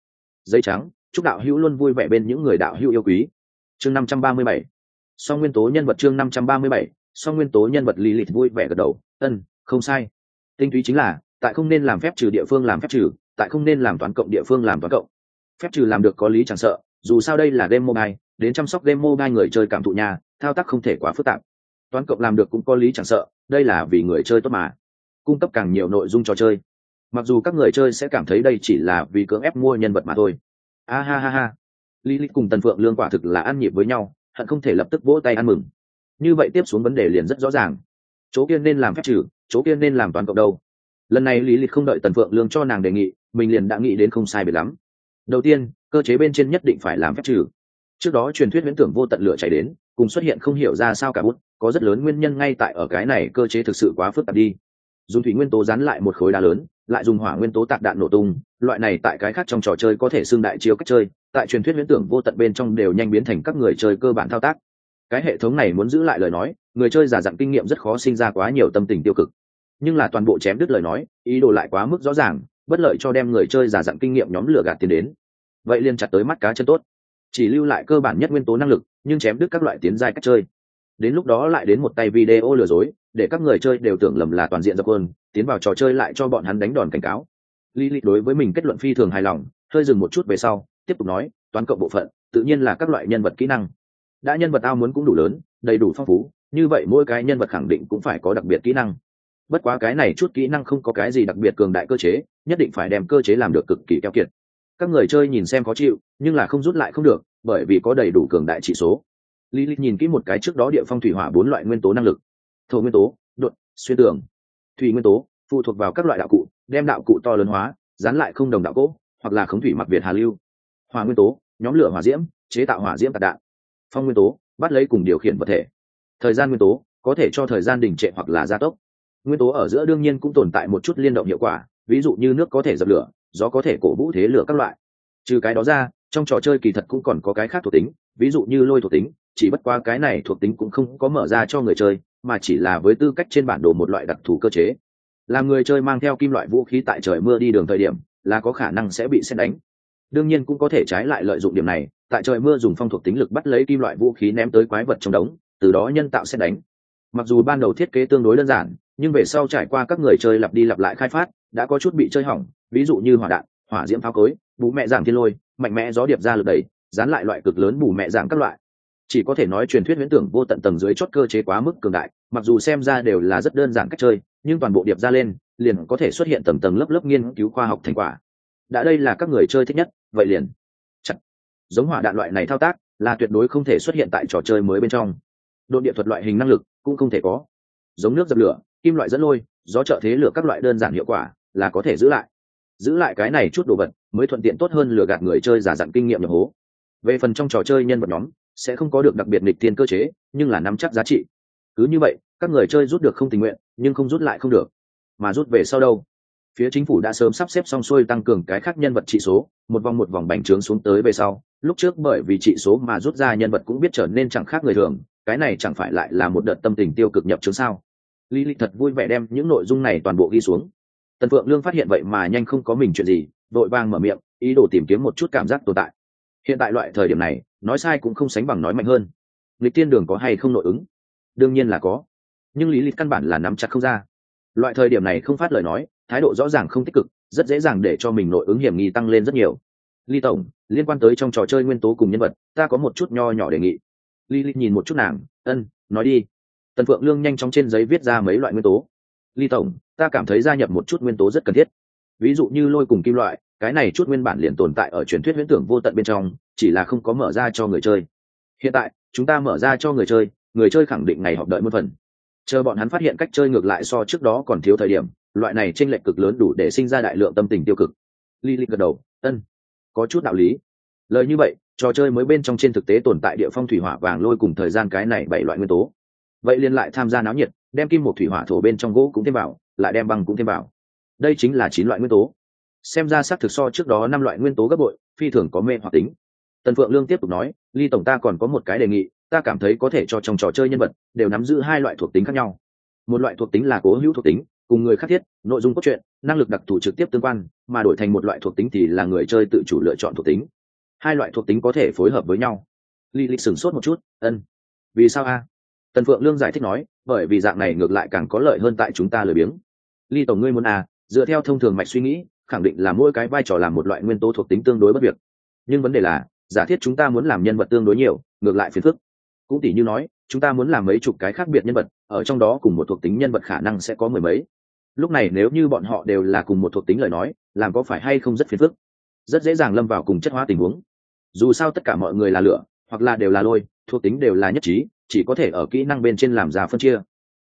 Giấy trắng, chúc đạo hữu luôn vui vẻ bên những người đạo hữu yêu quý. Chương năm trăm ba mươi bảy. Song nguyên tố nhân vật chương năm trăm ba mươi bảy. Song nguyên tố nhân vật lý lịch vui vẻ gật đầu. Ân, không sai. Tinh túy chính là, tại không nên làm phép trừ địa phương làm phép trừ, tại không nên làm toán cộng địa phương làm toán cộng. Phép trừ làm được có lý chẳng sợ, dù sao đây là game mobile đến chăm sóc game mobile người chơi cảm thụ nhà thao tác không thể quá phức tạp toán cộng làm được cũng có lý chẳng sợ đây là vì người chơi tốt mà cung cấp càng nhiều nội dung trò chơi mặc dù các người chơi sẽ cảm thấy đây chỉ là vì cưỡng ép mua nhân vật mà thôi a ha ha ha Lilith cùng Tần Phượng Lương quả thực là ăn nhịp với nhau, hận không thể lập tức vỗ tay ăn mừng. Như vậy tiếp xuống vấn đề liền rất rõ ràng. Chỗ kia nên làm phép trừ, chỗ kia nên làm toán cộng đâu. Lần này lý lịch không đợi Tần Phượng Lương cho nàng đề nghị, mình liền đã nghĩ đến không sai biệt lắm. Đầu tiên, cơ chế bên trên nhất định phải làm phép trừ. Trước đó truyền thuyết viễn tưởng vô tận lửa chạy đến, cùng xuất hiện không hiểu ra sao cả bút, có rất lớn nguyên nhân ngay tại ở cái này cơ chế thực sự quá phức tạp đi. Dùng thủy nguyên tố dán lại một khối đá lớn, lại dùng hỏa nguyên tố tạc đạn nổ tung loại này tại cái khác trong trò chơi có thể xưng đại chiếu cách chơi tại truyền thuyết viễn tưởng vô tận bên trong đều nhanh biến thành các người chơi cơ bản thao tác. Cái hệ thống này muốn giữ lại lời nói người chơi giả dặn kinh nghiệm rất khó sinh ra quá nhiều tâm tình tiêu cực. Nhưng là toàn bộ chém đứt lời nói ý đồ lại quá mức rõ ràng bất lợi cho đem người chơi giả dặn kinh nghiệm nhóm lửa gạt tiền đến. Vậy liên chặt tới mắt cá chân tốt chỉ lưu lại cơ bản nhất nguyên tố năng lực, nhưng chém đứt các loại tiến giai cách chơi. Đến lúc đó lại đến một tay video lừa dối, để các người chơi đều tưởng lầm là toàn diện dập hơn, tiến vào trò chơi lại cho bọn hắn đánh đòn cảnh cáo. Lilith đối với mình kết luận phi thường hài lòng, hơi dừng một chút về sau, tiếp tục nói, toán cộng bộ phận, tự nhiên là các loại nhân vật kỹ năng. Đã nhân vật ao muốn cũng đủ lớn, đầy đủ phong phú, như vậy mỗi cái nhân vật khẳng định cũng phải có đặc biệt kỹ năng. Bất quá cái này chút kỹ năng không có cái gì đặc biệt cường đại cơ chế, nhất định phải đem cơ chế làm được cực kỳ keo kiệt. Các người chơi nhìn xem khó chịu nhưng là không rút lại không được, bởi vì có đầy đủ cường đại trị số. Lý lịch nhìn kỹ một cái trước đó địa phong thủy hỏa bốn loại nguyên tố năng lực. Thổ nguyên tố, đột, xuyên tường. Thủy nguyên tố, phụ thuộc vào các loại đạo cụ, đem đạo cụ to lớn hóa, dán lại không đồng đạo cỗ, hoặc là khống thủy mặc việt hà lưu. Hỏa nguyên tố, nhóm lửa hỏa diễm, chế tạo hỏa diễm tạc đạn. Phong nguyên tố, bắt lấy cùng điều khiển vật thể. Thời gian nguyên tố, có thể cho thời gian đình trệ hoặc là gia tốc. Nguyên tố ở giữa đương nhiên cũng tồn tại một chút liên động hiệu quả, ví dụ như nước có thể dập lửa, gió có thể cổ vũ thế lửa các loại. Trừ cái đó ra trong trò chơi kỳ thật cũng còn có cái khác thuộc tính, ví dụ như lôi thuộc tính, chỉ bất qua cái này thuộc tính cũng không có mở ra cho người chơi, mà chỉ là với tư cách trên bản đồ một loại đặc thù cơ chế. Làm người chơi mang theo kim loại vũ khí tại trời mưa đi đường thời điểm, là có khả năng sẽ bị xét đánh. Đương nhiên cũng có thể trái lại lợi dụng điểm này, tại trời mưa dùng phong thuộc tính lực bắt lấy kim loại vũ khí ném tới quái vật trong đống, từ đó nhân tạo xét đánh. Mặc dù ban đầu thiết kế tương đối đơn giản, nhưng về sau trải qua các người chơi lặp đi lặp lại khai phát, đã có chút bị chơi hỏng, ví dụ như hỏa đạn, hỏa diễm pháo cối, bú mẹ giảm thiên lôi mạnh mẽ gió điệp ra lực đẩy, dán lại loại cực lớn bù mẹ giảm các loại. Chỉ có thể nói truyền thuyết huyễn tưởng vô tận tầng dưới chót cơ chế quá mức cường đại, mặc dù xem ra đều là rất đơn giản cách chơi, nhưng toàn bộ điệp ra lên, liền có thể xuất hiện tầng tầng lớp lớp nghiên cứu khoa học thành quả. Đã đây là các người chơi thích nhất, vậy liền. Chặt. Giống hỏa đạn loại này thao tác, là tuyệt đối không thể xuất hiện tại trò chơi mới bên trong. Độ địa thuật loại hình năng lực cũng không thể có. Giống nước dập lửa, kim loại dẫn lôi, gió trợ thế lửa các loại đơn giản hiệu quả, là có thể giữ lại giữ lại cái này chút đồ vật, mới thuận tiện tốt hơn lừa gạt người chơi giả dặn kinh nghiệm nhập hố. Về phần trong trò chơi nhân vật nhóm, sẽ không có được đặc biệt nịch tiên cơ chế, nhưng là nắm chắc giá trị. Cứ như vậy, các người chơi rút được không tình nguyện, nhưng không rút lại không được. Mà rút về sau đâu? Phía chính phủ đã sớm sắp xếp xong xuôi tăng cường cái khác nhân vật trị số, một vòng một vòng bành trướng xuống tới về sau. Lúc trước bởi vì trị số mà rút ra nhân vật cũng biết trở nên chẳng khác người thường, cái này chẳng phải lại là một đợt tâm tình tiêu cực nhập chứng sao? Lý lịch thật vui vẻ đem những nội dung này toàn bộ ghi xuống tần phượng lương phát hiện vậy mà nhanh không có mình chuyện gì, vội vàng mở miệng, ý đồ tìm kiếm một chút cảm giác tồn tại. Hiện tại loại thời điểm này, nói sai cũng không sánh bằng nói mạnh hơn. Lịch tiên đường có hay không nội ứng? Đương nhiên là có. Nhưng lý lịch căn bản là nắm chặt không ra. Loại thời điểm này không phát lời nói, thái độ rõ ràng không tích cực, rất dễ dàng để cho mình nội ứng hiểm nghi tăng lên rất nhiều. Ly tổng, liên quan tới trong trò chơi nguyên tố cùng nhân vật, ta có một chút nho nhỏ đề nghị. Ly lịch nhìn một chút nàng, ân, nói đi. Tần phượng lương nhanh chóng trên giấy viết ra mấy loại nguyên tố. Ly tổng ta cảm thấy gia nhập một chút nguyên tố rất cần thiết. Ví dụ như lôi cùng kim loại, cái này chút nguyên bản liền tồn tại ở truyền thuyết huyễn tưởng vô tận bên trong, chỉ là không có mở ra cho người chơi. Hiện tại, chúng ta mở ra cho người chơi người chơi khẳng định ngày họp đợi một phần. Chờ bọn hắn phát hiện cách chơi ngược lại so trước đó còn thiếu thời điểm, loại này t r ê n lệch cực lớn đủ để sinh ra đại lượng tâm tình tiêu cực. Li li gật đầu, ân, có chút đạo lý. Lời như vậy, trò chơi mới bên trong trên thực tế tồn tại địa phong thủy hỏa vàng lôi cùng thời gian cái này bảy loại nguyên tố. Vậy liên lại tham gia náo nhiệt, đem kim một thủy hỏa thổ bên trong gỗ cũng thêm vào lại đem băng cũng thêm vào. Đây chính là chín loại nguyên tố. Xem ra xác thực so trước đó năm loại nguyên tố gấp bội, phi thường có mê hoặc tính. Tần phượng lương tiếp tục nói, ly tổng ta còn có một cái đề nghị, ta cảm thấy có thể cho trong trò chơi nhân vật đều nắm giữ hai loại thuộc tính khác nhau. Một loại thuộc tính là cố hữu thuộc tính, cùng người khác thiết, nội dung cốt truyện, năng lực đặc thù trực tiếp tương quan, mà đổi thành một loại thuộc tính thì là người chơi tự chủ lựa chọn thuộc tính. Hai loại thuộc tính có thể phối hợp với nhau. Ly lịch sửng sốt một chút, ân, vì sao a? Tần phượng lương giải thích nói bởi vì dạng này ngược lại càng có lợi hơn tại chúng ta lười biếng. Ly tổng ngươi muốn à? dựa theo thông thường mạch suy nghĩ, khẳng định là mỗi cái vai trò làm một loại nguyên tố thuộc tính tương đối bất việc. Nhưng vấn đề là, giả thiết chúng ta muốn làm nhân vật tương đối nhiều, ngược lại phiền phức. Cũng tỷ như nói, chúng ta muốn làm mấy chục cái khác biệt nhân vật, ở trong đó cùng một thuộc tính nhân vật khả năng sẽ có mười mấy. Lúc này nếu như bọn họ đều là cùng một thuộc tính lời nói, làm có phải hay không rất phiền phức? Rất dễ dàng lâm vào cùng chất hóa tình huống. Dù sao tất cả mọi người là lửa, hoặc là đều là lôi, thuộc tính đều là nhất trí chỉ có thể ở kỹ năng bên trên làm ra phân chia.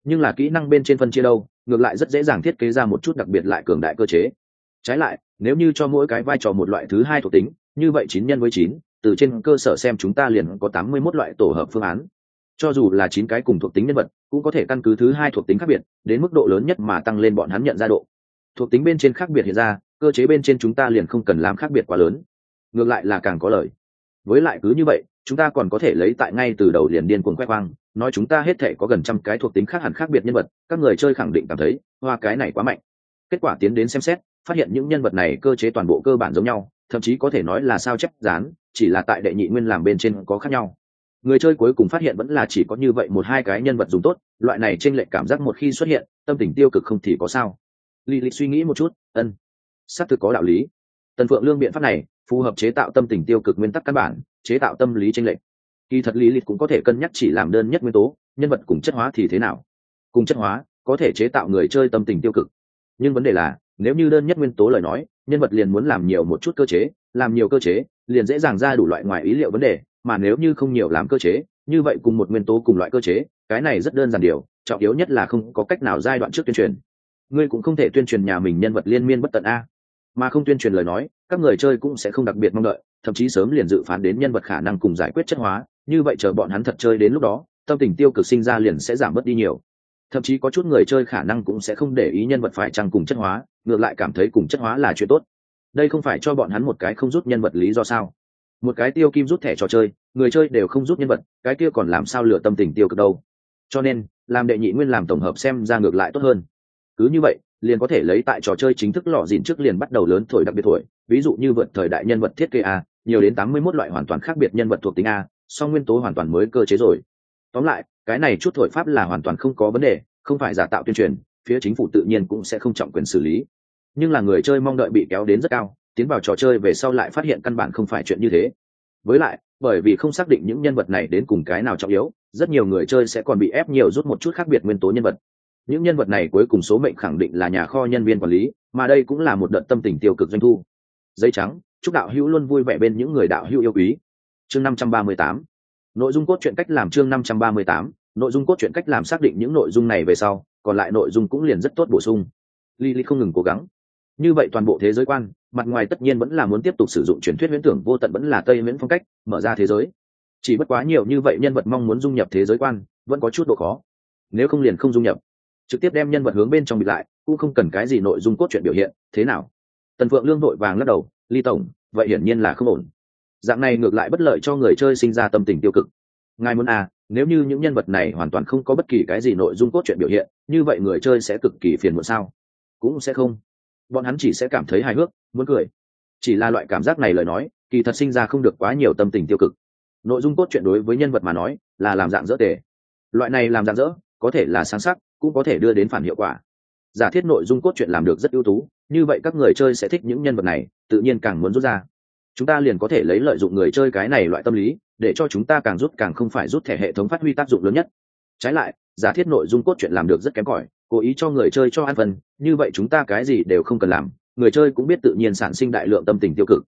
Nhưng là kỹ năng bên trên phân chia đâu, ngược lại rất dễ dàng thiết kế ra một chút đặc biệt lại cường đại cơ chế. Trái lại, nếu như cho mỗi cái vai trò một loại thứ hai thuộc tính, như vậy chín nhân với chín, từ trên cơ sở xem chúng ta liền có tám mươi 81 loại tổ hợp phương án. Cho dù là chín cái cùng thuộc tính nhân vật, cũng có thể căn cứ thứ hai thuộc tính khác biệt, đến mức độ lớn nhất mà tăng lên bọn hắn nhận ra độ. Thuộc tính bên trên khác biệt hiện ra, cơ chế bên trên chúng ta liền không cần làm khác biệt quá lớn. Ngược lại là càng có lợi. Với lại cứ như vậy chúng ta còn có thể lấy tại ngay từ đầu liền điên cuồng khoe khoang, nói chúng ta hết thể có gần trăm cái thuộc tính khác hẳn khác biệt nhân vật, các người chơi khẳng định cảm thấy, hoa, cái này quá mạnh. Kết quả tiến đến xem xét, phát hiện những nhân vật này cơ chế toàn bộ cơ bản giống nhau, thậm chí có thể nói là sao chép dán, chỉ là tại đệ nhị nguyên làm bên trên có khác nhau. Người chơi cuối cùng phát hiện vẫn là chỉ có như vậy một hai cái nhân vật dùng tốt, loại này t r ê n lệch cảm giác một khi xuất hiện, tâm tình tiêu cực không thì có sao. Lì lịch suy nghĩ một chút, ân s á c thực có đạo lý tần phượng lương biện pháp này phù hợp chế tạo tâm tình tiêu cực nguyên tắc căn bản, chế tạo tâm lý tranh lệch. Kỳ thật lý lịch cũng có thể cân nhắc chỉ làm đơn nhất nguyên tố, nhân vật cùng chất hóa thì thế nào. Cùng chất hóa có thể chế tạo người chơi tâm tình tiêu cực. Nhưng vấn đề là, nếu như đơn nhất nguyên tố lời nói, nhân vật liền muốn làm nhiều một chút cơ chế, làm nhiều cơ chế, liền dễ dàng ra đủ loại ngoài ý liệu vấn đề, mà nếu như không nhiều làm cơ chế, như vậy cùng một nguyên tố cùng loại cơ chế, cái này rất đơn giản điều, trọng yếu nhất là không có cách nào giai đoạn trước tuyên truyền. Ngươi cũng không thể tuyên truyền nhà mình nhân vật liên miên bất tận a mà không tuyên truyền lời nói, các người chơi cũng sẽ không đặc biệt mong đợi, thậm chí sớm liền dự phán đến nhân vật khả năng cùng giải quyết chất hóa, như vậy chờ bọn hắn thật chơi đến lúc đó, tâm tình tiêu cực sinh ra liền sẽ giảm bớt đi nhiều. Thậm chí có chút người chơi khả năng cũng sẽ không để ý nhân vật phải chăng cùng chất hóa, ngược lại cảm thấy cùng chất hóa là chuyện tốt. Đây không phải cho bọn hắn một cái không rút nhân vật lý do sao? Một cái tiêu kim rút thẻ trò chơi, người chơi đều không rút nhân vật, cái kia còn làm sao lựa tâm tình tiêu cực đâu? Cho nên, làm đệ nhị nguyên làm tổng hợp xem ra ngược lại tốt hơn. Cứ như vậy liền có thể lấy tại trò chơi chính thức lọ dìn trước liền bắt đầu lớn thổi đặc biệt thổi. Ví dụ như vượt thời đại nhân vật thiết kế a, nhiều đến tám mươi 81 loại hoàn toàn khác biệt nhân vật thuộc tính a, song nguyên tố hoàn toàn mới cơ chế rồi. Tóm lại, cái này chút thổi pháp là hoàn toàn không có vấn đề, không phải giả tạo tuyên truyền, phía chính phủ tự nhiên cũng sẽ không trọng quyền xử lý. Nhưng là người chơi mong đợi bị kéo đến rất cao, tiến vào trò chơi về sau lại phát hiện căn bản không phải chuyện như thế. Với lại, bởi vì không xác định những nhân vật này đến cùng cái nào trọng yếu, rất nhiều người chơi sẽ còn bị ép nhiều rút một chút khác biệt nguyên tố nhân vật những nhân vật này cuối cùng số mệnh khẳng định là nhà kho nhân viên quản lý, mà đây cũng là một đợt tâm tình tiêu cực doanh thu. Giấy trắng, chúc đạo hữu luôn vui vẻ bên những người đạo hữu yêu quý. Chương năm trăm ba mươi tám. Nội dung cốt truyện cách làm chương năm trăm ba mươi tám. Nội dung cốt truyện cách làm xác định những nội dung này về sau, còn lại nội dung cũng liền rất tốt bổ sung. Lili không ngừng cố gắng. Như vậy toàn bộ thế giới quan, mặt ngoài tất nhiên vẫn là muốn tiếp tục sử dụng truyền thuyết huyễn tưởng, vô tận vẫn là tây miễn phong cách, mở ra thế giới. Chỉ bất quá nhiều như vậy nhân vật mong muốn dung nhập thế giới quan, vẫn có chút độ khó. Nếu không liền không dung nhập trực tiếp đem nhân vật hướng bên trong bịt lại, cũng không cần cái gì nội dung cốt truyện biểu hiện, thế nào? Tần phượng lương vội vàng lắc đầu, ly tổng, vậy hiển nhiên là không ổn. Dạng này ngược lại bất lợi cho người chơi sinh ra tâm tình tiêu cực. Ngài muốn à nếu như những nhân vật này hoàn toàn không có bất kỳ cái gì nội dung cốt truyện biểu hiện, như vậy người chơi sẽ cực kỳ phiền muộn sao? Cũng sẽ không. Bọn hắn chỉ sẽ cảm thấy hài hước, muốn cười. Chỉ là loại cảm giác này lời nói, kỳ thật sinh ra không được quá nhiều tâm tình tiêu cực. Nội dung cốt truyện đối với nhân vật mà nói, là làm dạng dỡ tề. Loại này làm dạng dỡ, có thể là sáng sắc cũng có thể đưa đến phản hiệu quả. Giả thiết nội dung cốt truyện làm được rất ưu tú, như vậy các người chơi sẽ thích những nhân vật này, tự nhiên càng muốn rút ra. Chúng ta liền có thể lấy lợi dụng người chơi cái này loại tâm lý, để cho chúng ta càng rút càng không phải rút thẻ hệ thống phát huy tác dụng lớn nhất. Trái lại, giả thiết nội dung cốt truyện làm được rất kém cỏi, cố ý cho người chơi cho ăn phần như vậy chúng ta cái gì đều không cần làm, người chơi cũng biết tự nhiên sản sinh đại lượng tâm tình tiêu cực.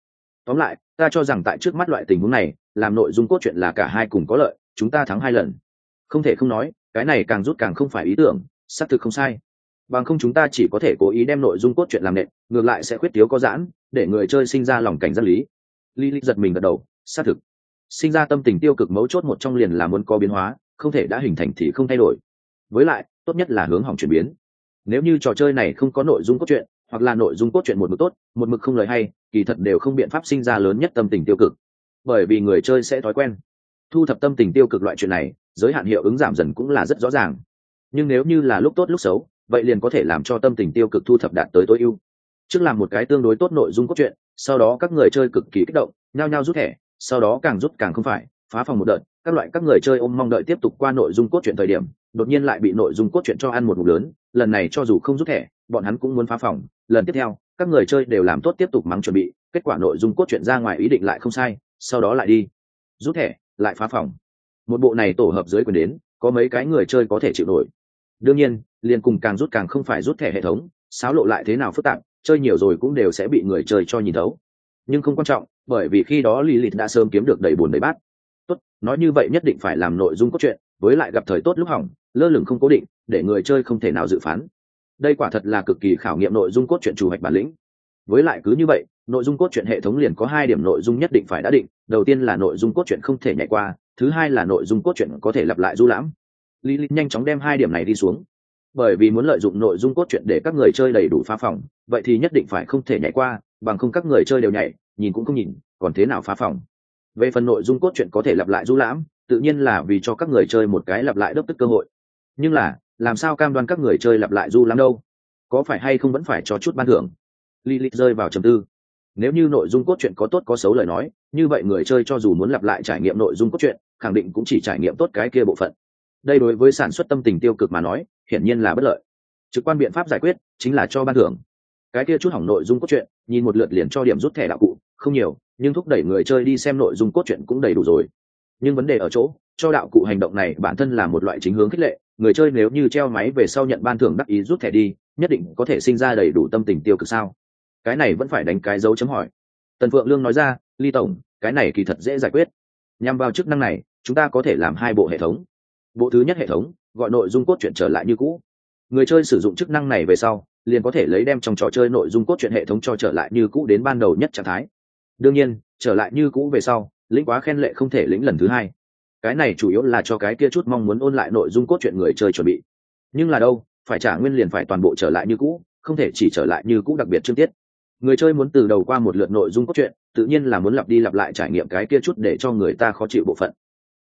Tóm lại, ta cho rằng tại trước mắt loại tình huống này, làm nội dung cốt truyện là cả hai cùng có lợi, chúng ta thắng hai lần. Không thể không nói cái này càng rút càng không phải ý tưởng, xác thực không sai. Bằng không chúng ta chỉ có thể cố ý đem nội dung cốt truyện làm nện ngược lại sẽ khuyết thiếu có giãn, để người chơi sinh ra lòng cảnh giác lý. Lý lý giật mình gật đầu, xác thực. Sinh ra tâm tình tiêu cực mấu chốt một trong liền là muốn có biến hóa, không thể đã hình thành thì không thay đổi. Với lại, tốt nhất là hướng hỏng chuyển biến. Nếu như trò chơi này không có nội dung cốt truyện, hoặc là nội dung cốt truyện một mực tốt, một mực không lời hay, kỳ thật đều không biện pháp sinh ra lớn nhất tâm tình tiêu cực. Bởi vì người chơi sẽ thói quen thu thập tâm tình tiêu cực loại chuyện này, giới hạn hiệu ứng giảm dần cũng là rất rõ ràng. Nhưng nếu như là lúc tốt lúc xấu, vậy liền có thể làm cho tâm tình tiêu cực thu thập đạt tới tối ưu. Trước làm một cái tương đối tốt nội dung cốt truyện, sau đó các người chơi cực kỳ kích động, nhao nhao rút thẻ, sau đó càng rút càng không phải, phá phòng một đợt, các loại các người chơi ôm mong đợi tiếp tục qua nội dung cốt truyện thời điểm, đột nhiên lại bị nội dung cốt truyện cho ăn một mục lớn, lần này cho dù không rút thẻ, bọn hắn cũng muốn phá phòng. Lần tiếp theo, các người chơi đều làm tốt tiếp tục mắng chuẩn bị, kết quả nội dung cốt truyện ra ngoài ý định lại không sai, sau đó lại đi. Rút thẻ lại phá phòng. Một bộ này tổ hợp dưới quyền đến, có mấy cái người chơi có thể chịu nổi. Đương nhiên, liền cùng càng rút càng không phải rút thẻ hệ thống, xáo lộ lại thế nào phức tạp, chơi nhiều rồi cũng đều sẽ bị người chơi cho nhìn thấu. Nhưng không quan trọng, bởi vì khi đó lilith đã sớm kiếm được đầy bùn đầy bát. Tốt, nói như vậy nhất định phải làm nội dung cốt truyện, với lại gặp thời tốt lúc hỏng, lơ lửng không cố định, để người chơi không thể nào dự phán. Đây quả thật là cực kỳ khảo nghiệm nội dung cốt truyện chủ hoạch bản lĩnh. Với lại cứ như vậy nội dung cốt truyện hệ thống liền có hai điểm nội dung nhất định phải đã định, đầu tiên là nội dung cốt truyện không thể nhảy qua, thứ hai là nội dung cốt truyện có thể lặp lại du lãm. Lý lịch nhanh chóng đem hai điểm này đi xuống. Bởi vì muốn lợi dụng nội dung cốt truyện để các người chơi đầy đủ phá phòng, vậy thì nhất định phải không thể nhảy qua, bằng không các người chơi đều nhảy, nhìn cũng không nhìn, còn thế nào phá phòng? Về phần nội dung cốt truyện có thể lặp lại du lãm, tự nhiên là vì cho các người chơi một cái lặp lại đốc tức cơ hội. Nhưng là, làm sao cam đoan các người chơi lặp lại du lãm đâu? Có phải hay không vẫn phải cho chút ban thưởng? Lilith rơi vào trầm tư nếu như nội dung cốt truyện có tốt có xấu lời nói, như vậy người chơi cho dù muốn lặp lại trải nghiệm nội dung cốt truyện, khẳng định cũng chỉ trải nghiệm tốt cái kia bộ phận. Đây đối với sản xuất tâm tình tiêu cực mà nói, hiển nhiên là bất lợi. Trực quan biện pháp giải quyết, chính là cho ban thưởng. Cái kia chút hỏng nội dung cốt truyện, nhìn một lượt liền cho điểm rút thẻ đạo cụ, không nhiều, nhưng thúc đẩy người chơi đi xem nội dung cốt truyện cũng đầy đủ rồi. Nhưng vấn đề ở chỗ, cho đạo cụ hành động này bản thân là một loại chính hướng khích lệ, người chơi nếu như treo máy về sau nhận ban thưởng đắc ý rút thẻ đi, nhất định có thể sinh ra đầy đủ tâm tình tiêu cực sao? Cái này vẫn phải đánh cái dấu chấm hỏi. Tần phượng lương nói ra, ly tổng, cái này kỳ thật dễ giải quyết. Nhằm vào chức năng này, chúng ta có thể làm hai bộ hệ thống. Bộ thứ nhất hệ thống, gọi nội dung cốt truyện trở lại như cũ. Người chơi sử dụng chức năng này về sau, liền có thể lấy đem trong trò chơi nội dung cốt truyện hệ thống cho trở lại như cũ đến ban đầu nhất trạng thái. Đương nhiên, trở lại như cũ về sau, lĩnh quá khen lệ không thể lĩnh lần thứ hai. Cái này chủ yếu là cho cái kia chút mong muốn ôn lại nội dung cốt truyện người chơi chuẩn bị. Nhưng là đâu, phải trả nguyên liền phải toàn bộ trở lại như cũ, không thể chỉ trở lại như cũ đặc biệt chương tiết người chơi muốn từ đầu qua một lượt nội dung cốt truyện, tự nhiên là muốn lặp đi lặp lại trải nghiệm cái kia chút để cho người ta khó chịu bộ phận.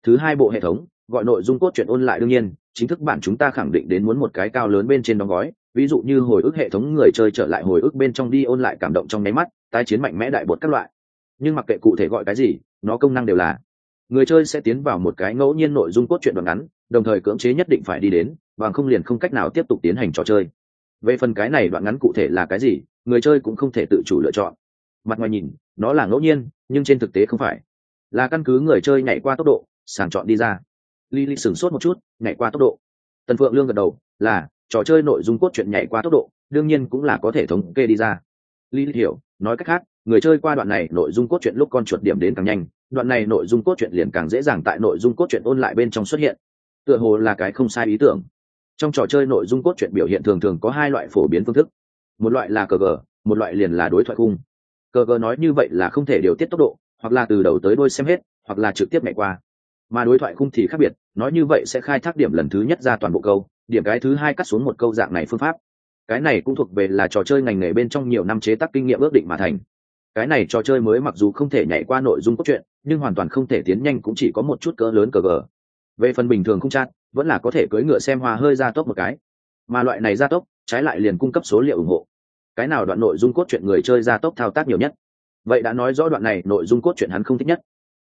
Thứ hai bộ hệ thống, gọi nội dung cốt truyện ôn lại đương nhiên, chính thức bản chúng ta khẳng định đến muốn một cái cao lớn bên trên đóng gói. Ví dụ như hồi ức hệ thống người chơi trở lại hồi ức bên trong đi ôn lại cảm động trong nháy mắt, tái chiến mạnh mẽ đại bột các loại. Nhưng mặc kệ cụ thể gọi cái gì, nó công năng đều là người chơi sẽ tiến vào một cái ngẫu nhiên nội dung cốt truyện đoạn ngắn, đồng thời cưỡng chế nhất định phải đi đến, bằng không liền không cách nào tiếp tục tiến hành trò chơi. Về phần cái này đoạn ngắn cụ thể là cái gì người chơi cũng không thể tự chủ lựa chọn mặt ngoài nhìn nó là ngẫu nhiên nhưng trên thực tế không phải là căn cứ người chơi nhảy qua tốc độ sàng chọn đi ra Lý Lý sửng sốt một chút, nhảy qua tốc độ. Tần Phượng Lương gật đầu, là trò chơi nội dung cốt truyện nhảy qua tốc độ, đương nhiên cũng là có thể thống kê đi ra. Lý Lý hiểu, nói cách khác, người chơi qua đoạn này nội dung cốt truyện lúc con chuột điểm đến càng nhanh, đoạn này nội dung cốt truyện liền càng dễ dàng tại nội dung cốt truyện ôn lại bên trong xuất hiện. Tựa hồ là cái không sai ý tưởng. Trong trò chơi nội dung cốt truyện biểu hiện thường thường có hai loại phổ biến phương thức. Một loại là cờ gờ, một loại liền là đối thoại khung. Cờ gờ nói như vậy là không thể điều tiết tốc độ, hoặc là từ đầu tới đuôi xem hết, hoặc là trực tiếp nhảy qua. Mà đối thoại khung thì khác biệt nói như vậy sẽ khai thác điểm lần thứ nhất ra toàn bộ câu điểm cái thứ hai cắt xuống một câu dạng này phương pháp. Cái này cũng thuộc về là trò chơi ngành nghề bên trong nhiều năm chế tác kinh nghiệm ước định mà thành. Cái này trò chơi mới mặc dù không thể nhảy qua nội dung cốt truyện nhưng hoàn toàn không thể tiến nhanh cũng chỉ có một chút cỡ lớn cờ gờ. Về phần bình thường không chát vẫn là có thể cưỡi ngựa xem hoa hơi ra tốt một cái mà loại này ra tốc, trái lại liền cung cấp số liệu ủng hộ. Cái nào đoạn nội dung cốt truyện người chơi ra tốc thao tác nhiều nhất? Vậy đã nói rõ đoạn này nội dung cốt truyện hắn không thích nhất.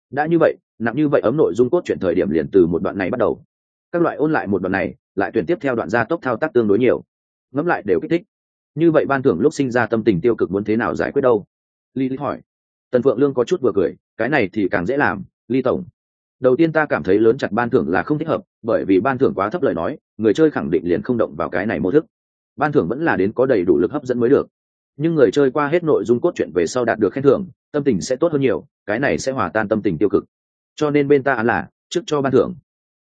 Đã như vậy, nặng như vậy ấm nội dung cốt truyện thời điểm liền từ một đoạn này bắt đầu. Các loại ôn lại một đoạn này, lại tuyển tiếp theo đoạn gia tốc thao tác tương đối nhiều. Ngẫm lại đều kích thích. Như vậy ban thưởng lúc sinh ra tâm tình tiêu cực muốn thế nào giải quyết đâu? Ly lý hỏi. Tần phượng lương có chút vừa cười, cái này thì càng dễ làm ly tổng. Đầu tiên ta cảm thấy lớn chặt ban thưởng là không thích hợp, bởi vì ban thưởng quá thấp lời nói người chơi khẳng định liền không động vào cái này mô thức. Ban thưởng vẫn là đến có đầy đủ lực hấp dẫn mới được. Nhưng người chơi qua hết nội dung cốt truyện về sau đạt được khen thưởng, tâm tình sẽ tốt hơn nhiều, cái này sẽ hòa tan tâm tình tiêu cực. Cho nên bên ta án là, trước cho ban thưởng.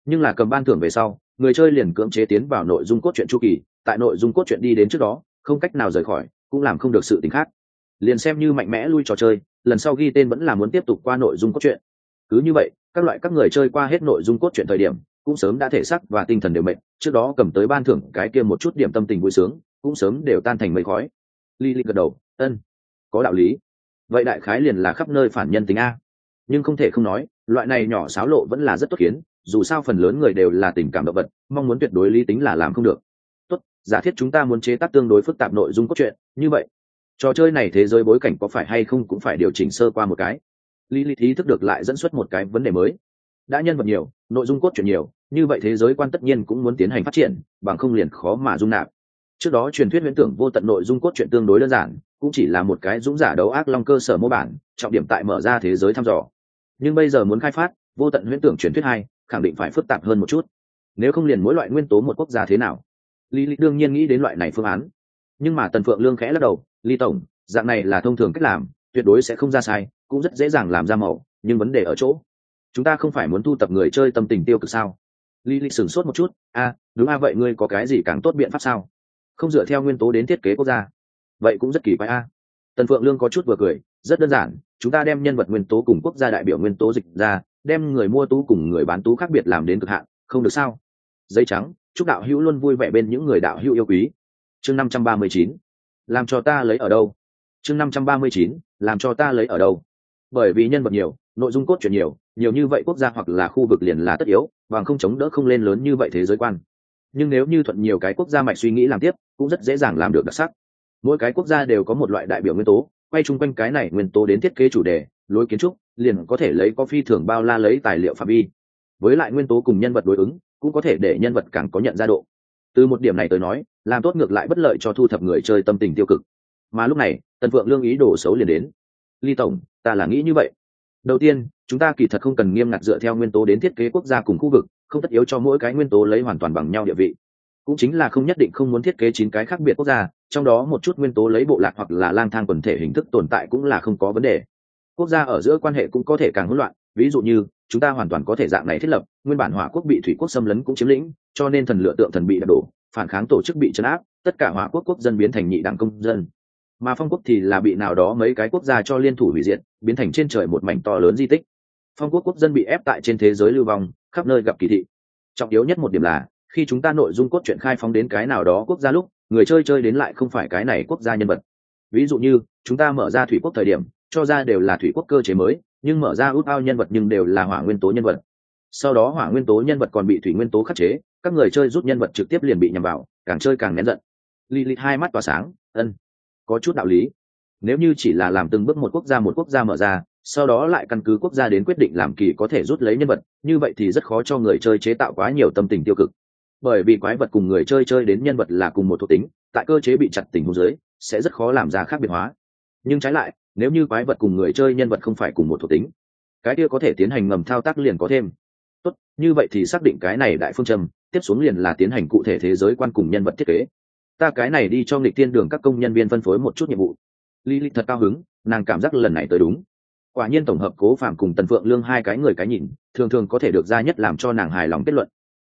Nhưng là cầm ban thưởng về sau, người chơi liền cưỡng chế tiến vào nội dung cốt truyện chu kỳ, tại nội dung cốt truyện đi đến trước đó, không cách nào rời khỏi, cũng làm không được sự tính khác. Liền xem như mạnh mẽ lui trò chơi, lần sau ghi tên vẫn là muốn tiếp tục qua nội dung cốt truyện. Cứ như vậy, các loại các người chơi qua hết nội dung cốt truyện thời điểm cũng sớm đã thể sắc và tinh thần đều mệt, trước đó cầm tới ban thưởng cái kia một chút điểm tâm tình vui sướng, cũng sớm đều tan thành mây khói. Li li gật đầu, ân, có đạo lý. Vậy đại khái liền là khắp nơi phản nhân tính a. Nhưng không thể không nói, loại này nhỏ xáo lộ vẫn là rất tốt khiến, dù sao phần lớn người đều là tình cảm động vật, mong muốn tuyệt đối lý tính là làm không được. Tốt, giả thiết chúng ta muốn chế tác tương đối phức tạp nội dung cốt truyện, như vậy, trò chơi này thế giới bối cảnh có phải hay không cũng phải điều chỉnh sơ qua một cái. Lý lý ý thức được lại dẫn xuất một cái vấn đề mới. Đã nhân vật nhiều nội dung cốt truyện nhiều, như vậy thế giới quan tất nhiên cũng muốn tiến hành phát triển, bằng không liền khó mà dung nạp. Trước đó truyền thuyết huyễn tưởng vô tận nội dung cốt truyện tương đối đơn giản, cũng chỉ là một cái dũng giả đấu ác long cơ sở mô bản, trọng điểm tại mở ra thế giới thăm dò. Nhưng bây giờ muốn khai phát, vô tận huyễn tưởng truyền thuyết hai, khẳng định phải phức tạp hơn một chút. Nếu không liền mỗi loại nguyên tố một quốc gia thế nào? Lý lý đương nhiên nghĩ đến loại này phương án. Nhưng mà tần phượng lương khẽ lắc đầu, lý tổng, dạng này là thông thường cách làm, tuyệt đối sẽ không ra sai, cũng rất dễ dàng làm ra màu, nhưng vấn đề ở chỗ chúng ta không phải muốn thu tập người chơi tâm tình tiêu cực sao? Lý lịch sửng sốt một chút. A đúng a, vậy ngươi có cái gì càng tốt biện pháp sao? Không dựa theo nguyên tố đến thiết kế quốc gia. Vậy cũng rất kỳ quái a. Tần phượng lương có chút vừa cười. Rất đơn giản, chúng ta đem nhân vật nguyên tố cùng quốc gia đại biểu nguyên tố dịch ra, đem người mua tú cùng người bán tú khác biệt làm đến cực hạn. Không được sao? Dây trắng, chúc đạo hữu luôn vui vẻ bên những người đạo hữu yêu quý. Chương năm trăm ba mươi chín, làm cho ta lấy ở đâu? Chương năm trăm ba mươi chín, làm cho ta lấy ở đâu? Bởi vì nhân vật nhiều nội dung cốt truyện nhiều nhiều như vậy quốc gia hoặc là khu vực liền là tất yếu và không chống đỡ không lên lớn như vậy thế giới quan. Nhưng nếu như thuận nhiều cái quốc gia mạch suy nghĩ làm tiếp, cũng rất dễ dàng làm được đặc sắc. Mỗi cái quốc gia đều có một loại đại biểu nguyên tố, quay chung quanh cái này nguyên tố đến thiết kế chủ đề, lối kiến trúc, liền có thể lấy có phi thường bao la lấy tài liệu phạm vi. Với lại nguyên tố cùng nhân vật đối ứng, cũng có thể để nhân vật càng có nhận ra độ. Từ một điểm này tới nói, làm tốt ngược lại bất lợi cho thu thập người chơi tâm tình tiêu cực. Mà lúc này, tần phượng lương ý đồ xấu liền đến. Ly tổng, ta là nghĩ như vậy đầu tiên, chúng ta kỳ thật không cần nghiêm ngặt dựa theo nguyên tố đến thiết kế quốc gia cùng khu vực, không tất yếu cho mỗi cái nguyên tố lấy hoàn toàn bằng nhau địa vị. Cũng chính là không nhất định không muốn thiết kế chín cái khác biệt quốc gia, trong đó một chút nguyên tố lấy bộ lạc hoặc là lang thang quần thể hình thức tồn tại cũng là không có vấn đề. Quốc gia ở giữa quan hệ cũng có thể càng hỗn loạn, ví dụ như, chúng ta hoàn toàn có thể dạng này thiết lập, nguyên bản hỏa quốc bị thủy quốc xâm lấn cũng chiếm lĩnh, cho nên thần lựa tượng thần bị đập đổ, phản kháng tổ chức bị chấn áp, tất cả hỏa quốc quốc dân biến thành nhị đảng công dân mà phong quốc thì là bị nào đó mấy cái quốc gia cho liên thủ hủy diệt, biến thành trên trời một mảnh to lớn di tích. Phong quốc quốc dân bị ép tại trên thế giới lưu vong, khắp nơi gặp kỳ thị. Trọng yếu nhất một điểm là, khi chúng ta nội dung cốt truyện khai phóng đến cái nào đó quốc gia lúc, người chơi chơi đến lại không phải cái này quốc gia nhân vật. Ví dụ như, chúng ta mở ra thủy quốc thời điểm, cho ra đều là thủy quốc cơ chế mới, nhưng mở ra út ao nhân vật nhưng đều là hỏa nguyên tố nhân vật. Sau đó hỏa nguyên tố nhân vật còn bị thủy nguyên tố khắc chế, các người chơi rút nhân vật trực tiếp liền bị nhầm vào, càng chơi càng nén giận. Lì lì hai mắt tỏa sáng, ân có chút đạo lý. Nếu như chỉ là làm từng bước một quốc gia một quốc gia mở ra, sau đó lại căn cứ quốc gia đến quyết định làm kỳ có thể rút lấy nhân vật, như vậy thì rất khó cho người chơi chế tạo quá nhiều tâm tình tiêu cực. Bởi vì quái vật cùng người chơi chơi đến nhân vật là cùng một thuộc tính, tại cơ chế bị chặt tình huống dưới, sẽ rất khó làm ra khác biệt hóa. Nhưng trái lại, nếu như quái vật cùng người chơi nhân vật không phải cùng một thuộc tính, cái kia có thể tiến hành ngầm thao tác liền có thêm. Tốt, như vậy thì xác định cái này đại phương châm, tiếp xuống liền là tiến hành cụ thể thế giới quan cùng nhân vật thiết kế ta cái này đi cho nghịch Thiên đường các công nhân viên phân phối một chút nhiệm vụ. Lý lịch thật cao hứng, nàng cảm giác lần này tới đúng. Quả nhiên tổng hợp cố phạm cùng tần phượng lương hai cái người cái nhìn, thường thường có thể được ra nhất làm cho nàng hài lòng kết luận.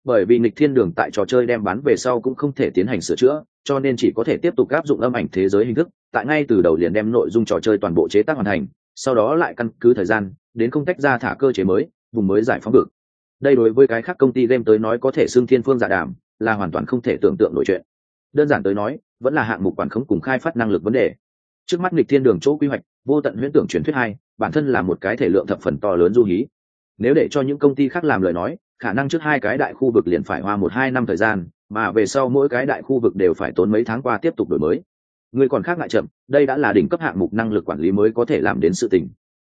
Bởi vì nghịch thiên đường tại trò chơi đem bán về sau cũng không thể tiến hành sửa chữa, cho nên chỉ có thể tiếp tục áp dụng âm ảnh thế giới hình thức, tại ngay từ đầu liền đem nội dung trò chơi toàn bộ chế tác hoàn thành, sau đó lại căn cứ thời gian, đến không tách ra thả cơ chế mới, vùng mới giải phóng được. Đây đối với cái khác công ty game tới nói có thể xưng thiên phương giả đàm, là hoàn toàn không thể tưởng tượng nổi chuyện đơn giản tới nói, vẫn là hạng mục quản khống cùng khai phát năng lực vấn đề. Trước mắt nghịch thiên đường chỗ quy hoạch, vô tận huyễn tưởng truyền thuyết hai, bản thân là một cái thể lượng thập phần to lớn du hí. Nếu để cho những công ty khác làm lời nói, khả năng trước hai cái đại khu vực liền phải hoa một hai năm thời gian, mà về sau mỗi cái đại khu vực đều phải tốn mấy tháng qua tiếp tục đổi mới. Người còn khác ngại chậm, đây đã là đỉnh cấp hạng mục năng lực quản lý mới có thể làm đến sự tình.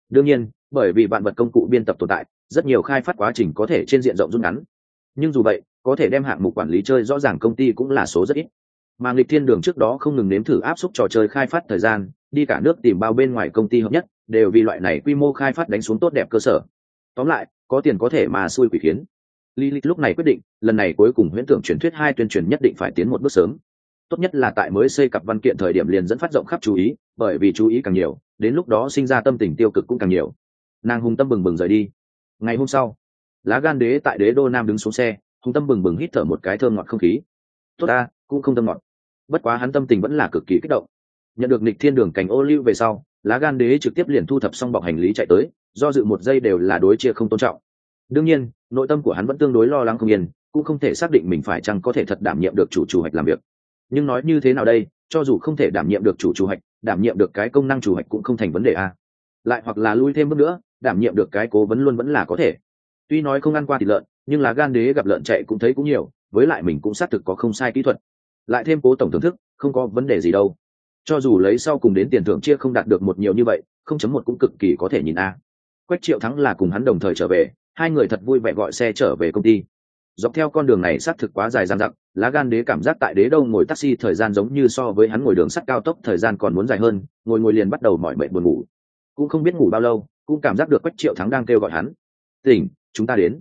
Đương nhiên, bởi vì bạn vật công cụ biên tập tồn tại, rất nhiều khai phát quá trình có thể trên diện rộng rút ngắn. Nhưng dù vậy, có thể đem hạng mục quản lý chơi rõ ràng công ty cũng là số rất ít mà nghịch thiên đường trước đó không ngừng nếm thử áp suất trò chơi khai phát thời gian đi cả nước tìm bao bên ngoài công ty hợp nhất đều vì loại này quy mô khai phát đánh xuống tốt đẹp cơ sở tóm lại có tiền có thể mà xui quỷ khiến Lilith lúc này quyết định, lần này cuối cùng huyễn tưởng truyền thuyết hai tuyên truyền nhất định phải tiến một bước sớm. Tốt nhất là tại mới xây cặp văn kiện thời điểm liền dẫn phát rộng khắp chú ý, bởi vì chú ý càng nhiều, đến lúc đó sinh ra tâm tình tiêu cực cũng càng nhiều. Nàng hung tâm bừng bừng rời đi. Ngày hôm sau, lá gan đế tại đế đô nam đứng xuống xe, hung tâm bừng bừng hít thở một cái thơm ngọt không khí. Tốt ta, cũng không tâm ngọt. Bất quá hắn tâm tình vẫn là cực kỳ kích động. Nhận được Nịch Thiên Đường cảnh ô lưu về sau, lá gan đế trực tiếp liền thu thập xong bọc hành lý chạy tới, do dự một giây đều là đối chia không tôn trọng. Đương nhiên nội tâm của hắn vẫn tương đối lo lắng không yên cũng không thể xác định mình phải chăng có thể thật đảm nhiệm được chủ chủ hạch làm việc. Nhưng nói như thế nào đây cho dù không thể đảm nhiệm được chủ chủ hạch đảm nhiệm được cái công năng chủ hạch cũng không thành vấn đề a. Lại hoặc là lui thêm bước nữa đảm nhiệm được cái cố vấn luôn vẫn là có thể. Tuy nói không ăn qua thịt lợn nhưng là gan đế gặp lợn chạy cũng thấy cũng nhiều với lại mình cũng xác thực có không sai kỹ thuật lại thêm cố tổng thưởng thức, không có vấn đề gì đâu. Cho dù lấy sau cùng đến tiền thưởng chia không đạt được một nhiều như vậy, không chấm một cũng cực kỳ có thể nhìn a. Quách triệu thắng là cùng hắn đồng thời trở về, hai người thật vui vẻ gọi xe trở về công ty. Dọc theo con đường này xác thực quá dài dằng dặc, lá gan đế cảm giác tại đế đâu ngồi taxi thời gian giống như so với hắn ngồi đường sắt cao tốc thời gian còn muốn dài hơn, ngồi ngồi liền bắt đầu mỏi mệt buồn ngủ. Cũng không biết ngủ bao lâu, cũng cảm giác được quách triệu thắng đang kêu gọi hắn. Tỉnh, chúng ta đến.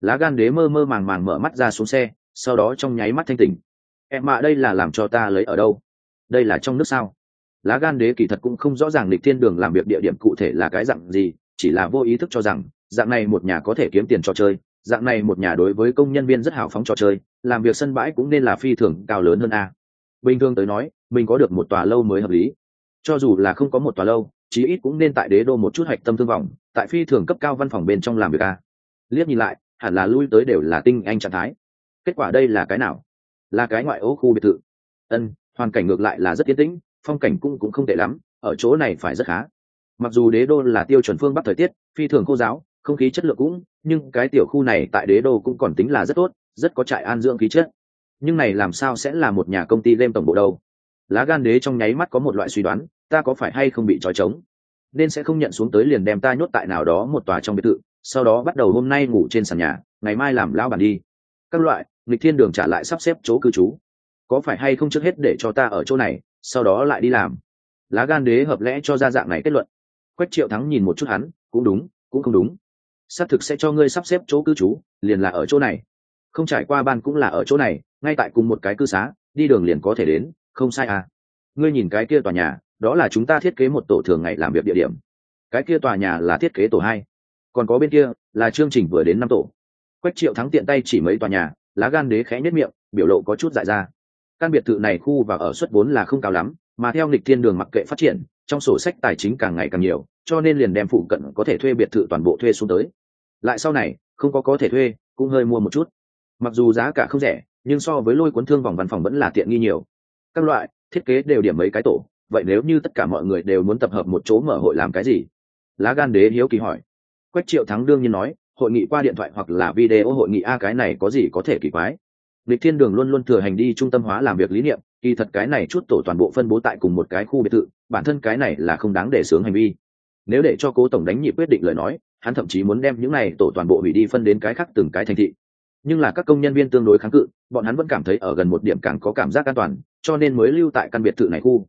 Lá gan đế mơ mơ màng màng mở mắt ra xuống xe, sau đó trong nháy mắt thanh tỉnh em mạ, đây là làm cho ta lấy ở đâu? Đây là trong nước sao? Lá gan đế kỳ thật cũng không rõ ràng lịch thiên đường làm việc địa điểm cụ thể là cái dặn gì, chỉ là vô ý thức cho rằng, dạng này một nhà có thể kiếm tiền trò chơi, dạng này một nhà đối với công nhân viên rất hào phóng trò chơi, làm việc sân bãi cũng nên là phi thường cao lớn hơn a. Bình thường tới nói, mình có được một tòa lâu mới hợp lý. Cho dù là không có một tòa lâu, chí ít cũng nên tại đế đô một chút hạch tâm thương vọng, tại phi thường cấp cao văn phòng bên trong làm việc a. Liếc nhìn lại, hẳn là lui tới đều là tinh anh trạng thái. Kết quả đây là cái nào? Là cái ngoại ô khu biệt thự. Ân, hoàn cảnh ngược lại là rất yên tĩnh, phong cảnh cũng cũng không tệ lắm, ở chỗ này phải rất khá. Mặc dù đế đô là tiêu chuẩn phương bắc thời tiết, phi thường khô giáo, không khí chất lượng cũng, nhưng cái tiểu khu này tại đế đô cũng còn tính là rất tốt, rất có trại an dưỡng khí chất. Nhưng này làm sao sẽ là một nhà công ty game tổng bộ đâu? Lá gan đế trong nháy mắt có một loại suy đoán, ta có phải hay không bị trói trống? Nên sẽ không nhận xuống tới liền đem ta nhốt tại nào đó một tòa trong biệt thự, sau đó bắt đầu hôm nay ngủ trên sàn nhà, ngày mai làm lao bản đi các loại, nghịch thiên đường trả lại sắp xếp chỗ cư trú. Có phải hay không trước hết để cho ta ở chỗ này, sau đó lại đi làm? Lá gan đế hợp lẽ cho ra dạng này kết luận. Quách triệu thắng nhìn một chút hắn, cũng đúng, cũng không đúng. Xác thực sẽ cho ngươi sắp xếp chỗ cư trú, liền là ở chỗ này. Không trải qua ban cũng là ở chỗ này, ngay tại cùng một cái cư xá, đi đường liền có thể đến, không sai à. Ngươi nhìn cái kia tòa nhà, đó là chúng ta thiết kế một tổ thường ngày làm việc địa điểm. Cái kia tòa nhà là thiết kế tổ hai. Còn có bên kia, là chương trình vừa đến năm tổ quách triệu thắng tiện tay chỉ mấy tòa nhà, lá gan đế khẽ nhất miệng, biểu lộ có chút dại ra. Căn biệt thự này khu và ở suất vốn là không cao lắm, mà theo nghịch thiên đường mặc kệ phát triển, trong sổ sách tài chính càng ngày càng nhiều, cho nên liền đem phụ cận có thể thuê biệt thự toàn bộ thuê xuống tới. Lại sau này, không có có thể thuê, cũng hơi mua một chút. Mặc dù giá cả không rẻ, nhưng so với lôi cuốn thương vòng văn phòng vẫn là tiện nghi nhiều. Các loại, thiết kế đều điểm mấy cái tổ, vậy nếu như tất cả mọi người đều muốn tập hợp một chỗ mở hội làm cái gì? Lá gan đế hiếu kỳ hỏi. Quách triệu thắng đương nhiên nói hội nghị qua điện thoại hoặc là video hội nghị, a, cái này có gì có thể kỳ quái? Lịch thiên đường luôn luôn thừa hành đi trung tâm hóa làm việc lý niệm, kỳ thật cái này chút tổ toàn bộ phân bố tại cùng một cái khu biệt thự, bản thân cái này là không đáng để sướng hành vi. Nếu để cho cố tổng đánh nhị quyết định lời nói, hắn thậm chí muốn đem những này tổ toàn bộ hủy đi phân đến cái khác từng cái thành thị. Nhưng là các công nhân viên tương đối kháng cự, bọn hắn vẫn cảm thấy ở gần một điểm càng có cảm giác an toàn, cho nên mới lưu tại căn biệt thự này khu.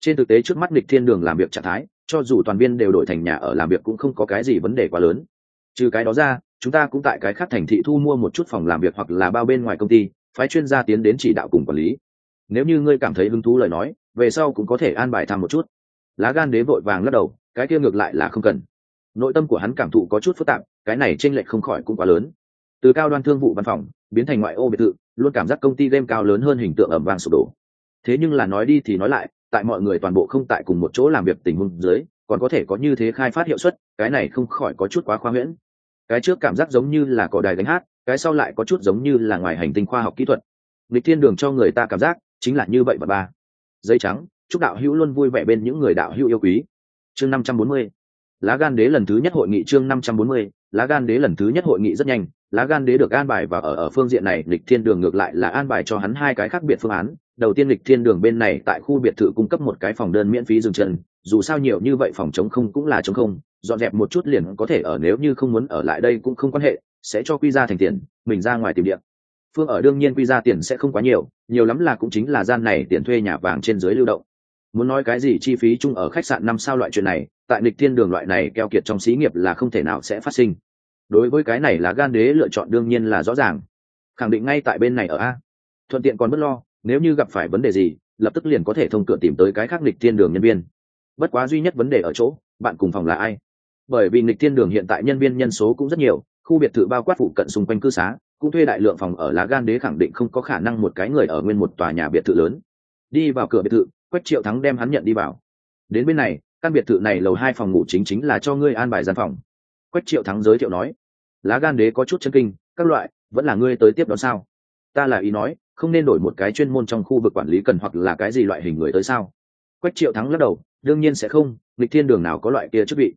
Trên thực tế trước mắt lịch thiên đường làm việc trạng thái, cho dù toàn viên đều đổi thành nhà ở làm việc cũng không có cái gì vấn đề quá lớn trừ cái đó ra, chúng ta cũng tại cái khác thành thị thu mua một chút phòng làm việc hoặc là bao bên ngoài công ty, phái chuyên gia tiến đến chỉ đạo cùng quản lý. Nếu như ngươi cảm thấy hứng thú lời nói, về sau cũng có thể an bài thăm một chút. Lá gan đế vội vàng lắc đầu, cái kia ngược lại là không cần. Nội tâm của hắn cảm thụ có chút phức tạp, cái này tranh lệch không khỏi cũng quá lớn. Từ cao đoan thương vụ văn phòng, biến thành ngoại ô biệt thự, luôn cảm giác công ty game cao lớn hơn hình tượng ẩm vàng sụp đổ. Thế nhưng là nói đi thì nói lại, tại mọi người toàn bộ không tại cùng một chỗ làm việc tình huống dưới, còn có thể có như thế khai phát hiệu suất, cái này không khỏi có chút quá khoa huyễn cái trước cảm giác giống như là cỏ đài gánh hát, cái sau lại có chút giống như là ngoài hành tinh khoa học kỹ thuật. Lịch thiên đường cho người ta cảm giác chính là như vậy và ba. Dây trắng, chúc đạo hữu luôn vui vẻ bên những người đạo hữu yêu quý. Chương năm trăm bốn mươi. Lá gan đế lần thứ nhất hội nghị chương năm trăm bốn mươi. Lá gan đế lần thứ nhất hội nghị rất nhanh. Lá gan đế được an bài và ở ở phương diện này lịch thiên đường ngược lại là an bài cho hắn hai cái khác biệt phương án. Đầu tiên lịch thiên đường bên này tại khu biệt thự cung cấp một cái phòng đơn miễn phí dừng chân. Dù sao nhiều như vậy phòng chống không cũng là chống không dọn dẹp một chút liền có thể ở, nếu như không muốn ở lại đây cũng không quan hệ, sẽ cho quy ra thành tiền, mình ra ngoài tìm điện phương ở đương nhiên quy ra tiền sẽ không quá nhiều nhiều lắm là cũng chính là gian này tiền thuê nhà vàng trên dưới lưu động. Muốn nói cái gì chi phí chung ở khách sạn năm sao loại chuyện này, tại nịch thiên đường loại này keo kiệt trong xí nghiệp là không thể nào sẽ phát sinh. Đối với cái này là gan đế lựa chọn đương nhiên là rõ ràng. Khẳng định ngay tại bên này ở a. Thuận tiện còn bất lo, nếu như gặp phải vấn đề gì, lập tức liền có thể thông cửa tìm tới cái khác nịch thiên đường nhân viên. Bất quá duy nhất vấn đề ở chỗ, bạn cùng phòng là ai? Bởi vì nghịch thiên đường hiện tại nhân viên nhân số cũng rất nhiều, khu biệt thự bao quát phụ cận xung quanh cư xá, cũng thuê đại lượng phòng ở lá gan đế khẳng định không có khả năng một cái người ở nguyên một tòa nhà biệt thự lớn. Đi vào cửa biệt thự, quách triệu thắng đem hắn nhận đi vào. Đến bên này, căn biệt thự này lầu hai phòng ngủ chính chính là cho ngươi an bài gian phòng. Quách triệu thắng giới thiệu nói, lá gan đế có chút chân kinh, các loại, vẫn là ngươi tới tiếp đón sao? Ta là ý nói, không nên đổi một cái chuyên môn trong khu vực quản lý cần hoặc là cái gì loại hình người tới sao? Quách triệu thắng lắc đầu, đương nhiên sẽ không lịch thiên đường nào có loại kia chức vị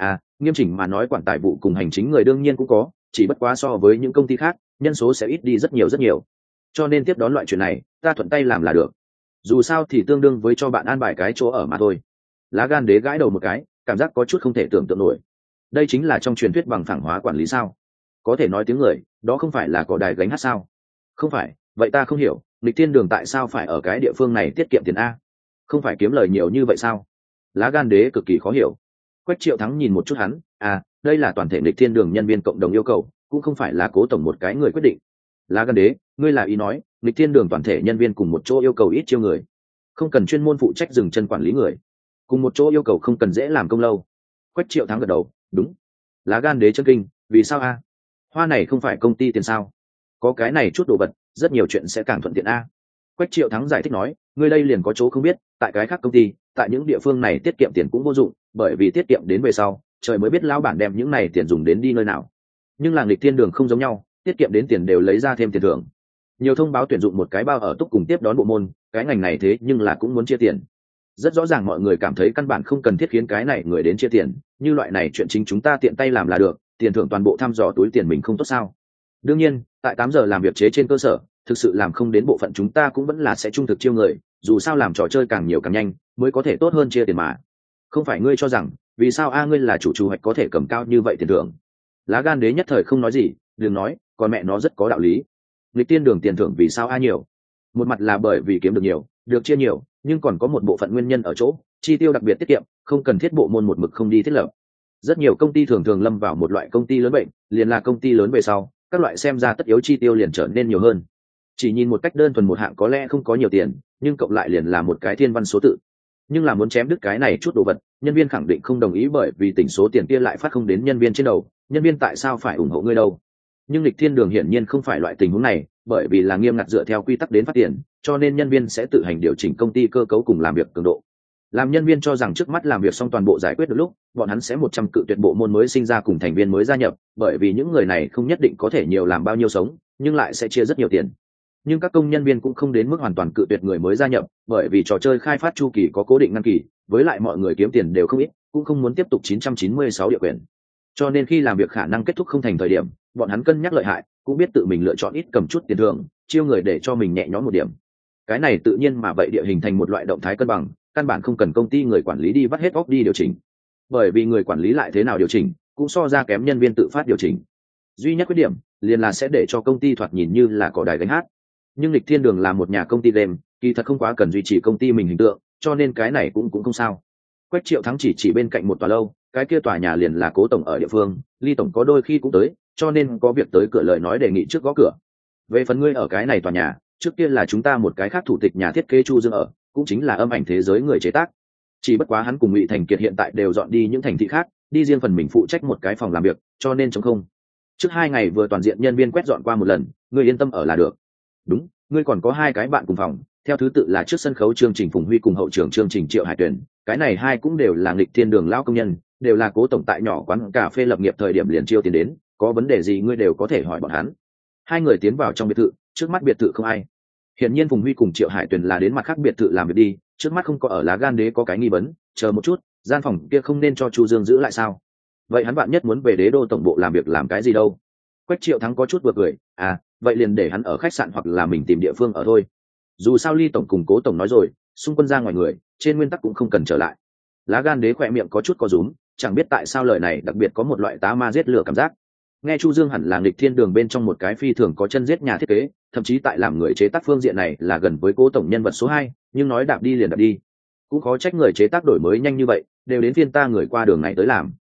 à nghiêm chỉnh mà nói quản tài vụ cùng hành chính người đương nhiên cũng có, chỉ bất quá so với những công ty khác, nhân số sẽ ít đi rất nhiều rất nhiều. Cho nên tiếp đón loại chuyện này, ta thuận tay làm là được. Dù sao thì tương đương với cho bạn an bài cái chỗ ở mà thôi. Lá gan đế gãi đầu một cái, cảm giác có chút không thể tưởng tượng nổi. Đây chính là trong truyền thuyết bằng phẳng hóa quản lý sao? Có thể nói tiếng người, đó không phải là có đài gánh hát sao? Không phải, vậy ta không hiểu lịch thiên đường tại sao phải ở cái địa phương này tiết kiệm tiền a? Không phải kiếm lời nhiều như vậy sao? Lá gan đế cực kỳ khó hiểu quách triệu thắng nhìn một chút hắn à đây là toàn thể lịch thiên đường nhân viên cộng đồng yêu cầu, cũng không phải là cố tổng một cái người quyết định. Lá gan đế, ngươi là ý nói lịch thiên đường toàn thể nhân viên cùng một chỗ yêu cầu ít chiêu người, không cần chuyên môn phụ trách dừng chân quản lý người, cùng một chỗ yêu cầu không cần dễ làm công lâu. Quách triệu thắng gật đầu, đúng. Lá gan đế chân kinh, vì sao a? Hoa này không phải công ty tiền sao? Có cái này chút đồ vật, rất nhiều chuyện sẽ càng thuận tiện a. Quách triệu thắng giải thích nói, ngươi đây liền có chỗ không biết, tại cái khác công ty tại những địa phương này tiết kiệm tiền cũng vô dụng, bởi vì tiết kiệm đến về sau, trời mới biết lão bản đem những này tiền dùng đến đi nơi nào. Nhưng làng lịch thiên đường không giống nhau, tiết kiệm đến tiền đều lấy ra thêm tiền thưởng. Nhiều thông báo tuyển dụng một cái bao ở túc cùng tiếp đón bộ môn, cái ngành này thế nhưng là cũng muốn chia tiền. Rất rõ ràng mọi người cảm thấy căn bản không cần thiết khiến cái này người đến chia tiền, như loại này chuyện chính chúng ta tiện tay làm là được, tiền thưởng toàn bộ thăm dò túi tiền mình không tốt sao? Đương nhiên, tại tám giờ làm việc chế trên cơ sở, thực sự làm không đến bộ phận chúng ta cũng vẫn là sẽ trung thực chiêu người dù sao làm trò chơi càng nhiều càng nhanh, mới có thể tốt hơn chia tiền mà. Không phải ngươi cho rằng, vì sao a ngươi là chủ chủ hoạch có thể cầm cao như vậy tiền thưởng? Lá gan đế nhất thời không nói gì, đừng nói, còn mẹ nó rất có đạo lý. Lịch tiên đường tiền thưởng vì sao a nhiều? Một mặt là bởi vì kiếm được nhiều, được chia nhiều, nhưng còn có một bộ phận nguyên nhân ở chỗ, chi tiêu đặc biệt tiết kiệm, không cần thiết bộ môn một mực không đi thiết lập. Rất nhiều công ty thường thường lâm vào một loại công ty lớn bệnh, liền là công ty lớn về sau, các loại xem ra tất yếu chi tiêu liền trở nên nhiều hơn chỉ nhìn một cách đơn thuần một hạng có lẽ không có nhiều tiền, nhưng cộng lại liền là một cái thiên văn số tự. Nhưng là muốn chém đứt cái này chút đồ vật, nhân viên khẳng định không đồng ý bởi vì tỉnh số tiền kia lại phát không đến nhân viên trên đầu, nhân viên, tại sao phải ủng hộ ngươi đâu? Nhưng lịch thiên đường hiển nhiên không phải loại tình huống này, bởi vì là nghiêm ngặt dựa theo quy tắc đến phát tiền, cho nên nhân viên sẽ tự hành điều chỉnh công ty cơ cấu cùng làm việc cường độ. Làm nhân viên cho rằng trước mắt làm việc xong toàn bộ giải quyết được lúc, bọn hắn sẽ một trăm cự tuyệt bộ môn mới sinh ra cùng thành viên mới gia nhập, bởi vì những người này không nhất định có thể nhiều làm bao nhiêu sống, nhưng lại sẽ chia rất nhiều tiền nhưng các công nhân viên cũng không đến mức hoàn toàn cự tuyệt người mới gia nhập, bởi vì trò chơi khai phát chu kỳ có cố định ngăn kỳ, với lại mọi người kiếm tiền đều không ít, cũng không muốn tiếp tục 996 địa quyền. Cho nên khi làm việc khả năng kết thúc không thành thời điểm, bọn hắn cân nhắc lợi hại, cũng biết tự mình lựa chọn ít cầm chút tiền thưởng, chiêu người để cho mình nhẹ nhõm một điểm. Cái này tự nhiên mà vậy địa hình thành một loại động thái cân bằng, căn bản không cần công ty người quản lý đi vắt hết óc đi điều chỉnh. Bởi vì người quản lý lại thế nào điều chỉnh, cũng so ra kém nhân viên tự phát điều chỉnh. Duy nhất khuyết điểm, liền là sẽ để cho công ty thoạt nhìn như là cỏ đài gánh hát nhưng lịch thiên đường là một nhà công ty game, kỳ thật không quá cần duy trì công ty mình hình tượng, cho nên cái này cũng cũng không sao. Quách triệu thắng chỉ chỉ bên cạnh một tòa lâu, cái kia tòa nhà liền là cố tổng ở địa phương, ly tổng có đôi khi cũng tới, cho nên có việc tới cửa lời nói đề nghị trước gõ cửa. Về phần ngươi ở cái này tòa nhà, trước kia là chúng ta một cái khác thủ tịch nhà thiết kế chu dương ở, cũng chính là âm ảnh thế giới người chế tác. Chỉ bất quá hắn cùng ngụy thành kiệt hiện tại đều dọn đi những thành thị khác, đi riêng phần mình phụ trách một cái phòng làm việc, cho nên chống không. Trước hai ngày vừa toàn diện nhân viên quét dọn qua một lần người yên tâm ở là được đúng, ngươi còn có hai cái bạn cùng phòng, theo thứ tự là trước sân khấu chương trình phùng huy cùng hậu trường chương trình triệu hải tuyển cái này hai cũng đều là nghịch thiên đường lao công nhân, đều là cố tổng tại nhỏ quán cà phê lập nghiệp thời điểm liền chiêu tiền đến, có vấn đề gì ngươi đều có thể hỏi bọn hắn. Hai người tiến vào trong biệt thự, trước mắt biệt thự không ai. Hiển nhiên phùng huy cùng triệu hải tuyền là đến mặt khác biệt thự làm việc đi, trước mắt không có ở lá gan đế có cái nghi vấn, chờ một chút, gian phòng kia không nên cho chu dương giữ lại sao? Vậy hắn bạn nhất muốn về đế đô tổng bộ làm việc làm cái gì đâu? Quách triệu thắng có chút vừa cười à vậy liền để hắn ở khách sạn hoặc là mình tìm địa phương ở thôi. Dù sao ly tổng cùng cố tổng nói rồi, xung quân ra ngoài người, trên nguyên tắc cũng không cần trở lại. Lá gan đế khỏe miệng có chút có rúm, chẳng biết tại sao lời này đặc biệt có một loại tá ma giết lửa cảm giác. Nghe chu dương hẳn là nghịch thiên đường bên trong một cái phi thường có chân giết nhà thiết kế, thậm chí tại làm người chế tác phương diện này là gần với cố tổng nhân vật số hai, nhưng nói đạp đi liền đạp đi. Cũng khó trách người chế tác đổi mới nhanh như vậy, đều đến phiên ta người qua đường này tới làm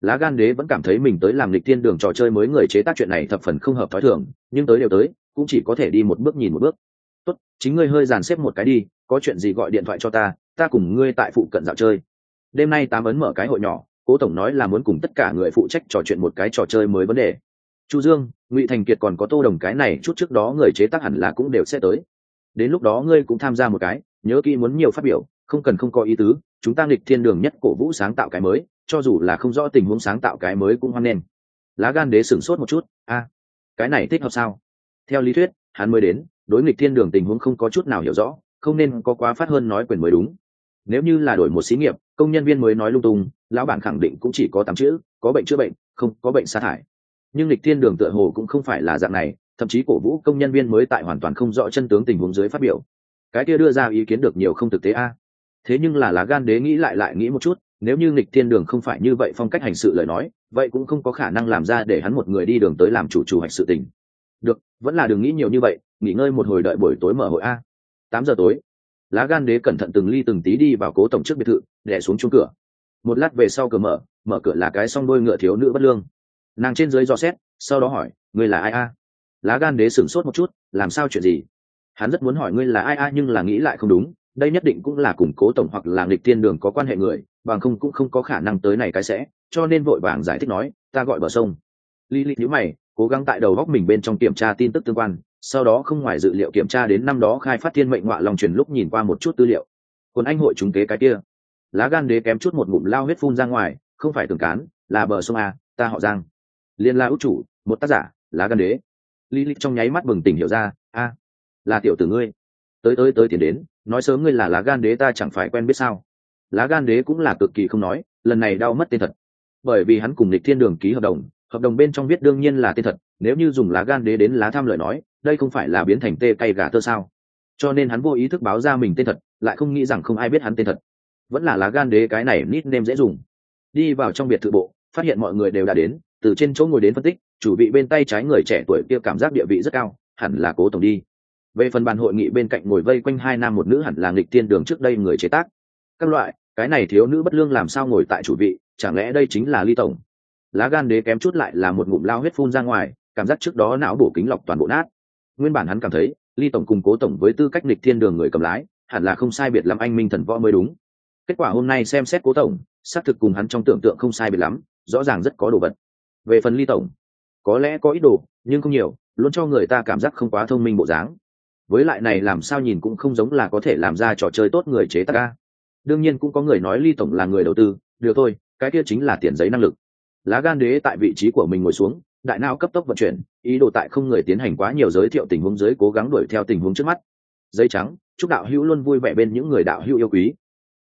lá gan đế vẫn cảm thấy mình tới làm lịch thiên đường trò chơi mới người chế tác chuyện này thập phần không hợp thói thường, nhưng tới đều tới, cũng chỉ có thể đi một bước nhìn một bước. Tốt, chính ngươi hơi dàn xếp một cái đi, có chuyện gì gọi điện thoại cho ta ta cùng ngươi tại phụ cận dạo chơi. Đêm nay tám ấn mở cái hội nhỏ, cố tổng nói là muốn cùng tất cả người phụ trách trò chuyện một cái trò chơi mới vấn đề. Chu dương, ngụy thành kiệt còn có tô đồng cái này, chút trước đó người chế tác hẳn là cũng đều sẽ tới. Đến lúc đó ngươi cũng tham gia một cái, nhớ kỹ muốn nhiều phát biểu, không cần không có ý tứ, chúng ta nghịch thiên đường nhất cổ vũ sáng tạo cái mới cho dù là không rõ tình huống sáng tạo cái mới cũng hoan nghênh. Lá gan đế sửng sốt một chút, a, cái này thích hợp sao? Theo lý thuyết, hắn mới đến, đối nghịch thiên đường tình huống không có chút nào hiểu rõ, không nên có quá phát hơn nói quyền mới đúng. Nếu như là đổi một xí nghiệp, công nhân viên mới nói lung tung, lão bản khẳng định cũng chỉ có tám chữ, có bệnh chữa bệnh, không có bệnh sa thải. Nhưng lịch thiên đường tựa hồ cũng không phải là dạng này, thậm chí cổ vũ công nhân viên mới tại hoàn toàn không rõ chân tướng tình huống dưới phát biểu. Cái kia đưa ra ý kiến được nhiều không thực tế, a. Thế nhưng là lá gan đế nghĩ lại lại nghĩ một chút nếu như nghịch thiên đường không phải như vậy phong cách hành sự lời nói, vậy cũng không có khả năng làm ra để hắn một người đi đường tới làm chủ chủ hạch sự tình. Được, vẫn là đừng nghĩ nhiều như vậy, nghỉ ngơi một hồi đợi buổi tối mở hội a. Tám giờ tối, lá gan đế cẩn thận từng ly từng tí đi vào cố tổng trước biệt thự đẻ xuống chung cửa. Một lát về sau cửa mở mở cửa là cái song đôi ngựa thiếu nữ bất lương. Nàng trên dưới dò xét, sau đó hỏi, ngươi là ai a? Lá gan đế sửng sốt một chút, làm sao chuyện gì? Hắn rất muốn hỏi, ngươi là ai a? Nhưng là nghĩ lại không đúng đây nhất định cũng là củng cố tổng hoặc là nghịch tiên đường có quan hệ người, bằng không cũng không có khả năng tới này cái sẽ, cho nên vội vàng giải thích nói, ta gọi bờ sông. Lý lịch nhữ mày, cố gắng tại đầu góc mình bên trong kiểm tra tin tức tương quan, sau đó không ngoài dự liệu kiểm tra đến năm đó khai phát thiên mệnh ngoại lòng truyền lúc nhìn qua một chút tư liệu. Còn anh hội chúng kế cái kia. Lá gan đế kém chút một ngụm lao huyết phun ra ngoài, không phải tường cán, là bờ sông a, ta họ giang. Liên la út chủ, một tác giả, lá gan đế. Lý lịch trong nháy mắt bừng tỉnh hiểu ra, a, là tiểu tử ngươi. Tới tới tới tiền đến nói sớm ngươi là lá gan đế ta chẳng phải quen biết sao? Lá gan đế cũng là cực kỳ không nói, lần này đau mất tên thật. Bởi vì hắn cùng lịch thiên đường ký hợp đồng hợp đồng bên trong viết đương nhiên là tên thật, nếu như dùng lá gan đế đến lá tham lời nói, đây không phải là biến thành tê cay gà tơ sao? Cho nên hắn vô ý thức báo ra mình tên thật, lại không nghĩ rằng không ai biết hắn tên thật. Vẫn là lá gan đế cái này nít nêm dễ dùng. Đi vào trong biệt thự bộ, phát hiện mọi người đều đã đến, từ trên chỗ ngồi đến phân tích, chủ vị bên tay trái người trẻ tuổi kia cảm giác địa vị rất cao, hẳn là cố tổng đi về phần bàn hội nghị bên cạnh ngồi vây quanh hai nam một nữ hẳn là nghịch thiên đường trước đây người chế tác. Các loại, cái này thiếu nữ bất lương làm sao ngồi tại chủ vị, chẳng lẽ đây chính là ly tổng? Lá gan đế kém chút lại là một ngụm lao huyết phun ra ngoài, cảm giác trước đó não bổ kính lọc toàn bộ nát. Nguyên bản hắn cảm thấy, ly tổng cùng cố tổng với tư cách nghịch thiên đường người cầm lái, hẳn là không sai biệt lắm anh minh thần võ mới đúng. Kết quả hôm nay xem xét cố tổng, xác thực cùng hắn trong tưởng tượng không sai biệt lắm, rõ ràng rất có đồ vật. Về phần ly tổng, có lẽ có ít đồ, nhưng không nhiều, luôn cho người ta cảm giác không quá thông minh bộ dáng với lại này làm sao nhìn cũng không giống là có thể làm ra trò chơi tốt người chế tác ca đương nhiên cũng có người nói ly tổng là người đầu tư, được thôi, cái kia chính là tiền giấy năng lực. Lá gan đế tại vị trí của mình ngồi xuống, đại não cấp tốc vận chuyển, ý đồ tại không người tiến hành quá nhiều giới thiệu tình huống dưới cố gắng đuổi theo tình huống trước mắt. Giấy trắng, chúc đạo hữu luôn vui vẻ bên những người đạo hữu yêu quý.